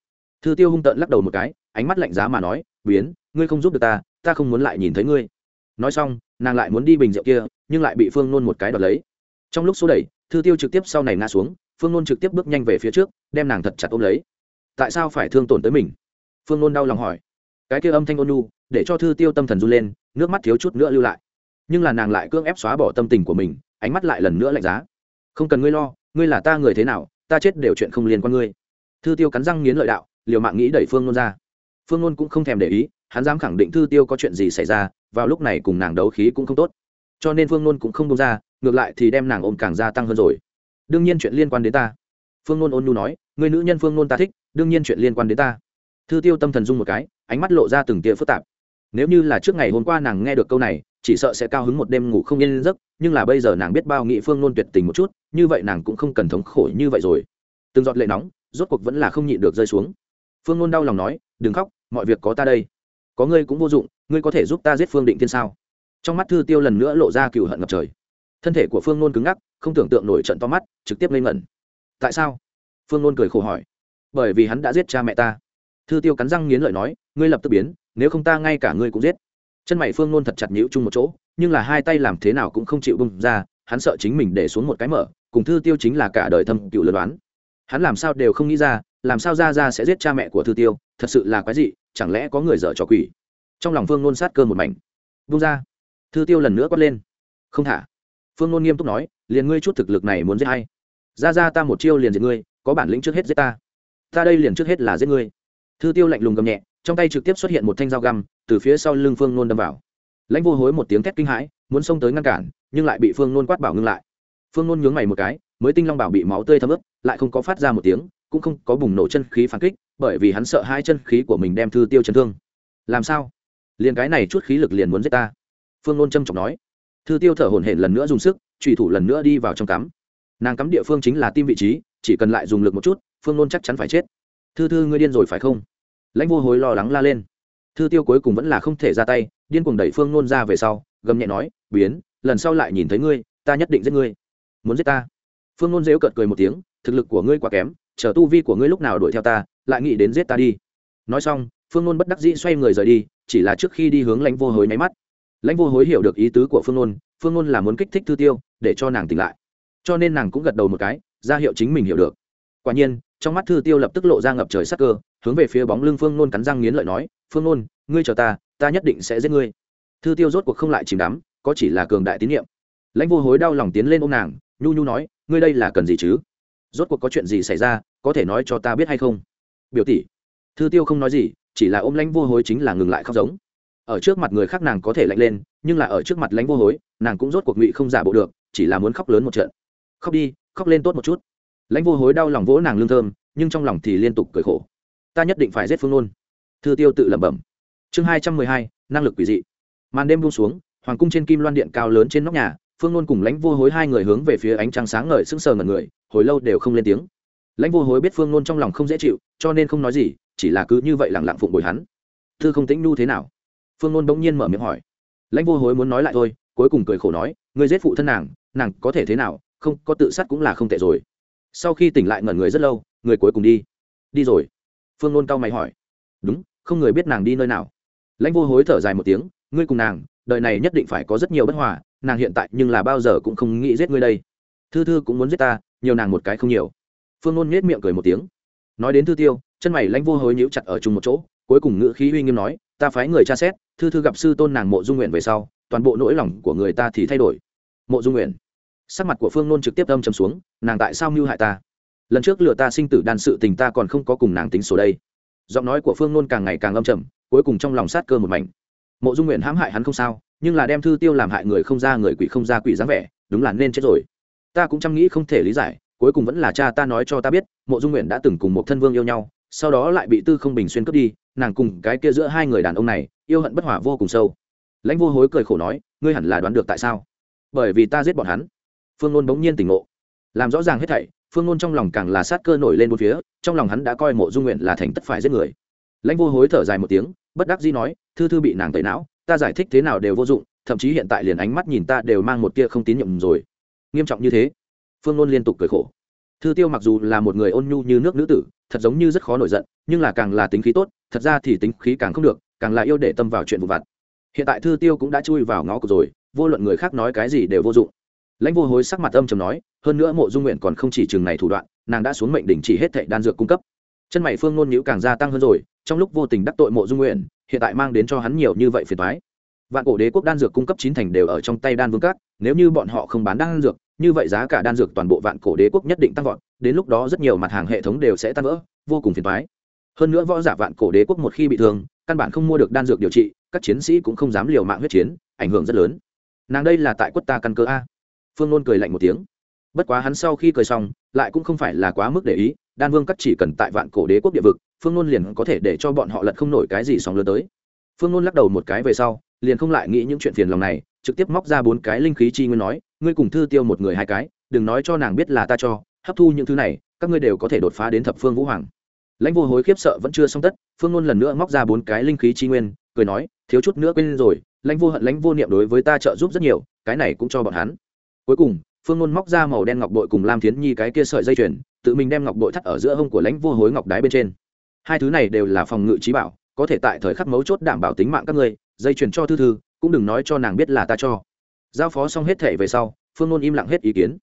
Thư tiêu hung tợn lắc đầu một cái, ánh mắt lạnh giá mà nói, biến ngươi không giúp được ta ta không muốn lại nhìn thấy ngươi. Nói xong nàng lại muốn đi bình rượu kia nhưng lại bị phương nôn một cái đoạt lấy. Trong lúc số đẩy thư tiêu trực tiếp sau này ngã xuống phương nôn trực tiếp bước nhanh về phía trước đem nàng thật chặt ôm lấy. Tại sao phải thương tổn tới mình? Phương nôn đau lòng hỏi. Cái kia âm thanh ôn nhu, để cho thư tiêu tâm thần run lên nước mắt thiếu chút nữa lưu lại. Nhưng là nàng lại cưỡng ép xóa bỏ tâm tình của mình ánh mắt lại lần nữa lạnh giá. Không cần ngươi lo ngươi là ta người thế nào ta chết đều chuyện không liên quan ngươi. Thư tiêu cắn răng nghiến lợi đạo liều mạng nghĩ đẩy phương nôn ra. Phương nôn cũng không thèm để ý hắn dám khẳng định thư tiêu có chuyện gì xảy ra, vào lúc này cùng nàng đấu khí cũng không tốt. Cho nên phương nôn cũng không đông ra, ngược lại thì đem nàng ôm càng gia tăng hơn rồi. Đương nhiên chuyện liên quan đến ta. Phương nôn ôn nu nói, người nữ nhân phương nôn ta thích, đương nhiên chuyện liên quan đến ta. Thư tiêu tâm thần dung một cái, ánh mắt lộ ra từng tia phức tạp. Nếu như là trước ngày hôm qua nàng nghe được câu này, chỉ sợ sẽ cao hứng một đêm ngủ không yên giấc, nhưng là bây giờ nàng biết bao nghị phương nôn tuyệt tình một chút, như vậy nàng cũng không cần thống khổ như vậy rồi. Từng giọt lệ nóng, rốt cuộc vẫn là không nhịn được rơi xuống. Phương nôn đau lòng nói, đừng khóc, mọi việc có ta đây có ngươi cũng vô dụng, ngươi có thể giúp ta giết phương định thiên sao? Trong mắt thư tiêu lần nữa lộ ra cựu hận ngập trời. Thân thể của phương nôn cứng ngắc, không tưởng tượng nổi trận to mắt, trực tiếp lên ngẩn. Tại sao? Phương nôn cười khổ hỏi. Bởi vì hắn đã giết cha mẹ ta. Thư tiêu cắn răng nghiến lợi nói, ngươi lập tức biến, nếu không ta ngay cả ngươi cũng giết. Chân mày phương nôn thật chặt nhũ chung một chỗ, nhưng là hai tay làm thế nào cũng không chịu bung ra, hắn sợ chính mình để xuống một cái mở, cùng thư tiêu chính là cả đời thâm cựu lừa đoán. Hắn làm sao đều không nghĩ ra, làm sao ra ra sẽ giết cha mẹ của thư tiêu, thật sự là quái dị chẳng lẽ có người dở trò quỷ? Trong lòng phương nôn sát cơ một mảnh. Bung ra. Thư tiêu lần nữa quát lên. Không thả. Phương nôn nghiêm túc nói, liền ngươi chút thực lực này muốn giết hay ra ra ta một chiêu liền giết ngươi, có bản lĩnh trước hết giết ta. Ta đây liền trước hết là giết ngươi. Thư tiêu lạnh lùng gầm nhẹ, trong tay trực tiếp xuất hiện một thanh dao găm, từ phía sau lưng phương nôn đâm vào. Lãnh vô hối một tiếng thét kinh hãi, muốn xông tới ngăn cản, nhưng lại bị phương nôn quát bảo ngưng lại. Phương nôn nhướng mày một cái, mới tinh long bảo bị máu tươi thấm ướt, lại không có phát ra một tiếng, cũng không có bùng nổ chân khí phản kích bởi vì hắn sợ hai chân khí của mình đem thư tiêu chấn thương. Làm sao? Liền cái này chút khí lực liền muốn giết ta. Phương nôn trâm trọng nói. Thư tiêu thở hổn hển lần nữa dùng sức trùy thủ lần nữa đi vào trong cắm. Nàng cắm địa phương chính là tim vị trí, chỉ cần lại dùng lực một chút, phương nôn chắc chắn phải chết. Thư thư, ngươi điên rồi phải không? Lãnh vô hối lo lắng la lên. Thư tiêu cuối cùng vẫn là không thể ra tay, điên cuồng đẩy phương nôn ra về sau, gầm nhẹ nói, biến, lần sau lại nhìn thấy ngươi, ta nhất định giết ngươi. Muốn giết ta. Phương nôn dếu cợt cười một tiếng thực lực của ngươi quá kém, chờ tu vi của ngươi lúc nào đuổi theo ta, lại nghĩ đến giết ta đi. Nói xong, phương nôn bất đắc dĩ xoay người rời đi, chỉ là trước khi đi hướng lãnh vô hối nháy mắt. Lãnh vô hối hiểu được ý tứ của phương nôn phương nôn là muốn kích thích thư tiêu, để cho nàng tỉnh lại. Cho nên nàng cũng gật đầu một cái, ra hiệu chính mình hiểu được. Quả nhiên, trong mắt thư tiêu lập tức lộ ra ngập trời sắc cơ, hướng về phía bóng lưng phương nôn cắn răng nghiến lợi nói, phương nôn, ngươi chờ ta ta nhất định sẽ giết ngươi. Thư tiêu rốt cuộc không lại chìm đắm, có chỉ là cường đại tín nhiệm. Lãnh vô hối đau lòng tiến lên ôm nàng, nhu nhu nói, ngươi đây là cần gì chứ? Rốt cuộc có chuyện gì xảy ra, có thể nói cho ta biết hay không? Biểu tỷ, thư tiêu không nói gì, chỉ là ôm lãnh vô hối chính là ngừng lại khóc giống. Ở trước mặt người khác nàng có thể lạnh lên, nhưng là ở trước mặt lãnh vô hối, nàng cũng rốt cuộc ngụy không giả bộ được, chỉ là muốn khóc lớn một trận. Khóc đi, khóc lên tốt một chút. Lãnh vô hối đau lòng vỗ nàng lương thơm, nhưng trong lòng thì liên tục cười khổ. Ta nhất định phải giết phương nôn. Thư tiêu tự lẩm bẩm. Chương hai trăm mười hai, năng lực quỷ dị. Màn đêm buông xuống, hoàng cung trên kim loan điện cao lớn trên nóc nhà phương nôn cùng lãnh vô hối hai người hướng về phía ánh trăng sáng ngời sững sờ ngẩn người, hồi lâu đều không lên tiếng. Lãnh vô hối biết phương nôn trong lòng không dễ chịu, cho nên không nói gì, chỉ là cứ như vậy lẳng lặng phụng bồi hắn. Thư không tĩnh nu thế nào? Phương nôn bỗng nhiên mở miệng hỏi. Lãnh vô hối muốn nói lại thôi, cuối cùng cười khổ nói người giết phụ thân nàng nàng có thể thế nào, không, có tự sát cũng là không tệ rồi. Sau khi tỉnh lại ngẩn người rất lâu, người cuối cùng đi. Đi rồi. Phương nôn cau mày hỏi. Đúng, không người biết nàng đi nơi nào. Lãnh vô hối thở dài một tiếng, ngươi cùng nàng, đời này nhất định phải có rất nhiều bất hòa nàng hiện tại nhưng là bao giờ cũng không nghĩ giết ngươi đây. Thư thư cũng muốn giết ta, nhiều nàng một cái không nhiều. Phương nôn nhét miệng cười một tiếng. Nói đến thư tiêu, chân mày lãnh vô hối nhíu chặt ở chung một chỗ, cuối cùng ngữ khí uy nghiêm nói, ta phái người tra xét, thư thư gặp sư tôn nàng mộ dung nguyện về sau, toàn bộ nỗi lòng của người ta thì thay đổi. Mộ dung nguyện. Sắc mặt của phương nôn trực tiếp âm chầm xuống, nàng tại sao mưu hại ta? Lần trước lừa ta sinh tử đan sự tình ta còn không có cùng nàng tính số đây. Giọng nói của phương nôn càng ngày càng âm trầm, cuối cùng trong lòng sát cơ một mảnh. Mộ dung nguyện hãm hại hắn không sao nhưng là đem thư tiêu làm hại người không ra người quỷ không ra quỷ dáng vẻ, đúng là nên chết rồi. Ta cũng chăm nghĩ không thể lý giải, cuối cùng vẫn là cha ta nói cho ta biết, mộ dung nguyện đã từng cùng một thân vương yêu nhau, sau đó lại bị tư không bình xuyên cướp đi, nàng cùng cái kia giữa hai người đàn ông này, yêu hận bất hỏa vô cùng sâu. Lãnh vô hối cười khổ nói, ngươi hẳn là đoán được tại sao? Bởi vì ta giết bọn hắn. Phương nôn bỗng nhiên tỉnh ngộ. Làm rõ ràng hết thảy, phương nôn trong lòng càng là sát cơ nổi lên một phía, trong lòng hắn đã coi mộ dung nguyện là thành tất phải giết người. Lãnh vô hối thở dài một tiếng, bất đắc dĩ nói, thư thư bị nàng tẩy não ta giải thích thế nào đều vô dụng, thậm chí hiện tại liền ánh mắt nhìn ta đều mang một tia không tín nhiệm rồi. Nghiêm trọng như thế, phương nôn liên tục cười khổ. Thư tiêu mặc dù là một người ôn nhu như nước nữ tử, thật giống như rất khó nổi giận, nhưng là càng là tính khí tốt, thật ra thì tính khí càng không được, càng là yêu để tâm vào chuyện vụ vặt. Hiện tại thư tiêu cũng đã chui vào ngõ cụt rồi, vô luận người khác nói cái gì đều vô dụng. Lãnh vô hối sắc mặt âm chầm nói, hơn nữa mộ dung nguyện còn không chỉ chừng này thủ đoạn, nàng đã xuống mệnh đỉnh chỉ hết thệ đan dược cung cấp. Chân mày phương nôn nhữ càng gia tăng hơn rồi, trong lúc vô tình đắc tội mộ dung nguyện hiện tại mang đến cho hắn nhiều như vậy phiền toái. vạn cổ đế quốc đan dược cung cấp chín thành đều ở trong tay đan vương các, nếu như bọn họ không bán đan dược, như vậy giá cả đan dược toàn bộ vạn cổ đế quốc nhất định tăng vọt, đến lúc đó rất nhiều mặt hàng hệ thống đều sẽ tăng vỡ, vô cùng phiền toái. hơn nữa võ giả vạn cổ đế quốc một khi bị thương, căn bản không mua được đan dược điều trị, các chiến sĩ cũng không dám liều mạng huyết chiến, ảnh hưởng rất lớn nàng đây là tại quất ta căn cơ a phương nôn cười lạnh một tiếng bất quá hắn sau khi cười xong, lại cũng không phải là quá mức để ý, đan vương các chỉ cần tại vạn cổ đế quốc địa vực phương nôn liền có thể để cho bọn họ lật không nổi cái gì sóng lớn tới. Phương nôn lắc đầu một cái về sau, liền không lại nghĩ những chuyện phiền lòng này, trực tiếp móc ra bốn cái linh khí chi nguyên nói, ngươi cùng thư tiêu một người hai cái, đừng nói cho nàng biết là ta cho, hấp thu những thứ này, các ngươi đều có thể đột phá đến thập phương vũ hoàng. Lãnh vô hối khiếp sợ vẫn chưa xong tất, phương nôn lần nữa móc ra bốn cái linh khí chi nguyên, cười nói, thiếu chút nữa quên rồi, lãnh vô hận, lãnh vô niệm đối với ta trợ giúp rất nhiều, cái này cũng cho bọn hắn. Cuối cùng, phương nôn móc ra màu đen ngọc bội cùng lam thiến nhi cái kia sợi dây chuyền, tự mình đem ngọc bội thắt ở giữa hông của lãnh vô hối ngọc đái bên trên hai thứ này đều là phòng ngự trí bảo, có thể tại thời khắc mấu chốt đảm bảo tính mạng các ngươi, dây chuyền cho thư thư, cũng đừng nói cho nàng biết là ta cho. Giao phó xong hết thể về sau, phương nôn im lặng hết ý kiến.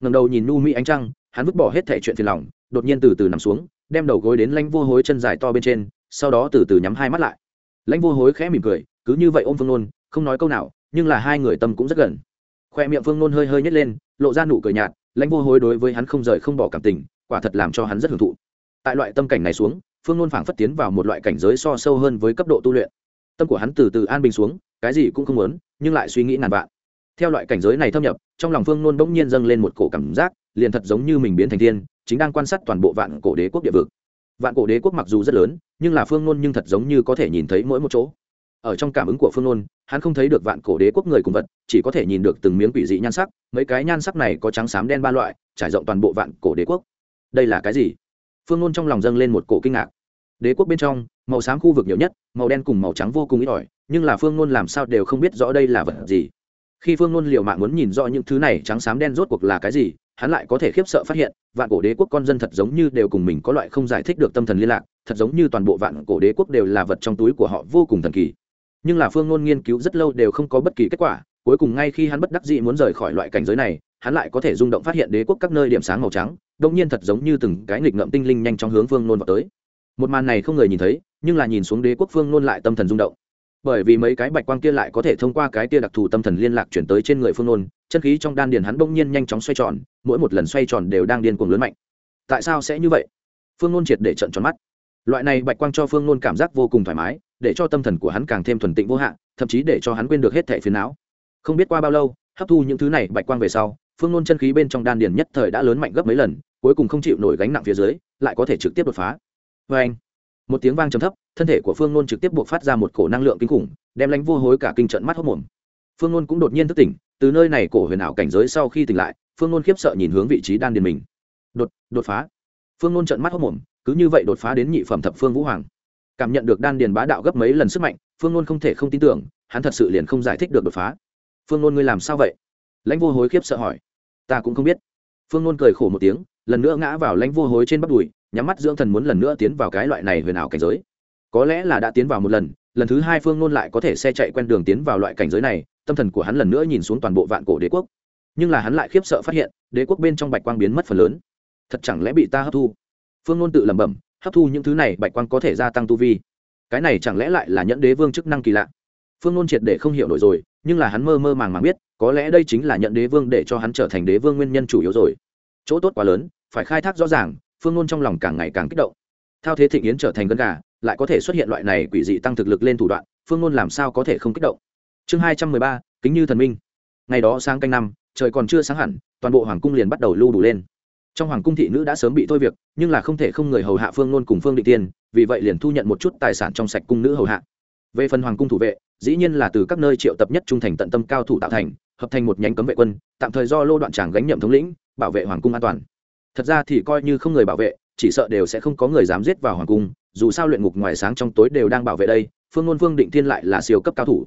Ngầm đầu nhìn nu mỹ ánh trăng, hắn vứt bỏ hết thể chuyện phiền lòng, đột nhiên từ từ nằm xuống, đem đầu gối đến lãnh vô hối chân dài to bên trên, sau đó từ từ nhắm hai mắt lại. Lãnh vô hối khẽ mỉm cười, cứ như vậy ôm phương nôn, không nói câu nào, nhưng là hai người tâm cũng rất gần. Khoe miệng phương nôn hơi hơi nhét lên, lộ ra nụ cười nhạt, lãnh vô hối đối với hắn không rời không bỏ cảm tình, quả thật làm cho hắn rất hưởng thụ. Tại loại tâm cảnh này xuống phương nôn phảng phất tiến vào một loại cảnh giới so sâu hơn với cấp độ tu luyện. Tâm của hắn từ từ an bình xuống, cái gì cũng không muốn, nhưng lại suy nghĩ ngàn vạn. Theo loại cảnh giới này thâm nhập, trong lòng phương nôn bỗng nhiên dâng lên một cổ cảm giác, liền thật giống như mình biến thành thiên, chính đang quan sát toàn bộ vạn cổ đế quốc địa vực. Vạn cổ đế quốc mặc dù rất lớn, nhưng là phương nôn nhưng thật giống như có thể nhìn thấy mỗi một chỗ. Ở trong cảm ứng của phương nôn, hắn không thấy được vạn cổ đế quốc người cùng vật, chỉ có thể nhìn được từng miếng quỷ dị nhan sắc, mấy cái nhan sắc này có trắng xám đen ba loại, trải rộng toàn bộ vạn cổ đế quốc. Đây là cái gì? Phương nôn trong lòng dâng lên một cổ kinh ngạc. Đế quốc bên trong, màu xám khu vực nhiều nhất, màu đen cùng màu trắng vô cùng ít ỏi, nhưng là phương nôn làm sao đều không biết rõ đây là vật gì. Khi phương nôn liều mạng muốn nhìn rõ những thứ này trắng xám đen rốt cuộc là cái gì, hắn lại có thể khiếp sợ phát hiện, vạn cổ đế quốc con dân thật giống như đều cùng mình có loại không giải thích được tâm thần liên lạc, thật giống như toàn bộ vạn cổ đế quốc đều là vật trong túi của họ vô cùng thần kỳ. Nhưng là phương nôn nghiên cứu rất lâu đều không có bất kỳ kết quả, cuối cùng ngay khi hắn bất đắc dĩ muốn rời khỏi loại cảnh giới này hắn lại có thể rung động phát hiện đế quốc các nơi điểm sáng màu trắng đông nhiên thật giống như từng cái nghịch ngợm tinh linh nhanh trong hướng phương nôn vào tới. Một màn này không người nhìn thấy, nhưng là nhìn xuống đế quốc phương nôn lại tâm thần rung động. Bởi vì mấy cái bạch quang kia lại có thể thông qua cái kia đặc thù tâm thần liên lạc chuyển tới trên người phương nôn, chân khí trong đan điền hắn bỗng nhiên nhanh chóng xoay tròn, mỗi một lần xoay tròn đều đang điên cuồng lớn mạnh. Tại sao sẽ như vậy? Phương nôn triệt để trận tròn mắt. Loại này bạch quang cho phương nôn cảm giác vô cùng thoải mái, để cho tâm thần của hắn càng thêm thuần tịnh vô hạn, thậm chí để cho hắn quên được hết thẻ phiến não. Không biết qua bao lâu, hấp thu những thứ này bạch quang về sau phương nôn chân khí bên trong đan điền nhất thời đã lớn mạnh gấp mấy lần, cuối cùng không chịu nổi gánh nặng phía dưới, lại có thể trực tiếp đột phá. Vê anh, một tiếng vang trầm thấp, thân thể của phương nôn trực tiếp buộc phát ra một cổ năng lượng kinh khủng, đem lánh vô hối cả kinh trận mắt hốc mồm. Phương nôn cũng đột nhiên thức tỉnh, từ nơi này cổ huyền ảo cảnh giới sau khi tỉnh lại, phương nôn khiếp sợ nhìn hướng vị trí đan điền mình. Đột đột phá. Phương nôn trận mắt hốc mồm, cứ như vậy đột phá đến nhị phẩm thập phương vũ hoàng. Cảm nhận được đan điền bá đạo gấp mấy lần sức mạnh, phương nôn không thể không tin tưởng, hắn thật sự liền không giải thích được đột phá. Phương nôn ngươi làm sao vậy? Lãnh vô hối khiếp sợ hỏi. Ta cũng không biết. Phương nôn cười khổ một tiếng, lần nữa ngã vào lãnh vô hối trên bắp đùi, nhắm mắt dưỡng thần muốn lần nữa tiến vào cái loại này huyền ảo cảnh giới. Có lẽ là đã tiến vào một lần lần thứ hai phương nôn lại có thể xe chạy quen đường tiến vào loại cảnh giới này, tâm thần của hắn lần nữa nhìn xuống toàn bộ vạn cổ đế quốc. Nhưng là hắn lại khiếp sợ phát hiện, đế quốc bên trong bạch quang biến mất phần lớn. Thật chẳng lẽ bị ta hấp thu? Phương nôn tự lẩm bẩm, hấp thu những thứ này bạch quang có thể gia tăng tu vi. Cái này chẳng lẽ lại là nhẫn đế vương chức năng kỳ lạ? Phương nôn triệt để không hiểu nổi rồi nhưng là hắn mơ mơ màng màng biết, có lẽ đây chính là nhận đế vương để cho hắn trở thành đế vương nguyên nhân chủ yếu rồi. Chỗ tốt quá lớn, phải khai thác rõ ràng, phương ngôn trong lòng càng ngày càng kích động. Thao thế thịnh yến trở thành gân gà, lại có thể xuất hiện loại này quỷ dị tăng thực lực lên thủ đoạn, phương ngôn làm sao có thể không kích động? Chương hai trăm mười ba, kính như thần minh. Ngày đó sáng canh năm, trời còn chưa sáng hẳn, toàn bộ hoàng cung liền bắt đầu lưu đủ lên. Trong hoàng cung thị nữ đã sớm bị thôi việc, nhưng là không thể không người hầu hạ phương nôn cùng phương định tiên, vì vậy liền thu nhận một chút tài sản trong sạch cung nữ hầu hạ. Về phần hoàng cung thủ vệ dĩ nhiên là từ các nơi triệu tập nhất trung thành tận tâm cao thủ tạo thành, hợp thành một nhánh cấm vệ quân, tạm thời do lô đoạn tràng gánh nhậm thống lĩnh, bảo vệ hoàng cung an toàn. Thật ra thì coi như không người bảo vệ, chỉ sợ đều sẽ không có người dám giết vào hoàng cung, dù sao luyện ngục ngoài sáng trong tối đều đang bảo vệ đây, phương ngôn vương định thiên lại là siêu cấp cao thủ.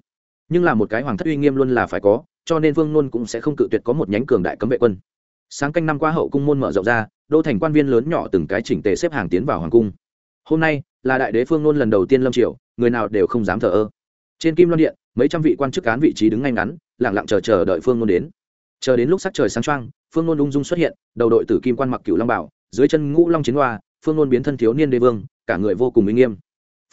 Nhưng là một cái hoàng thất uy nghiêm luôn là phải có, cho nên vương ngôn cũng sẽ không cự tuyệt có một nhánh cường đại cấm vệ quân. Sáng canh năm qua hậu cung môn mở rộng ra, đô thành quan viên lớn nhỏ từng cái chỉnh tề xếp hàng tiến vào hoàng cung. Hôm nay, là đại đế phương ngôn lần đầu tiên lâm triều, người nào đều không dám thờ ơ trên kim loan điện, mấy trăm vị quan chức cán vị trí đứng ngay ngắn lẳng lặng chờ chờ đợi phương ngôn đến. Chờ đến lúc sắc trời sáng trăng phương ngôn ung dung xuất hiện, đầu đội tử kim quan mặc cửu long bảo, dưới chân ngũ long chiến hoa, phương ngôn biến thân thiếu niên đế vương, cả người vô cùng uy nghiêm.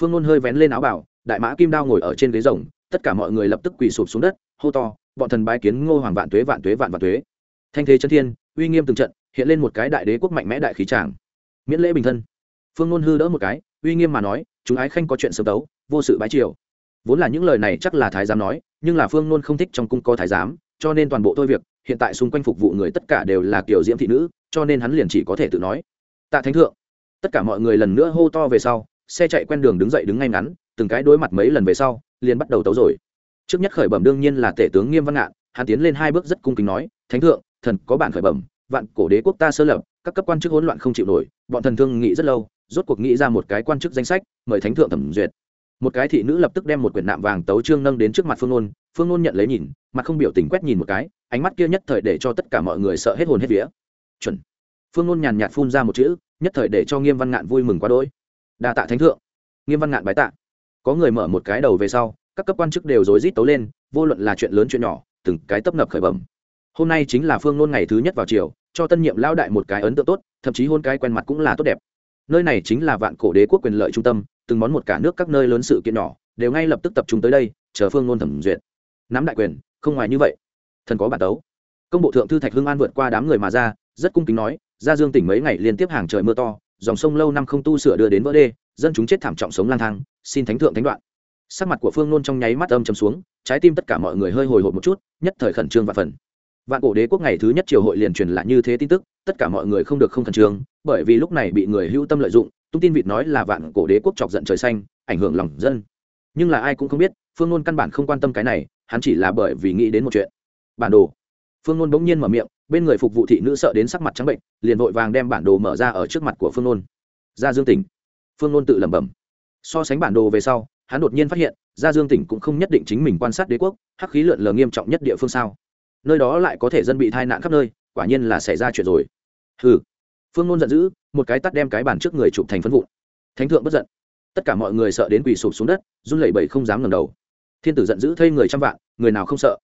Phương ngôn hơi vén lên áo bảo, đại mã kim đao ngồi ở trên ghế rồng, tất cả mọi người lập tức quỳ sụp xuống đất, hô to, bọn thần bái kiến ngô hoàng vạn tuế vạn tuế, vạn vạn tuế. Thanh thế chân thiên, uy nghiêm từng trận, hiện lên một cái đại đế quốc mạnh mẽ đại khí tràng. Miễn lễ bình thân. Phương ngôn hư đỡ một cái, uy nghiêm mà nói, chúng ái khanh có chuyện sớm tấu, vô sự bái triều vốn là những lời này chắc là thái giám nói, nhưng là phương nôn không thích trong cung có thái giám, cho nên toàn bộ thôi việc, hiện tại xung quanh phục vụ người tất cả đều là kiểu diễm thị nữ, cho nên hắn liền chỉ có thể tự nói. Tạ thánh thượng, tất cả mọi người lần nữa hô to về sau, xe chạy quen đường đứng dậy đứng ngay ngắn, từng cái đối mặt mấy lần về sau, liền bắt đầu tấu rồi. Trước nhất khởi bẩm đương nhiên là tể tướng nghiêm văn ngạn, hắn tiến lên hai bước rất cung kính nói, thánh thượng, thần có bản khởi bẩm, vạn cổ đế quốc ta sơ lập, các cấp quan chức hỗn loạn không chịu nổi, bọn thần thương nghĩ rất lâu, rốt cuộc nghĩ ra một cái quan chức danh sách, mời thánh thượng thẩm duyệt một cái thị nữ lập tức đem một quyển nạm vàng tấu trương nâng đến trước mặt phương nôn phương nôn nhận lấy nhìn, mặt không biểu tình quét nhìn một cái, ánh mắt kia nhất thời để cho tất cả mọi người sợ hết hồn hết vía. Chuẩn. Phương nôn nhàn nhạt phun ra một chữ, nhất thời để cho nghiêm văn ngạn vui mừng quá đỗi. Đa tạ thánh thượng. Nghiêm văn ngạn bái tạ. Có người mở một cái đầu về sau, các cấp quan chức đều rối rít tấu lên, vô luận là chuyện lớn chuyện nhỏ, từng cái tấp nập khởi bẩm. Hôm nay chính là phương nôn ngày thứ nhất vào chiều cho tân nhiệm lao đại một cái ấn tượng tốt, thậm chí hôn cái quen mặt cũng là tốt đẹp. Nơi này chính là vạn cổ đế quốc quyền lợi trung tâm từng món một cả nước các nơi lớn sự kiện nhỏ, đều ngay lập tức tập trung tới đây, chờ phương ngôn thẩm duyệt. Nắm đại quyền, không ngoài như vậy. Thần có bản tấu. Công bộ thượng thư thạch hưng an vượt qua đám người mà ra, rất cung kính nói, ra dương tỉnh mấy ngày liên tiếp hàng trời mưa to, dòng sông lâu năm không tu sửa đưa đến vỡ đê, dân chúng chết thảm trọng sống lang thang, xin thánh thượng thánh đoạn. Sắc mặt của phương nôn trong nháy mắt âm chầm xuống, trái tim tất cả mọi người hơi hồi hộp một chút, nhất thời khẩn trương và phần. Vạn cổ đế quốc ngày thứ nhất triều hội liền truyền lại như thế tin tức, tất cả mọi người không được không khẩn trương, bởi vì lúc này bị người hữu tâm lợi dụng tung tin vịt nói là vạn cổ đế quốc chọc giận trời xanh, ảnh hưởng lòng dân. Nhưng là ai cũng không biết, phương nôn căn bản không quan tâm cái này, hắn chỉ là bởi vì nghĩ đến một chuyện. Bản đồ. Phương nôn bỗng nhiên mở miệng, bên người phục vụ thị nữ sợ đến sắc mặt trắng bệnh, liền vội vàng đem bản đồ mở ra ở trước mặt của phương nôn. Ra dương tỉnh. Phương nôn tự lẩm bẩm. So sánh bản đồ về sau, hắn đột nhiên phát hiện ra dương tỉnh cũng không nhất định chính mình quan sát đế quốc, hắc khí lượn lờ nghiêm trọng nhất địa phương sao. Nơi đó lại có thể dân bị tai nạn khắp nơi, quả nhiên là xảy ra chuyện rồi. Ừ phương nôn giận dữ, một cái tắt đem cái bàn trước người chụp thành phân vụn. Thánh thượng bất giận. Tất cả mọi người sợ đến quỳ sụp xuống đất, run lẩy bẩy không dám ngẩng đầu. Thiên tử giận dữ thây người trăm vạn, người nào không sợ?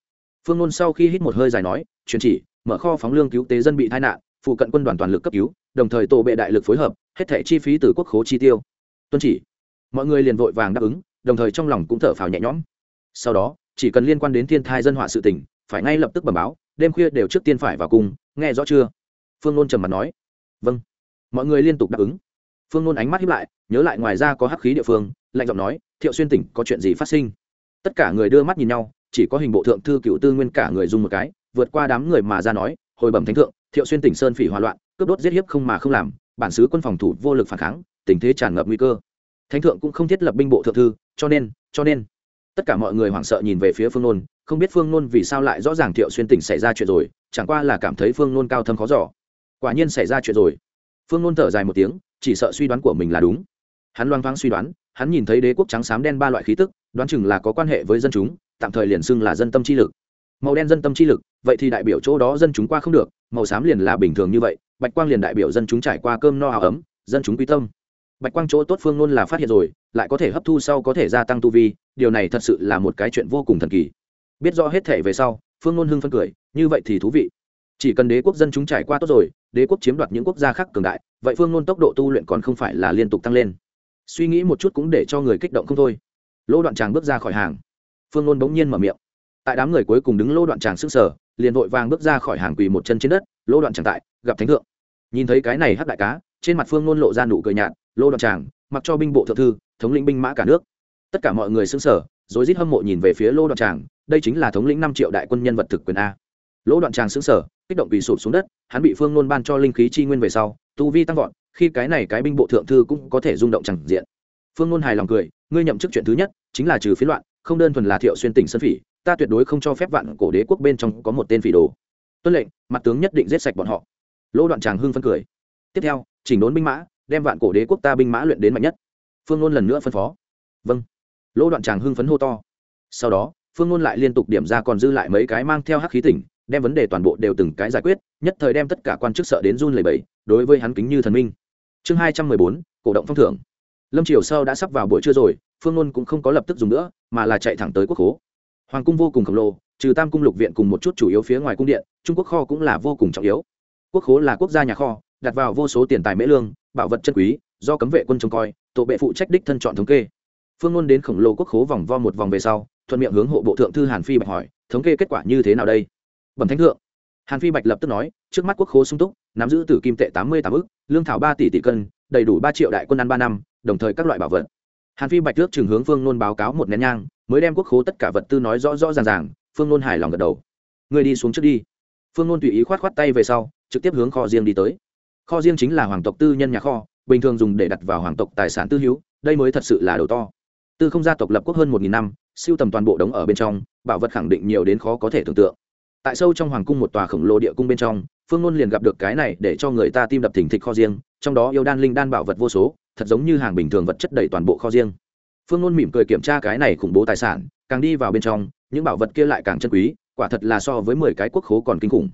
Phương nôn sau khi hít một hơi dài nói, truyền chỉ, mở kho phóng lương cứu tế dân bị tai nạn, phụ cận quân đoàn toàn lực cấp cứu, đồng thời tổ bệ đại lực phối hợp, hết thẻ chi phí từ quốc khố chi tiêu. Tuân chỉ. Mọi người liền vội vàng đáp ứng, đồng thời trong lòng cũng thở phào nhẹ nhõm. Sau đó, chỉ cần liên quan đến thiên thai dân họa sự tỉnh phải ngay lập tức bẩm báo, đêm khuya đều trước tiên phải vào cùng nghe rõ chưa? Phương nôn trầm mặt nói vâng. Mọi người liên tục đáp ứng. Phương nôn ánh mắt hiếp lại, nhớ lại ngoài ra có hắc khí địa phương, lạnh giọng nói, thiệu xuyên tỉnh, có chuyện gì phát sinh? Tất cả người đưa mắt nhìn nhau, chỉ có hình bộ thượng thư cựu tư nguyên cả người dùng một cái, vượt qua đám người mà ra nói, hồi bẩm thánh thượng, thiệu xuyên tỉnh sơn phỉ hòa loạn, cướp đốt giết hiếp không mà không làm, bản xứ quân phòng thủ vô lực phản kháng, tình thế tràn ngập nguy cơ. Thánh thượng cũng không thiết lập binh bộ thượng thư, cho nên cho nên. Tất cả mọi người hoảng sợ nhìn về phía phương nôn, không biết phương nôn vì sao lại rõ ràng thiệu xuyên tỉnh xảy ra chuyện rồi, chẳng qua là cảm thấy phương nôn cao thâm khó giỏ quả nhiên xảy ra chuyện rồi. Phương nôn thở dài một tiếng, chỉ sợ suy đoán của mình là đúng. Hắn loang thoáng suy đoán, hắn nhìn thấy đế quốc trắng xám đen ba loại khí tức, đoán chừng là có quan hệ với dân chúng, tạm thời liền xưng là dân tâm chi lực. Màu đen dân tâm chi lực, vậy thì đại biểu chỗ đó dân chúng qua không được, màu xám liền là bình thường như vậy, bạch quang liền đại biểu dân chúng trải qua cơm no áo ấm, dân chúng quy tâm. Bạch quang chỗ tốt phương nôn là phát hiện rồi, lại có thể hấp thu sau có thể gia tăng tu vi, điều này thật sự là một cái chuyện vô cùng thần kỳ. Biết rõ hết thể về sau, phương nôn hưng phân cười, như vậy thì thú vị. Chỉ cần đế quốc dân chúng trải qua tốt rồi đế quốc chiếm đoạt những quốc gia khác cường đại, vậy phương ngôn tốc độ tu luyện còn không phải là liên tục tăng lên. Suy nghĩ một chút cũng để cho người kích động không thôi. Lỗ đoạn tràng bước ra khỏi hàng. Phương ngôn bỗng nhiên mở miệng. Tại đám người cuối cùng đứng lỗ đoạn tràng sức sở liền vội vàng bước ra khỏi hàng quỳ một chân trên đất lỗ đoạn tràng tại, gặp thánh thượng. Nhìn thấy cái này hắc đại cá, trên mặt phương ngôn lộ ra nụ cười nhạt lỗ đoạn tràng, mặc cho binh bộ thượng thư, thống lĩnh binh mã cả nước. Tất cả mọi người xứng sở rồi rít hâm mộ nhìn về phía lỗ đoạn tràng, đây chính là thống lĩnh năm triệu đại quân nhân vật thực quyền a lỗ đoạn tràng xứng sở kích động bị sụp xuống đất, hắn bị phương nôn ban cho linh khí chi nguyên về sau, tu vi tăng vọt, khi cái này cái binh bộ thượng thư cũng có thể rung động chẳng diện. Phương nôn hài lòng cười, ngươi nhậm chức chuyện thứ nhất, chính là trừ phiến loạn, không đơn thuần là thiệu xuyên tỉnh sân phỉ, ta tuyệt đối không cho phép vạn cổ đế quốc bên trong có một tên phỉ đồ. Tuân lệnh, mặt tướng nhất định giết sạch bọn họ. Lỗ đoạn tràng hưng phân cười. Tiếp theo, chỉnh đốn binh mã, đem vạn cổ đế quốc ta binh mã luyện đến mạnh nhất. Phương nôn lần nữa phân phó. Vâng. Lỗ đoạn tràng hưng phấn hô to. Sau đó, phương nôn lại liên tục điểm ra còn dư lại mấy cái mang theo hắc khí tỉnh đem vấn đề toàn bộ đều từng cái giải quyết, nhất thời đem tất cả quan chức sợ đến run lẩy bẩy, đối với hắn kính như thần minh. Chương hai trăm mười bốn, cổ động phong thưởng. Lâm triều sau đã sắp vào buổi trưa rồi, phương Luân cũng không có lập tức dùng nữa, mà là chạy thẳng tới quốc khố. Hoàng cung vô cùng khổng lồ, trừ tam cung lục viện cùng một chút chủ yếu phía ngoài cung điện, trung quốc kho cũng là vô cùng trọng yếu. Quốc khố là quốc gia nhà kho, đặt vào vô số tiền tài mễ lương, bảo vật chân quý, do cấm vệ quân trông coi, tổ bệ phụ trách đích thân chọn thống kê. Phương ngôn đến khổng lồ quốc khố vòng vo một vòng về sau, thuận miệng hướng hộ bộ thượng thư hàn phi bạch hỏi, thống kê kết quả như thế nào đây? Bẩm thánh thượng. Hàn phi bạch lập tức nói, trước mắt quốc khố sung túc, nắm giữ từ kim tệ tám mươi tám ức, lương thảo ba tỷ tỷ cân, đầy đủ ba triệu đại quân ăn ba năm, đồng thời các loại bảo vật. Hàn phi bạch trước trường hướng phương nôn báo cáo một nén nhang, mới đem quốc khố tất cả vật tư nói rõ rõ ràng ràng, phương nôn hài lòng gật đầu. Người đi xuống trước đi. Phương nôn tùy ý khoát khoát tay về sau, trực tiếp hướng kho riêng đi tới. Kho riêng chính là hoàng tộc tư nhân nhà kho, bình thường dùng để đặt vào hoàng tộc tài sản tư hữu, đây mới thật sự là đầu to. Tư không gia tộc lập quốc hơn một nghìn năm, siêu tầm toàn bộ đống ở bên trong, bảo vật khẳng định nhiều đến khó có thể tưởng tượng tại sâu trong hoàng cung một tòa khổng lồ địa cung bên trong, phương ngôn liền gặp được cái này để cho người ta tim đập thỉnh thịch kho riêng, trong đó yêu đan linh đan bảo vật vô số, thật giống như hàng bình thường vật chất đầy toàn bộ kho riêng. Phương ngôn mỉm cười kiểm tra cái này khủng bố tài sản, càng đi vào bên trong, những bảo vật kia lại càng chân quý, quả thật là so với mười cái quốc khố còn kinh khủng.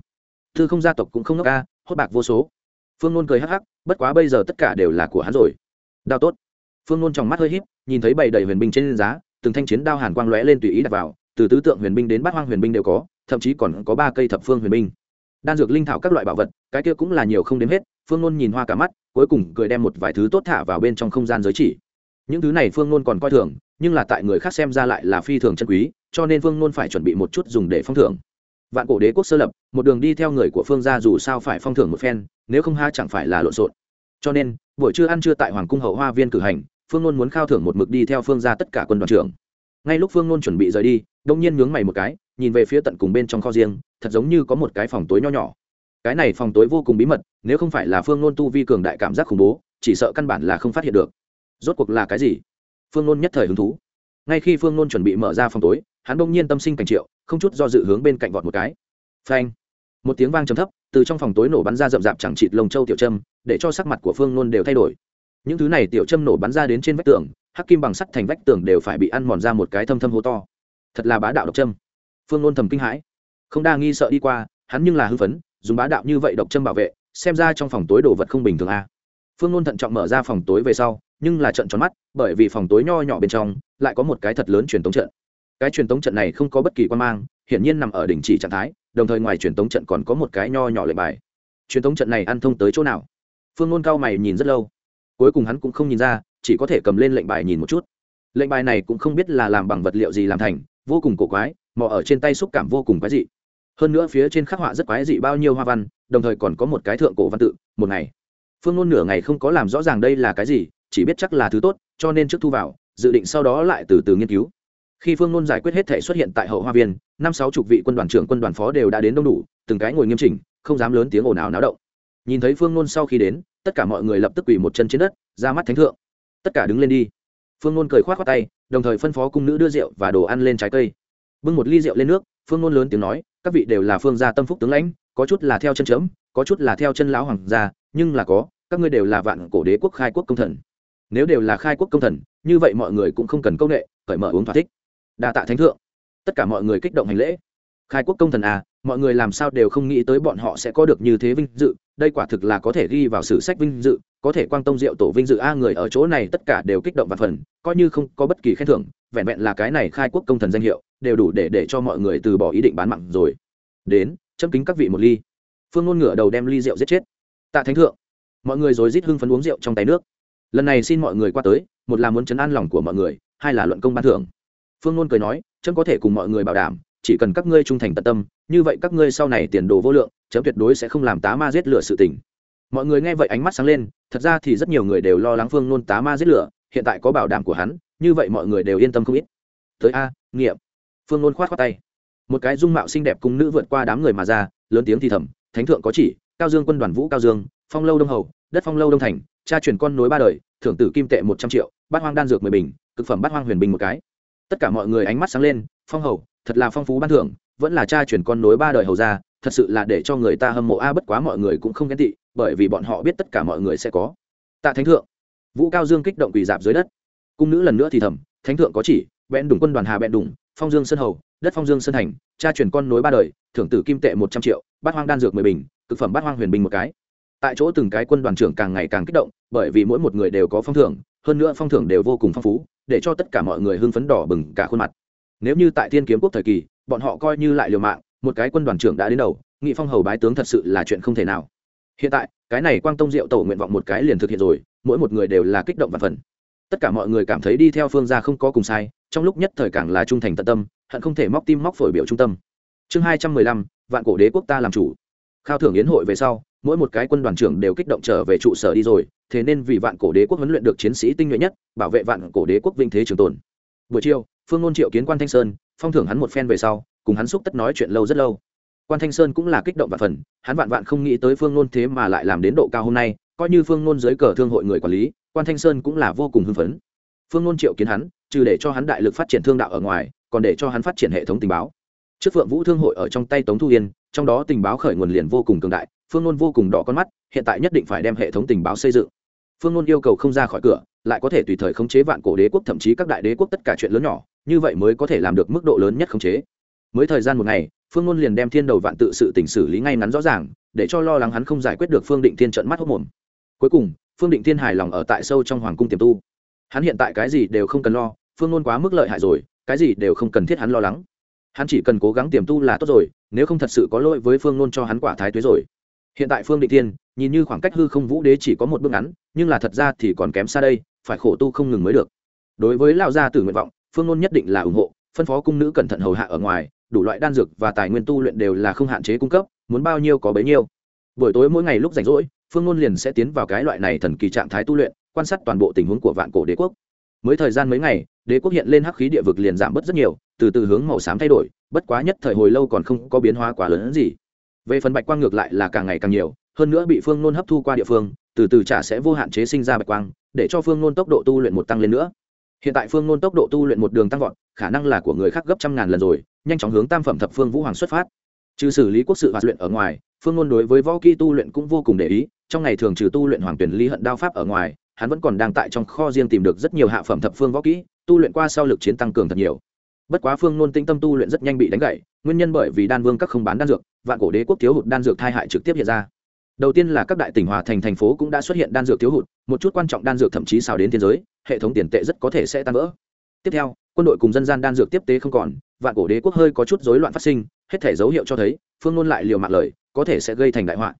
Thư không gia tộc cũng không ngốc ca hốt bạc vô số. Phương ngôn cười hắc hắc, bất quá bây giờ tất cả đều là của hắn rồi. Đao tốt. Phương ngôn trong mắt hơi híp, nhìn thấy bầy đầy huyền binh trên giá, từng thanh chiến đao hàn quang lóe lên tùy ý đặt vào, từ tứ tượng huyền binh đến bát hoang huyền binh đều có thậm chí còn có ba cây thập phương huyền binh. Đan dược linh thảo các loại bảo vật, cái kia cũng là nhiều không đếm hết, phương Nôn nhìn hoa cả mắt, cuối cùng cười đem một vài thứ tốt thả vào bên trong không gian giới chỉ. Những thứ này phương Nôn còn coi thường, nhưng là tại người khác xem ra lại là phi thường chân quý, cho nên phương Nôn phải chuẩn bị một chút dùng để phong thưởng. Vạn cổ đế quốc sơ lập, một đường đi theo người của phương gia dù sao phải phong thưởng một phen, nếu không ha chẳng phải là lộn xộn. Cho nên, buổi trưa ăn trưa tại hoàng cung hậu hoa viên cử hành, phương Nôn muốn khao thưởng một mực đi theo phương gia tất cả quân đoàn trưởng ngay lúc phương nôn chuẩn bị rời đi, đông nhiên nhướng mày một cái, nhìn về phía tận cùng bên trong kho riêng, thật giống như có một cái phòng tối nho nhỏ. Cái này phòng tối vô cùng bí mật, nếu không phải là phương nôn tu vi cường đại cảm giác khủng bố, chỉ sợ căn bản là không phát hiện được. Rốt cuộc là cái gì? Phương nôn nhất thời hứng thú. Ngay khi phương nôn chuẩn bị mở ra phòng tối, hắn đông nhiên tâm sinh cảnh triệu, không chút do dự hướng bên cạnh vọt một cái. Phanh! Một tiếng vang trầm thấp, từ trong phòng tối nổ bắn ra rậm rạp chẳng chịt lồng châu tiểu trâm để cho sắc mặt của phương nôn đều thay đổi. Những thứ này tiểu trâm nổ bắn ra đến trên vách tường hắc kim bằng sắt thành vách tường đều phải bị ăn mòn ra một cái thâm thâm hố to. Thật là bá đạo độc trâm phương nôn thầm kinh hãi. Không đa nghi sợ đi qua, hắn nhưng là hư phấn, dùng bá đạo như vậy độc trâm bảo vệ, xem ra trong phòng tối đồ vật không bình thường a phương nôn thận trọng mở ra phòng tối về sau, nhưng là trận tròn mắt, bởi vì phòng tối nho nhỏ bên trong lại có một cái thật lớn truyền tống trận. Cái truyền tống trận này không có bất kỳ quan mang, hiển nhiên nằm ở đỉnh chỉ trạng thái, đồng thời ngoài truyền tống trận còn có một cái nho nhỏ lệnh bài. Truyền tống trận này ăn thông tới chỗ nào? Phương nôn cao mày nhìn rất lâu. Cuối cùng hắn cũng không nhìn ra chỉ có thể cầm lên lệnh bài nhìn một chút. Lệnh bài này cũng không biết là làm bằng vật liệu gì làm thành, vô cùng cổ quái, mò ở trên tay xúc cảm vô cùng quái dị. Hơn nữa phía trên khắc họa rất quái dị bao nhiêu hoa văn, đồng thời còn có một cái thượng cổ văn tự, một ngày. Phương ngôn nửa ngày không có làm rõ ràng đây là cái gì, chỉ biết chắc là thứ tốt, cho nên trước thu vào, dự định sau đó lại từ từ nghiên cứu. Khi phương nôn giải quyết hết thể xuất hiện tại hậu hoa viên, năm sáu chục vị quân đoàn trưởng quân đoàn phó đều đã đến đông đủ, từng cái ngồi nghiêm chỉnh, không dám lớn tiếng ồn ào náo động. Nhìn thấy phương nôn sau khi đến, tất cả mọi người lập tức quỳ một chân trên đất, ra mắt thánh thượng tất cả đứng lên đi. Phương nôn cười k h o á t khoác tay, đồng thời phân phó cung nữ đưa rượu và đồ ăn lên trái cây. Bưng một ly rượu lên nước, phương nôn lớn tiếng nói, các vị đều là phương gia tâm phúc tướng lãnh, có chút là theo chân chấm có chút là theo chân lão hoàng gia, nhưng là có, các ngươi đều là vạn cổ đế quốc khai quốc công thần. Nếu đều là khai quốc công thần, như vậy mọi người cũng không cần công nghệ cởi mở uống thỏa thích. Đa tạ thánh thượng. Tất cả mọi người kích động hành lễ. Khai quốc công thần à mọi người làm sao đều không nghĩ tới bọn họ sẽ có được như thế vinh dự, đây quả thực là có thể ghi vào sử sách vinh dự có thể quang tông diệu tổ vinh dự a, người ở chỗ này tất cả đều kích động và phần, coi như không có bất kỳ khen thưởng, vẹn vẹn là cái này khai quốc công thần danh hiệu, đều đủ để để cho mọi người từ bỏ ý định bán mạng rồi. Đến chấm kính các vị một ly. Phương ngôn ngửa đầu đem ly rượu giết chết. Tạ thánh thượng, mọi người rồi rít hưng phấn uống rượu trong tay nước. Lần này xin mọi người qua tới, một là muốn chấn an lòng của mọi người, hai là luận công ban thưởng. Phương ngôn cười nói, chấm có thể cùng mọi người bảo đảm, chỉ cần các ngươi trung thành tận tâm, như vậy các ngươi sau này tiền đồ vô lượng, chấm tuyệt đối sẽ không làm tá ma giết lửa sự tình mọi người nghe vậy ánh mắt sáng lên, thật ra thì rất nhiều người đều lo lắng phương nôn tá ma giết lửa, hiện tại có bảo đảm của hắn, như vậy mọi người đều yên tâm không ít. Tới a, nghiệm. Phương nôn khoát khoát tay. Một cái dung mạo xinh đẹp cung nữ vượt qua đám người mà ra, lớn tiếng thì thầm, thánh thượng có chỉ, cao dương quân đoàn vũ cao dương, phong lâu đông hầu, đất phong lâu đông thành, cha truyền con nối ba đời, thưởng tử kim tệ một trăm triệu, bát hoang đan dược mười bình, cực phẩm bát hoang huyền bình một cái. Tất cả mọi người ánh mắt sáng lên, phong hầu, thật là phong phú ban thưởng, vẫn là cha truyền con nối ba đời hầu ra, thật sự là để cho người ta hâm mộ a, bất quá mọi người cũng không ghen tị bởi vì bọn họ biết tất cả mọi người sẽ có. Tạ thánh thượng, vũ cao dương kích động quỳ dạp dưới đất. Cung nữ lần nữa thì thầm, thánh thượng có chỉ bẽn đủng quân đoàn hà bẽn đủng, phong dương sơn hầu, đất phong dương sơn thành cha truyền con nối ba đời, thưởng tử kim tệ một trăm triệu, bát hoang đan dược mười bình thực phẩm bát hoang huyền bình một cái. Tại chỗ từng cái quân đoàn trưởng càng ngày càng kích động, bởi vì mỗi một người đều có phong thưởng, hơn nữa phong thưởng đều vô cùng phong phú, để cho tất cả mọi người hưng phấn đỏ bừng cả khuôn mặt. Nếu như tại thiên kiếm quốc thời kỳ, bọn họ coi như lại liều mạng, một cái quân đoàn trưởng đã đến đầu, nghị phong hầu bái tướng thật sự là chuyện không thể nào hiện tại, cái này quang tông diệu tổ nguyện vọng một cái liền thực hiện rồi, mỗi một người đều là kích động và phần tất cả mọi người cảm thấy đi theo phương gia không có cùng sai, trong lúc nhất thời càng là trung thành tận tâm, hận không thể móc tim móc phổi biểu trung tâm. Chương hai trăm mười lăm, vạn cổ đế quốc ta làm chủ. Khao thưởng yến hội về sau, mỗi một cái quân đoàn trưởng đều kích động trở về trụ sở đi rồi, thế nên vì vạn cổ đế quốc huấn luyện được chiến sĩ tinh nhuệ nhất, bảo vệ vạn cổ đế quốc vinh thế trường tồn. Buổi chiều, phương ngôn triệu kiến quan thanh sơn, phong thưởng hắn một phen về sau, cùng hắn xúc tất nói chuyện lâu rất lâu quan thanh sơn cũng là kích động và phần, hắn vạn vạn không nghĩ tới phương nôn thế mà lại làm đến độ cao hôm nay, coi như phương nôn dưới cờ thương hội người quản lý, quan thanh sơn cũng là vô cùng hưng phấn. Phương nôn triệu kiến hắn, trừ để cho hắn đại lực phát triển thương đạo ở ngoài, còn để cho hắn phát triển hệ thống tình báo. Trước phượng vũ thương hội ở trong tay tống thu yên, trong đó tình báo khởi nguồn liền vô cùng cường đại, phương nôn vô cùng đỏ con mắt, hiện tại nhất định phải đem hệ thống tình báo xây dựng. Phương nôn yêu cầu không ra khỏi cửa, lại có thể tùy thời khống chế vạn cổ đế quốc, thậm chí các đại đế quốc tất cả chuyện lớn nhỏ, như vậy mới có thể làm được mức độ lớn nhất khống chế. Mới thời gian một ngày phương ngôn liền đem thiên đầu vạn tự sự tỉnh xử lý ngay ngắn rõ ràng, để cho lo lắng hắn không giải quyết được phương định thiên trận mắt hốc mồm. Cuối cùng, phương định thiên hài lòng ở tại sâu trong hoàng cung tiềm tu. Hắn hiện tại cái gì đều không cần lo, phương ngôn quá mức lợi hại rồi, cái gì đều không cần thiết hắn lo lắng. Hắn chỉ cần cố gắng tiềm tu là tốt rồi, nếu không thật sự có lỗi với phương ngôn cho hắn quả thái tuế rồi. Hiện tại phương định thiên, nhìn như khoảng cách hư không vũ đế chỉ có một bước ngắn, nhưng là thật ra thì còn kém xa đây, phải khổ tu không ngừng mới được. Đối với lão gia tử nguyện vọng, phương ngôn nhất định là ủng hộ, phân phó cung nữ cẩn thận hầu hạ ở ngoài đủ loại đan dược và tài nguyên tu luyện đều là không hạn chế cung cấp, muốn bao nhiêu có bấy nhiêu. Buổi tối mỗi ngày lúc rảnh rỗi, phương ngôn liền sẽ tiến vào cái loại này thần kỳ trạng thái tu luyện, quan sát toàn bộ tình huống của vạn cổ đế quốc. Mới thời gian mấy ngày, đế quốc hiện lên hắc khí địa vực liền giảm bớt rất nhiều, từ từ hướng màu xám thay đổi, bất quá nhất thời hồi lâu còn không có biến hóa quá lớn hơn gì. Về phần bạch quang ngược lại là càng ngày càng nhiều, hơn nữa bị phương nôn hấp thu qua địa phương, từ từ trả sẽ vô hạn chế sinh ra bạch quang, để cho phương nôn tốc độ tu luyện một tăng lên nữa. Hiện tại phương nôn tốc độ tu luyện một đường tăng vọt, khả năng là của người khác gấp trăm ngàn lần rồi nhanh chóng hướng tam phẩm thập phương vũ hoàng xuất phát. Trừ xử lý quốc sự và luyện ở ngoài, phương ngôn đối với võ kỹ tu luyện cũng vô cùng để ý, trong ngày thường trừ tu luyện hoàng tuyển lý hận đao pháp ở ngoài, hắn vẫn còn đang tại trong kho riêng tìm được rất nhiều hạ phẩm thập phương võ kỹ, tu luyện qua sau lực chiến tăng cường thật nhiều. Bất quá phương ngôn tĩnh tâm tu luyện rất nhanh bị đánh gãy, nguyên nhân bởi vì đan vương các không bán đan dược, vạn cổ đế quốc thiếu hụt đan dược thai hại trực tiếp hiện ra. Đầu tiên là các đại tỉnh hòa thành thành phố cũng đã xuất hiện đan dược thiếu hụt, một chút quan trọng đan dược thậm chí xào đến thiên giới, hệ thống tiền tệ rất có thể sẽ tan vỡ. Tiếp theo quân đội cùng dân gian đan dược tiếp tế không còn, vạn cổ đế quốc hơi có chút rối loạn phát sinh, hết thể dấu hiệu cho thấy, phương nôn lại liều mạng lời, có thể sẽ gây thành đại họa.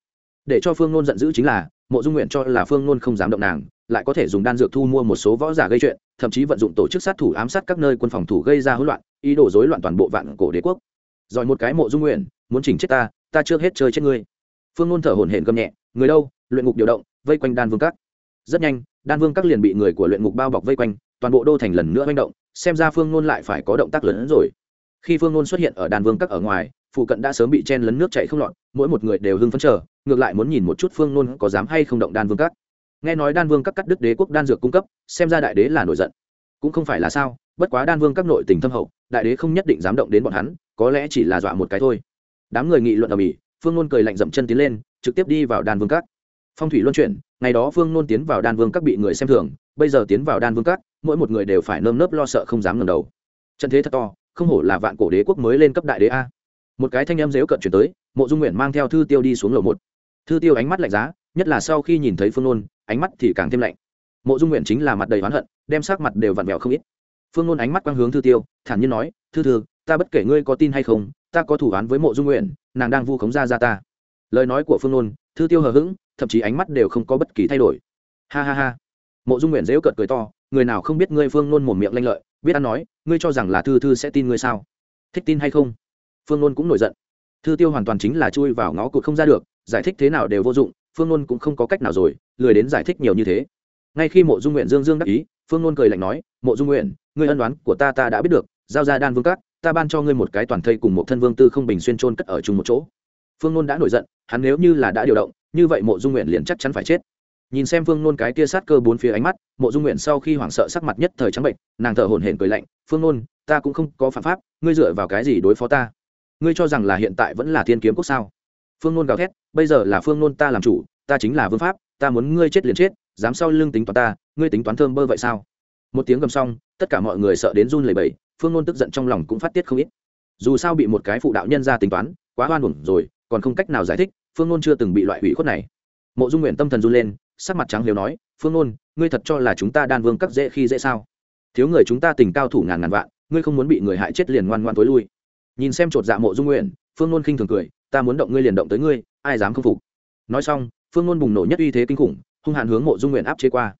Để cho phương nôn giận dữ chính là, mộ dung nguyện cho là phương nôn không dám động nàng, lại có thể dùng đan dược thu mua một số võ giả gây chuyện, thậm chí vận dụng tổ chức sát thủ ám sát các nơi quân phòng thủ gây ra hỗn loạn, ý đồ rối loạn toàn bộ vạn cổ đế quốc. Giỏi một cái, mộ dung nguyện, muốn chỉnh chết ta ta chưa hết chơi chết ngươi. Phương nôn thở hổn hển gầm nhẹ, người đâu, luyện ngục điều động, vây quanh đan vương các. Rất nhanh, đan vương các liền bị người của luyện ngục bao bọc vây quanh, toàn bộ đô thành lần nữa manh động xem ra phương nôn lại phải có động tác lớn hơn rồi. Khi phương nôn xuất hiện ở đàn vương các ở ngoài, phụ cận đã sớm bị chen lấn nước chạy không lọt, mỗi một người đều hưng phấn chờ, ngược lại muốn nhìn một chút phương nôn có dám hay không động đan vương các. Nghe nói đan vương các cắt đức đế quốc đan dược cung cấp, xem ra đại đế là nổi giận. Cũng không phải là sao, bất quá đan vương các nội tình thâm hậu, đại đế không nhất định dám động đến bọn hắn, có lẽ chỉ là dọa một cái thôi. Đám người nghị luận ở mỹ phương nôn cười lạnh dậm chân tiến lên, trực tiếp đi vào đan vương các. Phong thủy luân chuyển, ngày đó phương nôn tiến vào đan vương các bị người xem thường bây giờ tiến vào đan vương các, mỗi một người đều phải nơm nớp lo sợ không dám ngẩng đầu. Trận thế thật to, không hổ là vạn cổ đế quốc mới lên cấp đại đế a. Một cái thanh em dếu cận chuyển tới, mộ dung nguyện mang theo thư tiêu đi xuống lầu một. Thư tiêu ánh mắt lạnh giá, nhất là sau khi nhìn thấy phương nôn, ánh mắt thì càng thêm lạnh. Mộ dung nguyện chính là mặt đầy oán hận, đem sắc mặt đều vặn vẹo không ít. Phương nôn ánh mắt quang hướng thư tiêu, thản nhiên nói, thư thư, ta bất kể ngươi có tin hay không, ta có thủ án với mộ dung nguyện, nàng đang vu khống ra ra ta. Lời nói của phương nôn, thư tiêu hờ hững, thậm chí ánh mắt đều không có bất kỳ thay đổi. Ha ha ha mộ dung nguyện dễu cợt cười to, người nào không biết ngươi phương nôn mồm miệng lanh lợi, biết ăn nói, ngươi cho rằng là thư thư sẽ tin ngươi sao? Thích tin hay không? Phương nôn cũng nổi giận. Thư tiêu hoàn toàn chính là chui vào ngõ cụt không ra được, giải thích thế nào đều vô dụng, phương nôn cũng không có cách nào rồi, lười đến giải thích nhiều như thế. Ngay khi mộ dung nguyện dương dương đắc ý, phương nôn cười lạnh nói, mộ dung nguyện, ngươi ân đoán của ta ta đã biết được, giao ra đan vương các, ta ban cho ngươi một cái toàn thây cùng một thân vương tư không bình xuyên trôn cất ở chung một chỗ. Phương nôn đã nổi giận, hắn nếu như là đã điều động, như vậy mộ dung nguyện liền chắc chắn phải chết nhìn xem phương nôn cái kia sát cơ bốn phía ánh mắt, mộ dung nguyện sau khi hoảng sợ sắc mặt nhất thời trắng bệnh, nàng thở hổn hển cười lạnh, phương nôn, ta cũng không có phạm pháp, ngươi dựa vào cái gì đối phó ta? Ngươi cho rằng là hiện tại vẫn là thiên kiếm quốc sao? Phương nôn gào thét, bây giờ là phương nôn ta làm chủ, ta chính là vương pháp, ta muốn ngươi chết liền chết, dám sau lưng tính toán ta, ngươi tính toán thơm bơ vậy sao? Một tiếng gầm xong, tất cả mọi người sợ đến run lẩy bẩy, phương nôn tức giận trong lòng cũng phát tiết không ít. Dù sao bị một cái phụ đạo nhân ra tính toán, quá hoan hưởng rồi, còn không cách nào giải thích, phương nôn chưa từng bị loại hủy khuất này. Mộ dung nguyện tâm thần run lên sắc mặt trắng liều nói, phương nôn, ngươi thật cho là chúng ta đan vương cắt dễ khi dễ sao? Thiếu người chúng ta tình cao thủ ngàn ngàn vạn, ngươi không muốn bị người hại chết liền ngoan ngoan tối lui. Nhìn xem chột dạ mộ dung nguyện, phương nôn khinh thường cười, ta muốn động ngươi liền động tới ngươi, ai dám không phục? Nói xong, phương nôn bùng nổ nhất uy thế kinh khủng, hung hạn hướng mộ dung nguyện áp chế qua.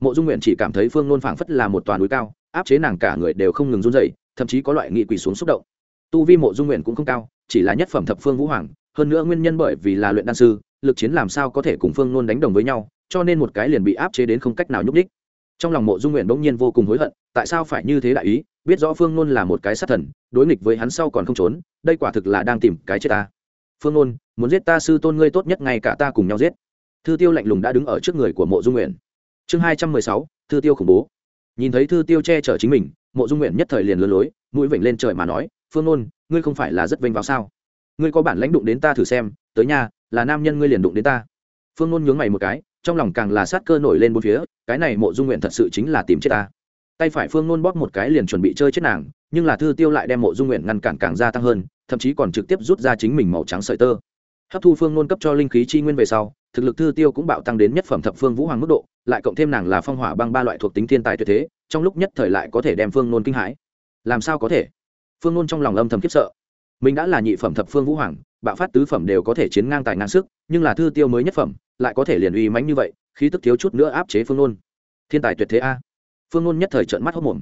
Mộ dung nguyện chỉ cảm thấy phương nôn phảng phất là một toàn núi cao, áp chế nàng cả người đều không ngừng run dậy thậm chí có loại nghị quỷ xuống xúc động. Tu vi mộ dung nguyện cũng không cao, chỉ là nhất phẩm thập phương vũ hoàng, hơn nữa nguyên nhân bởi vì là luyện đan sư, lực chiến làm sao có thể cùng phương nôn đánh đồng với nhau cho nên một cái liền bị áp chế đến không cách nào nhúc đích trong lòng mộ dung nguyện bỗng nhiên vô cùng hối hận, tại sao phải như thế đại ý, biết rõ phương nôn là một cái sát thần, đối nghịch với hắn sau còn không trốn, đây quả thực là đang tìm cái chết ta. Phương nôn, muốn giết ta sư tôn ngươi tốt nhất ngay cả ta cùng nhau giết. Thư tiêu lạnh lùng đã đứng ở trước người của mộ dung nguyện. Chương hai trăm mười sáu, thư tiêu khủng bố. Nhìn thấy thư tiêu che chở chính mình, mộ dung nguyện nhất thời liền lừa lối, mũi vểnh lên trời mà nói, phương nôn, ngươi không phải là rất vênh vào sao? Ngươi có bản lãnh đụng đến ta thử xem, tới nhà, là nam nhân ngươi liền đụng đến ta. Phương nôn nhướng mày một cái trong lòng càng là sát cơ nổi lên bốn phía, cái này mộ dung nguyện thật sự chính là tìm chết ta. Tay phải phương nôn bóp một cái liền chuẩn bị chơi chết nàng, nhưng là thư tiêu lại đem mộ dung nguyện ngăn cản càng gia tăng hơn, thậm chí còn trực tiếp rút ra chính mình màu trắng sợi tơ. Hấp thu phương nôn cấp cho linh khí chi nguyên về sau, thực lực thư tiêu cũng bạo tăng đến nhất phẩm thập phương vũ hoàng mức độ, lại cộng thêm nàng là phong hỏa băng ba loại thuộc tính thiên tài tuyệt thế, trong lúc nhất thời lại có thể đem phương nôn kinh hãi. Làm sao có thể? Phương nôn trong lòng âm thầm khiếp sợ. Mình đã là nhị phẩm thập phương vũ hoàng bạo phát tứ phẩm đều có thể chiến ngang tài ngang sức, nhưng là thư tiêu mới nhất phẩm, lại có thể liền uy mãnh như vậy khi tức thiếu chút nữa áp chế phương nôn. Thiên tài tuyệt thế a. Phương nôn nhất thời trợn mắt hốc mồm.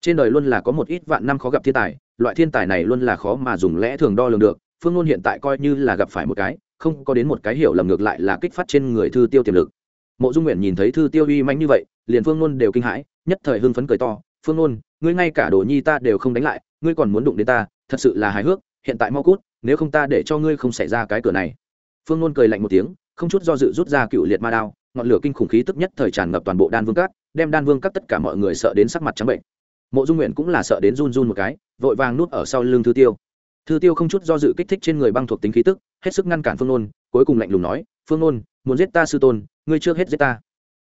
Trên đời luôn là có một ít vạn năm khó gặp thiên tài, loại thiên tài này luôn là khó mà dùng lẽ thường đo lường được, phương nôn hiện tại coi như là gặp phải một cái, không có đến một cái hiểu lầm ngược lại là kích phát trên người thư tiêu tiềm lực. Mộ dung nguyện nhìn thấy thư tiêu uy mãnh như vậy, liền phương nôn đều kinh hãi, nhất thời hưng phấn cười to, phương nôn, ngươi ngay cả đồ nhi ta đều không đánh lại, ngươi còn muốn đụng đến ta, thật sự là hài hước, hiện tại mau cút nếu không ta để cho ngươi không xảy ra cái cửa này. Phương nôn cười lạnh một tiếng, không chút do dự rút ra cựu liệt ma đao, ngọn lửa kinh khủng khí tức nhất thời tràn ngập toàn bộ đan vương cát đem đan vương cát tất cả mọi người sợ đến sắc mặt trắng bệnh. Mộ dung nguyện cũng là sợ đến run run một cái, vội vàng nuốt ở sau lưng thư tiêu. Thư tiêu không chút do dự kích thích trên người băng thuộc tính khí tức, hết sức ngăn cản phương nôn, cuối cùng lạnh lùng nói, phương nôn, muốn giết ta sư tôn, ngươi trước hết giết ta.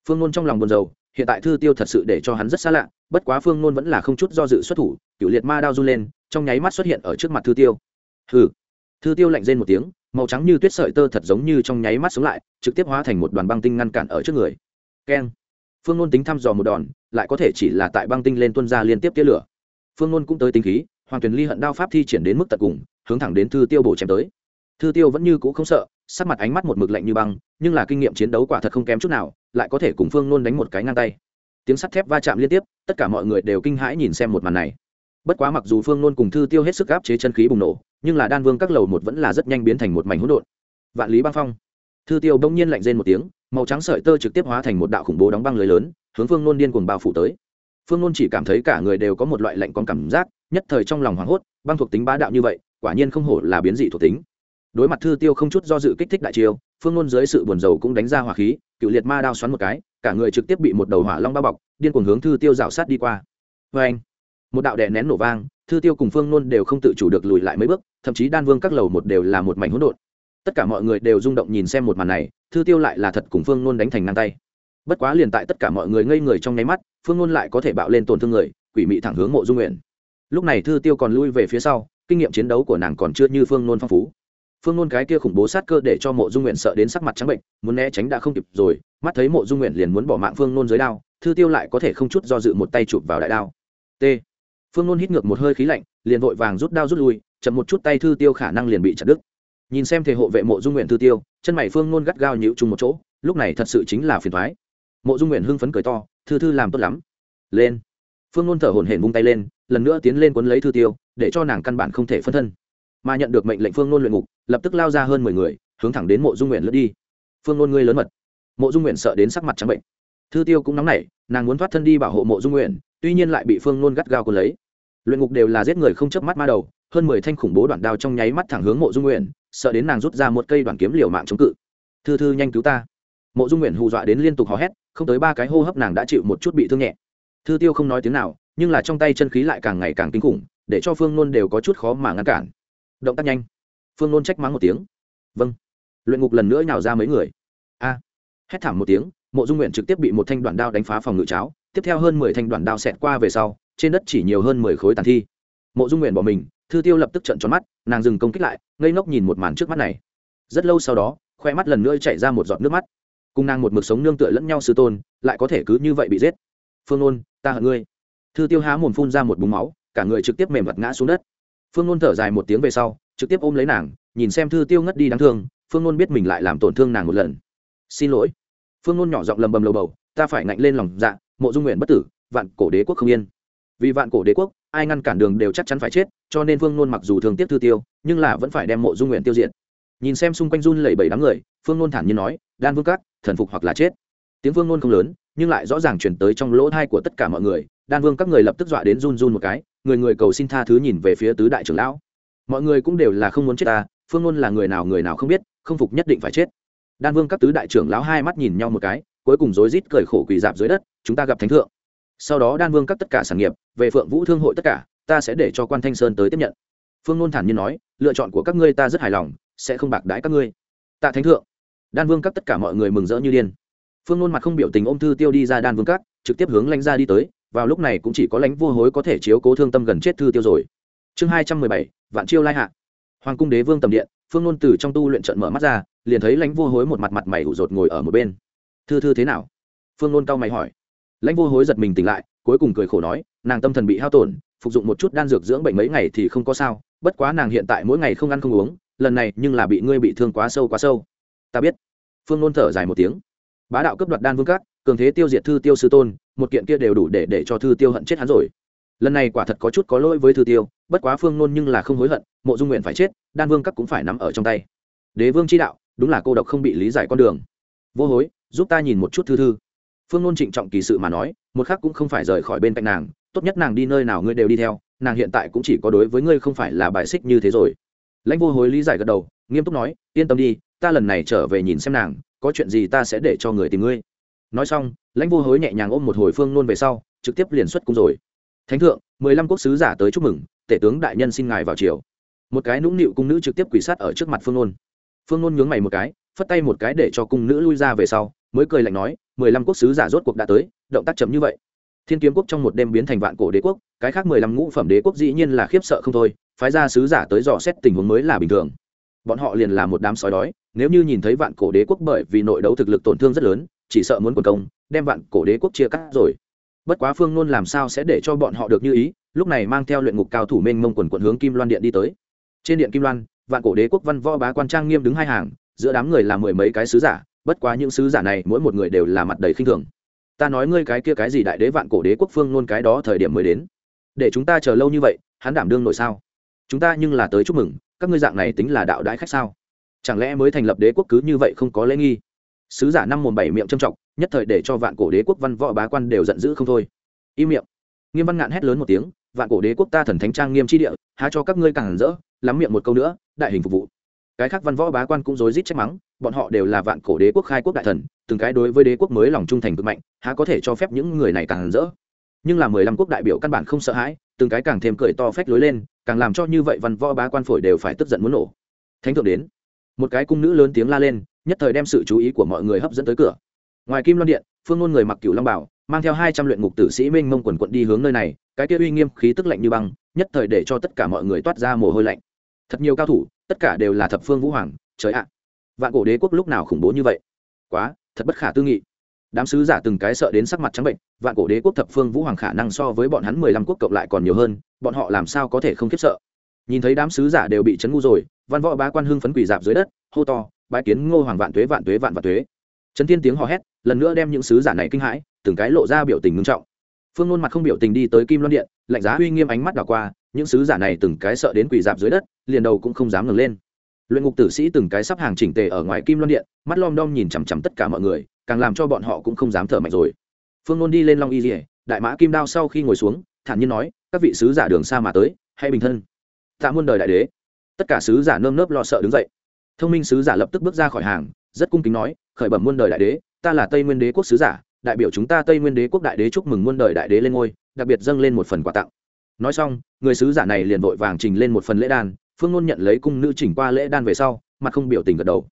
Phương nôn trong lòng buồn rầu, hiện tại thư tiêu thật sự để cho hắn rất xa lạ, bất quá phương nôn vẫn là không chút do dự xuất thủ, cựu liệt ma đao run lên, trong nháy mắt xuất hiện ở trước mặt thư tiêu. Hừ thư tiêu lạnh rên một tiếng, màu trắng như tuyết sợi tơ thật giống như trong nháy mắt sống lại, trực tiếp hóa thành một đoàn băng tinh ngăn cản ở trước người. Keng. Phương nôn tính thăm dò một đòn, lại có thể chỉ là tại băng tinh lên tuân ra liên tiếp tia lửa. Phương nôn cũng tới tính khí, hoàng tuyền ly hận đao pháp thi triển đến mức tận cùng, hướng thẳng đến thư tiêu bổ chém tới. Thư tiêu vẫn như cũ không sợ, sắc mặt ánh mắt một mực lạnh như băng, nhưng là kinh nghiệm chiến đấu quả thật không kém chút nào, lại có thể cùng phương nôn đánh một cái ngang tay. Tiếng sắt thép va chạm liên tiếp, tất cả mọi người đều kinh hãi nhìn xem một màn này bất quá mặc dù phương nôn cùng thư tiêu hết sức áp chế chân khí bùng nổ, nhưng là đan vương các lầu một vẫn là rất nhanh biến thành một mảnh hỗn độn. Vạn lý băng phong. Thư tiêu đông nhiên lạnh rên một tiếng, màu trắng sợi tơ trực tiếp hóa thành một đạo khủng bố đóng băng lưới lớn, hướng phương nôn điên cuồng bao phủ tới. Phương nôn chỉ cảm thấy cả người đều có một loại lạnh con cảm giác, nhất thời trong lòng hoảng hốt, băng thuộc tính bá đạo như vậy, quả nhiên không hổ là biến dị thuộc tính. Đối mặt thư tiêu không chút do dự kích thích đại chiêu, phương nôn dưới sự buồn rầu cũng đánh ra hỏa khí, cựu liệt ma đao xoắn một cái, cả người trực tiếp bị một đầu hỏa long bao bọc, điên cuồng hướng thư tiêu rào sát đi qua. Vê anh một đạo đè nén nổ vang, thư tiêu cùng phương nôn đều không tự chủ được lùi lại mấy bước, thậm chí đan vương các lầu một đều là một mảnh hỗn độn. Tất cả mọi người đều rung động nhìn xem một màn này, thư tiêu lại là thật cùng phương nôn đánh thành ngang tay. Bất quá liền tại tất cả mọi người ngây người trong nháy mắt, phương nôn lại có thể bạo lên tổn thương người, quỷ mị thẳng hướng mộ dung nguyện lúc này thư tiêu còn lui về phía sau, kinh nghiệm chiến đấu của nàng còn chưa như phương nôn phong phú. Phương nôn cái kia khủng bố sát cơ để cho mộ dung nguyện sợ đến sắc mặt trắng bệnh, muốn né tránh đã không kịp rồi, mắt thấy mộ dung nguyện liền muốn bỏ mạng phương nôn dưới đao, thư tiêu lại có thể không chút do dự một tay chụp vào đại đao. T phương nôn hít ngược một hơi khí lạnh, liền vội vàng rút đao rút lui, chậm một chút tay thư tiêu khả năng liền bị chặt đứt. Nhìn xem thể hộ vệ mộ dung nguyện thư tiêu, chân mày phương nôn gắt gao nhịu chung một chỗ, lúc này thật sự chính là phiền thoái mộ dung nguyện hưng phấn cười to, thư thư làm tốt lắm. Lên. Phương nôn thở hổn hển vung tay lên, lần nữa tiến lên quấn lấy thư tiêu, để cho nàng căn bản không thể phân thân. Mà nhận được mệnh lệnh phương nôn luyện ngục, lập tức lao ra hơn mười người, hướng thẳng đến mộ dung nguyện lướt đi. Phương nôn ngươi lớn mật. Mộ dung nguyện sợ đến sắc mặt trắng bệnh. Thư tiêu cũng nóng nảy, nàng muốn thoát thân đi bảo hộ mộ dung nguyện tuy nhiên lại bị phương nôn gắt gao cuốn lấy. Luyện ngục đều là giết người không chớp mắt ma đầu, hơn mười thanh khủng bố đoạn đao trong nháy mắt thẳng hướng mộ dung nguyện sợ đến nàng rút ra một cây đoạn kiếm liều mạng chống cự. Thư thư nhanh cứu ta. Mộ dung nguyện hù dọa đến liên tục hò hét, không tới ba cái hô hấp nàng đã chịu một chút bị thương nhẹ. Thư tiêu không nói tiếng nào, nhưng là trong tay chân khí lại càng ngày càng kinh khủng, để cho phương nôn đều có chút khó mà ngăn cản. Động tác nhanh. Phương nôn trách mắng một tiếng. Vâng. Luyện ngục lần nữa nhào ra mấy người. A. Hét thảm một tiếng, mộ dung nguyện trực tiếp bị một thanh đoạn đao đánh phá phòng ngự cháo tiếp theo hơn mười thanh đoạn đao xẹt qua về sau, trên đất chỉ nhiều hơn mười khối tàn thi. Mộ dung nguyện bỏ mình, thư tiêu lập tức trận tròn mắt, nàng dừng công kích lại, ngây ngốc nhìn một màn trước mắt này. Rất lâu sau đó, khoe mắt lần nữa chảy ra một giọt nước mắt. Cùng nàng một mực sống nương tựa lẫn nhau sư tôn, lại có thể cứ như vậy bị giết. Phương ôn ta hận ngươi. Thư tiêu há mồm phun ra một búng máu, cả người trực tiếp mềm vật ngã xuống đất. Phương ôn thở dài một tiếng về sau, trực tiếp ôm lấy nàng, nhìn xem thư tiêu ngất đi đáng thương, phương ôn biết mình lại làm tổn thương nàng một lần. Xin lỗi. Phương ôn nhỏ giọng lầm bầm lầu bầu, ta phải ngạnh lên lòng dạ mộ dung nguyện bất tử, vạn cổ đế quốc không yên. Vì vạn cổ đế quốc, ai ngăn cản đường đều chắc chắn phải chết, cho nên phương nôn mặc dù thường tiếp thư tiêu, nhưng là vẫn phải đem mộ dung nguyện tiêu diệt. Nhìn xem xung quanh run lẩy bẩy đám người, phương nôn thản nhiên nói, đan vương các, thần phục hoặc là chết. Tiếng phương nôn không lớn, nhưng lại rõ ràng chuyển tới trong lỗ thai của tất cả mọi người. Đan vương các người lập tức dọa đến run run một cái, người người cầu xin tha thứ nhìn về phía tứ đại trưởng lão. Mọi người cũng đều là không muốn chết ta phương nôn là người nào người nào không biết, không phục nhất định phải chết. Đan vương các tứ đại trưởng lão hai mắt nhìn nhau một cái cuối cùng rối rít cười khổ quỳ dạp dưới đất, chúng ta gặp thánh thượng. Sau đó đan vương các tất cả sản nghiệp, về phượng vũ thương hội tất cả, ta sẽ để cho quan thanh sơn tới tiếp nhận. Phương nôn thản nhiên nói, lựa chọn của các ngươi ta rất hài lòng, sẽ không bạc đãi các ngươi. Tạ thánh thượng. Đan vương các tất cả mọi người mừng rỡ như điên. Phương nôn mặt không biểu tình ôm thư tiêu đi ra đan vương các trực tiếp hướng lãnh ra đi tới, vào lúc này cũng chỉ có lãnh vô hối có thể chiếu cố thương tâm gần chết thư tiêu rồi. Chương hai trăm mười bảy, vạn chiêu lai hạ. Hoàng cung đế vương tầm điện, phương nôn từ trong tu luyện trận mở mắt ra, liền thấy lãnh vô hối một mặt mặt mày ủ rột ngồi ở một bên thư thư thế nào? Phương nôn cao mày hỏi. Lãnh vô hối giật mình tỉnh lại, cuối cùng cười khổ nói, nàng tâm thần bị hao tổn, phục dụng một chút đan dược dưỡng bệnh mấy ngày thì không có sao, bất quá nàng hiện tại mỗi ngày không ăn không uống, lần này nhưng là bị ngươi bị thương quá sâu quá sâu. Ta biết. Phương nôn thở dài một tiếng. Bá đạo cấp đoạt đan vương các, cường thế tiêu diệt thư tiêu sư tôn, một kiện kia đều đủ để để cho thư tiêu hận chết hắn rồi. Lần này quả thật có chút có lỗi với thư tiêu, bất quá phương nôn nhưng là không hối hận, mộ dung nguyện phải chết, đan vương các cũng phải nắm ở trong tay. Đế vương chi đạo, đúng là cô độc không bị lý giải con đường vô hối, giúp ta nhìn một chút thư thư. Phương nôn trịnh trọng kỳ sự mà nói, một khác cũng không phải rời khỏi bên cạnh nàng, tốt nhất nàng đi nơi nào ngươi đều đi theo, nàng hiện tại cũng chỉ có đối với ngươi không phải là bài xích như thế rồi. Lãnh vô hối lý giải gật đầu, nghiêm túc nói, yên tâm đi, ta lần này trở về nhìn xem nàng, có chuyện gì ta sẽ để cho người tìm ngươi. Nói xong, lãnh vô hối nhẹ nhàng ôm một hồi phương nôn về sau, trực tiếp liền xuất cung rồi. Thánh thượng, mười lăm quốc sứ giả tới chúc mừng, tể tướng đại nhân xin ngài vào triều. Một cái nũng nịu cung nữ trực tiếp quỷ sát ở trước mặt phương nôn. Phương nôn nhướng mày một cái phất tay một cái để cho cung nữ lui ra về sau, mới cười lạnh nói, mười lăm quốc sứ giả rốt cuộc đã tới, động tác chậm như vậy. Thiên kiếm quốc trong một đêm biến thành vạn cổ đế quốc, cái khác mười lăm ngũ phẩm đế quốc dĩ nhiên là khiếp sợ không thôi, phái ra sứ giả tới dò xét tình huống mới là bình thường. Bọn họ liền là một đám sói đói, nếu như nhìn thấy vạn cổ đế quốc bởi vì nội đấu thực lực tổn thương rất lớn, chỉ sợ muốn quần công, đem vạn cổ đế quốc chia cắt rồi. Bất quá phương nôn làm sao sẽ để cho bọn họ được như ý, lúc này mang theo luyện ngục cao thủ mênh mông quần quận hướng kim loan điện đi tới. Trên điện kim loan, vạn cổ đế quốc văn võ bá quan trang nghiêm đứng hai hàng giữa đám người là mười mấy cái sứ giả, bất quá những sứ giả này, mỗi một người đều là mặt đầy khinh thường. Ta nói ngươi cái kia cái gì đại đế vạn cổ đế quốc phương luôn cái đó thời điểm mới đến. Để chúng ta chờ lâu như vậy, hắn đảm đương nội sao? Chúng ta nhưng là tới chúc mừng, các ngươi dạng này tính là đạo đãi khách sao? Chẳng lẽ mới thành lập đế quốc cứ như vậy không có lễ nghi? Sứ giả năm mồm bảy miệng trầm trọng, nhất thời để cho vạn cổ đế quốc văn võ bá quan đều giận dữ không thôi. Im miệng. Nghiêm văn ngạn hét lớn một tiếng, vạn cổ đế quốc ta thần thánh trang nghiêm chi địa, há cho các ngươi càng rỡ, lắm miệng một câu nữa, đại hình phục vụ cái khác văn võ bá quan cũng rối rít trách mắng, bọn họ đều là vạn cổ đế quốc khai quốc đại thần, từng cái đối với đế quốc mới lòng trung thành cực mạnh, há có thể cho phép những người này càng rỡ. Nhưng là mười lăm quốc đại biểu căn bản không sợ hãi, từng cái càng thêm cười to phách lối lên, càng làm cho như vậy văn võ bá quan phổi đều phải tức giận muốn nổ. Thánh thượng đến, một cái cung nữ lớn tiếng la lên, nhất thời đem sự chú ý của mọi người hấp dẫn tới cửa. Ngoài kim loan điện, phương ngôn người mặc cửu long bảo, mang theo hai trăm luyện ngục tử sĩ minh mông quần quận đi hướng nơi này, cái kia uy nghiêm khí tức lạnh như băng, nhất thời để cho tất cả mọi người toát ra mồ hôi lạnh thật nhiều cao thủ, tất cả đều là thập phương vũ hoàng, trời ạ. Vạn cổ đế quốc lúc nào khủng bố như vậy? Quá, thật bất khả tư nghị. Đám sứ giả từng cái sợ đến sắc mặt trắng bệnh, vạn cổ đế quốc thập phương vũ hoàng khả năng so với bọn hắn mười lăm quốc cộng lại còn nhiều hơn, bọn họ làm sao có thể không khiếp sợ? Nhìn thấy đám sứ giả đều bị chấn ngu rồi, văn võ bá quan hưng phấn quỳ dạp dưới đất, hô to, bái kiến ngô hoàng vạn tuế vạn tuế, vạn vạn tuế. Trấn thiên tiếng hò hét, lần nữa đem những sứ giả này kinh hãi, từng cái lộ ra biểu tình ngưng trọng. Phương nôn mặt không biểu tình đi tới kim loan điện, lạnh giá uy nghiêm ánh mắt đảo qua, những sứ giả này từng cái sợ đến quỳ dạp dưới đất liền đầu cũng không dám ngẩng lên. Luyện ngục tử sĩ từng cái sắp hàng chỉnh tề ở ngoài kim loan điện, mắt lom đom nhìn chằm chằm tất cả mọi người, càng làm cho bọn họ cũng không dám thở mạnh rồi. Phương nôn đi lên long y dỉa đại mã kim đao sau khi ngồi xuống, thản nhiên nói, các vị sứ giả đường xa mà tới hay bình thân. Tạ muôn đời đại đế. Tất cả sứ giả nơm nớp lo sợ đứng dậy. Thông minh sứ giả lập tức bước ra khỏi hàng, rất cung kính nói, khởi bẩm muôn đời đại đế, ta là tây nguyên đế quốc sứ giả, đại biểu chúng ta tây nguyên đế quốc đại đế chúc mừng muôn đời đại đế lên ngôi, đặc biệt dâng lên một phần quà tặng. Nói xong, người sứ giả này liền vội vàng trình lên một phần lễ đan phương ngôn nhận lấy cung nữ chỉnh qua lễ đan về sau, mặt không biểu tình gật đầu.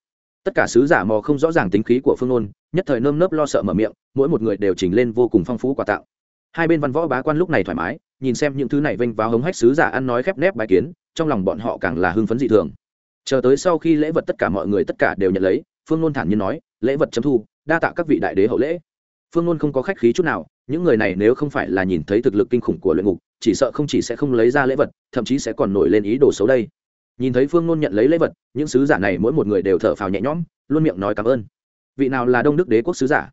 Tất cả sứ giả mò không rõ ràng tính khí của phương ngôn nhất thời nơm nớp lo sợ mở miệng, mỗi một người đều chỉnh lên vô cùng phong phú quà tặng hai bên văn võ bá quan lúc này thoải mái, nhìn xem những thứ này vênh vào hống hách sứ giả ăn nói khép nép bài kiến, trong lòng bọn họ càng là hưng phấn dị thường. Chờ tới sau khi lễ vật tất cả mọi người tất cả đều nhận lấy, phương ngôn thản nhiên nói, lễ vật chấm thu, đa tạ các vị đại đế hậu lễ. Phương ngôn không có khách khí chút nào, những người này nếu không phải là nhìn thấy thực lực kinh khủng của luyện ngục, chỉ sợ không chỉ sẽ không lấy ra lễ vật, thậm chí sẽ còn nổi lên ý đồ xấu đây nhìn thấy phương nôn nhận lấy lễ vật những sứ giả này mỗi một người đều thở phào nhẹ nhõm luôn miệng nói cảm ơn vị nào là đông đức đế quốc sứ giả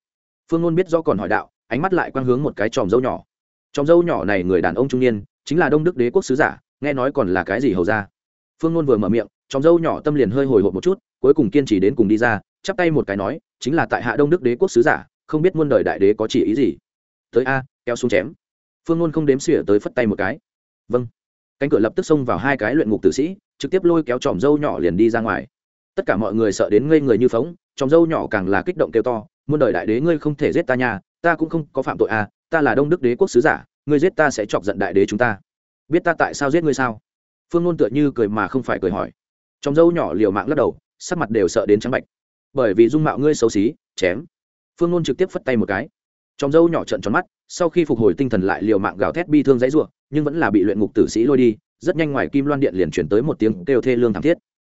phương nôn biết do còn hỏi đạo ánh mắt lại quang hướng một cái tròm dâu nhỏ tròm dâu nhỏ này người đàn ông trung niên chính là đông đức đế quốc sứ giả nghe nói còn là cái gì hầu ra phương nôn vừa mở miệng tròm dâu nhỏ tâm liền hơi hồi hộp một chút cuối cùng kiên trì đến cùng đi ra chắp tay một cái nói chính là tại hạ đông đức đế quốc sứ giả không biết muôn đời đại đế có chỉ ý gì tới a kéo xuống chém phương nôn không đếm xỉa tới phất tay một cái vâng cánh cửa lập tức xông vào hai cái luyện ngục tử sĩ trực tiếp lôi kéo tròm dâu nhỏ liền đi ra ngoài. Tất cả mọi người sợ đến ngây người như phóng, tròm dâu nhỏ càng là kích động kêu to, muôn đời đại đế ngươi không thể giết ta nhà ta cũng không có phạm tội à ta là đông đức đế quốc sứ giả, ngươi giết ta sẽ chọc giận đại đế chúng ta. Biết ta tại sao giết ngươi sao? Phương ngôn tựa như cười mà không phải cười hỏi. Tròm dâu nhỏ liều mạng lắc đầu, sắc mặt đều sợ đến trắng bạch bởi vì dung mạo ngươi xấu xí, chém. Phương ngôn trực tiếp phất tay một cái. Tròm dâu nhỏ trận tròn mắt, sau khi phục hồi tinh thần lại liều mạng gào thét bi thương dãy ruộng nhưng vẫn là bị luyện ngục tử sĩ lôi đi rất nhanh ngoài kim loan điện liền chuyển tới một tiếng kêu thê lương thảm thiết.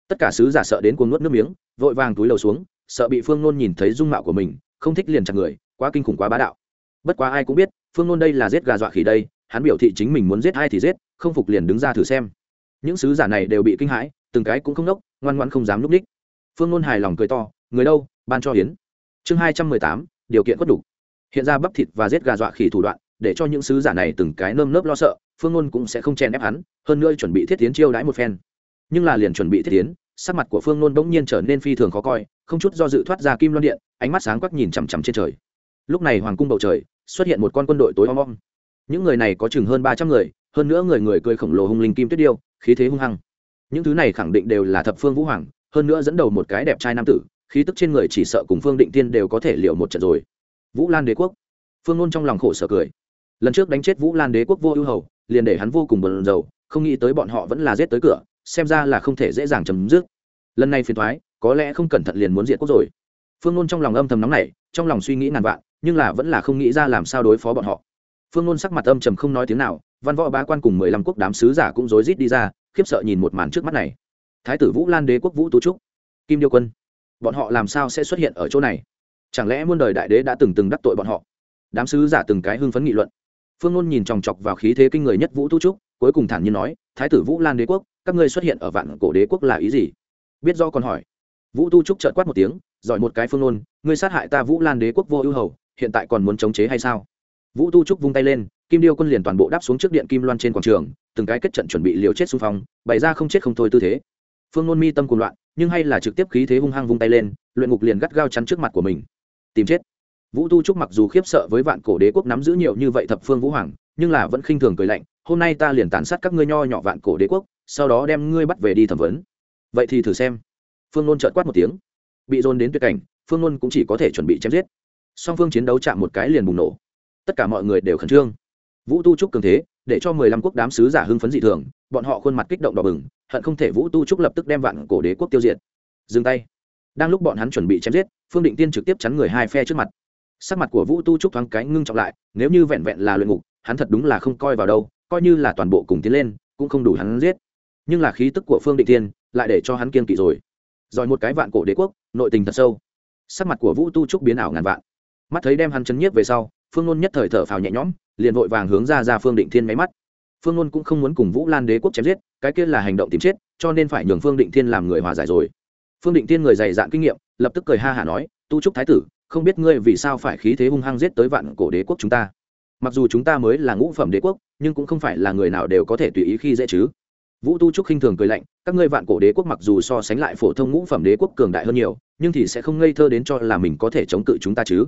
Tất cả sứ giả sợ đến cuồng nuốt nước miếng, vội vàng túi lầu xuống, sợ bị phương nôn nhìn thấy dung mạo của mình, không thích liền chặt người, quá kinh khủng quá bá đạo. Bất quá ai cũng biết, phương nôn đây là giết gà dọa khỉ đây, hắn biểu thị chính mình muốn giết ai thì giết, không phục liền đứng ra thử xem. Những sứ giả này đều bị kinh hãi, từng cái cũng không đốc ngoan ngoan không dám núp đích. Phương nôn hài lòng cười to, người đâu, ban cho hiến. Chương hai trăm mười tám, điều kiện quất đủ. Hiện ra bắp thịt và giết gà dọa khỉ thủ đoạn, để cho những sứ giả này từng cái nơm nớp lo sợ phương ngôn cũng sẽ không chen ép hắn, hơn nữa chuẩn bị thiết tiến chiêu đãi một phen. Nhưng là liền chuẩn bị thiết tiến, sắc mặt của phương ngôn bỗng nhiên trở nên phi thường khó coi, không chút do dự thoát ra kim loan điện, ánh mắt sáng quắc nhìn chằm chằm trên trời. Lúc này hoàng cung bầu trời, xuất hiện một con quân đội tối om om. Những người này có chừng hơn ba trăm người, hơn nữa người người cười khổng lồ hung linh kim tuyết điêu, khí thế hung hăng. Những thứ này khẳng định đều là thập phương vũ hoàng, hơn nữa dẫn đầu một cái đẹp trai nam tử, khí tức trên người chỉ sợ cùng phương định tiên đều có thể liệu một trận rồi. Vũ lan đế quốc. Phương nôn trong lòng khổ sở cười. Lần trước đánh chết vũ lan đế quốc vô ưu hầu liền để hắn vô cùng bận rầu, không nghĩ tới bọn họ vẫn là giết tới cửa, xem ra là không thể dễ dàng chấm dứt. Lần này phiền thoái có lẽ không cẩn thận liền muốn diệt quốc rồi. Phương nôn trong lòng âm thầm nóng này trong lòng suy nghĩ ngàn vạn, nhưng là vẫn là không nghĩ ra làm sao đối phó bọn họ. Phương nôn sắc mặt âm trầm không nói tiếng nào, văn võ bá quan cùng mười lăm quốc đám sứ giả cũng rối rít đi ra, khiếp sợ nhìn một màn trước mắt này. Thái tử vũ lan đế quốc vũ tú trúc, kim điêu quân, bọn họ làm sao sẽ xuất hiện ở chỗ này? Chẳng lẽ muôn đời đại đế đã từng từng đắc tội bọn họ? Đám sứ giả từng cái hưng phấn nghị luận phương ngôn nhìn chòng chọc vào khí thế kinh người nhất vũ tu trúc, cuối cùng thản nhiên nói, thái tử vũ lan đế quốc, các ngươi xuất hiện ở vạn cổ đế quốc là ý gì? Biết do còn hỏi. Vũ tu trúc trợt quát một tiếng, giỏi một cái phương ngôn ngươi sát hại ta vũ lan đế quốc vô ưu hầu, hiện tại còn muốn chống chế hay sao? Vũ tu trúc vung tay lên, kim điêu quân liền toàn bộ đáp xuống trước điện kim loan trên quảng trường, từng cái kết trận chuẩn bị liều chết xung phong, bày ra không chết không thôi tư thế. Phương ngôn mi tâm cuồng loạn, nhưng hay là trực tiếp khí thế hung hăng vung tay lên, luyện ngục liền gắt gao chắn trước mặt của mình. Tìm chết vũ tu trúc mặc dù khiếp sợ với vạn cổ đế quốc nắm giữ nhiều như vậy thập phương vũ hoàng, nhưng là vẫn khinh thường cười lạnh, hôm nay ta liền tàn sát các ngươi nho nhỏ vạn cổ đế quốc, sau đó đem ngươi bắt về đi thẩm vấn. Vậy thì thử xem. Phương nôn trợt quát một tiếng. Bị dồn đến tuyệt cảnh, phương nôn cũng chỉ có thể chuẩn bị chém giết. Song phương chiến đấu chạm một cái liền bùng nổ. Tất cả mọi người đều khẩn trương. Vũ tu trúc cường thế, để cho mười lăm quốc đám sứ giả hưng phấn dị thường, bọn họ khuôn mặt kích động đỏ bừng, hận không thể vũ tu trúc lập tức đem vạn cổ đế quốc tiêu diệt. Dừng tay. Đang lúc bọn hắn chuẩn bị chém giết, phương định tiên trực tiếp chắn người hai phe trước mặt sắc mặt của vũ tu trúc thoáng cái ngưng trọng lại, nếu như vẹn vẹn là luyện ngục, hắn thật đúng là không coi vào đâu, coi như là toàn bộ cùng tiến lên, cũng không đủ hắn giết. Nhưng là khí tức của phương định tiên lại để cho hắn kiên kỵ rồi. Rồi một cái vạn cổ đế quốc, nội tình thật sâu. Sắc mặt của vũ tu trúc biến ảo ngàn vạn. Mắt thấy đem hắn chấn nhiếp về sau, phương nôn nhất thời thở phào nhẹ nhõm, liền vội vàng hướng ra ra phương định thiên máy mắt. Phương nôn cũng không muốn cùng vũ lan đế quốc chém giết, cái kia là hành động tìm chết, cho nên phải nhường phương định thiên làm người hòa giải rồi. Phương định thiên người dày dạn kinh nghiệm, lập tức cười ha hả nói, tu trúc thái tử không biết ngươi vì sao phải khí thế hung hăng giết tới vạn cổ đế quốc chúng ta. Mặc dù chúng ta mới là ngũ phẩm đế quốc, nhưng cũng không phải là người nào đều có thể tùy ý khi dễ chứ. Vũ tu trúc khinh thường cười lạnh, các ngươi vạn cổ đế quốc mặc dù so sánh lại phổ thông ngũ phẩm đế quốc cường đại hơn nhiều, nhưng thì sẽ không ngây thơ đến cho là mình có thể chống cự chúng ta chứ.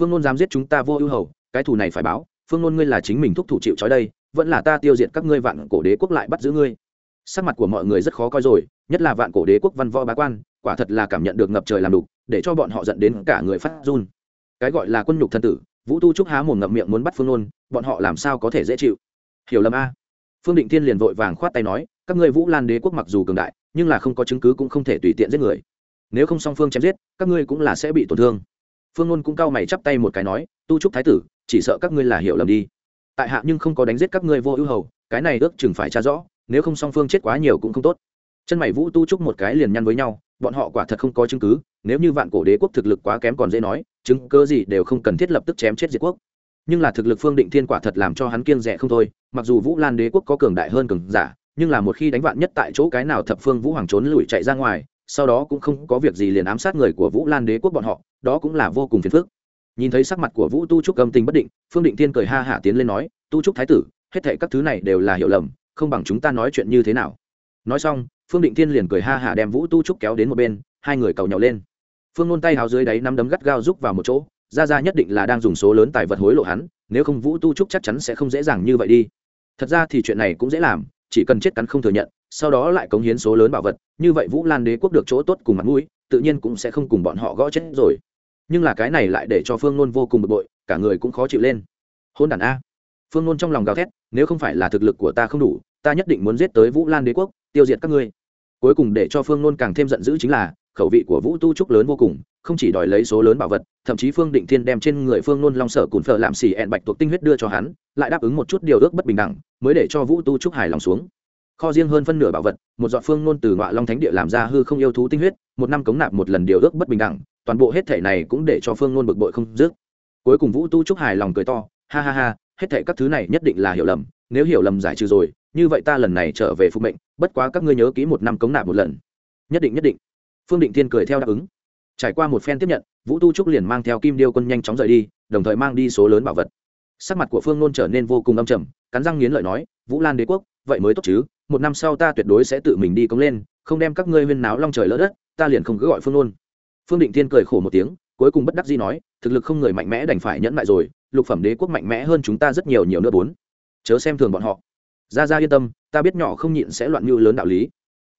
Phương Luân dám giết chúng ta vô ưu hầu, cái thù này phải báo, phương Luân ngươi là chính mình thúc thủ chịu trói đây, vẫn là ta tiêu diệt các ngươi vạn cổ đế quốc lại bắt giữ ngươi. Sắc mặt của mọi người rất khó coi rồi, nhất là vạn cổ đế quốc văn võ bá quan, quả thật là cảm nhận được ngập trời làm đục để cho bọn họ dẫn đến cả người phát run. Cái gọi là quân nhục thân tử, vũ tu trúc há mồm ngậm miệng muốn bắt phương nôn, bọn họ làm sao có thể dễ chịu? Hiểu lầm a. Phương định thiên liền vội vàng khoát tay nói, các ngươi vũ lan đế quốc mặc dù cường đại, nhưng là không có chứng cứ cũng không thể tùy tiện giết người. Nếu không song phương chém giết, các ngươi cũng là sẽ bị tổn thương. Phương ngôn cũng cao mày chắp tay một cái nói, tu trúc thái tử, chỉ sợ các ngươi là hiểu lầm đi. Tại hạ nhưng không có đánh giết các ngươi vô ưu hầu, cái này ước chừng phải tra rõ, nếu không song phương chết quá nhiều cũng không tốt. Chân mày vũ tu trúc một cái liền nhăn với nhau, bọn họ quả thật không có chứng cứ nếu như vạn cổ đế quốc thực lực quá kém còn dễ nói, chứng cơ gì đều không cần thiết lập tức chém chết diệt quốc. Nhưng là thực lực phương định thiên quả thật làm cho hắn kiêng rẻ không thôi, mặc dù vũ lan đế quốc có cường đại hơn cường giả, nhưng là một khi đánh vạn nhất tại chỗ cái nào thập phương vũ hoàng trốn lùi chạy ra ngoài, sau đó cũng không có việc gì liền ám sát người của vũ lan đế quốc bọn họ, đó cũng là vô cùng phiền phức. Nhìn thấy sắc mặt của vũ tu trúc âm tình bất định, phương định thiên cười ha hả tiến lên nói, tu trúc thái tử, hết thệ các thứ này đều là hiểu lầm, không bằng chúng ta nói chuyện như thế nào. Nói xong, phương định thiên liền cười ha hả đem vũ tu trúc kéo đến một bên, hai người cầu nhậu lên phương nôn tay hào dưới đáy nắm đấm gắt gao rúc vào một chỗ, ra ra nhất định là đang dùng số lớn tài vật hối lộ hắn, nếu không vũ tu trúc chắc chắn sẽ không dễ dàng như vậy đi. Thật ra thì chuyện này cũng dễ làm, chỉ cần chết cắn không thừa nhận, sau đó lại cống hiến số lớn bảo vật, như vậy vũ lan đế quốc được chỗ tốt cùng mặt mũi, tự nhiên cũng sẽ không cùng bọn họ gõ chết rồi. Nhưng là cái này lại để cho phương nôn vô cùng bực bội, cả người cũng khó chịu lên. Hôn đàn a. Phương nôn trong lòng gào thét, nếu không phải là thực lực của ta không đủ, ta nhất định muốn giết tới vũ lan đế quốc, tiêu diệt các ngươi. Cuối cùng để cho phương nôn càng thêm giận dữ chính là khẩu vị của vũ tu trúc lớn vô cùng, không chỉ đòi lấy số lớn bảo vật, thậm chí phương định thiên đem trên người phương nôn long sở cùn phở làm xì ẹn bạch thuộc tinh huyết đưa cho hắn, lại đáp ứng một chút điều ước bất bình đẳng, mới để cho vũ tu trúc hài lòng xuống. Kho riêng hơn phân nửa bảo vật, một dọn phương nôn từ ngọa long thánh địa làm ra hư không yêu thú tinh huyết, một năm cống nạp một lần điều ước bất bình đẳng, toàn bộ hết thể này cũng để cho phương nôn bực bội không dứt. Cuối cùng vũ tu trúc hài lòng cười to, ha ha ha, hết thể các thứ này nhất định là hiểu lầm, nếu hiểu lầm giải trừ rồi, như vậy ta lần này trở về phụ mệnh, bất quá các ngươi nhớ kỹ một năm cống nạp một lần. Nhất định nhất định phương định thiên cười theo đáp ứng. Trải qua một phen tiếp nhận, vũ tu trúc liền mang theo kim điêu quân nhanh chóng rời đi, đồng thời mang đi số lớn bảo vật. Sắc mặt của phương nôn trở nên vô cùng âm trầm, cắn răng nghiến lợi nói, vũ lan đế quốc, vậy mới tốt chứ, một năm sau ta tuyệt đối sẽ tự mình đi cống lên, không đem các ngươi huyên náo long trời lỡ đất, ta liền không cứ gọi phương nôn. Phương định thiên cười khổ một tiếng, cuối cùng bất đắc dĩ nói, thực lực không người mạnh mẽ đành phải nhẫn lại rồi, lục phẩm đế quốc mạnh mẽ hơn chúng ta rất nhiều nhiều nữa bốn. Chớ xem thường bọn họ. Ra ra yên tâm, ta biết nhỏ không nhịn sẽ loạn như lớn đạo lý.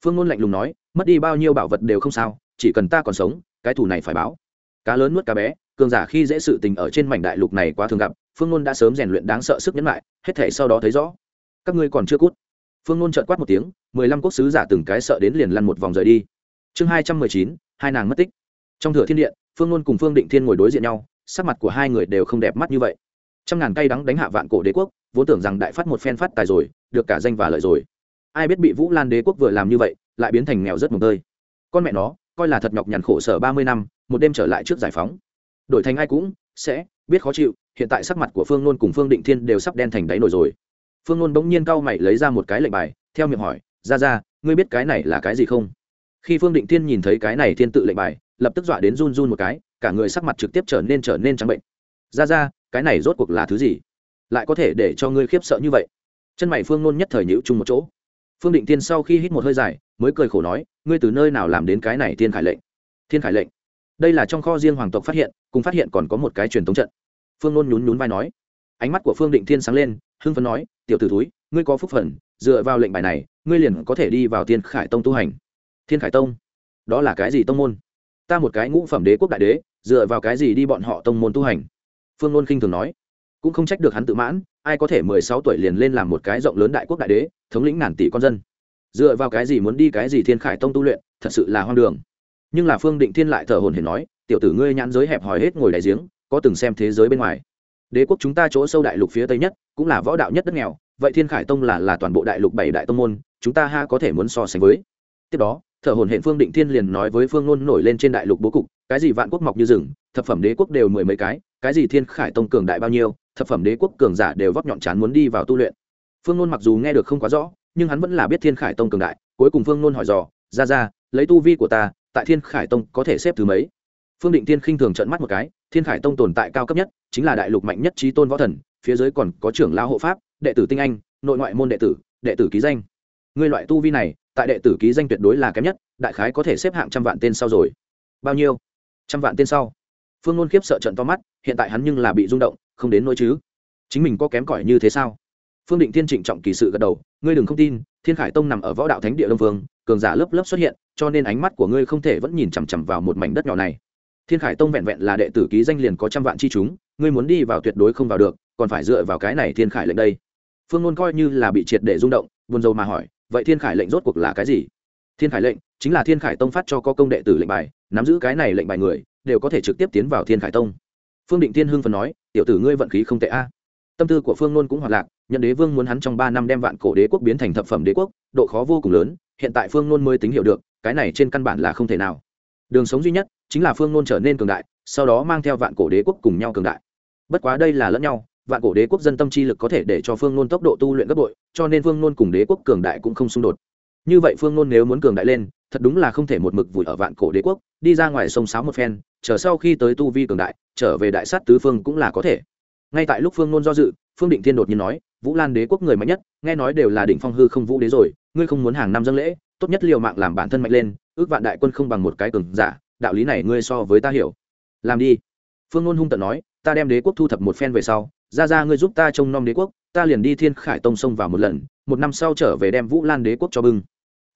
Phương ngôn lạnh lùng nói mất đi bao nhiêu bảo vật đều không sao, chỉ cần ta còn sống, cái thủ này phải báo. Cá lớn nuốt cá bé, cường giả khi dễ sự tình ở trên mảnh đại lục này quá thường gặp, phương ngôn đã sớm rèn luyện đáng sợ sức nhẫn lại, hết thể sau đó thấy rõ. Các ngươi còn chưa cút. Phương ngôn trợn quát một tiếng, mười lăm quốc sứ giả từng cái sợ đến liền lăn một vòng rời đi. Chương hai trăm mười chín, hai nàng mất tích. Trong thừa thiên điện phương ngôn cùng phương định thiên ngồi đối diện nhau, sắc mặt của hai người đều không đẹp mắt như vậy. Trăm ngàn cây đắng đánh hạ vạn cổ đế quốc, vốn tưởng rằng đại phát một phen phát tài rồi, được cả danh và lợi rồi. Ai biết bị vũ lan đế quốc vừa làm như vậy lại biến thành nghèo rất mồm tơi. Con mẹ nó, coi là thật nhọc nhằn khổ sở ba mươi năm, một đêm trở lại trước giải phóng. Đổi thành ai cũng sẽ biết khó chịu, hiện tại sắc mặt của phương nôn cùng phương định thiên đều sắp đen thành đáy nổi rồi. Phương nôn bỗng nhiên cau mày lấy ra một cái lệnh bài, theo miệng hỏi, ra ra, ngươi biết cái này là cái gì không? Khi phương định thiên nhìn thấy cái này thiên tự lệnh bài, lập tức dọa đến run run một cái, cả người sắc mặt trực tiếp trở nên trở nên trắng bệnh. Ra ra, cái này rốt cuộc là thứ gì? Lại có thể để cho ngươi khiếp sợ như vậy? Chân mày phương nôn nhất thời nhữ chung một chỗ. Phương định tiên sau khi hít một hơi dài mới cười khổ nói, ngươi từ nơi nào làm đến cái này thiên khải lệnh? Thiên khải lệnh? Đây là trong kho riêng hoàng tộc phát hiện, cùng phát hiện còn có một cái truyền thống trận. Phương nôn nhún nhún vai nói. Ánh mắt của phương định thiên sáng lên, hưng phấn nói, tiểu t ử ngươi có phúc phần, dựa vào lệnh bài này, ngươi liền có thể đi vào thiên khải tông tu hành. Thiên khải tông? Đó là cái gì tông môn? Ta một cái ngũ phẩm đế quốc đại đế, dựa vào cái gì đi bọn họ tông môn tu hành? Phương nôn khinh thường nói. Cũng không trách được hắn tự mãn, ai có thể mười sáu tuổi liền lên làm một cái rộng lớn đại quốc đại đế, thống lĩnh ngàn tỷ con dân dựa vào cái gì muốn đi cái gì thiên khải tông tu luyện, thật sự là hoang đường. Nhưng là phương định thiên lại thở hồn hển nói, tiểu tử ngươi nhãn giới hẹp hòi hết ngồi đại giếng, có từng xem thế giới bên ngoài. Đế quốc chúng ta chỗ sâu đại lục phía tây nhất, cũng là võ đạo nhất đất nghèo, vậy thiên khải tông là là toàn bộ đại lục bảy đại tông môn, chúng ta ha có thể muốn so sánh với. Tiếp đó, thở hồn hển phương định thiên liền nói với phương ngôn nổi lên trên đại lục bố cục, cái gì vạn quốc mọc như rừng, thập phẩm đế quốc đều mười mấy cái cái gì thiên khải tông cường đại bao nhiêu, thập phẩm đế quốc cường giả đều vóc nhọn chán muốn đi vào tu luyện. Phương nôn mặc dù nghe được không quá rõ nhưng hắn vẫn là biết thiên khải tông cường đại, cuối cùng phương nôn hỏi dò, ra ra, lấy tu vi của ta, tại thiên khải tông có thể xếp thứ mấy? Phương định tiên khinh thường trận mắt một cái, thiên khải tông tồn tại cao cấp nhất, chính là đại lục mạnh nhất trí tôn võ thần, phía dưới còn có trưởng lao hộ pháp, đệ tử tinh anh, nội ngoại môn đệ tử đệ tử ký danh. Ngươi loại tu vi này, tại đệ tử ký danh tuyệt đối là kém nhất, đại khái có thể xếp hạng trăm vạn tên sau rồi. Bao nhiêu? Trăm vạn tên sau. Phương Nôn khiếp sợ trận to mắt, hiện tại hắn nhưng là bị rung động, không đến nỗi chứ. Chính mình có kém cỏi như thế sao? Phương định thiên trịnh trọng kỳ sự gật đầu, ngươi đừng không tin, thiên khải tông nằm ở võ đạo thánh địa đông vương, cường giả lớp lớp xuất hiện, cho nên ánh mắt của ngươi không thể vẫn nhìn chằm chằm vào một mảnh đất nhỏ này. Thiên khải tông vẹn vẹn là đệ tử ký danh liền có trăm vạn chi chúng, ngươi muốn đi vào tuyệt đối không vào được, còn phải dựa vào cái này thiên khải lệnh đây. Phương ngôn coi như là bị triệt để rung động, buồn rầu mà hỏi, vậy thiên khải lệnh rốt cuộc là cái gì? Thiên khải lệnh chính là thiên khải tông phát cho có công đệ tử lệnh bài, nắm giữ cái này lệnh bài người, đều có thể trực tiếp tiến vào thiên khải tông. Phương định thiên hưng phần nói, tiểu tử ngươi vận khí không tệ a. Tâm tư của phương nôn cũng hoạt lạc nhận đế vương muốn hắn trong ba năm đem vạn cổ đế quốc biến thành thập phẩm đế quốc, độ khó vô cùng lớn, hiện tại phương nôn mới tính hiểu được, cái này trên căn bản là không thể nào. Đường sống duy nhất chính là phương nôn trở nên cường đại, sau đó mang theo vạn cổ đế quốc cùng nhau cường đại. Bất quá đây là lẫn nhau, vạn cổ đế quốc dân tâm chi lực có thể để cho phương nôn tốc độ tu luyện gấp bội, cho nên phương nôn cùng đế quốc cường đại cũng không xung đột. Như vậy phương nôn nếu muốn cường đại lên, thật đúng là không thể một mực vùi ở vạn cổ đế quốc, đi ra ngoài sông sáo một phen, chờ sau khi tới tu vi cường đại, trở về đại sát tứ phương cũng là có thể ngay tại lúc phương nôn do dự, phương định thiên đột nhiên nói, vũ lan đế quốc người mạnh nhất, nghe nói đều là đỉnh phong hư không vũ đế rồi, ngươi không muốn hàng năm dâng lễ, tốt nhất liều mạng làm bản thân mạnh lên, ước vạn đại quân không bằng một cái cường giả, đạo lý này ngươi so với ta hiểu. Làm đi. Phương nôn hung tận nói, ta đem đế quốc thu thập một phen về sau, ra ra ngươi giúp ta trông nom đế quốc, ta liền đi thiên khải tông sông vào một lần, một năm sau trở về đem vũ lan đế quốc cho bưng.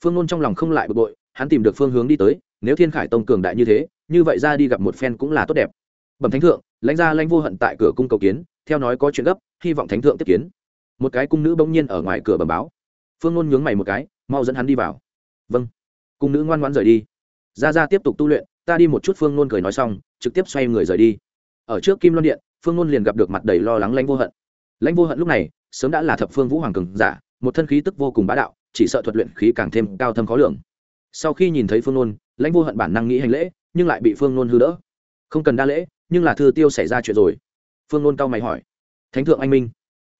Phương nôn trong lòng không lại bực bội, hắn tìm được phương hướng đi tới, nếu thiên khải tông cường đại như thế, như vậy ra đi gặp một phen cũng là tốt đẹp bẩm thánh thượng, lãnh gia lãnh vô hận tại cửa cung cầu kiến, theo nói có chuyện gấp, hy vọng thánh thượng tiếp kiến. Một cái cung nữ bỗng nhiên ở ngoài cửa bẩm báo. Phương ngôn nhướng mày một cái, mau dẫn hắn đi vào. Vâng. Cung nữ ngoan ngoãn rời đi. Ra ra tiếp tục tu luyện, ta đi một chút, phương ngôn cười nói xong, trực tiếp xoay người rời đi. Ở trước kim loan điện, phương ngôn liền gặp được mặt đầy lo lắng lãnh vô hận. Lãnh vô hận lúc này, sớm đã là thập phương vũ hoàng cường giả, một thân khí tức vô cùng bá đạo, chỉ sợ thuật luyện khí càng thêm cao thâm khó lường. Sau khi nhìn thấy phương ngôn lãnh vô hận bản năng nghĩ hành lễ, nhưng lại bị phương ngôn hư đỡ. Không cần đa lễ nhưng là thư tiêu xảy ra chuyện rồi. Phương nôn cao mày hỏi. Thánh thượng anh minh.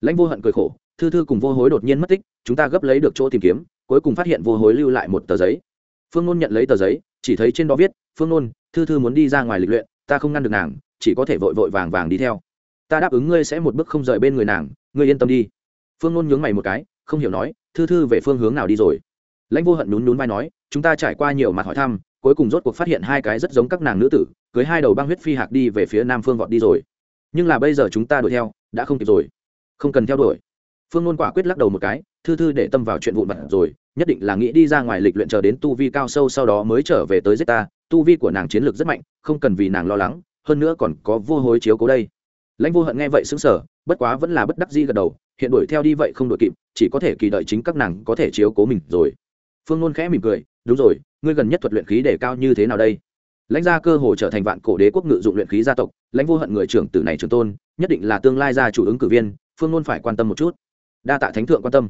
Lãnh vô hận cười khổ, thư thư cùng vô hối đột nhiên mất tích, chúng ta gấp lấy được chỗ tìm kiếm, cuối cùng phát hiện vô hối lưu lại một tờ giấy. Phương nôn nhận lấy tờ giấy, chỉ thấy trên đó viết, phương nôn, thư thư muốn đi ra ngoài lịch luyện, ta không ngăn được nàng, chỉ có thể vội vội vàng vàng đi theo. Ta đáp ứng ngươi sẽ một bước không rời bên người nàng, ngươi yên tâm đi. Phương nôn nhướng mày một cái, không hiểu nói, thư thư về phương hướng nào đi rồi? Lãnh vô hận nhún nhún vai nói, chúng ta trải qua nhiều mặt hỏi thăm cuối cùng rốt cuộc phát hiện hai cái rất giống các nàng nữ tử, cưới hai đầu băng huyết phi hạc đi về phía nam phương vọt đi rồi. Nhưng là bây giờ chúng ta đuổi theo, đã không kịp rồi. Không cần theo đuổi. Phương ngôn quả quyết lắc đầu một cái, thư thư để tâm vào chuyện vụn vặt rồi, nhất định là nghĩ đi ra ngoài lịch luyện chờ đến tu vi cao sâu sau đó mới trở về tới giết ta. Tu vi của nàng chiến lược rất mạnh, không cần vì nàng lo lắng, hơn nữa còn có vô hối chiếu cố đây. Lãnh vô hận nghe vậy xứng sở bất quá vẫn là bất đắc di gật đầu, hiện đuổi theo đi vậy không đuổi kịp, chỉ có thể kỳ đợi chính các nàng có thể chiếu cố mình rồi phương nôn khẽ mỉm cười, đúng rồi, ngươi gần nhất thuật luyện khí để cao như thế nào đây? Lãnh gia cơ hồ trở thành vạn cổ đế quốc ngự dụng luyện khí gia tộc, lãnh vô hận người trưởng tử này trường tôn, nhất định là tương lai gia chủ ứng cử viên, phương nôn phải quan tâm một chút. Đa tạ thánh thượng quan tâm.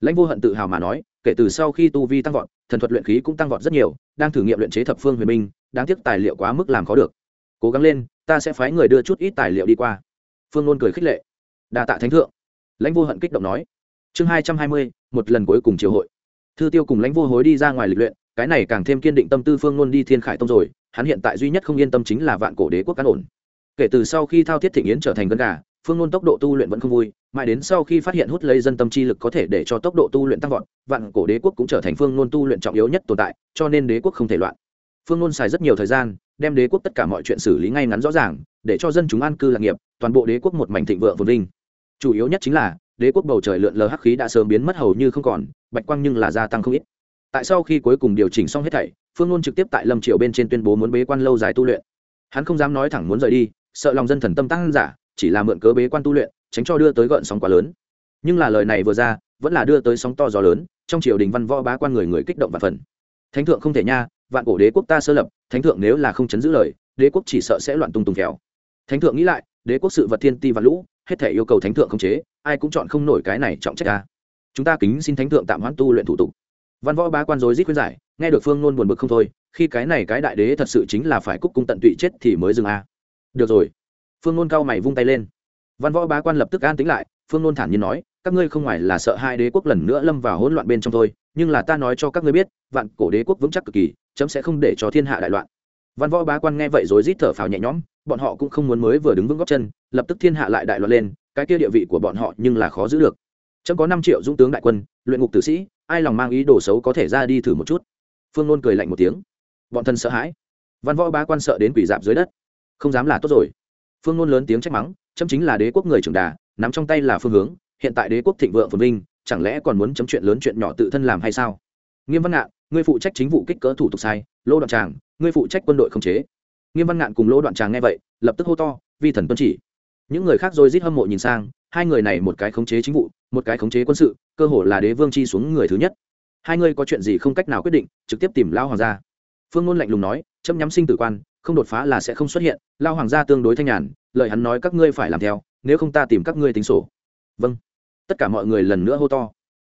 Lãnh vô hận tự hào mà nói, kể từ sau khi tu vi tăng vọt, thần thuật luyện khí cũng tăng vọt rất nhiều, đang thử nghiệm luyện chế thập phương huyền minh, đáng tiếc tài liệu quá mức làm khó được. Cố gắng lên, ta sẽ phái người đưa chút ít tài liệu đi qua. Phương nôn cười khích lệ. Đa tạ thánh thượng. Lãnh vô hận kích động nói. Chương hai trăm hai mươi, một lần cuối cùng triều hội thư tiêu cùng lãnh vô hối đi ra ngoài lịch luyện, cái này càng thêm kiên định tâm tư phương nôn đi thiên khải tông rồi, hắn hiện tại duy nhất không yên tâm chính là vạn cổ đế quốc cán ổn. Kể từ sau khi thao thiết thịnh yến trở thành gân gà, phương nôn tốc độ tu luyện vẫn không vui, mãi đến sau khi phát hiện hút lấy dân tâm chi lực có thể để cho tốc độ tu luyện tăng vọt, vạn cổ đế quốc cũng trở thành phương nôn tu luyện trọng yếu nhất tồn tại, cho nên đế quốc không thể loạn. Phương nôn xài rất nhiều thời gian, đem đế quốc tất cả mọi chuyện xử lý ngay ngắn rõ ràng, để cho dân chúng an cư lạc nghiệp, toàn bộ đế quốc một mảnh thịnh vượng phồn vinh. Chủ yếu nhất chính là đế quốc bầu trời lượn lờ hắc khí đã sớm biến mất hầu như không còn, bạch quang nhưng là gia tăng không ít. Tại sau khi cuối cùng điều chỉnh xong hết thảy, phương ngôn trực tiếp tại lâm triều bên trên tuyên bố muốn bế quan lâu dài tu luyện. Hắn không dám nói thẳng muốn rời đi, sợ lòng dân thần tâm tăng giả, chỉ là mượn cớ bế quan tu luyện, tránh cho đưa tới gợn sóng quá lớn. Nhưng là lời này vừa ra, vẫn là đưa tới sóng to gió lớn, trong triều đình văn võ bá quan người người kích động và phần thánh thượng không thể nha, vạn cổ đế quốc ta sơ lập, thánh thượng nếu là không chấn giữ lời, đế quốc chỉ sợ sẽ loạn tung tung khéo thánh thượng nghĩ lại, đế quốc sự vật thiên ti và lũ hết thể yêu cầu thánh thượng không chế, ai cũng chọn không nổi cái này trọng trách ta chúng ta kính xin thánh thượng tạm hoãn tu luyện thủ tục. Văn võ bá quan rối rít khuyên giải, nghe được phương nôn buồn bực không thôi, khi cái này cái đại đế thật sự chính là phải cúc cung tận tụy chết thì mới dừng a. Được rồi. Phương nôn cao mày vung tay lên. Văn võ bá quan lập tức an tính lại, phương nôn thản nhiên nói, các ngươi không ngoài là sợ hai đế quốc lần nữa lâm vào hỗn loạn bên trong thôi, nhưng là ta nói cho các ngươi biết, vạn cổ đế quốc vững chắc cực kỳ, chấm sẽ không để cho thiên hạ đại loạn văn võ bá quan nghe vậy rồi rít thở phào nhẹ nhõm, bọn họ cũng không muốn mới vừa đứng vững góc chân, lập tức thiên hạ lại đại loạn lên, cái kia địa vị của bọn họ nhưng là khó giữ được. Chấm có năm triệu dũng tướng đại quân, luyện ngục tử sĩ, ai lòng mang ý đồ xấu có thể ra đi thử một chút? Phương nôn cười lạnh một tiếng. Bọn thân sợ hãi. Văn võ bá quan sợ đến quỷ dạp dưới đất. Không dám là tốt rồi. Phương nôn lớn tiếng trách mắng, chấm chính là đế quốc người trưởng đà, nắm trong tay là phương hướng, hiện tại đế quốc thịnh vượng phồn vinh, chẳng lẽ còn muốn chấm chuyện lớn chuyện nhỏ tự thân làm hay sao? Nghiêm văn ngạn ngươi phụ trách chính vụ kích cỡ thủ tục sai, lô đoạn tràng, ngươi phụ trách quân đội không chế. Nghiêm văn ngạn cùng lô đoạn tràng nghe vậy, lập tức hô to, vi thần tuân chỉ. Những người khác rồi rít hâm mộ nhìn sang, hai người này một cái khống chế chính vụ, một cái khống chế quân sự, cơ hồ là đế vương chi xuống người thứ nhất. Hai người có chuyện gì không cách nào quyết định, trực tiếp tìm lao hoàng gia. Phương ngôn lạnh lùng nói, chấm nhắm sinh tử quan, không đột phá là sẽ không xuất hiện, lao hoàng gia tương đối thanh nhàn, lời hắn nói các ngươi phải làm theo, nếu không ta tìm các ngươi tính sổ. Vâng. Tất cả mọi người lần nữa hô to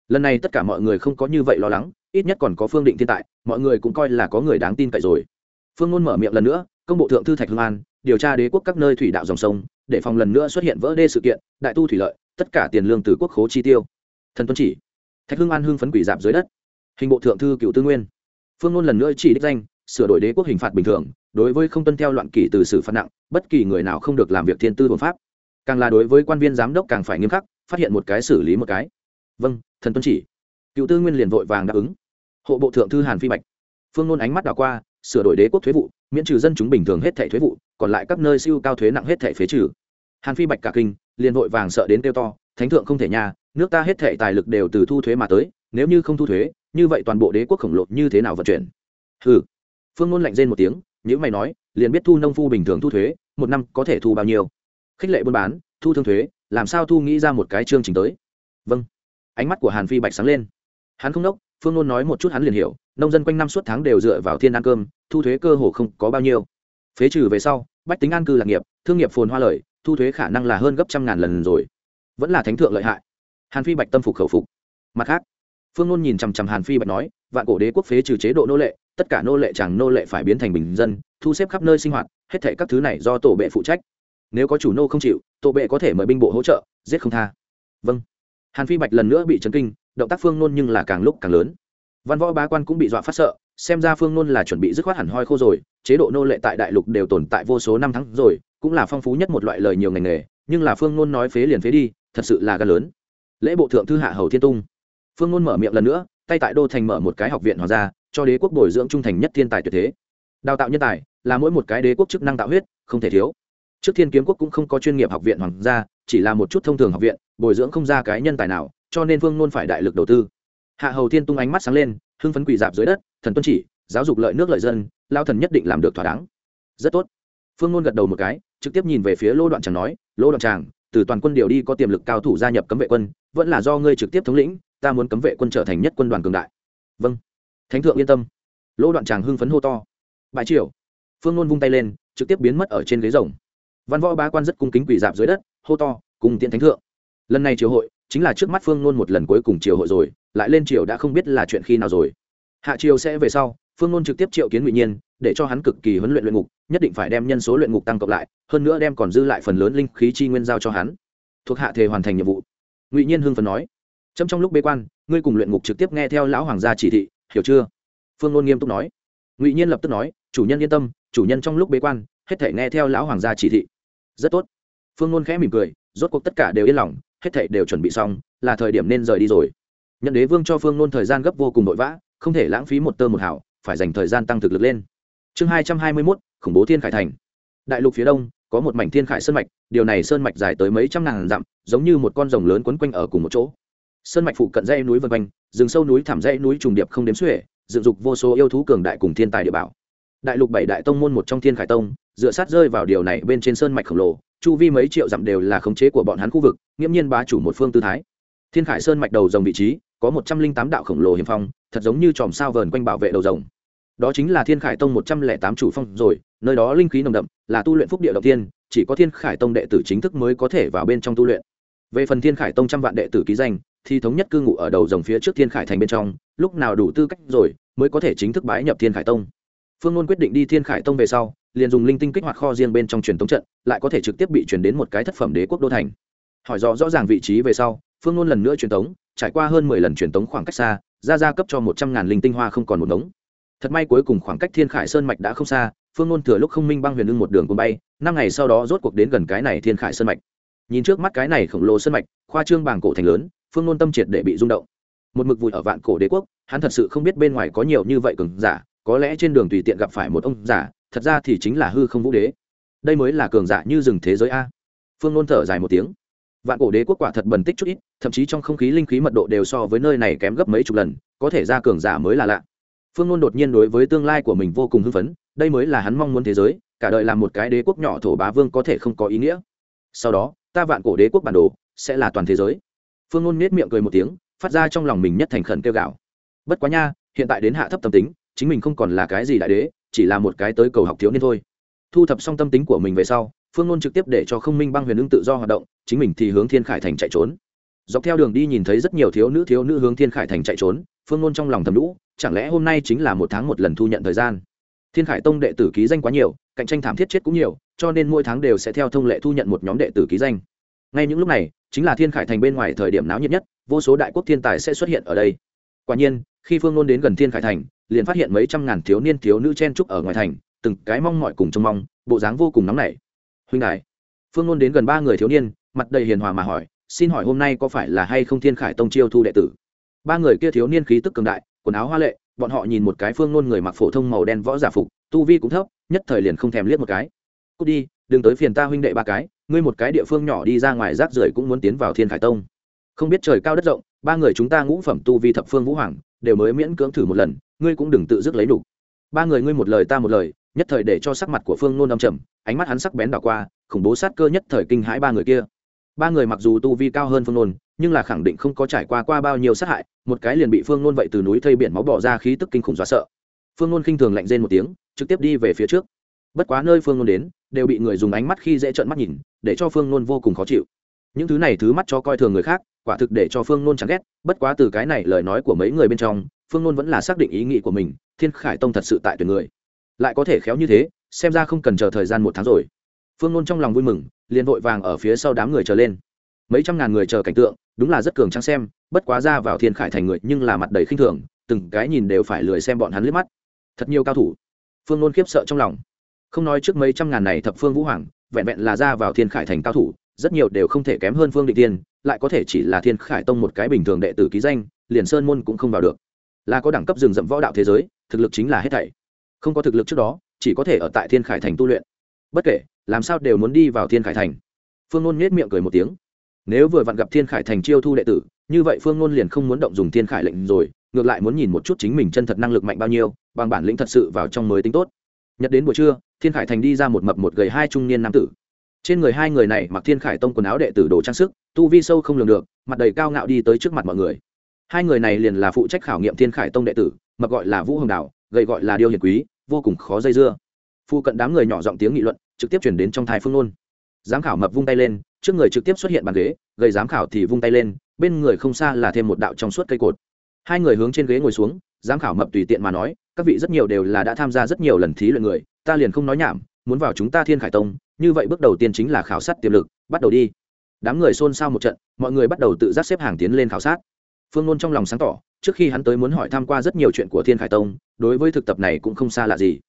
lần này tất cả mọi người không có như vậy lo lắng, ít nhất còn có phương định thiên tại, mọi người cũng coi là có người đáng tin cậy rồi. Phương ngôn mở miệng lần nữa, công bộ thượng thư thạch hương an, điều tra đế quốc các nơi thủy đạo dòng sông, để phòng lần nữa xuất hiện vỡ đê sự kiện, đại tu thủy lợi, tất cả tiền lương từ quốc khố chi tiêu. Thần tuân chỉ, thạch hưng an hưng phấn quỷ dạp dưới đất. Hình bộ thượng thư cựu tư nguyên. Phương ngôn lần nữa chỉ đích danh, sửa đổi đế quốc hình phạt bình thường, đối với không tuân theo loạn kỷ từ xử phạt nặng, bất kỳ người nào không được làm việc thiên tư hợp pháp. Càng là đối với quan viên giám đốc càng phải nghiêm khắc, phát hiện một cái xử lý một cái vâng thần tuân chỉ. Cựu tư nguyên liền vội vàng đáp ứng. Hộ bộ thượng thư hàn phi bạch. Phương ngôn ánh mắt đảo qua, sửa đổi đế quốc thuế vụ, miễn trừ dân chúng bình thường hết thẻ thuế vụ, còn lại các nơi siêu cao thuế nặng hết thẻ phế trừ. Hàn phi bạch cả kinh, liền vội vàng sợ đến kêu to, thánh thượng không thể nhà, nước ta hết thẻ tài lực đều từ thu thuế mà tới, nếu như không thu thuế, như vậy toàn bộ đế quốc khổng lồ như thế nào vận chuyển? Ừ phương ngôn lạnh rên một tiếng những mày nói, liền biết thu nông phu bình thường thu thuế, một năm có thể thu bao nhiêu? Khích lệ buôn bán, thu thương thuế, làm sao thu nghĩ ra một cái chương trình tới? Vâng ánh mắt của hàn phi bạch sáng lên. Hắn không đốc phương nôn nói một chút hắn liền hiểu, nông dân quanh năm suốt tháng đều dựa vào thiên ăn cơm, thu thuế cơ hồ không có bao nhiêu. Phế trừ về sau, bách tính an cư lạc nghiệp, thương nghiệp phồn hoa lời thu thuế khả năng là hơn gấp trăm ngàn lần rồi. Vẫn là thánh thượng lợi hại. Hàn phi bạch tâm phục khẩu phục. Mặt khác, phương nôn nhìn chằm chằm hàn phi bạch nói, vạn cổ đế quốc phế trừ chế độ nô lệ, tất cả nô lệ chẳng nô lệ phải biến thành bình dân, thu xếp khắp nơi sinh hoạt, hết thảy các thứ này do tổ bệ phụ trách. Nếu có chủ nô không chịu, tổ bệ có thể mời binh bộ hỗ trợ, giết không tha. Vâng hàn phi bạch lần nữa bị chấn kinh, động tác phương nôn nhưng là càng lúc càng lớn. Văn võ bá quan cũng bị dọa phát sợ, xem ra phương nôn là chuẩn bị dứt khoát hẳn hoi khô rồi, chế độ nô lệ tại đại lục đều tồn tại vô số năm tháng rồi, cũng là phong phú nhất một loại lời nhiều ngành nghề, nhưng là phương nôn nói phế liền phế đi, thật sự là gan lớn. Lễ bộ thượng thư hạ hầu thiên tung. Phương nôn mở miệng lần nữa, tay tại đô thành mở một cái học viện hoàng gia, cho đế quốc bồi dưỡng trung thành nhất thiên tài tuyệt thế. Đào tạo nhân tài, là mỗi một cái đế quốc chức năng tạo huyết, không thể thiếu. Trước thiên kiếm quốc cũng không có chuyên nghiệp học viện hoàng gia chỉ là một chút thông thường học viện, bồi dưỡng không ra cái nhân tài nào, cho nên vương nôn phải đại lực đầu tư. Hạ hầu thiên tung ánh mắt sáng lên, hưng phấn quỳ dạp dưới đất, thần tuân chỉ, giáo dục lợi nước lợi dân, lao thần nhất định làm được thỏa đáng. Rất tốt. Phương nôn gật đầu một cái, trực tiếp nhìn về phía lô đoạn tràng nói, lô đoạn tràng, từ toàn quân điều đi có tiềm lực cao thủ gia nhập cấm vệ quân, vẫn là do ngươi trực tiếp thống lĩnh, ta muốn cấm vệ quân trở thành nhất quân đoàn cường đại. Vâng. Thánh thượng yên tâm. Lỗ đoạn tràng hưng phấn hô to. Bãi triều. Phương nôn vung tay lên, trực tiếp biến mất ở trên ghế rồng. Văn võ bá quan rất cung kính quỳ dạp dưới đất hô to, cùng tiện thánh thượng. Lần này triều hội chính là trước mắt phương ngôn một lần cuối cùng triều hội rồi, lại lên triều đã không biết là chuyện khi nào rồi. Hạ triều sẽ về sau, phương ngôn trực tiếp triệu kiến ngụy nhiên, để cho hắn cực kỳ huấn luyện luyện ngục, nhất định phải đem nhân số luyện ngục tăng cộng lại, hơn nữa đem còn dư lại phần lớn linh khí chi nguyên giao cho hắn. Thuộc hạ thể hoàn thành nhiệm vụ. Ngụy nhiên hưng phần nói. Trong trong lúc bế quan, ngươi cùng luyện ngục trực tiếp nghe theo lão hoàng gia chỉ thị, hiểu chưa? Phương ngôn nghiêm túc nói. Ngụy nhiên lập tức nói, chủ nhân yên tâm, chủ nhân trong lúc bế quan, hết thể nghe theo lão hoàng gia chỉ thị. Rất tốt phương nôn khẽ mỉm cười, rốt cuộc tất cả đều yên lòng, hết thảy đều chuẩn bị xong, là thời điểm nên rời đi rồi. Nhận đế vương cho phương nôn thời gian gấp vô cùng vội vã, không thể lãng phí một tơ một hảo phải dành thời gian tăng thực lực lên. Chương hai trăm hai mươi mốt, khủng bố thiên khải thành. Đại lục phía đông, có một mảnh thiên khải sơn mạch, điều này sơn mạch dài tới mấy trăm ngàn dặm, giống như một con rồng lớn quấn quanh ở cùng một chỗ. Sơn mạch phụ cận dãy núi vân quanh, rừng sâu núi thảm dãy núi trùng điệp không đếm xuể, dựng dục vô số yêu thú cường đại cùng thiên tài địa bảo đại lục bảy đại tông môn một trong thiên khải tông, dựa sát rơi vào điều này bên trên sơn mạch khổng lồ, chu vi mấy triệu dặm đều là khống chế của bọn hắn khu vực, nghiễm nhiên bá chủ một phương tư thái. Thiên khải sơn mạch đầu dòng vị trí, có một trăm linh tám đạo khổng lồ hiểm phong, thật giống như chòm sao vờn quanh bảo vệ đầu rồng. Đó chính là thiên khải tông một trăm lẻ tám chủ phong rồi, nơi đó linh khí nồng đậm, là tu luyện phúc địa đầu tiên, chỉ có thiên khải tông đệ tử chính thức mới có thể vào bên trong tu luyện. Về phần thiên khải tông trăm vạn đệ tử ký danh, thì thống nhất cư ngụ ở đầu dòng phía trước thiên khải thành bên trong, lúc nào đủ tư cách rồi, mới có thể chính thức bái nhập thiên khải tông phương nôn quyết định đi thiên khải tông về sau, liền dùng linh tinh kích hoạt kho riêng bên trong truyền tống trận, lại có thể trực tiếp bị chuyển đến một cái thất phẩm đế quốc đô thành. Hỏi rõ rõ ràng vị trí về sau, phương nôn lần nữa truyền tống, trải qua hơn mười lần truyền tống khoảng cách xa, ra ra cấp cho một trăm ngàn linh tinh hoa không còn một đống thật may cuối cùng khoảng cách thiên khải sơn mạch đã không xa, phương nôn thừa lúc không minh băng huyền lưng một đường cùng bay, năm ngày sau đó rốt cuộc đến gần cái này thiên khải sơn mạch. Nhìn trước mắt cái này khổng lồ sơn mạch, khoa trương bảng cổ thành lớn, phương nôn tâm triệt để bị rung động. Một mực vùi ở vạn cổ đế quốc, hắn thật sự không biết bên ngoài có nhiều như vậy cường giả có lẽ trên đường tùy tiện gặp phải một ông giả thật ra thì chính là hư không vũ đế. Đây mới là cường giả như rừng thế giới a. Phương nôn thở dài một tiếng. Vạn cổ đế quốc quả thật bẩn tích chút ít, thậm chí trong không khí linh khí mật độ đều so với nơi này kém gấp mấy chục lần, có thể ra cường giả mới là lạ. Phương nôn đột nhiên đối với tương lai của mình vô cùng hưng phấn, đây mới là hắn mong muốn thế giới, cả đời làm một cái đế quốc nhỏ thổ bá vương có thể không có ý nghĩa. Sau đó, ta vạn cổ đế quốc bản đồ sẽ là toàn thế giới. Phương nôn nết miệng cười một tiếng, phát ra trong lòng mình nhất thành khẩn kêu gạo bất quá nha, hiện tại đến hạ thấp tâm tính chính mình không còn là cái gì đại đế, chỉ là một cái tới cầu học thiếu niên thôi. Thu thập xong tâm tính của mình về sau, phương ngôn trực tiếp để cho không minh băng huyền ưng tự do hoạt động, chính mình thì hướng thiên khải thành chạy trốn. Dọc theo đường đi nhìn thấy rất nhiều thiếu nữ thiếu nữ hướng thiên khải thành chạy trốn, phương ngôn trong lòng thầm lũ chẳng lẽ hôm nay chính là một tháng một lần thu nhận thời gian? Thiên khải tông đệ tử ký danh quá nhiều, cạnh tranh thảm thiết chết cũng nhiều, cho nên mỗi tháng đều sẽ theo thông lệ thu nhận một nhóm đệ tử ký danh. Ngay những lúc này, chính là thiên khải thành bên ngoài thời điểm náo nhiệt nhất, vô số đại quốc thiên tài sẽ xuất hiện ở đây. Quả nhiên, khi phương nôn đến gần thiên khải thành liền phát hiện mấy trăm ngàn thiếu niên thiếu nữ chen trúc ở ngoài thành, từng cái mong mọi cùng trông mong, bộ dáng vô cùng nóng nảy. Huynh đại phương luôn đến gần ba người thiếu niên, mặt đầy hiền hòa mà hỏi, xin hỏi hôm nay có phải là hay không thiên khải tông chiêu thu đệ tử? Ba người kia thiếu niên khí tức cường đại, quần áo hoa lệ, bọn họ nhìn một cái phương nôn người mặc phổ thông màu đen võ giả phục, tu vi cũng thấp, nhất thời liền không thèm liếc một cái. Cút đi, đừng tới phiền ta huynh đệ ba cái, ngươi một cái địa phương nhỏ đi ra ngoài rác rưởi cũng muốn tiến vào thiên khải tông. Không biết trời cao đất rộng, ba người chúng ta ngũ phẩm tu vi thập phương vũ hoàng, đều mới miễn cưỡng thử một lần ngươi cũng đừng tự dứt lấy đủ ba người ngươi một lời ta một lời, nhất thời để cho sắc mặt của phương nôn âm trầm, ánh mắt hắn sắc bén đảo qua, khủng bố sát cơ nhất thời kinh hãi ba người kia. Ba người mặc dù tu vi cao hơn phương nôn, nhưng là khẳng định không có trải qua qua bao nhiêu sát hại, một cái liền bị phương nôn vậy từ núi thây biển máu bỏ ra khí tức kinh khủng dọa sợ. Phương nôn khinh thường lạnh rên một tiếng, trực tiếp đi về phía trước. Bất quá nơi phương nôn đến, đều bị người dùng ánh mắt khi dễ trợn mắt nhìn, để cho phương nôn vô cùng khó chịu. Những thứ này thứ mắt cho coi thường người khác, quả thực để cho phương nôn chẳng ghét, bất quá từ cái này lời nói của mấy người bên trong phương nôn vẫn là xác định ý nghĩ của mình, thiên khải tông thật sự tại tuyển người. Lại có thể khéo như thế, xem ra không cần chờ thời gian một tháng rồi. Phương nôn trong lòng vui mừng, liền vội vàng ở phía sau đám người chờ lên. Mấy trăm ngàn người chờ cảnh tượng, đúng là rất cường trắng xem, bất quá ra vào thiên khải thành người nhưng là mặt đầy khinh thường, từng cái nhìn đều phải lười xem bọn hắn liếc mắt. Thật nhiều cao thủ. Phương nôn khiếp sợ trong lòng. Không nói trước mấy trăm ngàn này thập phương vũ hoàng, vẹn vẹn là ra vào thiên khải thành cao thủ, rất nhiều đều không thể kém hơn phương định tiên, lại có thể chỉ là thiên khải tông một cái bình thường đệ tử ký danh, liền sơn môn cũng không vào được là có đẳng cấp rừng rậm võ đạo thế giới, thực lực chính là hết thảy. Không có thực lực trước đó, chỉ có thể ở tại thiên khải thành tu luyện. Bất kể, làm sao đều muốn đi vào thiên khải thành. Phương ngôn nhếch miệng cười một tiếng. Nếu vừa vặn gặp thiên khải thành chiêu thu đệ tử, như vậy phương ngôn liền không muốn động dùng thiên khải lệnh rồi, ngược lại muốn nhìn một chút chính mình chân thật năng lực mạnh bao nhiêu, bằng bản lĩnh thật sự vào trong mới tính tốt. Nhật đến buổi trưa, thiên khải thành đi ra một mập một gầy hai trung niên nam tử. Trên người hai người này mặc thiên khải tông quần áo đệ tử đồ trang sức, tu vi sâu không lường được, mặt đầy cao ngạo đi tới trước mặt mọi người hai người này liền là phụ trách khảo nghiệm thiên khải tông đệ tử mập gọi là vũ hồng đào gậy gọi là điêu hiền quý, vô cùng khó dây dưa. Phụ cận đám người nhỏ giọng tiếng nghị luận, trực tiếp chuyển đến trong thai phương nôn. Giám khảo mập vung tay lên, trước người trực tiếp xuất hiện bàn ghế, gầy giám khảo thì vung tay lên, bên người không xa là thêm một đạo trong suốt cây cột. Hai người hướng trên ghế ngồi xuống, giám khảo mập tùy tiện mà nói, các vị rất nhiều đều là đã tham gia rất nhiều lần thí luyện người, ta liền không nói nhảm, muốn vào chúng ta thiên khải tông, như vậy bước đầu tiên chính là khảo sát tiềm lực, bắt đầu đi. Đám người xôn xao một trận, mọi người bắt đầu tự giác xếp hàng tiến lên khảo sát phương nôn trong lòng sáng tỏ, trước khi hắn tới muốn hỏi tham q u a rất nhiều chuyện của thiên khải tông, đối với thực tập này cũng không xa lạ gì.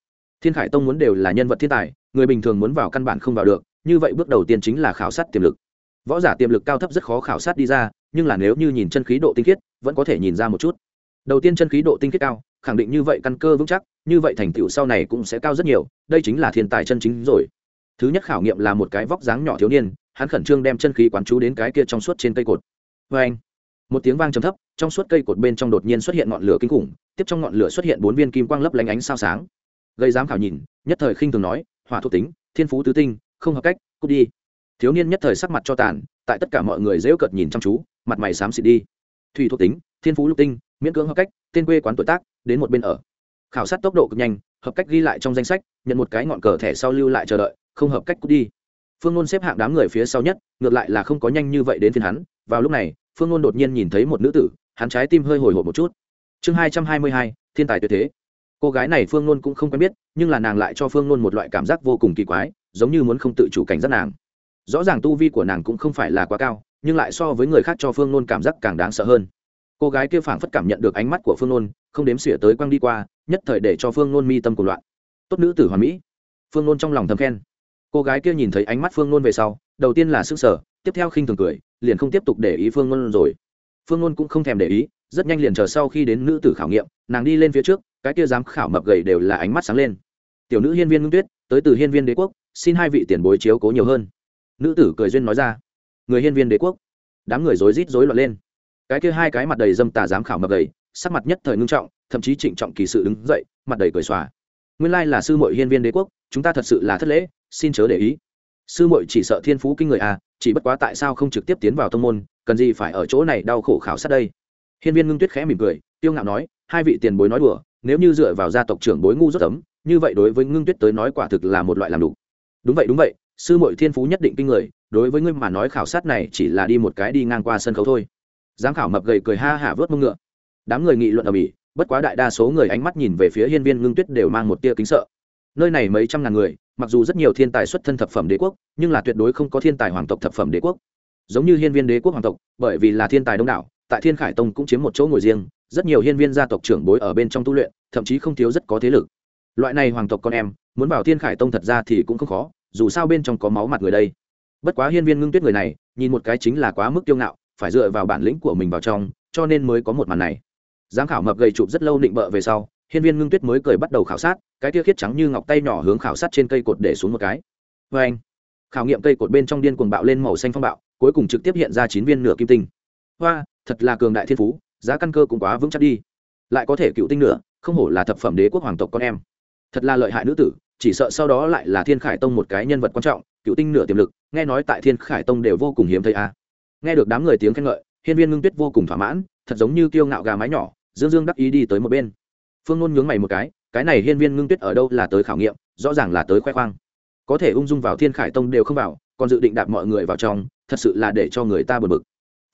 Thiên khải tông muốn đều là nhân vật thiên tài, người bình thường muốn vào căn bản không vào được, như vậy bước đầu tiên chính là khảo sát tiềm lực. Võ giả tiềm lực cao thấp rất khó khảo sát đi ra, nhưng là nếu như nhìn chân khí độ tinh khiết, vẫn có thể nhìn ra một chút. Đầu tiên chân khí độ tinh khiết cao, khẳng định như vậy căn cơ vững chắc, như vậy thành tựu sau này cũng sẽ cao rất nhiều, đây chính là thiên tài chân chính rồi. Thứ nhất khảo nghiệm là một cái vóc dáng nhỏ thiếu niên, hắn khẩn trương đem chân khí quán chú đến cái kia trong suốt trên cây cột. Vê anh một tiếng vang trầm thấp, trong suốt cây cột bên trong đột nhiên xuất hiện ngọn lửa kinh khủng, tiếp trong ngọn lửa xuất hiện bốn viên kim quang lấp lánh ánh sao sáng. Gây dám khảo nhìn, nhất thời khinh thường nói, hỏa thuộc tính, thiên phú tứ tinh, không hợp cách, cút đi. Thiếu niên nhất thời sắc mặt cho tàn, tại tất cả mọi người dễu cợt nhìn chăm chú, mặt mày xám xịt đi. Thủy thuộc tính, thiên phú lục tinh, miễn cưỡng hợp cách, tên quê quán tuổi tác, đến một bên ở. Khảo sát tốc độ cực nhanh, hợp cách ghi lại trong danh sách, nhận một cái ngọn cờ thẻ sau lưu lại chờ đợi, không hợp cách cút đi. Phương Nôn xếp hạng đám người phía sau nhất, ngược lại là không có nhanh như vậy đến phiên hắn, vào lúc này phương ngôn đột nhiên nhìn thấy một nữ tử, hắn trái tim hơi hồi hộp một chút. Chương hai trăm hai mươi hai, thiên tài tuyệt thế. Cô gái này phương ngôn cũng không quen biết, nhưng là nàng lại cho phương ngôn một loại cảm giác vô cùng kỳ quái, giống như muốn không tự chủ cảnh giác nàng. Rõ ràng tu vi của nàng cũng không phải là quá cao, nhưng lại so với người khác cho phương ngôn cảm giác càng đáng sợ hơn. Cô gái kia phảng phất cảm nhận được ánh mắt của phương ngôn, không đếm xỉa tới quăng đi qua, nhất thời để cho phương ngôn mi tâm của loạn. Tốt nữ tử hoàn mỹ. Phương ngôn trong lòng thầm khen. Cô gái kia nhìn thấy ánh mắt phương ngôn về sau, đầu tiên là s ư n g sở tiếp theo khinh thường cười liền không tiếp tục để ý phương ngôn rồi. Phương ngôn cũng không thèm để ý, rất nhanh liền chờ sau khi đến nữ tử khảo nghiệm, nàng đi lên phía trước, cái kia dám khảo mập gầy đều là ánh mắt sáng lên. Tiểu nữ hiên viên ngưng tuyết, tới từ hiên viên đế quốc, xin hai vị tiền bối chiếu cố nhiều hơn. Nữ tử cười duyên nói ra. Người hiên viên đế quốc. Đám người rối rít rối loạn lên. Cái kia hai cái mặt đầy dâm tà dám khảo mập gầy, sắc mặt nhất thời ngưng trọng, thậm chí trịnh trọng kỳ sự đứng dậy, mặt đầy cười xòa. Nguyên lai là sư mội hiên viên đế quốc, chúng ta thật sự là thất lễ, xin chớ để ý. Sư mội chỉ sợ thiên phú kinh người à chỉ bất quá tại sao không trực tiếp tiến vào tông môn, cần gì phải ở chỗ này đau khổ khảo sát đây? Hiên viên ngưng tuyết khẽ mỉm cười, tiêu ngạo nói, hai vị tiền bối nói đùa, nếu như dựa vào gia tộc trưởng bối ngu rất ấm như vậy đối với ngưng tuyết tới nói quả thực là một loại làm đủ. Đúng vậy đúng vậy, sư mội thiên phú nhất định kinh người, đối với ngươi mà nói khảo sát này chỉ là đi một cái đi ngang qua sân khấu thôi. Giám khảo mập gầy cười ha hả vớt mông ngựa. Đám người nghị luận ở bỉ bất quá đại đa số người ánh mắt nhìn về phía hiên viên ngưng tuyết đều mang một tia kính sợ. Nơi này mấy trăm ngàn người mặc dù rất nhiều thiên tài xuất thân thập phẩm đế quốc, nhưng là tuyệt đối không có thiên tài hoàng tộc thập phẩm đế quốc. Giống như hiên viên đế quốc hoàng tộc, bởi vì là thiên tài đông đảo, tại thiên khải tông cũng chiếm một chỗ ngồi riêng, rất nhiều hiên viên gia tộc trưởng bối ở bên trong tu luyện, thậm chí không thiếu rất có thế lực. Loại này hoàng tộc con em, muốn vào thiên khải tông thật ra thì cũng không khó, dù sao bên trong có máu mặt người đây. Bất quá hiên viên ngưng tuyết người này, nhìn một cái chính là quá mức kiêu ngạo, phải dựa vào bản lĩnh của mình vào trong, cho nên mới có một màn này. Giám khảo mập gầy chụp rất lâu định bợ về sau hiên viên ngưng tuyết mới cười bắt đầu khảo sát, cái tia khiết trắng như ngọc tay nhỏ hướng khảo sát trên cây cột để xuống một cái. Vê anh, khảo nghiệm cây cột bên trong điên cuồng bạo lên màu xanh phong bạo, cuối cùng trực tiếp hiện ra chín viên nửa kim tinh. Hoa, thật là cường đại thiên phú, giá căn cơ cũng quá vững chắc đi. Lại có thể cựu tinh nữa, không hổ là thập phẩm đế quốc hoàng tộc con em. Thật là lợi hại nữ tử, chỉ sợ sau đó lại là thiên khải tông một cái nhân vật quan trọng, cựu tinh nửa tiềm lực, nghe nói tại thiên khải tông đều vô cùng hiếm thấy a. À. nghe được đám người tiếng khen ngợi, hiên viên ngưng tuyết vô cùng thỏa mãn, thật giống như kiêu ngạo gà mái nhỏ, dương dương đắc ý đi tới một bên phương nôn nhướng mày một cái cái này hiên viên ngưng tuyết ở đâu là tới khảo nghiệm, rõ ràng là tới khoe khoang. Có thể ung dung vào thiên khải tông đều không vào, còn dự định đạp mọi người vào trong, thật sự là để cho người ta bật bực.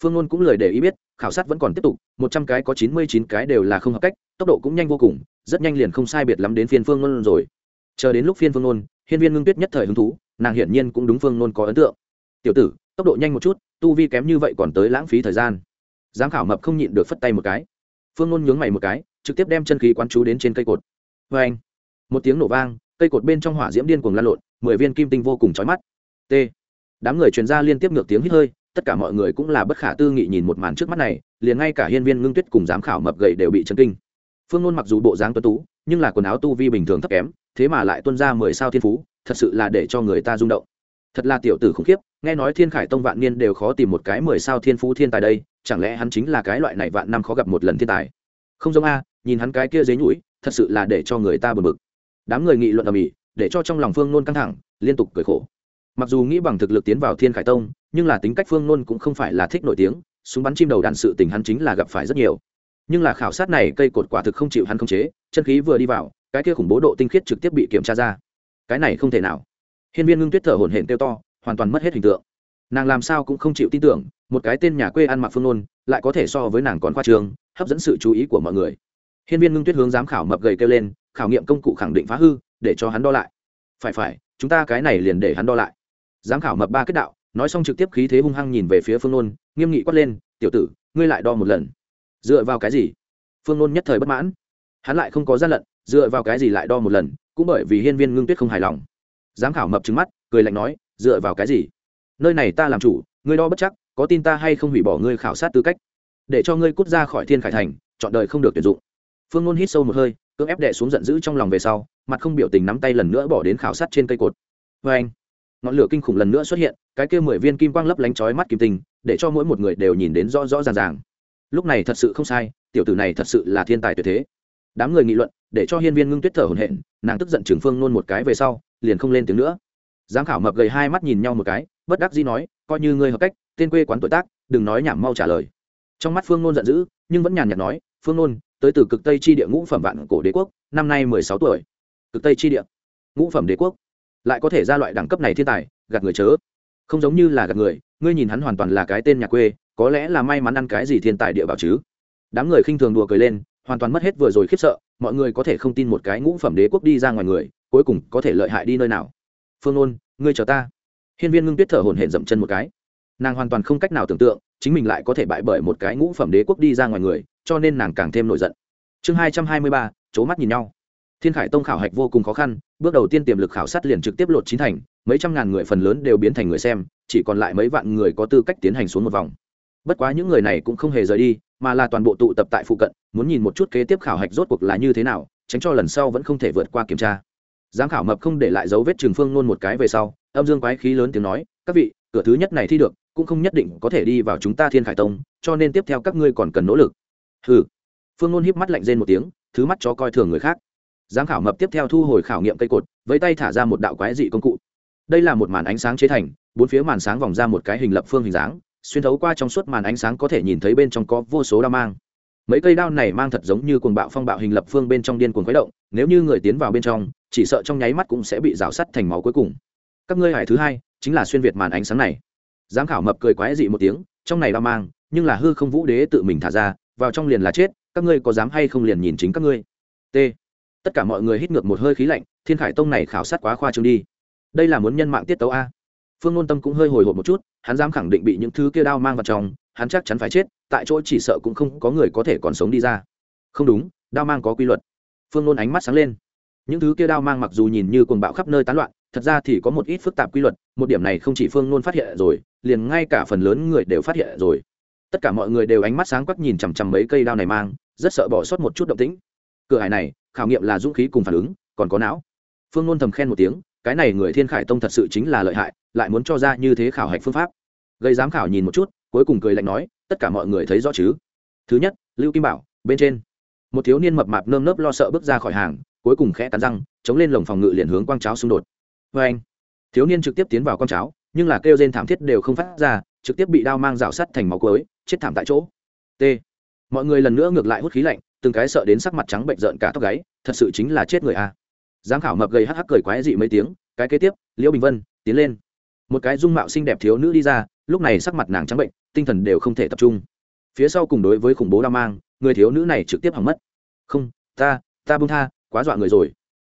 Phương nôn cũng lời để ý biết, khảo sát vẫn còn tiếp tục, một trăm cái có chín mươi chín cái đều là không hợp cách, tốc độ cũng nhanh vô cùng, rất nhanh liền không sai biệt lắm đến phiên phương nôn rồi. Chờ đến lúc phiên phương nôn, hiên viên ngưng tuyết nhất thời hứng thú, nàng hiển nhiên cũng đúng phương nôn có ấn tượng. Tiểu tử, tốc độ nhanh một chút, tu vi kém như vậy còn tới lãng phí thời gian. Giám khảo mập không nhịn được phất tay một cái. Phương nôn nhướng mày một cái trực tiếp đem chân khí quán chú đến trên cây cột. Vê anh, một tiếng nổ vang, cây cột bên trong hỏa diễm điên cuồng lan lộn, mười viên kim tinh vô cùng chói mắt. T. Đám người truyền ra liên tiếp ngược tiếng hít hơi, tất cả mọi người cũng là bất khả tư nghị nhìn một màn trước mắt này, liền ngay cả hiên viên ngưng tuyết cùng giám khảo mập gậy đều bị chấn kinh. Phương ngôn mặc dù bộ dáng tuấn tú, nhưng là quần áo tu vi bình thường thấp kém, thế mà lại tuân ra mười sao thiên phú, thật sự là để cho người ta rung động. Thật là tiểu tử khủng khiếp, nghe nói thiên khải tông vạn niên đều khó tìm một cái mười sao thiên phú thiên tài đây, chẳng lẽ hắn chính là cái loại này vạn năm khó gặp một lần thiên tài? Không giống a nhìn hắn cái kia dế nhũi, thật sự là để cho người ta bực bực. Đám người nghị luận ở mỹ để cho trong lòng phương nôn căng thẳng, liên tục cười khổ. Mặc dù nghĩ bằng thực lực tiến vào thiên khải tông, nhưng là tính cách phương nôn cũng không phải là thích nổi tiếng, súng bắn chim đầu đạn sự tình hắn chính là gặp phải rất nhiều. Nhưng là khảo sát này, cây cột quả thực không chịu hắn không chế, chân khí vừa đi vào, cái kia khủng bố độ tinh khiết trực tiếp bị kiểm tra ra. Cái này không thể nào. Hiên viên ngưng tuyết thở hổn hển kêu to, hoàn toàn mất hết hình tượng. Nàng làm sao cũng không chịu tin tưởng, một cái tên nhà quê ăn mặc phương nôn, lại có thể so với nàng còn khoa trường hấp dẫn sự chú ý của mọi người hiên viên ngưng tuyết hướng giám khảo mập gầy kêu lên, khảo nghiệm công cụ khẳng định phá hư, để cho hắn đo lại. Phải phải, chúng ta cái này liền để hắn đo lại. Giám khảo mập ba kết đạo, nói xong trực tiếp khí thế hung hăng nhìn về phía phương nôn, nghiêm nghị quát lên, tiểu tử, ngươi lại đo một lần. Dựa vào cái gì? Phương nôn nhất thời bất mãn. Hắn lại không có gian lận, dựa vào cái gì lại đo một lần? Cũng bởi vì hiên viên ngưng tuyết không hài lòng. Giám khảo mập trứng mắt, cười lạnh nói, dựa vào cái gì? Nơi này ta làm chủ, ngươi đo bất chắc, có tin ta hay không hủy bỏ ngươi khảo sát tư cách? Để cho ngươi cút ra khỏi thiên khải thành, chọn đời không được tuyển dụng phương ngôn hít sâu một hơi, cưỡng ép đệ xuống giận dữ trong lòng về sau, mặt không biểu tình nắm tay lần nữa bỏ đến khảo sát trên cây cột. Vê anh, ngọn lửa kinh khủng lần nữa xuất hiện, cái kia mười viên kim quang lấp lánh chói mắt kim tinh, để cho mỗi một người đều nhìn đến rõ rõ ràng ràng. Lúc này thật sự không sai, tiểu tử này thật sự là thiên tài tuyệt thế. Đám người nghị luận, để cho hiên viên ngưng tuyết thở hổn hển, nàng tức giận trường phương nôn một cái về sau, liền không lên tiếng nữa. Giám khảo mập gầy hai mắt nhìn nhau một cái, bất đắc dĩ nói, coi như ngươi hợp cách, tên quê quán tuổi tác, đừng nói nhảm mau trả lời. Trong mắt phương nôn giận dữ, nhưng vẫn nhàn nhạt nói phương nôn, tới từ cực tây chi địa ngũ phẩm vạn cổ đế quốc, năm nay mười sáu tuổi. Cực tây chi địa, ngũ phẩm đế quốc. Lại có thể ra loại đẳng cấp này thiên tài, gạt người chớ. Không giống như là gạt người, ngươi nhìn hắn hoàn toàn là cái tên nhà quê, có lẽ là may mắn ăn cái gì thiên tài địa bảo chứ. Đám người khinh thường đùa cười lên, hoàn toàn mất hết vừa rồi khiếp sợ, mọi người có thể không tin một cái ngũ phẩm đế quốc đi ra ngoài người, cuối cùng có thể lợi hại đi nơi nào. Phương ôn ngươi chờ ta. Hiên viên ngưng tuyết thở hổn hển dậm chân một cái. Nàng hoàn toàn không cách nào tưởng tượng, chính mình lại có thể bại bởi một cái ngũ phẩm đế quốc đi ra ngoài người cho nên nàng càng thêm nổi giận. Chương hai trăm hai mươi ba c mắt nhìn nhau. Thiên khải tông khảo hạch vô cùng khó khăn, bước đầu tiên tiềm lực khảo sát liền trực tiếp lột chín thành, mấy trăm ngàn người phần lớn đều biến thành người xem, chỉ còn lại mấy vạn người có tư cách tiến hành xuống một vòng. Bất quá những người này cũng không hề rời đi, mà là toàn bộ tụ tập tại phụ cận, muốn nhìn một chút kế tiếp khảo hạch rốt cuộc là như thế nào, tránh cho lần sau vẫn không thể vượt qua kiểm tra. Giám khảo mập không để lại dấu vết trường phương nôn một cái về sau, âm dương quái khí lớn tiếng nói, các vị, cửa thứ nhất này thi được, cũng không nhất định có thể đi vào chúng ta thiên khải tông, cho nên tiếp theo các ngươi còn cần nỗ lực hừ. Phương nôn híp mắt lạnh rên một tiếng, thứ mắt cho coi thường người khác. Giám khảo mập tiếp theo thu hồi khảo nghiệm cây cột với tay thả ra một đạo quái dị công cụ. Đây là một màn ánh sáng chế thành, bốn phía màn sáng vòng ra một cái hình lập phương hình dáng, xuyên thấu qua trong suốt màn ánh sáng có thể nhìn thấy bên trong có vô số đao mang. Mấy cây đao này mang thật giống như cuồng bạo phong bạo hình lập phương bên trong điên cuồng khuấy động, nếu như người tiến vào bên trong, chỉ sợ trong nháy mắt cũng sẽ bị rào sắt thành máu cuối cùng. Các ngươi hải thứ hai, chính là xuyên việt màn ánh sáng này. Giám khảo mập cười quái dị một tiếng, trong này đao mang, nhưng là hư không vũ đế tự mình thả ra vào trong liền là chết, các ngươi có dám hay không liền nhìn chính các ngươi. T. Tất cả mọi người hít ngược một hơi khí lạnh, thiên khải tông này khảo sát quá khoa trương đi. Đây là muốn nhân mạng tiết tấu a. Phương ngôn tâm cũng hơi hồi hộp một chút, hắn dám khẳng định bị những thứ kia đao mang vào trong, hắn chắc chắn phải chết, tại chỗ chỉ sợ cũng không có người có thể còn sống đi ra. Không đúng, đao mang có quy luật. Phương ngôn ánh mắt sáng lên. Những thứ kia đao mang mặc dù nhìn như cuồng bạo khắp nơi tán loạn, thật ra thì có một ít phức tạp quy luật, một điểm này không chỉ phương ngôn phát hiện rồi, liền ngay cả phần lớn người đều phát hiện rồi tất cả mọi người đều ánh mắt sáng quắc nhìn chằm chằm mấy cây đao này mang, rất sợ bỏ sót một chút động tĩnh. Cửa hải này, khảo nghiệm là dũng khí cùng phản ứng, còn có não. Phương ngôn thầm khen một tiếng, cái này người thiên khải tông thật sự chính là lợi hại, lại muốn cho ra như thế khảo hạch phương pháp. Gây giám khảo nhìn một chút, cuối cùng cười lạnh nói, tất cả mọi người thấy rõ chứ? Thứ nhất, lưu kim bảo, bên trên. Một thiếu niên mập mạp nơm nớp lo sợ bước ra khỏi hàng, cuối cùng khẽ cắn răng, chống lên lồng phòng ngự liền hướng quang cháo xung đột. Vê anh thiếu niên trực tiếp tiến vào quang cháo, nhưng là kêu rên thảm thiết đều không phát ra trực tiếp bị đao mang rào sắt thành máu cuối, chết thảm tại chỗ. T. Mọi người lần nữa ngược lại hút khí lạnh, từng cái sợ đến sắc mặt trắng bệnh rợn cả tóc gáy, thật sự chính là chết người a. Giám khảo mập gầy hắc hắc cười quái dị mấy tiếng, cái kế tiếp, liễu bình vân, tiến lên. Một cái dung mạo xinh đẹp thiếu nữ đi ra, lúc này sắc mặt nàng trắng bệnh, tinh thần đều không thể tập trung. Phía sau cùng đối với khủng bố đao mang, người thiếu nữ này trực tiếp hỏng mất. Không, ta ta bung tha, quá dọa người rồi.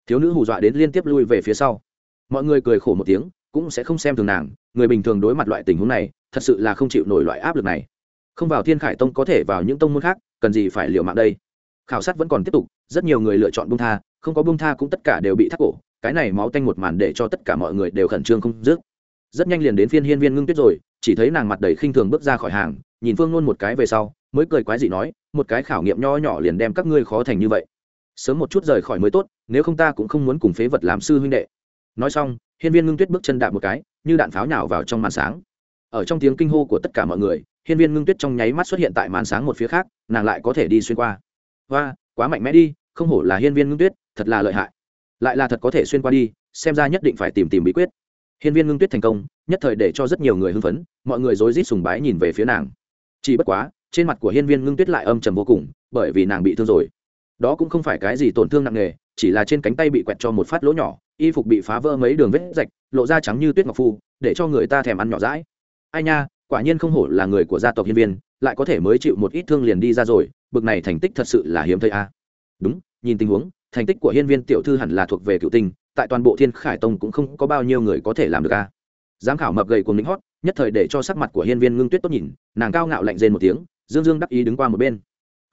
Thiếu nữ hù dọa đến liên tiếp lui về phía sau. Mọi người cười khổ một tiếng, cũng sẽ không xem thường nàng, người bình thường đối mặt loại tình huống này thật sự là không chịu nổi loại áp lực này. Không vào thiên khải tông có thể vào những tông môn khác, cần gì phải liều mạng đây? Khảo sát vẫn còn tiếp tục, rất nhiều người lựa chọn bung tha, không có bung tha cũng tất cả đều bị thắt cổ, cái này máu tanh một màn để cho tất cả mọi người đều khẩn trương không dứt. Rất nhanh liền đến phiên hiên viên ngưng tuyết rồi, chỉ thấy nàng mặt đầy khinh thường bước ra khỏi hàng, nhìn phương nôn một cái về sau, mới cười quái dị nói, một cái khảo nghiệm nho nhỏ liền đem các ngươi khó thành như vậy. Sớm một chút rời khỏi mới tốt, nếu không ta cũng không muốn cùng phế vật làm sư huynh đệ. Nói xong, hiên viên ngưng tuyết bước chân đạp một cái, như đạn pháo nhào vào trong màn sáng ở trong tiếng kinh hô của tất cả mọi người, hiên viên ngưng tuyết trong nháy mắt xuất hiện tại màn sáng một phía khác, nàng lại có thể đi xuyên qua. Và quá mạnh mẽ đi, không hổ là hiên viên ngưng tuyết, thật là lợi hại. Lại là thật có thể xuyên qua đi, xem ra nhất định phải tìm tìm bí quyết. Hiên viên ngưng tuyết thành công, nhất thời để cho rất nhiều người hưng phấn, mọi người rối rít sùng bái nhìn về phía nàng. Chỉ bất quá, trên mặt của hiên viên ngưng tuyết lại âm trầm vô cùng, bởi vì nàng bị thương rồi. Đó cũng không phải cái gì tổn thương nặng nề, chỉ là trên cánh tay bị quẹt cho một phát lỗ nhỏ, y phục bị phá vỡ mấy đường vết rạch, lộ ra trắng như tuyết ngọc phu, để cho người ta thèm ăn nhỏ rãi ai nha, quả nhiên không hổ là người của gia tộc hiên viên, lại có thể mới chịu một ít thương liền đi ra rồi, bực này thành tích thật sự là hiếm thấy a. Đúng, nhìn tình huống, thành tích của hiên viên tiểu thư hẳn là thuộc về cựu tinh, tại toàn bộ thiên khải tông cũng không có bao nhiêu người có thể làm được a. Giám khảo mập gầy cùng lính hót, nhất thời để cho sắc mặt của hiên viên ngưng tuyết tốt nhìn, nàng cao ngạo lạnh rên một tiếng, dương dương đắc ý đứng qua một bên.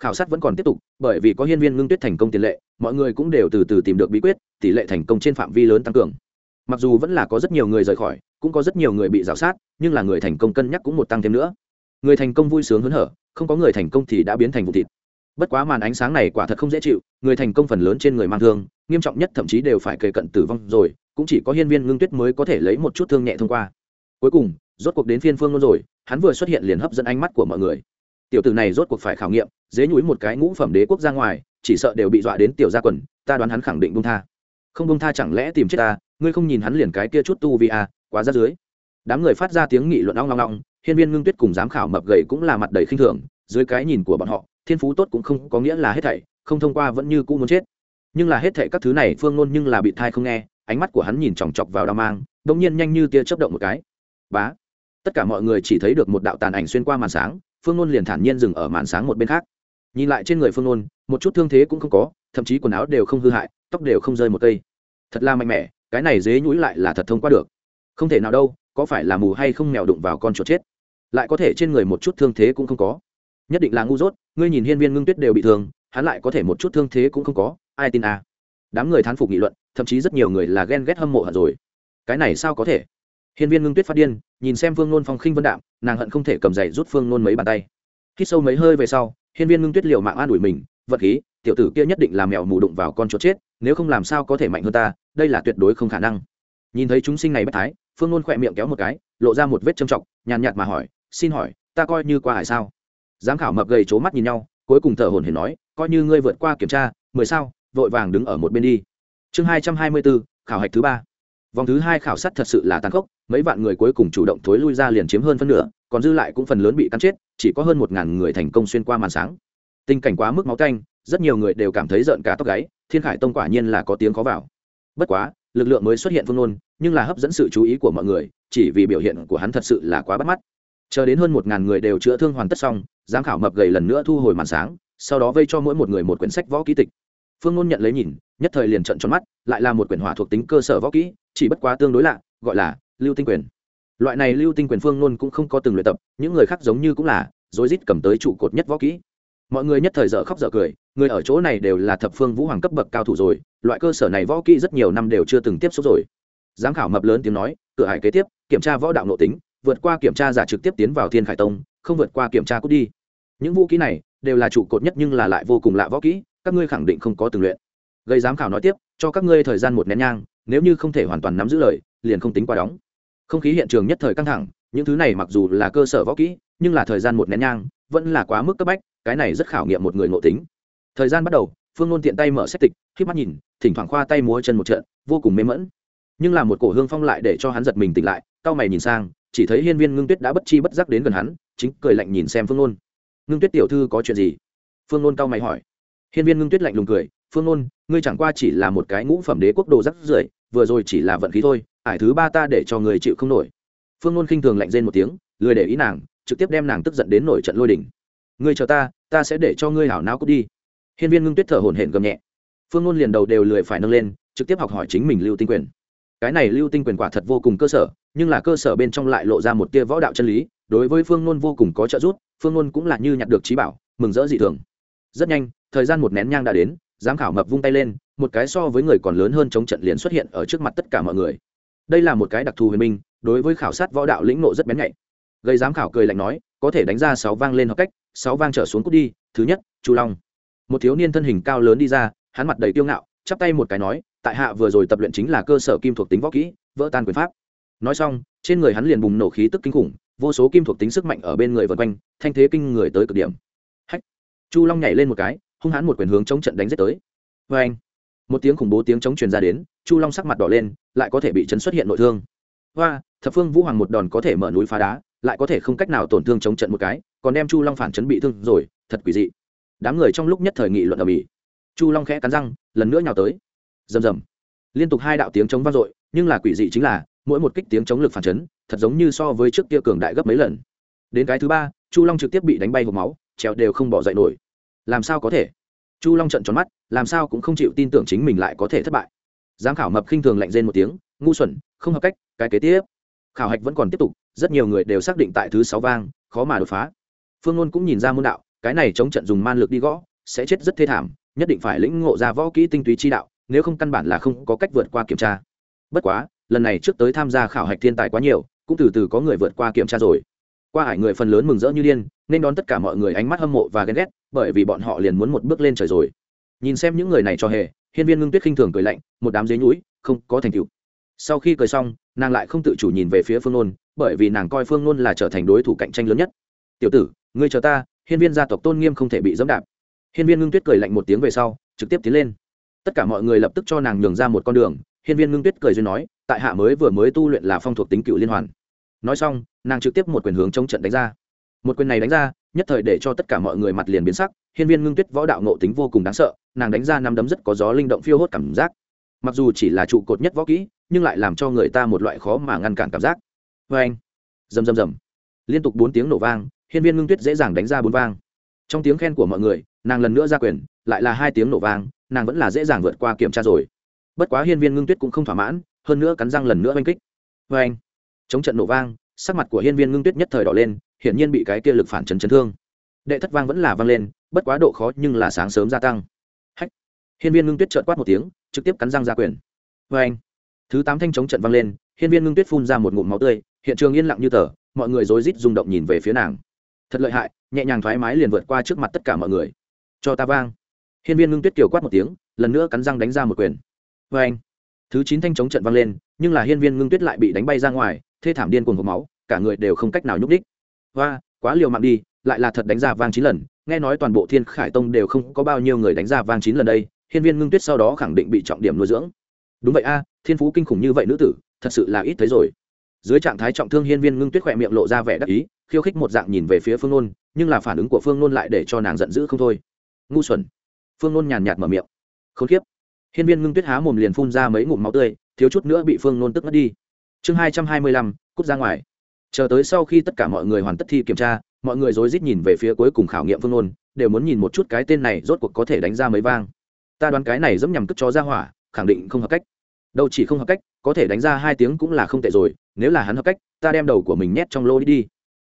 Khảo sát vẫn còn tiếp tục, bởi vì có hiên viên ngưng tuyết thành công tiền lệ, mọi người cũng đều từ từ tìm được bí quyết, tỷ lệ thành công trên phạm vi lớn tăng cường. Mặc dù vẫn là có rất nhiều người rời khỏi cũng có rất nhiều người bị rào sát nhưng là người thành công cân nhắc cũng một tăng thêm nữa. Người thành công vui sướng hớn hở không có người thành công thì đã biến thành vụ thịt. Bất quá màn ánh sáng này quả thật không dễ chịu người thành công phần lớn trên người mang thương nghiêm trọng nhất thậm chí đều phải kề cận tử vong rồi cũng chỉ có hiên viên ngưng tuyết mới có thể lấy một chút thương nhẹ thông qua. Cuối cùng rốt cuộc đến phiên phương luôn rồi hắn vừa xuất hiện liền hấp dẫn ánh mắt của mọi người. Tiểu tử này rốt cuộc phải khảo nghiệm dế nhúi một cái ngũ phẩm đế quốc ra ngoài chỉ sợ đều bị dọa đến tiểu gia quần ta đoán hắn khẳng định bung tha. Không bung tha chẳng lẽ tìm chết ta ngươi không nhìn hắn liền cái kia chút tu vi à, quá rát dưới. Đám người phát ra tiếng nghị luận ong long long hiên viên ngưng tuyết cùng giám khảo mập gầy cũng là mặt đầy khinh thường, dưới cái nhìn của bọn họ, thiên phú tốt cũng không có nghĩa là hết thảy, không thông qua vẫn như cũ muốn chết. Nhưng là hết thảy các thứ này phương ngôn nhưng là bị thai không nghe, ánh mắt của hắn nhìn chòng chọc vào đao mang, đột nhiên nhanh như tia chớp động một cái. Bá! Tất cả mọi người chỉ thấy được một đạo tàn ảnh xuyên qua màn sáng, phương ngôn liền thản nhiên dừng ở màn sáng một bên khác. Nhìn lại trên người phương ngôn một chút thương thế cũng không có, thậm chí quần áo đều không hư hại, tóc đều không rơi một cây. Thật là mạnh mẽ, cái này dế nhũi lại là thật thông qua được không thể nào đâu, có phải là mù hay không mèo đụng vào con chuột chết? Lại có thể trên người một chút thương thế cũng không có. Nhất định là ngu dốt, ngươi nhìn hiên viên ngưng tuyết đều bị thương, hắn lại có thể một chút thương thế cũng không có, ai tin à? Đám người thán phục nghị luận, thậm chí rất nhiều người là ghen ghét hâm mộ hận rồi. Cái này sao có thể? Hiên viên ngưng tuyết phát điên, nhìn xem phương nôn phong khinh vân đạm, nàng hận không thể cầm giày rút phương nôn mấy bàn tay. Khi sâu mấy hơi về sau, hiên viên ngưng tuyết liều mạng an ủi mình, vật khí, tiểu tử kia nhất định làm mèo mù đụng vào con chuột chết, nếu không làm sao có thể mạnh hơn ta, đây là tuyệt đối không khả năng. Nhìn thấy chúng sinh này bất thái phương nôn khỏe miệng kéo một cái, lộ ra một vết châm trọc, nhàn nhạt mà hỏi, xin hỏi, ta coi như qua hải sao? Giám khảo mập gầy c mắt nhìn nhau, cuối cùng thở hồn hển nói, coi như ngươi vượt qua kiểm tra, mười sao, vội vàng đứng ở một bên đi. Chương hai trăm hai mươi bốn, khảo hạch thứ ba. Vòng thứ hai khảo sát thật sự là tàn khốc, mấy vạn người cuối cùng chủ động thối lui ra liền chiếm hơn phân nửa, còn dư lại cũng phần lớn bị cắn chết, chỉ có hơn một ngàn người thành công xuyên qua màn sáng. Tình cảnh quá mức máu canh, rất nhiều người đều cảm thấy rợn cả tóc gáy, thiên khải tông quả nhiên là có tiếng khó vào. Bất quá lực lượng mới xuất hiện phương nôn, nhưng là hấp dẫn sự chú ý của mọi người, chỉ vì biểu hiện của hắn thật sự là quá bắt mắt. Chờ đến hơn một ngàn người đều chữa thương hoàn tất xong, giám khảo mập gầy lần nữa thu hồi màn sáng, sau đó vây cho mỗi một người một quyển sách võ ký tịch. Phương nôn nhận lấy nhìn, nhất thời liền trận tròn mắt, lại là một quyển hỏa thuộc tính cơ sở võ kỹ, chỉ bất quá tương đối lạ, gọi là lưu tinh quyền. Loại này lưu tinh quyền phương nôn cũng không có từng luyện tập, những người khác giống như cũng là rối rít cầm tới trụ cột nhất võ kỹ mọi người nhất thời dở khóc dở cười, người ở chỗ này đều là thập phương vũ hoàng cấp bậc cao thủ rồi, loại cơ sở này võ kỹ rất nhiều năm đều chưa từng tiếp xúc rồi. Giám khảo mập lớn tiếng nói, cửa hải kế tiếp, kiểm tra võ đạo nội tính, vượt qua kiểm tra giả trực tiếp tiến vào thiên khải tông, không vượt qua kiểm tra cút đi. Những vũ kỹ này đều là trụ cột nhất nhưng là lại vô cùng lạ võ kỹ, các ngươi khẳng định không có từng luyện. Gây giám khảo nói tiếp, cho các ngươi thời gian một nén nhang, nếu như không thể hoàn toàn nắm giữ lời, liền không tính qua đóng. Không khí hiện trường nhất thời căng thẳng, những thứ này mặc dù là cơ sở võ kỹ, nhưng là thời gian một nén nhang, vẫn là quá mức cấp bách cái này rất khảo nghiệm một người ngộ tính. Thời gian bắt đầu, phương nôn tiện tay mở sách tịch khi mắt nhìn, thỉnh thoảng khoa tay múa chân một trận, vô cùng mê mẫn nhưng là một cổ hương phong lại để cho hắn giật mình tỉnh lại, cau mày nhìn sang, chỉ thấy hiên viên ngưng tuyết đã bất chi bất giác đến gần hắn, chính cười lạnh nhìn xem phương nôn ngưng tuyết tiểu thư có chuyện gì? Phương nôn cau mày hỏi. Hiên viên ngưng tuyết lạnh lùng cười, phương nôn ngươi chẳng qua chỉ là một cái ngũ phẩm đế quốc đồ rắc rưởi, vừa rồi chỉ là vận khí thôi, ải thứ ba ta để cho người chịu không nổi. Phương nôn khinh thường lạnh rên một tiếng, lười để ý nàng, trực tiếp đem nàng tức giận đến nổi trận lôi đỉnh ngươi chờ ta ta sẽ để cho ngươi hảo não cút đi. Hiên viên ngưng tuyết thở hổn hển gầm nhẹ. Phương ngôn liền đầu đều lười phải nâng lên, trực tiếp học hỏi chính mình lưu tinh quyền. Cái này lưu tinh quyền quả thật vô cùng cơ sở, nhưng là cơ sở bên trong lại lộ ra một tia võ đạo chân lý, đối với phương ngôn vô cùng có trợ giúp, phương ngôn cũng là như nhặt được trí bảo, mừng rỡ dị thường. Rất nhanh, thời gian một nén nhang đã đến, giám khảo mập vung tay lên, một cái so với người còn lớn hơn chống trận liền xuất hiện ở trước mặt tất cả mọi người. Đây là một cái đặc thù huyền minh, đối với khảo sát võ đạo lĩnh nộ rất bén nhạy. Gây giám khảo cười lạnh nói, có thể đánh ra sáu vang lên học cách sáu vang trở xuống cút đi, thứ nhất, chu long. Một thiếu niên thân hình cao lớn đi ra, hắn mặt đầy kiêu ngạo, chắp tay một cái nói, tại hạ vừa rồi tập luyện chính là cơ sở kim thuộc tính võ kỹ, vỡ tan quyền pháp. Nói xong, trên người hắn liền bùng nổ khí tức kinh khủng, vô số kim thuộc tính sức mạnh ở bên người vân quanh, thanh thế kinh người tới cực điểm. Hách! Chu long nhảy lên một cái, hung hãn một quyền hướng chống trận đánh giết tới. Vê anh một tiếng khủng bố tiếng chống truyền ra đến, chu long sắc mặt đỏ lên, lại có thể bị chấn xuất hiện nội thương. Hoa! Thập phương vũ hoàng một đòn có thể mở núi phá đá, lại có thể không cách nào tổn thương chống trận một cái còn đem chu long phản chấn bị thương rồi, thật quỷ dị. Đám người trong lúc nhất thời nghị luận ở mỹ chu long khẽ cắn răng, lần nữa nhào tới. Rầm rầm. Liên tục hai đạo tiếng chống vang dội, nhưng là quỷ dị chính là, mỗi một kích tiếng chống lực phản chấn, thật giống như so với trước kia cường đại gấp mấy lần. Đến cái thứ ba, chu long trực tiếp bị đánh bay hộp máu, trèo đều không bỏ dậy nổi. Làm sao có thể? Chu long trận tròn mắt, làm sao cũng không chịu tin tưởng chính mình lại có thể thất bại. Giám khảo mập khinh thường lạnh rên một tiếng, ngu xuẩn, không hợp cách, cái kế tiếp. Khảo hạch vẫn còn tiếp tục, rất nhiều người đều xác định tại thứ sáu vang, khó mà đột phá phương ngôn cũng nhìn ra môn đạo, cái này chống trận dùng man lực đi gõ, sẽ chết rất thê thảm, nhất định phải lĩnh ngộ ra võ kỹ tinh túy chi đạo, nếu không căn bản là không có cách vượt qua kiểm tra. Bất quá, lần này trước tới tham gia khảo hạch thiên tài quá nhiều, cũng từ từ có người vượt qua kiểm tra rồi. Qua hải người phần lớn mừng rỡ như điên, nên đón tất cả mọi người ánh mắt hâm mộ và ghen ghét, bởi vì bọn họ liền muốn một bước lên trời rồi. Nhìn xem những người này cho hề, hiên viên ngưng tuyết khinh thường cười lạnh, một đám dế nhúi không có thành tựu. Sau khi cười xong, nàng lại không tự chủ nhìn về phía phương nôn, bởi vì nàng coi phương nôn là trở thành đối thủ cạnh tranh lớn nhất. Tiểu tử ngươi chờ ta, hiên viên gia tộc tôn nghiêm không thể bị dẫm đạp. Hiên viên ngưng tuyết cười lạnh một tiếng về sau, trực tiếp tiến lên. Tất cả mọi người lập tức cho nàng nhường ra một con đường, hiên viên ngưng tuyết cười duyên nói, tại hạ mới vừa mới tu luyện là phong thuộc tính cựu liên hoàn. Nói xong, nàng trực tiếp một quyền hướng chống trận đánh ra. Một quyền này đánh ra, nhất thời để cho tất cả mọi người mặt liền biến sắc, hiên viên ngưng tuyết võ đạo ngộ tính vô cùng đáng sợ, nàng đánh ra năm đấm rất có gió linh động phiêu hốt cảm giác. Mặc dù chỉ là trụ cột nhất võ kỹ, nhưng lại làm cho người ta một loại khó mà ngăn cản cảm giác. Vê anh rầm rầm rầm! Liên tục bốn tiếng nổ vang hiên viên ngưng tuyết dễ dàng đánh ra bốn vang. Trong tiếng khen của mọi người, nàng lần nữa ra quyền, lại là hai tiếng nổ vang, nàng vẫn là dễ dàng vượt qua kiểm tra rồi. Bất quá hiên viên ngưng tuyết cũng không thỏa mãn, hơn nữa cắn răng lần nữa oanh kích. Vê anh chống trận nổ vang, sắc mặt của hiên viên ngưng tuyết nhất thời đỏ lên, hiển nhiên bị cái kia lực phản chấn chấn thương. Đệ thất vang vẫn là vang lên, bất quá độ khó nhưng là sáng sớm gia tăng. Hách! Hiên viên ngưng tuyết trợn quát một tiếng, trực tiếp cắn răng ra quyền. Vê anh thứ tám thanh chống trận vang lên, hiên viên ngưng tuyết phun ra một ngụm máu tươi, hiện trường yên lặng như tờ, mọi người rối rít rung động nhìn về phía nàng thật lợi hại, nhẹ nhàng thoải mái liền vượt qua trước mặt tất cả mọi người. Cho ta vang. Hiên viên ngưng tuyết kiều quát một tiếng, lần nữa cắn răng đánh ra một quyền. Vê anh thứ chín thanh chống trận vang lên, nhưng là hiên viên ngưng tuyết lại bị đánh bay ra ngoài, thê thảm điên cuồng hộp máu, cả người đều không cách nào nhúc đích và quá liều mạng đi, lại là thật đánh ra vang chín lần. Nghe nói toàn bộ thiên khải tông đều không có bao nhiêu người đánh ra vang chín lần đây, hiên viên ngưng tuyết sau đó khẳng định bị trọng điểm nuôi dưỡng. Đúng vậy a, thiên phú kinh khủng như vậy nữ tử, thật sự là ít thấy rồi. Dưới trạng thái trọng thương hiên viên ngưng tuyết khỏe miệng lộ ra vẻ đắc ý khiêu khích một dạng nhìn về phía phương nôn, nhưng là phản ứng của phương nôn lại để cho nàng giận dữ không thôi. Ngu xuẩn. Phương nôn nhàn nhạt mở miệng. Không khiếp hiên viên ngưng tuyết há mồm liền phun ra mấy ngụm máu tươi, thiếu chút nữa bị phương nôn tức mất đi. Chương hai trăm hai mươi lăm, cút ra ngoài. Chờ tới sau khi tất cả mọi người hoàn tất thi kiểm tra, mọi người rối rít nhìn về phía cuối cùng khảo nghiệm phương nôn, đều muốn nhìn một chút cái tên này rốt cuộc có thể đánh ra mấy vang. Ta đoán cái này dẫm nhằm cất chó ra hỏa, khẳng định không hợp cách. Đâu chỉ không hợp cách, có thể đánh ra hai tiếng cũng là không tệ rồi, nếu là hắn hợp cách, ta đem đầu của mình nhét trong lô đi đi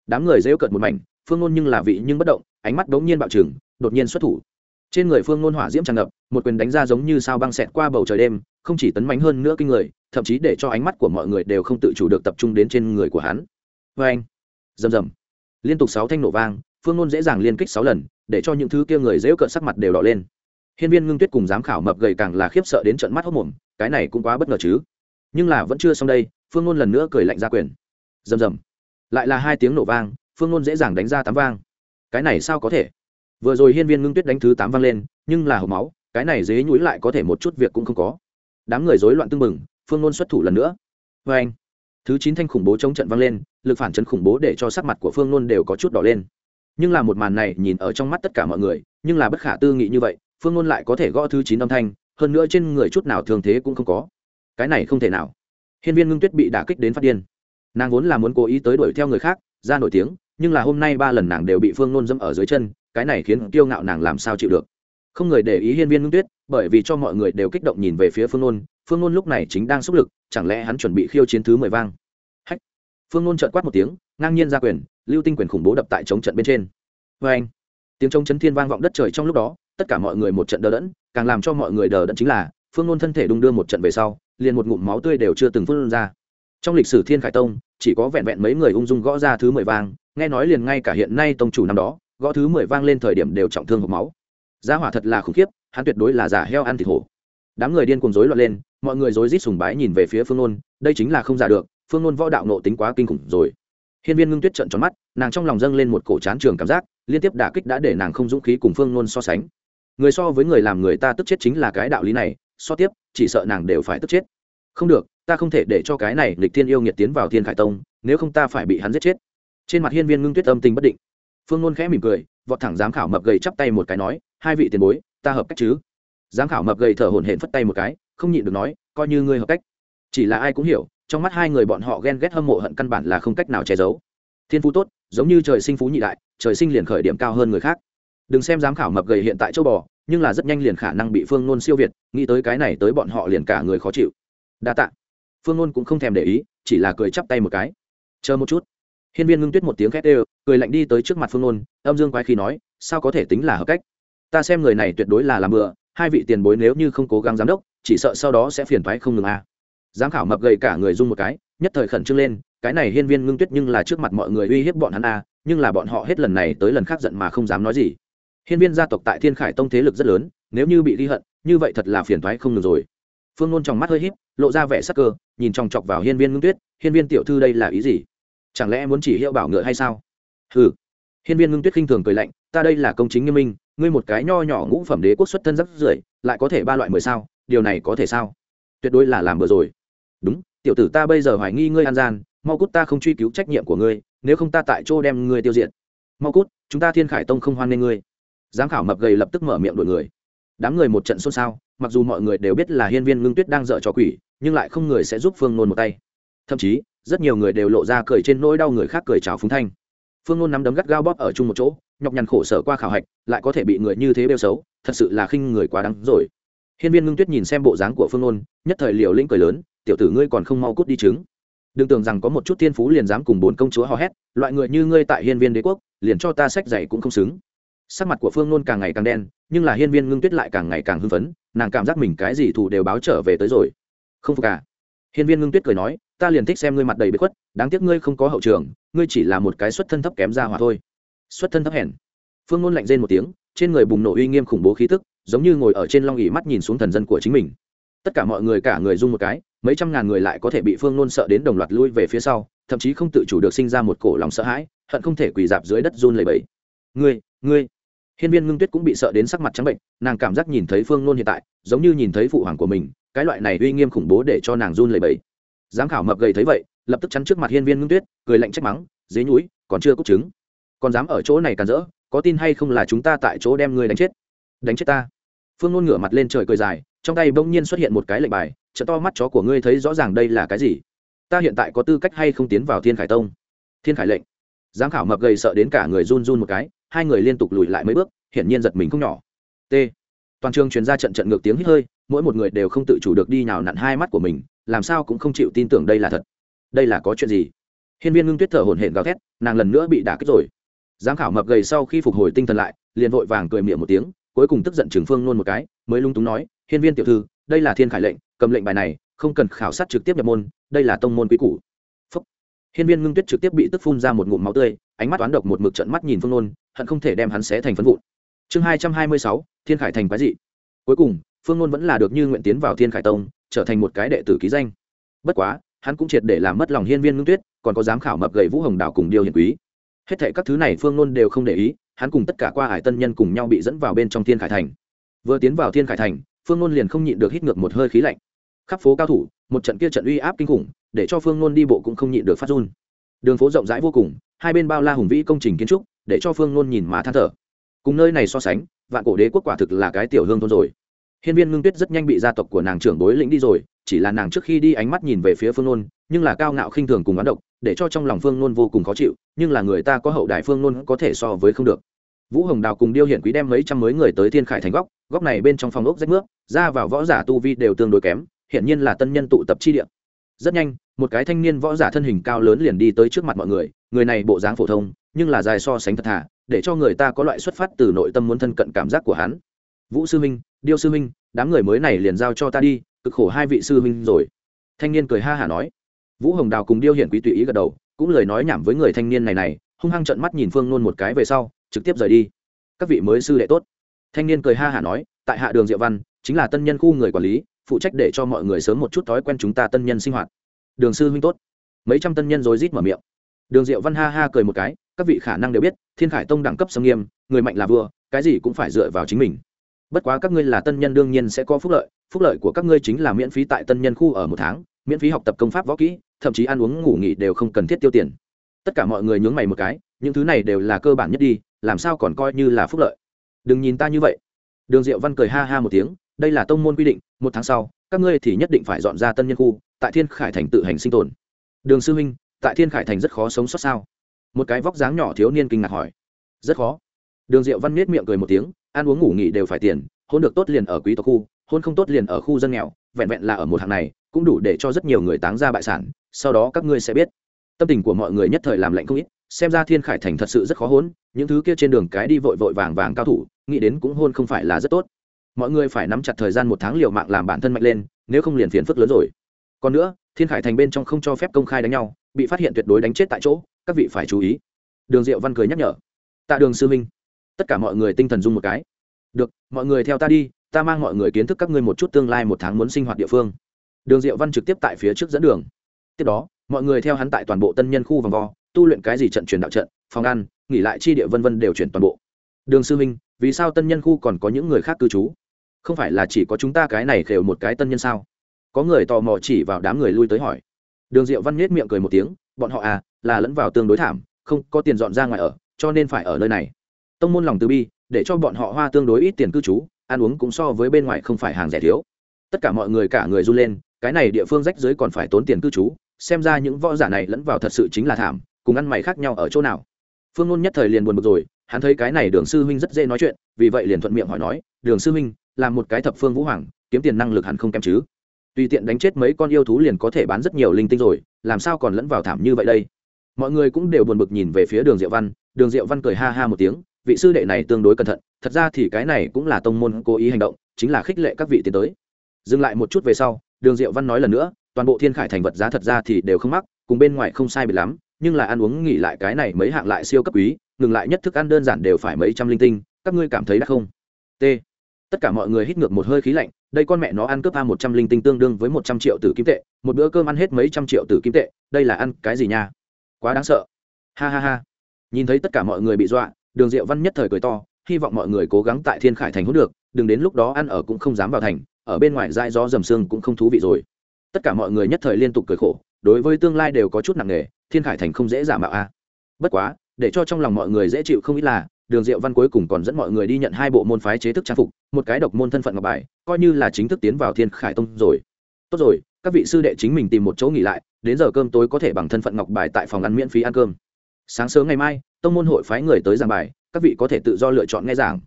đám người rêu cợt một mảnh, phương ngôn nhưng là vị nhưng bất động, ánh mắt đống nhiên bạo trừng, đột nhiên xuất thủ. Trên người phương ngôn hỏa diễm tràn ngập, một quyền đánh ra giống như sao băng xẹt qua bầu trời đêm, không chỉ tấn mánh hơn nữa kinh người, thậm chí để cho ánh mắt của mọi người đều không tự chủ được tập trung đến trên người của hắn. Vê anh, rầm rầm. Liên tục sáu thanh nổ vang, phương ngôn dễ dàng liên kích sáu lần, để cho những thứ kia người dễu cợt sắc mặt đều đỏ lên. Hiên viên ngưng tuyết cùng giám khảo mập gầy càng là khiếp sợ đến trận mắt hốc mồm, cái này cũng quá bất ngờ chứ. Nhưng là vẫn chưa xong đây, phương ngôn lần nữa cười lạnh ra quyền. Rầm rầm lại là hai tiếng nổ vang, phương ngôn dễ dàng đánh ra tám vang. Cái này sao có thể? Vừa rồi hiên viên ngưng tuyết đánh thứ tám vang lên, nhưng là hộp máu, cái này dế nhũi lại có thể một chút việc cũng không có. Đám người rối loạn tưng bừng, phương ngôn xuất thủ lần nữa. Vê anh. Thứ chín thanh khủng bố chống trận vang lên, lực phản chấn khủng bố để cho sắc mặt của phương ngôn đều có chút đỏ lên. Nhưng là một màn này nhìn ở trong mắt tất cả mọi người, nhưng là bất khả tư nghị như vậy, phương ngôn lại có thể gõ thứ chín âm thanh, hơn nữa trên người chút nào thường thế cũng không có. Cái này không thể nào. Hiên viên ngưng tuyết bị đả kích đến phát điên nàng vốn là muốn cố ý tới đuổi theo người khác, ra nổi tiếng, nhưng là hôm nay ba lần nàng đều bị phương nôn dâm ở dưới chân, cái này khiến kiêu ngạo nàng làm sao chịu được. Không người để ý hiên viên ngưng tuyết, bởi vì cho mọi người đều kích động nhìn về phía phương nôn phương nôn lúc này chính đang xúc lực, chẳng lẽ hắn chuẩn bị khiêu chiến thứ mười vang? Hách! Phương nôn trợn quát một tiếng, ngang nhiên ra quyền, lưu tinh quyền khủng bố đập tại chống trận bên trên. Vê anh, tiếng trống chấn thiên vang vọng đất trời trong lúc đó, tất cả mọi người một trận đờ đẫn, càng làm cho mọi người đờ đẫn chính là, phương nôn thân thể đung đưa một trận về sau, liền một ngụm máu tươi đều chưa từng phương ra trong lịch sử thiên khải tông, chỉ có vẹn vẹn mấy người ung dung gõ ra thứ mười vang, nghe nói liền ngay cả hiện nay tông chủ năm đó, gõ thứ mười vang lên thời điểm đều trọng thương hộp máu. Giá hỏa thật là khủng khiếp, hắn tuyệt đối là giả heo ăn thịt hổ. Đám người điên cuồng rối loạn lên, mọi người rối rít sùng bái nhìn về phía phương nôn, đây chính là không giả được, phương nôn võ đạo nộ tính quá kinh khủng rồi. Hiên viên ngưng tuyết trận tròn mắt, nàng trong lòng dâng lên một cổ chán trường cảm giác, liên tiếp đả kích đã để nàng không dũng khí cùng phương nôn so sánh. Người so với người làm người ta tức chết chính là cái đạo lý này, so tiếp, chỉ sợ nàng đều phải tức chết. Không được ta không thể để cho cái này lịch thiên yêu nghiệt tiến vào thiên khải tông, nếu không ta phải bị hắn giết chết. Trên mặt hiên viên ngưng tuyết âm tình bất định. Phương nôn khẽ mỉm cười, vọt thẳng giám khảo mập gầy chắp tay một cái nói, hai vị tiền bối, ta hợp cách chứ? Giám khảo mập gầy thở hổn hển phất tay một cái, không nhịn được nói, coi như ngươi hợp cách. Chỉ là ai cũng hiểu, trong mắt hai người bọn họ ghen ghét hâm mộ hận căn bản là không cách nào che giấu. Thiên phú tốt, giống như trời sinh phú nhị đại, trời sinh liền khởi điểm cao hơn người khác. Đừng xem giám khảo mập gầy hiện tại châu bò, nhưng là rất nhanh liền khả năng bị phương nôn siêu việt, nghĩ tới cái này tới bọn họ liền cả người khó chịu. Đa tạ phương ngôn cũng không thèm để ý, chỉ là cười chắp tay một cái chờ một chút hiên viên ngưng tuyết một tiếng khét ê cười lạnh đi tới trước mặt phương ngôn, âm dương quái khi nói, sao có thể tính là hợp cách ta xem người này tuyệt đối là làm bựa hai vị tiền bối nếu như không cố gắng giám đốc, chỉ sợ sau đó sẽ phiền thoái không ngừng à. giám khảo mập gầy cả người dung một cái, nhất thời khẩn trương lên, cái này hiên viên ngưng tuyết nhưng là trước mặt mọi người uy hiếp bọn hắn à? nhưng là bọn họ hết lần này tới lần khác giận mà không dám nói gì hiên viên gia tộc tại thiên khải tông thế lực rất lớn, nếu như bị ghi hận, như vậy thật là phiền thoái không ngừng rồi phương nôn trong mắt hơi h í p lộ ra vẻ sắc cơ, nhìn chòng chọc vào hiên viên ngưng tuyết, hiên viên tiểu thư đây là ý gì? Chẳng lẽ muốn chỉ hiệu bảo ngựa hay sao? Ừ hiên viên ngưng tuyết khinh thường cười lạnh, ta đây là công chính nghiêm minh, ngươi một cái nho nhỏ ngũ phẩm đế quốc xuất thân rất rưởi, lại có thể ba loại mười sao, điều này có thể sao? Tuyệt đối là làm bừa rồi. Đúng, tiểu tử ta bây giờ hoài nghi ngươi an gian, mau cút ta không truy cứu trách nhiệm của ngươi, nếu không ta tại chỗ đem ngươi tiêu diệt. Mau cút, chúng ta thiên khải tông không hoan nghênh ngươi. Giám khảo mập gầy lập tức mở miệng đuổi người. Đám người một trận xôn xao, mặc dù mọi người đều biết là hiên viên ngưng tuyết đang dở trò quỷ nhưng lại không người sẽ giúp phương nôn một tay. Thậm chí, rất nhiều người đều lộ ra cười trên nỗi đau người khác cười chào phúng thanh. Phương nôn nắm đấm gắt gao bóp ở chung một chỗ, nhọc nhằn khổ sở qua khảo hạch, lại có thể bị người như thế bêu xấu, thật sự là khinh người quá đáng rồi. Hiên viên ngưng tuyết nhìn xem bộ dáng của phương nôn, nhất thời liều lĩnh cười lớn, tiểu tử ngươi còn không mau cút đi chứng đừng tưởng rằng có một chút thiên phú liền dám cùng bốn công chúa hò hét, loại người như ngươi tại hiên viên đế quốc, liền cho ta sách dạy cũng không xứng. Sắc mặt của phương nôn càng ngày càng đen, nhưng là hiên viên ngưng tuyết lại càng ngày càng hưng phấn, nàng cảm giác mình cái gì thủ đều báo trở về tới rồi không phục cả à? hiên viên ngưng tuyết cười nói, ta liền thích xem ngươi mặt đầy bế khuất, đáng tiếc ngươi không có hậu trường, ngươi chỉ là một cái xuất thân thấp kém ra hỏa thôi. Xuất thân thấp hèn. Phương ngôn lạnh rên một tiếng, trên người bùng nổ uy nghiêm khủng bố khí tức, giống như ngồi ở trên long ỉ mắt nhìn xuống thần dân của chính mình. Tất cả mọi người cả người dung một cái, mấy trăm ngàn người lại có thể bị phương nôn sợ đến đồng loạt lui về phía sau, thậm chí không tự chủ được sinh ra một cổ lòng sợ hãi, hận không thể quỳ dạp dưới đất run lầy bẫy ngươi ngươi. Hiên viên ngưng tuyết cũng bị sợ đến sắc mặt trắng bệnh, nàng cảm giác nhìn thấy phương nôn hiện tại, giống như nhìn thấy phụ hoàng của mình cái loại này uy nghiêm khủng bố để cho nàng run lẩy bẩy. giám khảo mập gầy thấy vậy, lập tức chắn trước mặt hiên viên ngưng tuyết, cười lạnh trách mắng, dế nhúi còn chưa cúc chứng còn dám ở chỗ này càn rỡ, có tin hay không là chúng ta tại chỗ đem ngươi đánh chết. Đánh chết ta? Phương nôn ngửa mặt lên trời cười dài, trong tay bỗng nhiên xuất hiện một cái lệnh bài chợ to mắt chó của ngươi thấy rõ ràng đây là cái gì. Ta hiện tại có tư cách hay không tiến vào thiên khải tông? Thiên khải lệnh. Giám khảo mập gầy sợ đến cả người run run một cái, hai người liên tục lùi lại mấy bước, hiển nhiên giật mình không nhỏ. T toàn trường truyền ra trận trận ngược tiếng hít hơi, mỗi một người đều không tự chủ được đi nào nặn hai mắt của mình, làm sao cũng không chịu tin tưởng đây là thật. Đây là có chuyện gì? Hiên viên ngưng tuyết thở hổn hển gào thét, nàng lần nữa bị đả kích rồi. Giám khảo mập gầy sau khi phục hồi tinh thần lại, liền vội vàng cười miệng một tiếng, cuối cùng tức giận trường phương nôn một cái, mới lung túng nói, hiên viên tiểu thư, đây là thiên khải lệnh, cầm lệnh bài này, không cần khảo sát trực tiếp nhập môn, đây là tông môn quý cũ hiên viên ngưng tuyết trực tiếp bị tức phun ra một ngụm máu tươi, ánh mắt toán độc một mực trận mắt nhìn phương nôn, hận không thể đem hắn xé thành phân vụn. Chương hai trăm hai mươi sáu thiên khải thành quái dị. Cuối cùng, phương ngôn vẫn là được như nguyện tiến vào thiên khải tông, trở thành một cái đệ tử ký danh. Bất quá, hắn cũng triệt để làm mất lòng hiên viên ngưng tuyết, còn có giám khảo mập gậy vũ hồng Đào cùng điều hiền quý. Hết thệ các thứ này phương ngôn đều không để ý, hắn cùng tất cả qua hải tân nhân cùng nhau bị dẫn vào bên trong thiên khải thành. Vừa tiến vào thiên khải thành, phương ngôn liền không nhịn được hít ngược một hơi khí lạnh. Khắp phố cao thủ, một trận kia trận uy áp kinh khủng, để cho phương ngôn đi bộ cũng không nhịn được phát run. Đường phố rộng rãi vô cùng, hai bên bao la hùng vĩ công trình kiến trúc, để cho phương ngôn nhìn mà than thở. Cùng nơi này so sánh vạn cổ đế quốc quả thực là cái tiểu hương thôn rồi. Hiên viên ngưng tuyết rất nhanh bị gia tộc của nàng trưởng bối lĩnh đi rồi, chỉ là nàng trước khi đi ánh mắt nhìn về phía phương nôn, nhưng là cao ngạo khinh thường cùng ngán độc, để cho trong lòng phương nôn vô cùng khó chịu, nhưng là người ta có hậu đại phương nôn có thể so với không được. Vũ hồng đào cùng điêu hiển quý đem mấy trăm mới người tới thiên khải thành góc góc này bên trong phòng ốc rách nước, ra vào võ giả tu vi đều tương đối kém hiện nhiên là tân nhân tụ tập chi địa. Rất nhanh, một cái thanh niên võ giả thân hình cao lớn liền đi tới trước mặt mọi người người này bộ dáng phổ thông, nhưng là dài so sánh thật thà để cho người ta có loại xuất phát từ nội tâm muốn thân cận cảm giác của hắn. Vũ sư minh điêu sư minh đám người mới này liền giao cho ta đi, cực khổ hai vị sư minh rồi. Thanh niên cười ha hả nói. Vũ hồng đào cùng điêu hiển quý tùy ý gật đầu, cũng lời nói nhảm với người thanh niên này này, hung hăng trận mắt nhìn phương nôn một cái về sau, trực tiếp rời đi. Các vị mới sư đệ tốt. Thanh niên cười ha hả nói, tại hạ đường diệu văn, chính là tân nhân khu người quản lý, phụ trách để cho mọi người sớm một chút thói quen chúng ta tân nhân sinh hoạt. Đường sư huynh tốt. Mấy trăm tân nhân rối rít mở miệng. Đường diệu văn ha ha cười một cái các vị khả năng đều biết, thiên khải tông đẳng cấp sâm nghiêm, người mạnh là vua, cái gì cũng phải dựa vào chính mình. Bất quá các ngươi là tân nhân đương nhiên sẽ có phúc lợi phúc lợi của các ngươi chính là miễn phí tại tân nhân khu ở một tháng, miễn phí học tập công pháp võ kỹ, thậm chí ăn uống, ngủ nghỉ đều không cần thiết tiêu tiền. Tất cả mọi người nhướng mày một cái, những thứ này đều là cơ bản nhất đi, làm sao còn coi như là phúc lợi? Đừng nhìn ta như vậy. Đường diệu văn cười ha ha một tiếng, đây là tông môn quy định, một tháng sau, các ngươi thì nhất định phải dọn ra tân nhân khu, tại thiên khải thành tự hành sinh tồn. Đường sư huynh, tại thiên khải thành rất khó sống sót sao? Một cái vóc dáng nhỏ thiếu niên kinh ngạc hỏi. Rất khó. Đường diệu văn miết miệng cười một tiếng, ăn uống ngủ nghỉ đều phải tiền, hôn được tốt liền ở quý tộc khu, hôn không tốt liền ở khu dân nghèo, vẹn vẹn là ở một hàng này, cũng đủ để cho rất nhiều người táng ra bại sản, sau đó các ngươi sẽ biết. Tâm tình của mọi người nhất thời làm lạnh không ít, xem ra thiên khải thành thật sự rất khó hôn, những thứ kia trên đường cái đi vội vội vàng vàng cao thủ, nghĩ đến cũng hôn không phải là rất tốt. Mọi người phải nắm chặt thời gian một tháng liều mạng làm bản thân mạnh lên, nếu không liền phiền phức lớn rồi. Còn nữa, thiên khải thành bên trong không cho phép công khai đánh nhau, bị phát hiện tuyệt đối đánh chết tại chỗ các vị phải chú ý. Đường diệu văn cười nhắc nhở. Tạ đường sư minh tất cả mọi người tinh thần dung một cái. Được, mọi người theo ta đi, ta mang mọi người kiến thức các ngươi một chút tương lai một tháng muốn sinh hoạt địa phương. Đường diệu văn trực tiếp tại phía trước dẫn đường. Tiếp đó, mọi người theo hắn tại toàn bộ tân nhân khu vòng vo, tu luyện cái gì trận truyền đạo trận, phòng ăn, nghỉ lại chi địa vân vân đều chuyển toàn bộ. Đường sư minh vì sao tân nhân khu còn có những người khác cư trú? Không phải là chỉ có chúng ta cái này khều một cái tân nhân sao? Có người tò mò chỉ vào đám người lui tới hỏi. Đường diệu văn nhét miệng cười một tiếng, bọn họ à là lẫn vào tương đối thảm, không có tiền dọn ra ngoài ở, cho nên phải ở nơi này. Tông môn lòng từ bi, để cho bọn họ hoa tương đối ít tiền cư trú, ăn uống cũng so với bên ngoài không phải hàng rẻ thiếu. Tất cả mọi người cả người run lên, cái này địa phương rách dưới còn phải tốn tiền cư trú, xem ra những võ giả này lẫn vào thật sự chính là thảm, cùng ăn mày khác nhau ở chỗ nào. Phương ngôn nhất thời liền buồn bực rồi, hắn thấy cái này đường sư huynh rất dễ nói chuyện, vì vậy liền thuận miệng hỏi nói, đường sư huynh, làm một cái thập phương vũ hoàng, kiếm tiền năng lực hẳn không kém chứ? Tùy tiện đánh chết mấy con yêu thú liền có thể bán rất nhiều linh tinh rồi, làm sao còn lẫn vào thảm như vậy đây? Mọi người cũng đều buồn bực nhìn về phía đường diệu văn đường diệu văn cười ha ha một tiếng vị sư đệ này tương đối cẩn thận thật ra thì cái này cũng là tông môn cố ý hành động chính là khích lệ các vị tiến tới dừng lại một chút về sau đường diệu văn nói lần nữa toàn bộ thiên khải thành vật giá thật ra thì đều không mắc cùng bên ngoài không sai biệt lắm nhưng là ăn uống nghỉ lại cái này mấy hạng lại siêu cấp quý ngừng lại nhất thức ăn đơn giản đều phải mấy trăm linh tinh các ngươi cảm thấy đã không t tất cả mọi người hít ngược một hơi khí lạnh đây con mẹ nó ăn cướp a một trăm linh tinh tương đương với một trăm triệu tử kim tệ một bữa cơm ăn hết mấy trăm triệu tử kim tệ đây là ăn cái gì nha quá đáng sợ. Ha ha ha. Nhìn thấy tất cả mọi người bị dọa, đường diệu văn nhất thời cười to, hy vọng mọi người cố gắng tại thiên khải thành hút được, đừng đến lúc đó ăn ở cũng không dám vào thành, ở bên ngoài dai gió dầm sương cũng không thú vị rồi. Tất cả mọi người nhất thời liên tục cười khổ, đối với tương lai đều có chút nặng nề, thiên khải thành không dễ giả mạo a. Bất quá, để cho trong lòng mọi người dễ chịu không ít là, đường diệu văn cuối cùng còn dẫn mọi người đi nhận hai bộ môn phái chế thức trang phục, một cái độc môn thân phận ngọc bài, coi như là chính thức tiến vào thiên khải tông rồi. Tốt rồi, các vị sư đệ chính mình tìm một chỗ nghỉ lại đến giờ cơm tối có thể bằng thân phận ngọc bài tại phòng ăn miễn phí ăn cơm. Sáng sớm ngày mai, tông môn hội phái người tới giảng bài, các vị có thể tự do lựa chọn nghe giảng.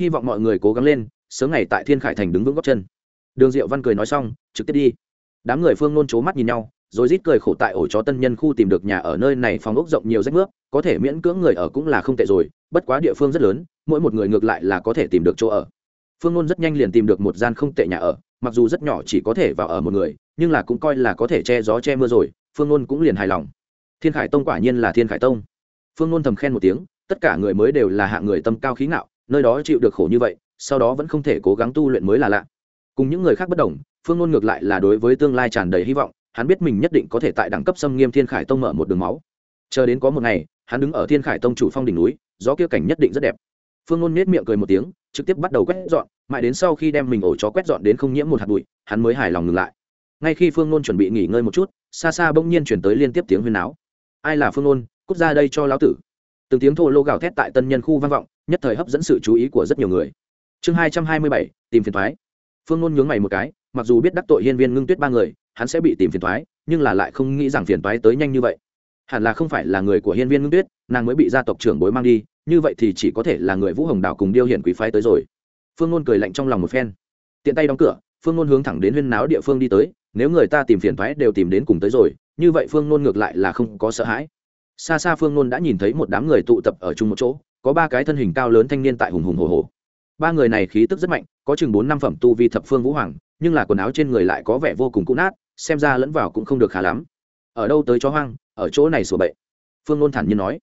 Hy vọng mọi người cố gắng lên, sớm ngày tại thiên khải thành đứng vững góc chân. Đường diệu văn cười nói xong, trực tiếp đi. Đám người phương nôn c mắt nhìn nhau, rồi rít cười khổ tại ổ chó tân nhân khu tìm được nhà ở nơi này phòng ốc rộng nhiều rách nước, có thể miễn cưỡng người ở cũng là không tệ rồi, bất quá địa phương rất lớn, mỗi một người ngược lại là có thể tìm được chỗ ở phương nôn rất nhanh liền tìm được một gian không tệ nhà ở, mặc dù rất nhỏ chỉ có thể vào ở một người, nhưng là cũng coi là có thể che gió che mưa rồi, phương nôn cũng liền hài lòng. Thiên khải tông quả nhiên là thiên khải tông. Phương nôn thầm khen một tiếng, tất cả người mới đều là hạng người tâm cao khí ngạo, nơi đó chịu được khổ như vậy, sau đó vẫn không thể cố gắng tu luyện mới là lạ. Cùng những người khác bất đồng, phương nôn ngược lại là đối với tương lai tràn đầy hy vọng, hắn biết mình nhất định có thể tại đẳng cấp xâm nghiêm thiên khải tông mở một đường máu. Chờ đến có một ngày, hắn đứng ở thiên khải tông chủ phong đỉnh núi, gió kia cảnh nhất định rất đẹp phương ngôn nết miệng cười một tiếng, trực tiếp bắt đầu quét dọn, mãi đến sau khi đem mình ổ chó quét dọn đến không nhiễm một hạt bụi, hắn mới hài lòng ngừng lại. Ngay khi phương ngôn chuẩn bị nghỉ ngơi một chút, xa xa bỗng nhiên chuyển tới liên tiếp tiếng huyên áo ai là phương ngôn? Cút ra đây cho lão tử. Từng tiếng thô lô gào thét tại tân nhân khu vang vọng, nhất thời hấp dẫn sự chú ý của rất nhiều người. Chương hai trăm hai mươi bảy, tìm phiền thoái phương ngôn nhướng mày một cái, mặc dù biết đắc tội hiên viên ngưng tuyết ba người, hắn sẽ bị tìm phiền thoái nhưng là lại không nghĩ rằng phiền thoái tới nhanh như vậy. Hẳn là không phải là người của hiên viên ngưng tuyết, nàng mới bị gia tộc trưởng bối mang đi như vậy thì chỉ có thể là người vũ hồng đào cùng điêu hiển quý phái tới rồi. Phương ngôn cười lạnh trong lòng một phen. Tiện tay đóng cửa, phương ngôn hướng thẳng đến huyên náo địa phương đi tới, nếu người ta tìm phiền thoái đều tìm đến cùng tới rồi, như vậy phương ngôn ngược lại là không có sợ hãi. Xa xa phương ngôn đã nhìn thấy một đám người tụ tập ở chung một chỗ, có ba cái thân hình cao lớn thanh niên tại hùng hùng hồ hồ. Ba người này khí tức rất mạnh, có chừng bốn năm phẩm tu vi thập phương vũ hoàng, nhưng là quần áo trên người lại có vẻ vô cùng cũ nát, xem ra lẫn vào cũng không được khá lắm. Ở đâu tới chó hoang, ở chỗ này sửa bậy. Phương ngôn thản nhiên nói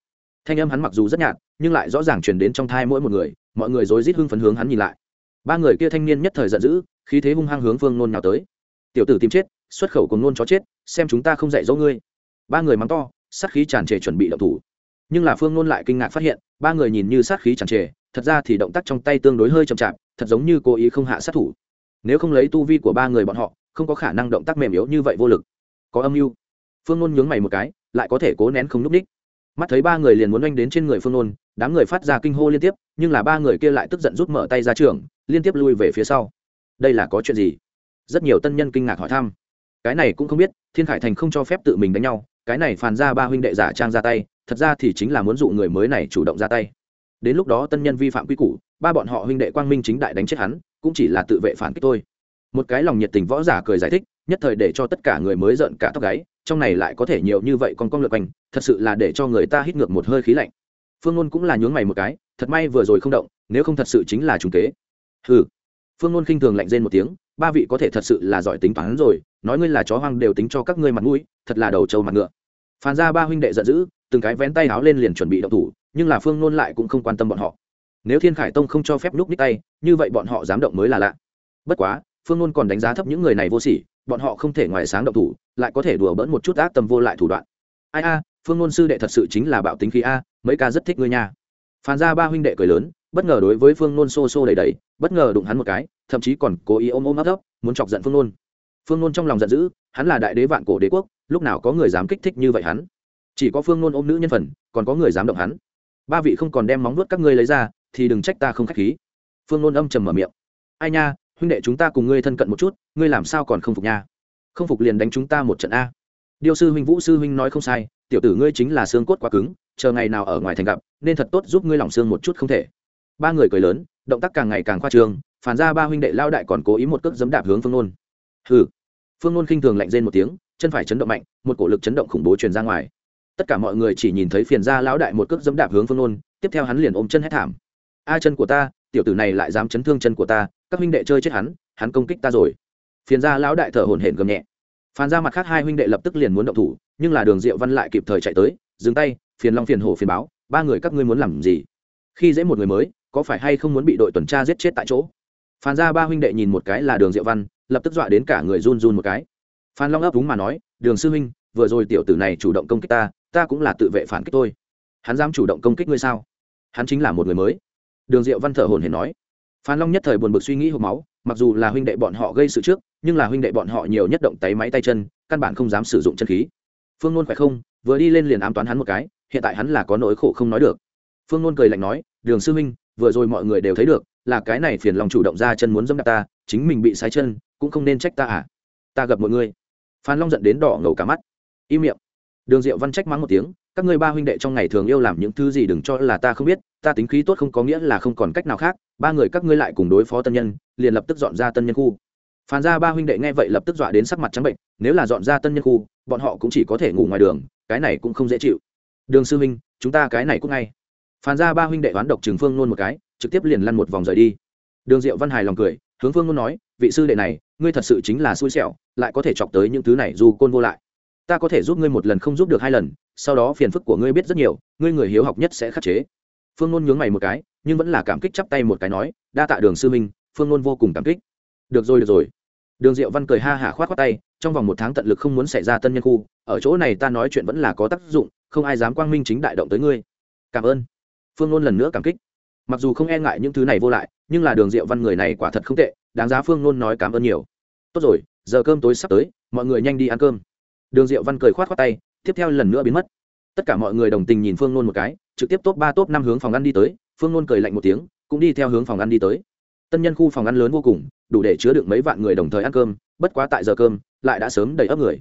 thanh âm hắn mặc dù rất nhạt, nhưng lại rõ ràng truyền đến trong thai mỗi một người, mọi người rối rít hưng phấn hướng hắn nhìn lại. Ba người kia thanh niên nhất thời giận dữ, khí thế hung hăng hướng phương nôn nhào tới. Tiểu tử tìm chết, xuất khẩu cùng nôn chó chết, xem chúng ta không dạy dỗ ngươi. Ba người mắng to, sát khí tràn trề chuẩn bị động thủ. Nhưng là phương nôn lại kinh ngạc phát hiện, ba người nhìn như sát khí tràn trề, thật ra thì động tác trong tay tương đối hơi chậm chạp, thật giống như cố ý không hạ sát thủ. Nếu không lấy tu vi của ba người bọn họ, không có khả năng động tác mềm yếu như vậy vô lực. Có âm mưu. Phương nôn nhướng mày một cái, lại có thể cố nén không n ú c ních mắt thấy ba người liền muốn oanh đến trên người phương nôn, đám người phát ra kinh hô liên tiếp, nhưng là ba người kia lại tức giận rút mở tay ra trường, liên tiếp lui về phía sau. Đây là có chuyện gì? Rất nhiều tân nhân kinh ngạc hỏi thăm. Cái này cũng không biết, thiên khải thành không cho phép tự mình đánh nhau, cái này phàn ra ba huynh đệ giả trang ra tay, thật ra thì chính là muốn dụ người mới này chủ động ra tay. Đến lúc đó tân nhân vi phạm quy củ, ba bọn họ huynh đệ quang minh chính đại đánh chết hắn, cũng chỉ là tự vệ phản kích thôi. Một cái lòng nhiệt tình võ giả cười giải thích, nhất thời để cho tất cả người mới giận cả tóc gáy trong này lại có thể nhiều như vậy con con lượt quanh, thật sự là để cho người ta hít ngược một hơi khí lạnh. Phương ngôn cũng là nhướng mày một cái, thật may vừa rồi không động, nếu không thật sự chính là trùng kế. Ừ phương ngôn khinh thường lạnh rên một tiếng, ba vị có thể thật sự là giỏi tính toán rồi, nói ngươi là chó hoang đều tính cho các ngươi mặt mũi, thật là đầu trâu mặt ngựa. Phàn ra ba huynh đệ giận dữ, từng cái vén tay áo lên liền chuẩn bị động thủ, nhưng là phương ngôn lại cũng không quan tâm bọn họ. Nếu thiên khải tông không cho phép núp ních tay, như vậy bọn họ dám động mới là lạ. Bất quá, phương ngôn còn đánh giá thấp những người này vô sỉ bọn họ không thể ngoài sáng động thủ, lại có thể đùa bỡn một chút ác tâm vô lại thủ đoạn. Ai a, phương ngôn sư đệ thật sự chính là bạo tính khí a, mấy ca rất thích ngươi nha. Phàn ra ba huynh đệ cười lớn, bất ngờ đối với phương ngôn xô xô đầy đầy, bất ngờ đụng hắn một cái, thậm chí còn cố ý ôm ôm ấp ấp, muốn chọc giận phương ngôn. Phương ngôn trong lòng giận dữ, hắn là đại đế vạn cổ đế quốc, lúc nào có người dám kích thích như vậy hắn? Chỉ có phương ngôn ôm nữ nhân phần, còn có người dám động hắn. Ba vị không còn đem móng nuốt các ngươi lấy ra, thì đừng trách ta không k h á c h khí. Phương ngôn âm trầm mở miệng. Ai nha huynh đệ chúng ta cùng ngươi thân cận một chút, ngươi làm sao còn không phục nha? Không phục liền đánh chúng ta một trận a. Điêu sư huynh, vũ sư huynh nói không sai, tiểu tử ngươi chính là xương cốt quá cứng, chờ ngày nào ở ngoài thành gặp, nên thật tốt giúp ngươi lỏng xương một chút không thể. Ba người cười lớn, động tác càng ngày càng khoa trương, phản ra ba huynh đệ lao đại còn cố ý một cước dấm đạp hướng phương nôn. Hừ. Phương nôn khinh thường lạnh rên một tiếng, chân phải chấn động mạnh, một cổ lực chấn động khủng bố truyền ra ngoài. Tất cả mọi người chỉ nhìn thấy phiền ra lão đại một cước dấm đạp hướng phương nôn, tiếp theo hắn liền ôm chân hét thảm. A chân của ta tiểu tử này lại dám chấn thương chân của ta, các huynh đệ chơi chết hắn hắn công kích ta rồi. Phiền ra lão đại thở hổn hển gầm nhẹ. Phàn ra mặt khác hai huynh đệ lập tức liền muốn động thủ, nhưng là đường diệu văn lại kịp thời chạy tới, dừng tay, phiền long phiền hổ phiền báo, ba người các ngươi muốn làm gì? Khi dễ một người mới, có phải hay không muốn bị đội tuần tra giết chết tại chỗ? Phàn ra ba huynh đệ nhìn một cái là đường diệu văn, lập tức dọa đến cả người run run một cái. Phan long ấp đúng mà nói, đường sư huynh, vừa rồi tiểu tử này chủ động công kích ta ta cũng là tự vệ phản kích tôi. Hắn dám chủ động công kích ngươi sao? Hắn chính là một người mới đường diệu văn thở hồn hển nói, phan long nhất thời buồn bực suy nghĩ hộp máu, mặc dù là huynh đệ bọn họ gây sự trước, nhưng là huynh đệ bọn họ nhiều nhất động tay máy tay chân, căn bản không dám sử dụng chân khí. Phương nôn phải không, vừa đi lên liền ám toán hắn một cái, hiện tại hắn là có nỗi khổ không nói được. Phương nôn cười lạnh nói, đường sư huynh, vừa rồi mọi người đều thấy được, là cái này phiền lòng chủ động ra chân muốn dâm đạp ta, chính mình bị sái chân, cũng không nên trách ta à? Ta gặp mọi người. Phan long giận đến đỏ ngầu cả mắt. Im miệng đường diệu văn trách mắng một tiếng, các ngươi ba huynh đệ trong ngày thường yêu làm những thứ gì đừng cho là ta không biết, ta tính khí tốt không có nghĩa là không còn cách nào khác, ba người các ngươi lại cùng đối phó tân nhân, liền lập tức dọn ra tân nhân khu. Phan ra ba huynh đệ nghe vậy lập tức dọa đến sắc mặt trắng bệnh, nếu là dọn ra tân nhân khu, bọn họ cũng chỉ có thể ngủ ngoài đường, cái này cũng không dễ chịu. Đường sư huynh, chúng ta cái này cũng ngay. Phan ra ba huynh đệ oán độc trường phương nôn một cái, trực tiếp liền lăn một vòng rời đi. Đường diệu văn hài lòng cười, hướng phương nôn nói, vị sư đệ này, ngươi thật sự chính là xui xẻo, lại có thể chọc tới những thứ này dù côn vô lại ta có thể giúp ngươi một lần không giúp được hai lần, sau đó phiền phức của ngươi biết rất nhiều, ngươi người hiếu học nhất sẽ khắc chế. Phương nôn nhướng mày một cái, nhưng vẫn là cảm kích chắp tay một cái nói, đa tạ đường sư minh phương nôn vô cùng cảm kích. Được rồi được rồi. Đường diệu văn cười ha hả khoát khoát tay, trong vòng một tháng tận lực không muốn xảy ra tân nhân khu, ở chỗ này ta nói chuyện vẫn là có tác dụng, không ai dám quang minh chính đại động tới ngươi. Cảm ơn. Phương nôn lần nữa cảm kích. Mặc dù không e ngại những thứ này vô lại, nhưng là đường diệu văn người này quả thật không tệ, đáng giá phương nôn nói cảm ơn nhiều. Tốt rồi, giờ cơm tối sắp tới, mọi người nhanh đi ăn cơm đường diệu văn cười khoát khoát tay, tiếp theo lần nữa biến mất. Tất cả mọi người đồng tình nhìn phương nôn một cái, trực tiếp top ba, top năm hướng phòng ăn đi tới. Phương nôn cười lạnh một tiếng, cũng đi theo hướng phòng ăn đi tới. Tân nhân khu phòng ăn lớn vô cùng, đủ để chứa được mấy vạn người đồng thời ăn cơm, bất quá tại giờ cơm, lại đã sớm đầy ấp người.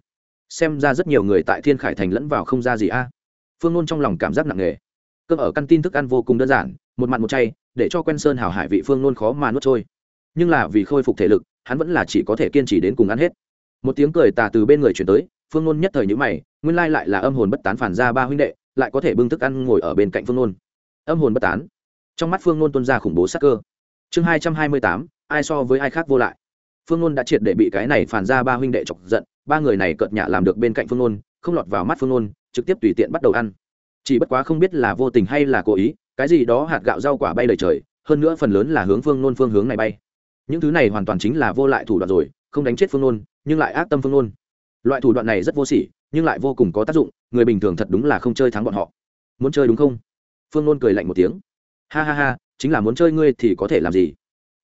Xem ra rất nhiều người tại thiên khải thành lẫn vào không ra gì a. Phương nôn trong lòng cảm giác nặng nề. Cơm ở căn tin thức ăn vô cùng đơn giản, một mặn một chay, để cho quen sơn hào hải vị phương nôn khó mà nuốt trôi. Nhưng là vì khôi phục thể lực, hắn vẫn là chỉ có thể kiên trì đến cùng ăn hết. Một tiếng cười tà từ bên người chuyển tới phương nôn nhất thời nhữ mày, nguyên lai lại là âm hồn bất tán phản ra ba huynh đệ, lại có thể bưng thức ăn ngồi ở bên cạnh phương nôn. Âm hồn bất tán. Trong mắt phương nôn tuân ra khủng bố sắc cơ. Chương hai trăm hai mươi tám, ai so với ai khác vô lại. Phương nôn đã triệt để bị cái này phản ra ba huynh đệ chọc giận, ba người này cợt nhả làm được bên cạnh phương nôn, không lọt vào mắt phương nôn, trực tiếp tùy tiện bắt đầu ăn. Chỉ bất quá không biết là vô tình hay là cố ý, cái gì đó hạt gạo rau quả bay lời trời, hơn nữa phần lớn là hướng phương nôn phương hướng này bay. Những thứ này hoàn toàn chính là vô lại thủ đoạn rồi, không đánh chết phương nôn, nhưng lại ác tâm phương nôn loại thủ đoạn này rất vô sỉ, nhưng lại vô cùng có tác dụng, người bình thường thật đúng là không chơi thắng bọn họ. Muốn chơi đúng không? Phương nôn cười lạnh một tiếng. Ha ha ha, chính là muốn chơi ngươi thì có thể làm gì?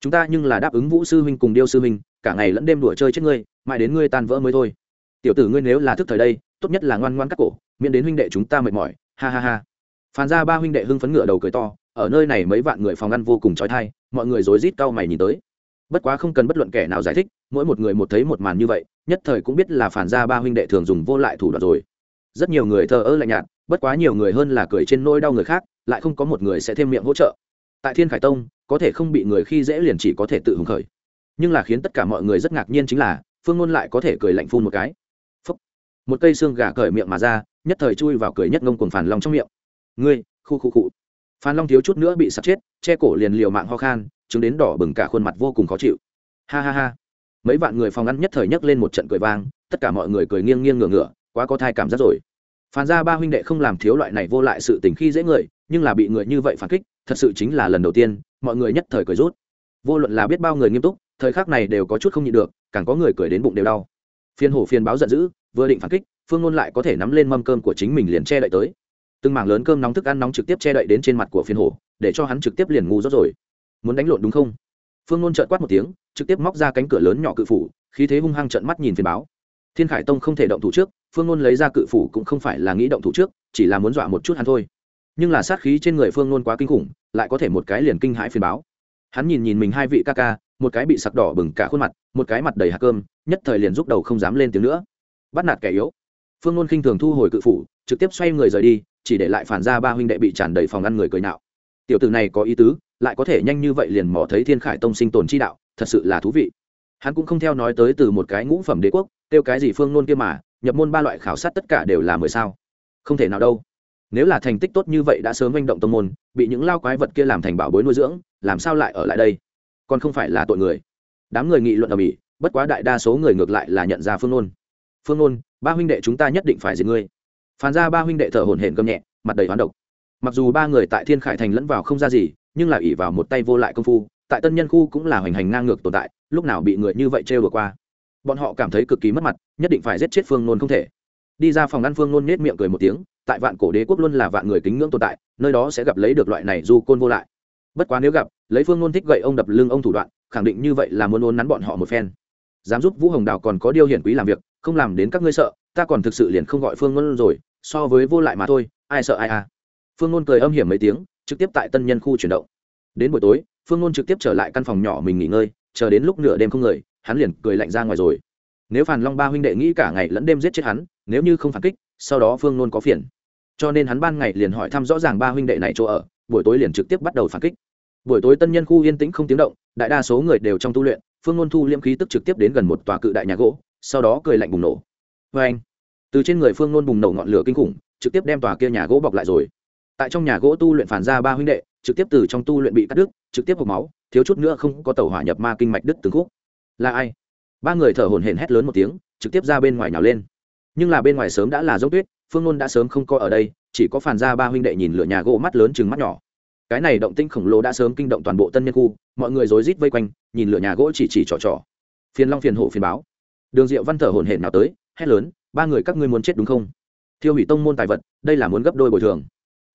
Chúng ta nhưng là đáp ứng vũ sư huynh cùng điêu sư huynh, cả ngày lẫn đêm đùa chơi chết ngươi, mãi đến ngươi tan vỡ mới thôi. Tiểu tử ngươi nếu là thức thời đây, tốt nhất là ngoan ngoan cắt cổ, miễn đến huynh đệ chúng ta mệt mỏi. Ha ha ha. Phàn ra ba huynh đệ hưng phấn ngựa đầu cười to, ở nơi này mấy vạn người phòng ăn vô cùng trói thai, mọi người rối rít cau mày nhìn tới bất quá không cần bất luận kẻ nào giải thích, mỗi một người một thấy một màn như vậy, nhất thời cũng biết là phản ra ba huynh đệ thường dùng vô lại thủ đoạn rồi. Rất nhiều người thờ ơ lạnh nhạt, bất quá nhiều người hơn là cười trên nôi đau người khác, lại không có một người sẽ thêm miệng hỗ trợ. Tại thiên khải tông, có thể không bị người khi dễ liền chỉ có thể tự hứng khởi. Nhưng là khiến tất cả mọi người rất ngạc nhiên chính là, phương ngôn lại có thể cười lạnh phun một cái. Phúc. một cây xương gà cởi miệng mà ra, nhất thời chui vào cười nhất ngông cùng phản long trong miệng. Ngươi, khu khu cụ phan long thiếu chút nữa bị sạt chết, che cổ liền liều mạng ho khan chứng đến đỏ bừng cả khuôn mặt vô cùng khó chịu. Ha ha ha. Mấy vạn người phòng ăn nhất thời nhấc lên một trận cười vang, tất cả mọi người cười nghiêng nghiêng ngửa ngửa, quá có thai cảm giác rồi. Phản ra ba huynh đệ không làm thiếu loại này vô lại sự tình khi dễ người, nhưng là bị người như vậy phản kích, thật sự chính là lần đầu tiên, mọi người nhất thời cười rút. Vô luận là biết bao người nghiêm túc, thời khắc này đều có chút không nhịn được, càng có người cười đến bụng đều đau. Phiên hổ phiên báo giận dữ, vừa định phản kích, phương ngôn lại có thể nắm lên mâm cơm của chính mình liền che đậy tới. Từng mảng lớn cơm nóng thức ăn nóng trực tiếp che đậy đến trên mặt của phiên hổ, để cho hắn trực tiếp liền ngu rốt rồi muốn đánh lộn đúng không? Phương nôn trợn quát một tiếng, trực tiếp móc ra cánh cửa lớn nhỏ cự phủ, khí thế hung hăng trợn mắt nhìn phiên báo. Thiên khải tông không thể động thủ trước, phương nôn lấy ra cự phủ cũng không phải là nghĩ động thủ trước, chỉ là muốn dọa một chút hắn thôi. Nhưng là sát khí trên người phương nôn quá kinh khủng, lại có thể một cái liền kinh hãi phiên báo. Hắn nhìn nhìn mình hai vị ca ca, một cái bị sặc đỏ bừng cả khuôn mặt, một cái mặt đầy hạt cơm, nhất thời liền rút đầu không dám lên tiếng nữa. Bắt nạt kẻ yếu. Phương nôn khinh thường thu hồi cự phủ, trực tiếp xoay người rời đi, chỉ để lại phản ra ba huynh đệ bị tràn đầy phòng ăn người cười nạo tiểu tử này có ý tứ, lại có thể nhanh như vậy liền mò thấy thiên khải tông sinh tồn chi đạo, thật sự là thú vị. Hắn cũng không theo nói tới từ một cái ngũ phẩm đế quốc, kêu cái gì phương nôn kia mà, nhập môn ba loại khảo sát tất cả đều là mười sao. Không thể nào đâu. Nếu là thành tích tốt như vậy đã sớm manh động tông môn, bị những lao quái vật kia làm thành bảo bối nuôi dưỡng, làm sao lại ở lại đây? Còn không phải là tội người. Đám người nghị luận ở mỹ bất quá đại đa số người ngược lại là nhận ra phương nôn. Phương nôn, ba huynh đệ chúng ta nhất định phải diệt ngươi. Phán ra ba huynh đệ thở hổn hển gầm nhẹ, mặt đầy hoán độc mặc dù ba người tại thiên khải thành lẫn vào không ra gì, nhưng là ỉ vào một tay vô lại công phu, tại tân nhân khu cũng là hoành hành ngang ngược tồn tại, lúc nào bị người như vậy trêu vừa qua. Bọn họ cảm thấy cực kỳ mất mặt, nhất định phải giết chết phương nôn không thể. Đi ra phòng ăn phương nôn nết miệng cười một tiếng, tại vạn cổ đế quốc luôn là vạn người kính ngưỡng tồn tại, nơi đó sẽ gặp lấy được loại này du côn vô lại. Bất quá nếu gặp, lấy phương nôn thích gậy ông đập lưng ông thủ đoạn, khẳng định như vậy là muốn ôn nắn bọn họ một phen. Dám giúp vũ hồng đào còn có điều hiển quý làm việc, không làm đến các ngươi sợ, ta còn thực sự liền không gọi phương nôn rồi, so với vô lại mà thôi, ai sợ ai à phương nôn cười âm hiểm mấy tiếng, trực tiếp tại tân nhân khu chuyển động. Đến buổi tối, phương nôn trực tiếp trở lại căn phòng nhỏ mình nghỉ ngơi, chờ đến lúc nửa đêm không người, hắn liền cười lạnh ra ngoài rồi. Nếu phản long ba huynh đệ nghĩ cả ngày lẫn đêm giết chết hắn, nếu như không phản kích, sau đó phương nôn có phiền. Cho nên hắn ban ngày liền hỏi thăm rõ ràng ba huynh đệ này chỗ ở, buổi tối liền trực tiếp bắt đầu phản kích. Buổi tối tân nhân khu yên tĩnh không tiếng động, đại đa số người đều trong tu luyện, phương nôn thu liêm khí tức trực tiếp đến gần một tòa cự đại nhà gỗ, sau đó cười lạnh bùng nổ. Vê anh từ trên người phương nôn bùng nổ ngọn lửa kinh khủng, trực tiếp đem tòa kia nhà gỗ bọc lại rồi tại trong nhà gỗ tu luyện phản ra ba huynh đệ, trực tiếp từ trong tu luyện bị cắt đứt, trực tiếp hộp máu, thiếu chút nữa không có tàu hỏa nhập ma kinh mạch đứt từng khúc. Là ai? Ba người thở hổn hển hét lớn một tiếng, trực tiếp ra bên ngoài nhào lên. Nhưng là bên ngoài sớm đã là dốc tuyết, phương ngôn đã sớm không có ở đây, chỉ có phản ra ba huynh đệ nhìn lửa nhà gỗ mắt lớn chừng mắt nhỏ. Cái này động tinh khổng lồ đã sớm kinh động toàn bộ tân nhân khu, mọi người rối rít vây quanh, nhìn lửa nhà gỗ chỉ chỉ trò trò. Phiền long phiền hộ phiền báo. Đường diệu văn thở hổn hển nào tới, hét lớn, ba người các ngươi muốn chết đúng không? Thiêu hủy tông môn tài vật, đây là muốn gấp đôi bồi thường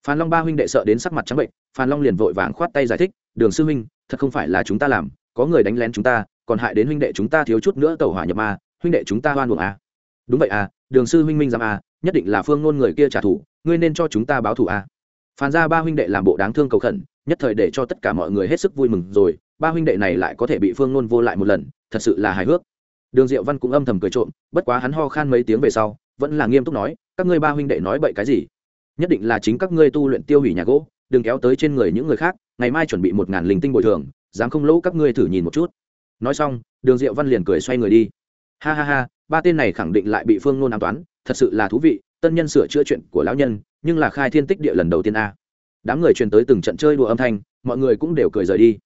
phan long ba huynh đệ sợ đến sắc mặt trắng bệnh, phan long liền vội vàng khoát tay giải thích, đường sư huynh, thật không phải là chúng ta làm, có người đánh lén chúng ta, còn hại đến huynh đệ chúng ta thiếu chút nữa tàu hỏa nhập ma, huynh đệ chúng ta hoan buồng à. đúng vậy à đường sư huynh minh giám à nhất định là phương ngôn người kia trả thù, ngươi nên cho chúng ta báo thù à. Phan ra ba huynh đệ làm bộ đáng thương cầu khẩn, nhất thời để cho tất cả mọi người hết sức vui mừng rồi, ba huynh đệ này lại có thể bị phương ngôn vô lại một lần, thật sự là hài hước đường diệu văn cũng âm thầm cười trộm, bất quá hắn ho khan mấy tiếng về sau, vẫn là nghiêm túc nói, các ngươi ba huynh đệ nói bậy cái gì nhất định là chính các ngươi tu luyện tiêu hủy nhà gỗ, đừng kéo tới trên người những người khác, ngày mai chuẩn bị một ngàn linh tinh bồi thường, dám không lỗ các ngươi thử nhìn một chút. Nói xong, đường diệu văn liền cười xoay người đi. Ha ha ha, ba tên này khẳng định lại bị phương nôn an toán, thật sự là thú vị, tân nhân sửa chữa chuyện của lão nhân, nhưng là khai thiên tích địa lần đầu tiên a. Đám người truyền tới từng trận chơi đùa âm thanh, mọi người cũng đều cười rời đi.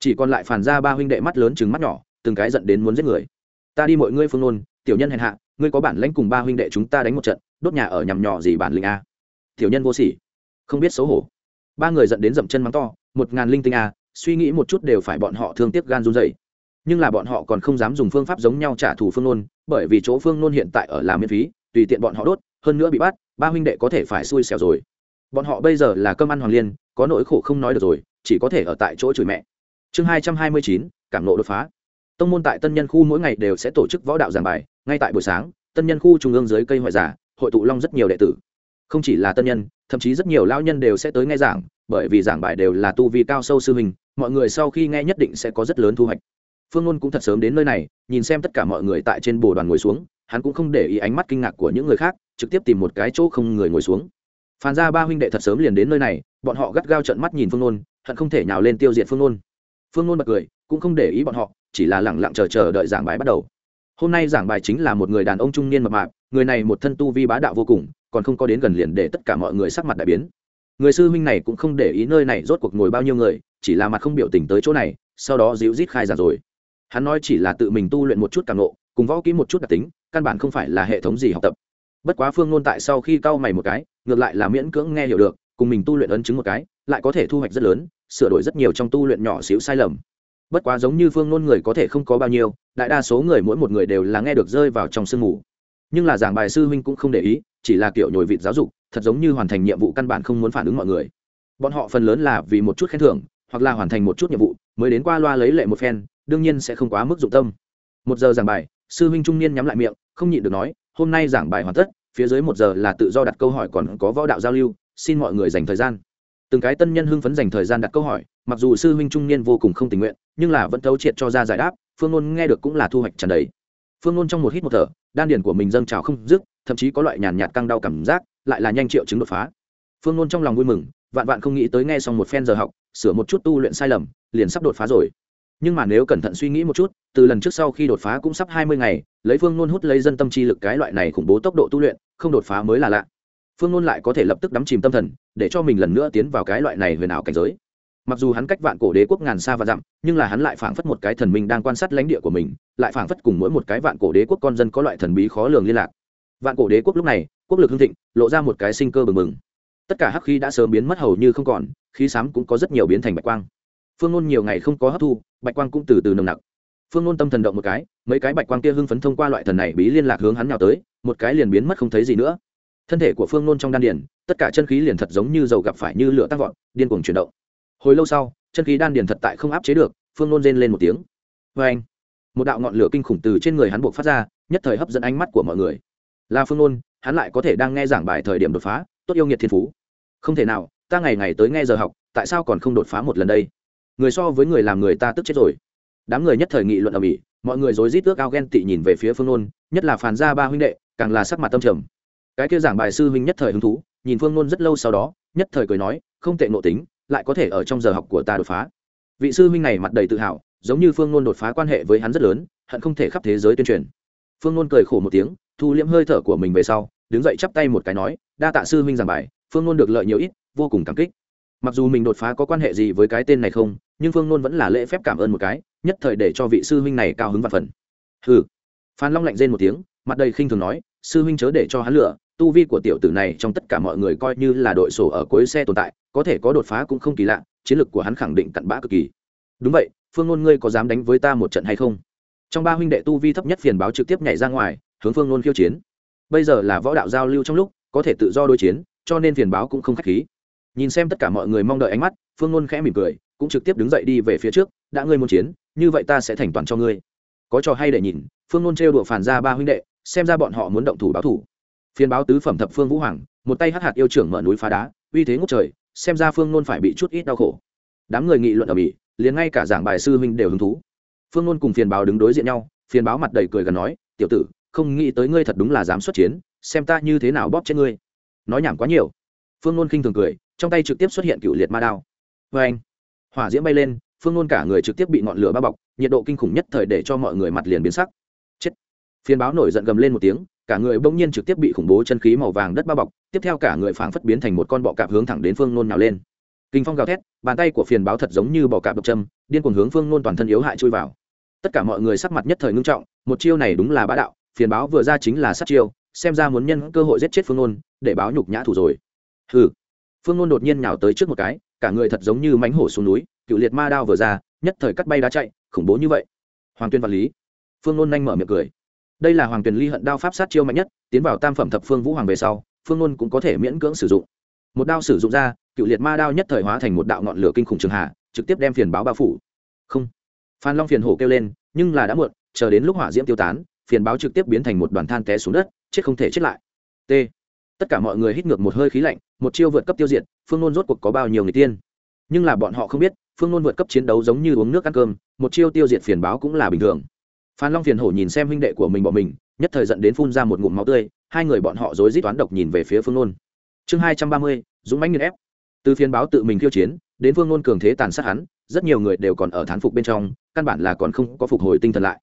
Chỉ còn lại phản ra ba huynh đệ mắt lớn chừng mắt nhỏ, từng cái giận đến muốn giết người. Ta đi mọi ngươi phương nôn, tiểu nhân hèn hạ, ngươi có bản lãnh cùng ba huynh đệ chúng ta đánh một trận, đốt nhà ở nhằm nhỏ gì bản lĩnh a? Tiểu nhân vô sỉ. Không biết xấu hổ. Ba người dẫn đến dậm chân mắng to một ngàn linh tinh à, suy nghĩ một chút đều phải bọn họ thương tiếc gan run dậy nhưng là bọn họ còn không dám dùng phương pháp giống nhau trả thù phương nôn bởi vì chỗ phương nôn hiện tại ở làm miễn phí tùy tiện bọn họ đốt hơn nữa bị bắt ba huynh đệ có thể phải xui xẻo rồi. Bọn họ bây giờ là cơm ăn hoàng liên có nỗi khổ không nói được rồi chỉ có thể ở tại chỗ chửi mẹ. Chương hai trăm hai mươi chín cảm nộ đột phá. Tông môn tại tân nhân khu mỗi ngày đều sẽ tổ chức võ đạo giảng bài ngay tại buổi sáng tân nhân khu trung ương dưới cây hoại giả hội tụ long rất nhiều đệ tử không chỉ là tân nhân, thậm chí rất nhiều lao nhân đều sẽ tới nghe giảng, bởi vì giảng bài đều là tu vi cao sâu sư hình mọi người sau khi nghe nhất định sẽ có rất lớn thu hoạch. Phương ngôn cũng thật sớm đến nơi này, nhìn xem tất cả mọi người tại trên bồ đoàn ngồi xuống, hắn cũng không để ý ánh mắt kinh ngạc của những người khác, trực tiếp tìm một cái chỗ không người ngồi xuống. Phản ra ba huynh đệ thật sớm liền đến nơi này, bọn họ gắt gao trận mắt nhìn phương ngôn hận không thể nhào lên tiêu diệt phương ngôn phương ngôn bật cười, cũng không để ý bọn họ, chỉ là lẳng lặng chờ chờ đợi giảng bài bắt đầu. Hôm nay giảng bài chính là một người đàn ông trung niên mập mạp, người này một thân tu vi bá đạo vô cùng còn không có đến gần liền để tất cả mọi người sắc mặt đại biến. Người sư huynh này cũng không để ý nơi này rốt cuộc ngồi bao nhiêu người, chỉ là mặt không biểu tình tới chỗ này, sau đó dịu rít khai giảng rồi. Hắn nói chỉ là tự mình tu luyện một chút càng ngộ, cùng võ kỹ một chút đặc tính, căn bản không phải là hệ thống gì học tập. Bất quá phương ngôn tại sau khi cau mày một cái, ngược lại là miễn cưỡng nghe hiểu được, cùng mình tu luyện ấn chứng một cái, lại có thể thu hoạch rất lớn, sửa đổi rất nhiều trong tu luyện nhỏ xíu sai lầm. Bất quá giống như phương ngôn người có thể không có bao nhiêu, đại đa số người mỗi một người đều là nghe được rơi vào trong sương mù. Nhưng là giảng bài sư huynh cũng không để ý chỉ là kiểu nhồi vịt giáo dục, thật giống như hoàn thành nhiệm vụ căn bản không muốn phản ứng mọi người. Bọn họ phần lớn là vì một chút khen thưởng, hoặc là hoàn thành một chút nhiệm vụ, mới đến qua loa lấy lệ một phen, đương nhiên sẽ không quá mức dụng tâm. Một giờ giảng bài, sư huynh trung niên nhắm lại miệng, không nhịn được nói, hôm nay giảng bài hoàn tất, phía dưới một giờ là tự do đặt câu hỏi còn có võ đạo giao lưu, xin mọi người dành thời gian. Từng cái tân nhân hưng phấn dành thời gian đặt câu hỏi, mặc dù sư huynh trung niên vô cùng không tình nguyện, nhưng là vẫn thấu triệt cho ra giải đáp, phương ngôn nghe được cũng là thu hoạch trần đấy. phương ngôn trong một hít một thở, đan điển của mình dâng trào không dứt thậm chí có loại nhàn nhạt căng đau cảm giác, lại là nhanh triệu chứng đột phá. Phương Luân trong lòng vui mừng, vạn vạn không nghĩ tới nghe xong một phen giờ học, sửa một chút tu luyện sai lầm, liền sắp đột phá rồi. Nhưng mà nếu cẩn thận suy nghĩ một chút, từ lần trước sau khi đột phá cũng sắp hai mươi ngày, lấy phương nôn hút lấy dân tâm chi lực cái loại này khủng bố tốc độ tu luyện, không đột phá mới là lạ. Phương nôn lại có thể lập tức đắm chìm tâm thần, để cho mình lần nữa tiến vào cái loại này huyền ảo cảnh giới. Mặc dù hắn cách vạn cổ đế quốc ngàn xa và dặm, nhưng là hắn lại phảng phất một cái thần minh đang quan sát lãnh địa của mình, lại phảng phất cùng mỗi một cái vạn cổ đế quốc con dân có loại thần bí khó lường liên lạc vạn cổ đế quốc lúc này, quốc lực hưng thịnh, lộ ra một cái sinh cơ bừng bừng. Tất cả hắc khí đã sớm biến mất hầu như không còn, khí sám cũng có rất nhiều biến thành bạch quang. Phương ngôn nhiều ngày không có hấp thu, bạch quang cũng từ từ nồng nặc. Phương ngôn tâm thần động một cái, mấy cái bạch quang kia hưng phấn thông qua loại thần này bí liên lạc hướng hắn nào tới, một cái liền biến mất không thấy gì nữa. Thân thể của phương ngôn trong đan điền, tất cả chân khí liền thật giống như dầu gặp phải như lửa tăng vọt, điên cuồng chuyển động. Hồi lâu sau, chân khí đan điền thật tại không áp chế được, phương ngôn rên lên một tiếng. Vê anh một đạo ngọn lửa kinh khủng từ trên người hắn buộc phát ra, nhất thời hấp dẫn ánh mắt của mọi người là phương ngôn hắn lại có thể đang nghe giảng bài thời điểm đột phá, tốt yêu nghiệt thiên phú. Không thể nào, ta ngày ngày tới nghe giờ học, tại sao còn không đột phá một lần đây? Người so với người làm người ta tức chết rồi. Đám người nhất thời nghị luận ở mỹ mọi người rối rít ước ao ghen tị nhìn về phía phương nôn, nhất là phàn gia ba huynh đệ, càng là sắc mặt tâm trầm. Cái kia giảng bài sư huynh nhất thời hứng thú, nhìn phương nôn rất lâu sau đó, nhất thời cười nói, không tệ nộ tính, lại có thể ở trong giờ học của ta đột phá. Vị sư huynh này mặt đầy tự hào, giống như phương nôn đột phá quan hệ với hắn rất lớn, hận không thể khắp thế giới tuyên truyền. Phương nôn cười khổ một tiếng thu liễm hơi thở của mình về sau, đứng dậy chắp tay một cái nói, đa tạ sư huynh giảng bài, phương nôn được lợi nhiều ít, vô cùng cảm kích. Mặc dù mình đột phá có quan hệ gì với cái tên này không, nhưng phương nôn vẫn là lễ phép cảm ơn một cái, nhất thời để cho vị sư huynh này cao hứng và phần. Hừ. Phan long lạnh rên một tiếng, mặt đầy khinh thường nói, sư huynh chớ để cho hắn lựa, tu vi của tiểu tử này trong tất cả mọi người coi như là đội sổ ở cuối xe tồn tại, có thể có đột phá cũng không kỳ lạ, chiến lược của hắn khẳng định cặn bã cực kỳ. Đúng vậy, phương ngôn ngươi có dám đánh với ta một trận hay không? Trong ba huynh đệ tu vi thấp nhất phiền báo trực tiếp nhảy ra ngoài hướng phương Nôn khiêu chiến. Bây giờ là võ đạo giao lưu trong lúc, có thể tự do đối chiến, cho nên phiền báo cũng không k h á c h khí. Nhìn xem tất cả mọi người mong đợi ánh mắt, phương Nôn khẽ mỉm cười, cũng trực tiếp đứng dậy đi về phía trước, đã ngươi muốn chiến, như vậy ta sẽ thành toàn cho ngươi. Có trò hay để nhìn, phương nôn trêu đùa phản ra ba huynh đệ, xem ra bọn họ muốn động thủ báo thủ. Phiên báo tứ phẩm thập phương vũ hoàng, một tay hắc hạt yêu trưởng mở núi phá đá, uy thế ngốc trời, xem ra phương nôn phải bị chút ít đau khổ. Đám người nghị luận ở mỹ, liền ngay cả giảng bài sư huynh đều hứng thú. Phương nôn cùng phiền báo đứng đối diện nhau, phiền báo mặt đầy cười gần nói, tiểu tử không nghĩ tới ngươi thật đúng là dám xuất chiến, xem ta như thế nào bóp chết ngươi. Nói nhảm quá nhiều. Phương nôn khinh thường cười, trong tay trực tiếp xuất hiện cựu liệt ma đao. Vê anh, hỏa diễm bay lên, phương nôn cả người trực tiếp bị ngọn lửa bao bọc, nhiệt độ kinh khủng nhất thời để cho mọi người mặt liền biến sắc. Chết. Phiên báo nổi giận gầm lên một tiếng, cả người bỗng nhiên trực tiếp bị khủng bố chân khí màu vàng đất bao bọc, tiếp theo cả người phảng phất biến thành một con bọ cạp hướng thẳng đến phương nôn nào lên. Kinh phong gào thét, bàn tay của phiền báo thật giống như bọ cạp độc châm, điên cuồng hướng phương nôn toàn thân yếu hại chui vào. Tất cả mọi người sắc mặt nhất thời ngưng trọng, một chiêu này đúng là bá đạo phiền báo vừa ra chính là sát chiêu, xem ra muốn nhân cơ hội giết chết phương nôn, để báo nhục nhã thủ rồi. Hừ. Phương nôn đột nhiên nhào tới trước một cái, cả người thật giống như mánh hổ xuống núi, cựu liệt ma đao vừa ra, nhất thời cắt bay đá chạy, khủng bố như vậy. Hoàng tuyên vật lý. Phương nôn nhanh mở miệng cười. Đây là hoàng tuyên ly hận đao pháp sát chiêu mạnh nhất, tiến vào tam phẩm thập phương vũ hoàng về sau, phương nôn cũng có thể miễn cưỡng sử dụng. Một đao sử dụng ra, cựu liệt ma đao nhất thời hóa thành một đạo ngọn lửa kinh khủng trường hạ, trực tiếp đem phiền báo bao phủ. Không. Phan long phiền hổ kêu lên, nhưng là đã muộn, chờ đến lúc hỏa diễm tiêu tán phiền báo trực tiếp biến thành một đoàn than té xuống đất, chết không thể chết lại. T. Tất cả mọi người hít ngược một hơi khí lạnh, một chiêu vượt cấp tiêu diệt, phương nôn rốt cuộc có bao nhiêu người tiên? Nhưng là bọn họ không biết, phương nôn vượt cấp chiến đấu giống như uống nước ăn cơm, một chiêu tiêu diệt phiền báo cũng là bình thường. Phan long phiền hổ nhìn xem huynh đệ của mình bỏ mình, nhất thời dẫn đến phun ra một ngụm máu tươi, hai người bọn họ rối rít toán độc nhìn về phía phương nôn. Chương hai trăm ba mươi, dũng mãnh nghiền ép. Từ phiên báo tự mình khiêu chiến, đến phương nôn cường thế tàn sát hắn, rất nhiều người đều còn ở thán phục bên trong, căn bản là còn không có phục hồi tinh thần lại.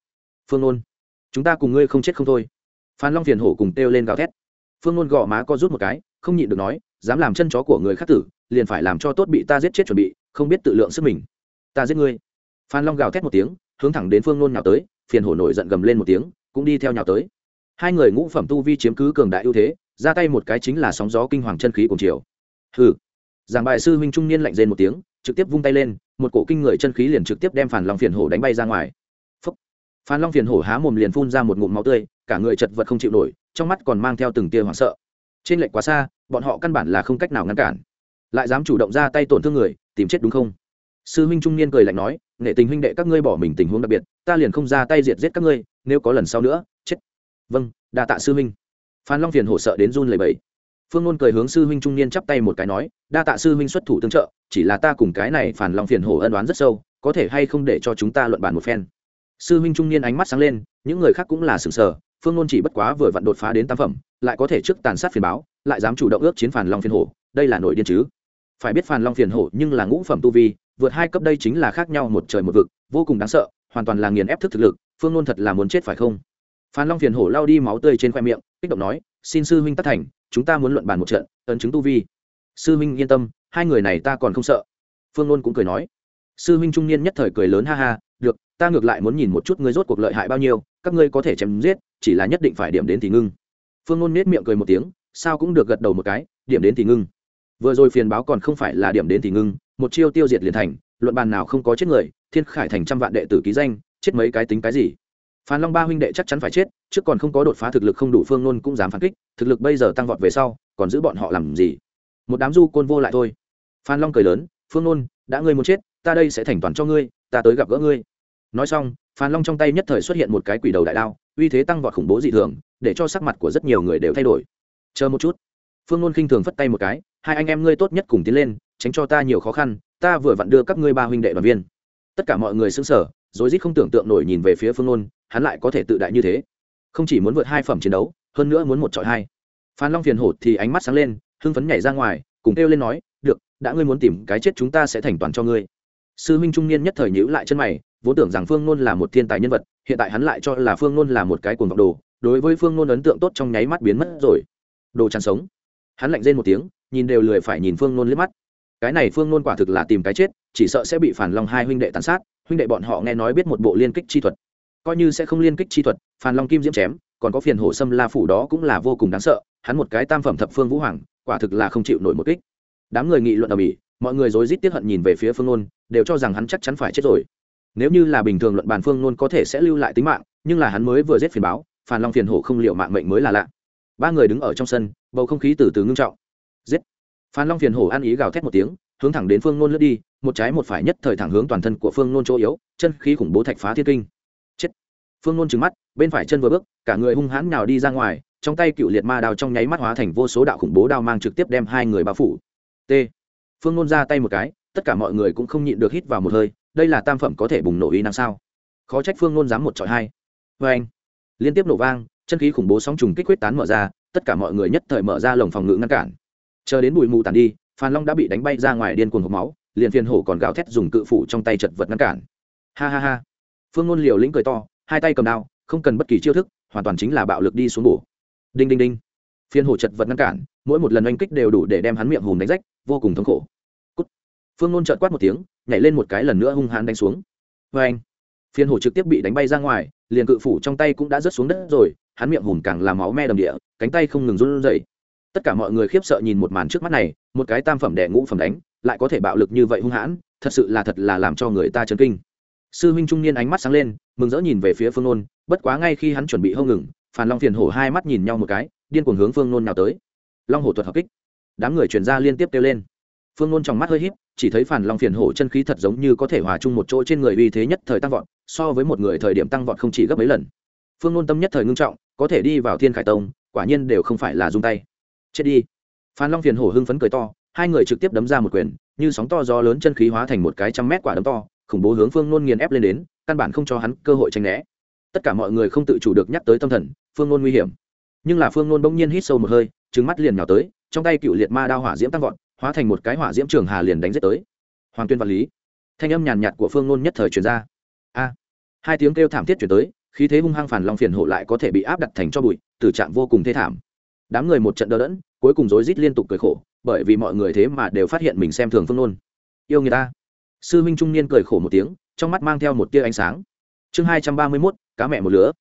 Phương nôn chúng ta cùng ngươi không chết không thôi. Phan long phiền hổ cùng kêu lên gào thét. Phương nôn gõ má co rút một cái, không nhịn được nói, dám làm chân chó của người khác tử, liền phải làm cho tốt bị ta giết chết chuẩn bị, không biết tự lượng sức mình. Ta giết ngươi. Phan long gào thét một tiếng, hướng thẳng đến phương nôn nhào tới, phiền hổ nổi giận gầm lên một tiếng, cũng đi theo nhào tới. Hai người ngũ phẩm tu vi chiếm cứ cường đại ưu thế, ra tay một cái chính là sóng gió kinh hoàng chân khí cùng chiều. Hừ. Giảng bài sư huynh trung niên lạnh rên một tiếng, trực tiếp vung tay lên, một cổ kinh người chân khí liền trực tiếp đem phản long phiền hổ đánh bay ra ngoài phan long phiền hổ há mồm liền phun ra một ngụm máu tươi, cả người chật vật không chịu nổi, trong mắt còn mang theo từng tia hoảng sợ. Trên lệnh quá xa, bọn họ căn bản là không cách nào ngăn cản. Lại dám chủ động ra tay tổn thương người, tìm chết đúng không? Sư huynh trung niên cười lạnh nói, nghệ tình huynh đệ các ngươi bỏ mình tình huống đặc biệt, ta liền không ra tay diệt giết các ngươi, nếu có lần sau nữa, chết. Vâng đa tạ sư huynh. Phan long phiền hổ sợ đến run lầy bẫy phương luôn cười hướng sư huynh trung niên chắp tay một cái nói, đa tạ sư huynh xuất thủ tương trợ, chỉ là ta cùng cái này phản long phiền hổ ân đoán rất sâu, có thể hay không để cho chúng ta luận bàn một phen? Sư huynh trung niên ánh mắt sáng lên, những người khác cũng là sừng sờ, phương nôn chỉ bất quá vừa vặn đột phá đến tam phẩm, lại có thể trước tàn sát phiền báo, lại dám chủ động ước chiến phản long phiền hổ, đây là nội điên chứ. Phải biết phản long phiền hổ nhưng là ngũ phẩm tu vi, vượt hai cấp đây chính là khác nhau một trời một vực, vô cùng đáng sợ, hoàn toàn là nghiền ép thức thực lực, phương nôn thật là muốn chết phải không? Phan long phiền hổ lao đi máu tươi trên khoe miệng, kích động nói, xin sư huynh tất thành, chúng ta muốn luận bàn một trận, ấn chứng tu vi. Sư huynh yên tâm, hai người này ta còn không sợ. Phương nôn cũng cười nói. Sư huynh trung niên nhất thời cười lớn ha ha, được ta ngược lại muốn nhìn một chút ngươi rốt cuộc lợi hại bao nhiêu, các ngươi có thể chém giết, chỉ là nhất định phải điểm đến thì ngưng. Phương ngôn nết miệng cười một tiếng, sao cũng được gật đầu một cái, điểm đến thì ngưng. Vừa rồi phiền báo còn không phải là điểm đến thì ngưng, một chiêu tiêu diệt liền thành, luận bàn nào không có chết người, thiên khải thành trăm vạn đệ tử ký danh, chết mấy cái tính cái gì? Phan long ba huynh đệ chắc chắn phải chết, trước còn không có đột phá thực lực không đủ phương nôn cũng dám phản kích, thực lực bây giờ tăng vọt về sau, còn giữ bọn họ làm gì? Một đám du côn vô lại thôi. Phan long cười lớn, phương nôn, đã ngươi muốn chết, ta đây sẽ thành toàn cho ngươi, ta tới gặp gỡ ngươi nói xong, phan long trong tay nhất thời xuất hiện một cái quỷ đầu đại đao, uy thế tăng vọt khủng bố dị thường, để cho sắc mặt của rất nhiều người đều thay đổi. Chờ một chút. Phương nôn khinh thường phất tay một cái, hai anh em ngươi tốt nhất cùng tiến lên, tránh cho ta nhiều khó khăn, ta vừa vặn đưa các ngươi ba huynh đệ đoàn viên. Tất cả mọi người xứng sở rối rít không tưởng tượng nổi nhìn về phía phương nôn hắn lại có thể tự đại như thế. Không chỉ muốn vượt hai phẩm chiến đấu, hơn nữa muốn một trọi hai. Phan long phiền hổ thì ánh mắt sáng lên, hưng phấn nhảy ra ngoài, cùng kêu lên nói, được, đã ngươi muốn tìm cái chết chúng ta sẽ thành toàn cho ngươi. Sư huynh trung niên nhất thời nhữ lại chân mày vốn tưởng rằng phương nôn là một thiên tài nhân vật, hiện tại hắn lại cho là phương nôn là một cái cuồng vọng đồ, đối với phương nôn ấn tượng tốt trong nháy mắt biến mất rồi. Đồ chăn sống. Hắn lạnh rên một tiếng, nhìn đều lười phải nhìn phương nôn liếc mắt. Cái này phương nôn quả thực là tìm cái chết, chỉ sợ sẽ bị phản long hai huynh đệ tàn sát, huynh đệ bọn họ nghe nói biết một bộ liên kích chi thuật. Coi như sẽ không liên kích chi thuật, phản long kim diễm chém, còn có phiền hổ sâm la phủ đó cũng là vô cùng đáng sợ, hắn một cái tam phẩm thập phương vũ hoàng, quả thực là không chịu nổi một kích. Đám người nghị luận ở mỹ mọi người rối rít tiếp hận nhìn về phía phương nôn, đều cho rằng hắn chắc chắn phải chết rồi nếu như là bình thường luận bàn phương nôn có thể sẽ lưu lại tính mạng, nhưng là hắn mới vừa giết phiền báo phản long phiền hổ không liệu mạng mệnh mới là lạ. Ba người đứng ở trong sân, bầu không khí từ từ ngưng trọng. Giết! Phan long phiền hổ ăn ý gào thét một tiếng, hướng thẳng đến phương nôn lướt đi, một trái một phải nhất thời thẳng hướng toàn thân của phương nôn chỗ yếu, chân khí khủng bố thạch phá thiên kinh. Chết! Phương nôn trừng mắt, bên phải chân vừa bước, cả người hung hãn nào đi ra ngoài, trong tay cựu liệt ma đao trong nháy mắt hóa thành vô số đạo khủng bố đao mang trực tiếp đem hai người bao phủ. T! Phương nôn ra tay một cái, tất cả mọi người cũng không nhịn được hít vào một hơi đây là tam phẩm có thể bùng nổ ý năng sao? Khó trách phương nôn dám một trọi hai. Vê anh, liên tiếp nổ vang, chân khí khủng bố sóng trùng kích quyết tán mở ra, tất cả mọi người nhất thời mở ra lồng phòng ngự ngăn cản. Chờ đến bụi mù tàn đi, phan long đã bị đánh bay ra ngoài điên cuồng hộp máu, liền phiền hổ còn gào thét dùng cự phủ trong tay chật vật ngăn cản. Ha ha ha. Phương ngôn liều lĩnh cười to, hai tay cầm đao, không cần bất kỳ chiêu thức, hoàn toàn chính là bạo lực đi xuống bổ. Đinh đinh đinh. Phiên hổ chật vật ngăn cản, mỗi một lần oanh kích đều đủ để đem hắn miệng hùm đánh rách, vô cùng thống khổ. Cút. phương ngôn trợt quát một tiếng nhảy lên một cái lần nữa hung hãn đánh xuống. Vê anh, phiên hổ trực tiếp bị đánh bay ra ngoài, liền cự phủ trong tay cũng đã rớt xuống đất rồi, hắn miệng hùm càng làm máu me đầm địa, cánh tay không ngừng run rẩy. Tất cả mọi người khiếp sợ nhìn một màn trước mắt này, một cái tam phẩm đẻ ngũ phẩm đánh, lại có thể bạo lực như vậy hung hãn, thật sự là thật là làm cho người ta chấn kinh. Sư huynh trung niên ánh mắt sáng lên, mừng rỡ nhìn về phía phương nôn, bất quá ngay khi hắn chuẩn bị hông ngừng phàn long phiền hổ hai mắt nhìn nhau một cái, điên cuồng hướng phương nôn nào tới. Long hổ thuật hợp kích. Đám người chuyển ra liên tiếp kêu lên phương nôn trong mắt hơi h í p chỉ thấy phản long phiền hổ chân khí thật giống như có thể hòa chung một chỗ trên người uy thế nhất thời tăng vọt, so với một người thời điểm tăng vọt không chỉ gấp mấy lần. Phương nôn tâm nhất thời ngưng trọng, có thể đi vào thiên khải tông, quả nhiên đều không phải là dung tay. Chết đi. Phan long phiền hổ hưng phấn cười to, hai người trực tiếp đấm ra một quyền, như sóng to gió lớn chân khí hóa thành một cái trăm mét quả đấm to, khủng bố hướng phương nôn nghiền ép lên đến, căn bản không cho hắn cơ hội tranh né. Tất cả mọi người không tự chủ được nhắc tới tâm thần, phương nôn nguy hiểm. Nhưng là phương nôn bỗng nhiên hít sâu một hơi trứng mắt liền nhào tới, trong tay cựu liệt ma đao hỏa diễm tăng vọt hóa thành một cái hỏa diễm trường hà liền đánh giết tới. Hoàng tuyên vật lý. Thanh âm nhàn nhạt của phương nôn nhất thời truyền ra. A. Hai tiếng kêu thảm thiết chuyển tới, khí thế hung hăng phản long phiền hộ lại có thể bị áp đặt thành cho bụi từ trạng vô cùng thê thảm. Đám người một trận đỡ đẫn, cuối cùng rối rít liên tục cười khổ, bởi vì mọi người thế mà đều phát hiện mình xem thường phương nôn. Yêu người ta. Sư minh trung niên cười khổ một tiếng, trong mắt mang theo một tia ánh sáng. Chương hai trăm ba mươi mốt, cá mẹ một lứa.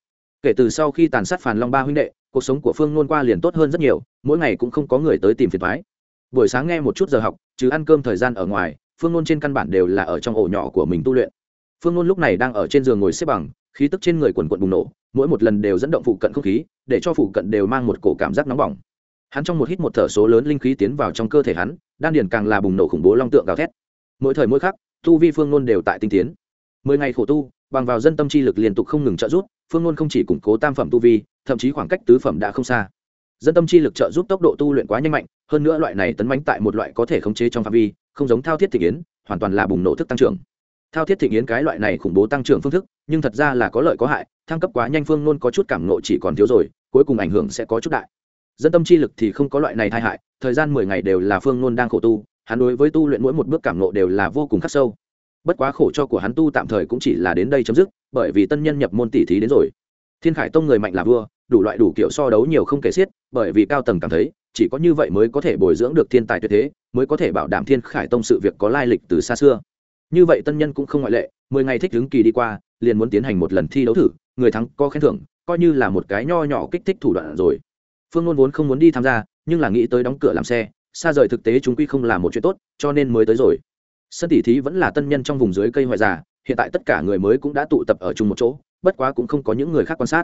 Kể từ sau khi tàn sát phản long ba huynh đệ, cuộc sống của phương nôn qua liền tốt hơn rất nhiều, mỗi ngày cũng không có người tới tìm phiền thoái buổi sáng nghe một chút giờ học, chứ ăn cơm thời gian ở ngoài, phương nôn trên căn bản đều là ở trong ổ nhỏ của mình tu luyện. Phương nôn lúc này đang ở trên giường ngồi xếp bằng, khí tức trên người quần quận bùng nổ, mỗi một lần đều dẫn động phụ cận không khí, để cho phụ cận đều mang một cổ cảm giác nóng bỏng. Hắn trong một hít một thở số lớn linh khí tiến vào trong cơ thể hắn, đan điền càng là bùng nổ khủng bố long tượng gào thét. Mỗi thời mỗi khắc, tu vi phương nôn đều tại tinh tiến. Mười ngày khổ tu, bằng vào dân tâm chi lực liên tục không ngừng trợ giúp, phương nôn không chỉ củng cố tam phẩm tu vi, thậm chí khoảng cách tứ phẩm đã không xa. Dân tâm chi lực trợ giúp tốc độ tu luyện quá nhanh mạnh hơn nữa loại này tấn bánh tại một loại có thể khống chế trong phạm vi, không giống thao thiết thị yến, hoàn toàn là bùng nổ thức tăng trưởng. Thao thiết thị yến cái loại này khủng bố tăng trưởng phương thức, nhưng thật ra là có lợi có hại, thăng cấp quá nhanh phương luôn có chút cảm nộ chỉ còn thiếu rồi, cuối cùng ảnh hưởng sẽ có chút đại. Dân tâm chi lực thì không có loại này tai hại, thời gian mười ngày đều là phương luôn đang khổ tu, hắn đối với tu luyện mỗi một bước cảm nộ đều là vô cùng khắc sâu. Bất quá khổ cho của hắn tu tạm thời cũng chỉ là đến đây chấm dứt, bởi vì tân nhân nhập môn tỷ thí đến rồi. Thiên khải tông người mạnh là vua, đủ loại đủ kiểu so đấu nhiều không kể xiết, bởi vì cao tầng cảm thấy chỉ có như vậy mới có thể bồi dưỡng được thiên tài tuyệt thế, mới có thể bảo đảm thiên khải tông sự việc có lai lịch từ xa xưa. Như vậy tân nhân cũng không ngoại lệ, mười ngày thích ứng kỳ đi qua, liền muốn tiến hành một lần thi đấu thử, người thắng có khen thưởng, coi như là một cái nho nhỏ kích thích thủ đoạn rồi. Phương ngôn vốn không muốn đi tham gia, nhưng là nghĩ tới đóng cửa làm xe, xa rời thực tế chúng quy không là một chuyện tốt, cho nên mới tới rồi. Sân tỷ thí vẫn là tân nhân trong vùng dưới cây hoại già, hiện tại tất cả người mới cũng đã tụ tập ở chung một chỗ, bất quá cũng không có những người khác quan sát.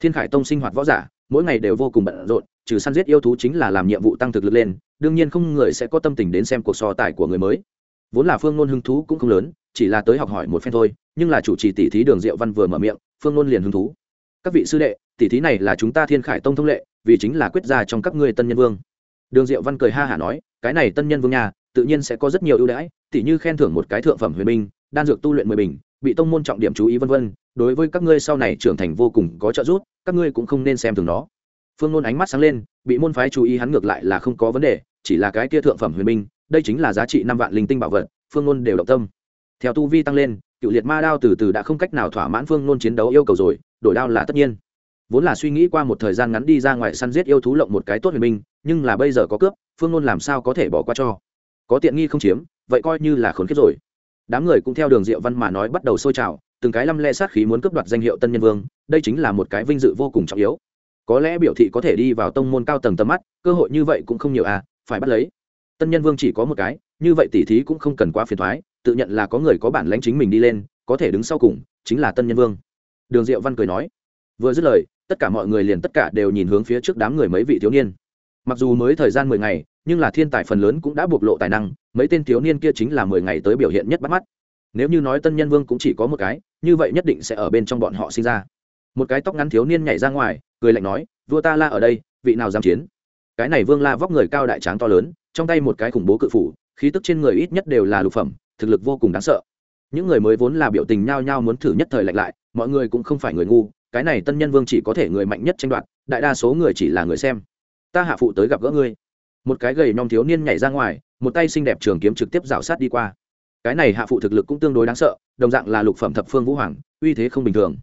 Thiên khải tông sinh hoạt võ giả, mỗi ngày đều vô cùng bận rộn trừ săn giết yêu thú chính là làm nhiệm vụ tăng thực lực lên, đương nhiên không người sẽ có tâm tình đến xem cuộc so tài của người mới. Vốn là phương nôn hứng thú cũng không lớn, chỉ là tới học hỏi một phen thôi, nhưng là chủ trì tỷ thí đường diệu văn vừa mở miệng, phương nôn liền hứng thú. Các vị sư đệ tỷ thí này là chúng ta thiên khải tông thông lệ, vì chính là quyết ra trong các ngươi tân nhân vương. Đường diệu văn cười ha hả nói, cái này tân nhân vương nhà, tự nhiên sẽ có rất nhiều ưu đãi tỷ như khen thưởng một cái thượng phẩm huyền binh, đan dược tu luyện mười bình, bị tông môn trọng điểm chú ý vân vân, đối với các ngươi sau này trưởng thành vô cùng có trợ giúp, các ngươi cũng không nên xem thường nó phương nôn ánh mắt sáng lên, bị môn phái chú ý hắn ngược lại là không có vấn đề, chỉ là cái kia thượng phẩm huyền binh, đây chính là giá trị năm vạn linh tinh bảo vật, phương nôn đều động tâm. Theo tu vi tăng lên, cựu liệt ma đao từ từ đã không cách nào thỏa mãn phương nôn chiến đấu yêu cầu rồi, đổi đao là tất nhiên. Vốn là suy nghĩ qua một thời gian ngắn đi ra ngoài săn giết yêu thú lộng một cái tốt huyền minh nhưng là bây giờ có cướp, phương nôn làm sao có thể bỏ qua cho? Có tiện nghi không chiếm, vậy coi như là khốn kiếp rồi. Đám người cũng theo đường diệu văn mà nói bắt đầu sôi trào, từng cái lăm le sát khí muốn cướp đoạt danh hiệu tân nhân vương, đây chính là một cái vinh dự vô cùng trọng yếu có lẽ biểu thị có thể đi vào tông môn cao tầng tầm mắt, cơ hội như vậy cũng không nhiều à phải bắt lấy. Tân nhân vương chỉ có một cái, như vậy tỉ thí cũng không cần quá phiền thoái, tự nhận là có người có bản lãnh chính mình đi lên, có thể đứng sau cùng, chính là tân nhân vương. Đường diệu văn cười nói, vừa dứt lời, tất cả mọi người liền tất cả đều nhìn hướng phía trước đám người mấy vị thiếu niên. Mặc dù mới thời gian mười ngày, nhưng là thiên tài phần lớn cũng đã bộc lộ tài năng, mấy tên thiếu niên kia chính là mười ngày tới biểu hiện nhất bắt mắt. Nếu như nói tân nhân vương cũng chỉ có một cái, như vậy nhất định sẽ ở bên trong bọn họ sinh ra. Một cái tóc ngắn thiếu niên nhảy ra ngoài cười lạnh nói, vua ta la ở đây, vị nào dám chiến? Cái này vương la vóc người cao đại tráng to lớn, trong tay một cái khủng bố cự phủ, khí tức trên người ít nhất đều là lục phẩm, thực lực vô cùng đáng sợ. Những người mới vốn là biểu tình nhao nhao muốn thử nhất thời lạnh lại, mọi người cũng không phải người ngu, cái này tân nhân vương chỉ có thể người mạnh nhất tranh đoạt, đại đa số người chỉ là người xem. Ta hạ phụ tới gặp gỡ ngươi. Một cái gầy nhom thiếu niên nhảy ra ngoài, một tay xinh đẹp trường kiếm trực tiếp rào sát đi qua. Cái này hạ phụ thực lực cũng tương đối đáng sợ, đồng dạng là lục phẩm thập phương vũ hoàng, uy thế không bình thường.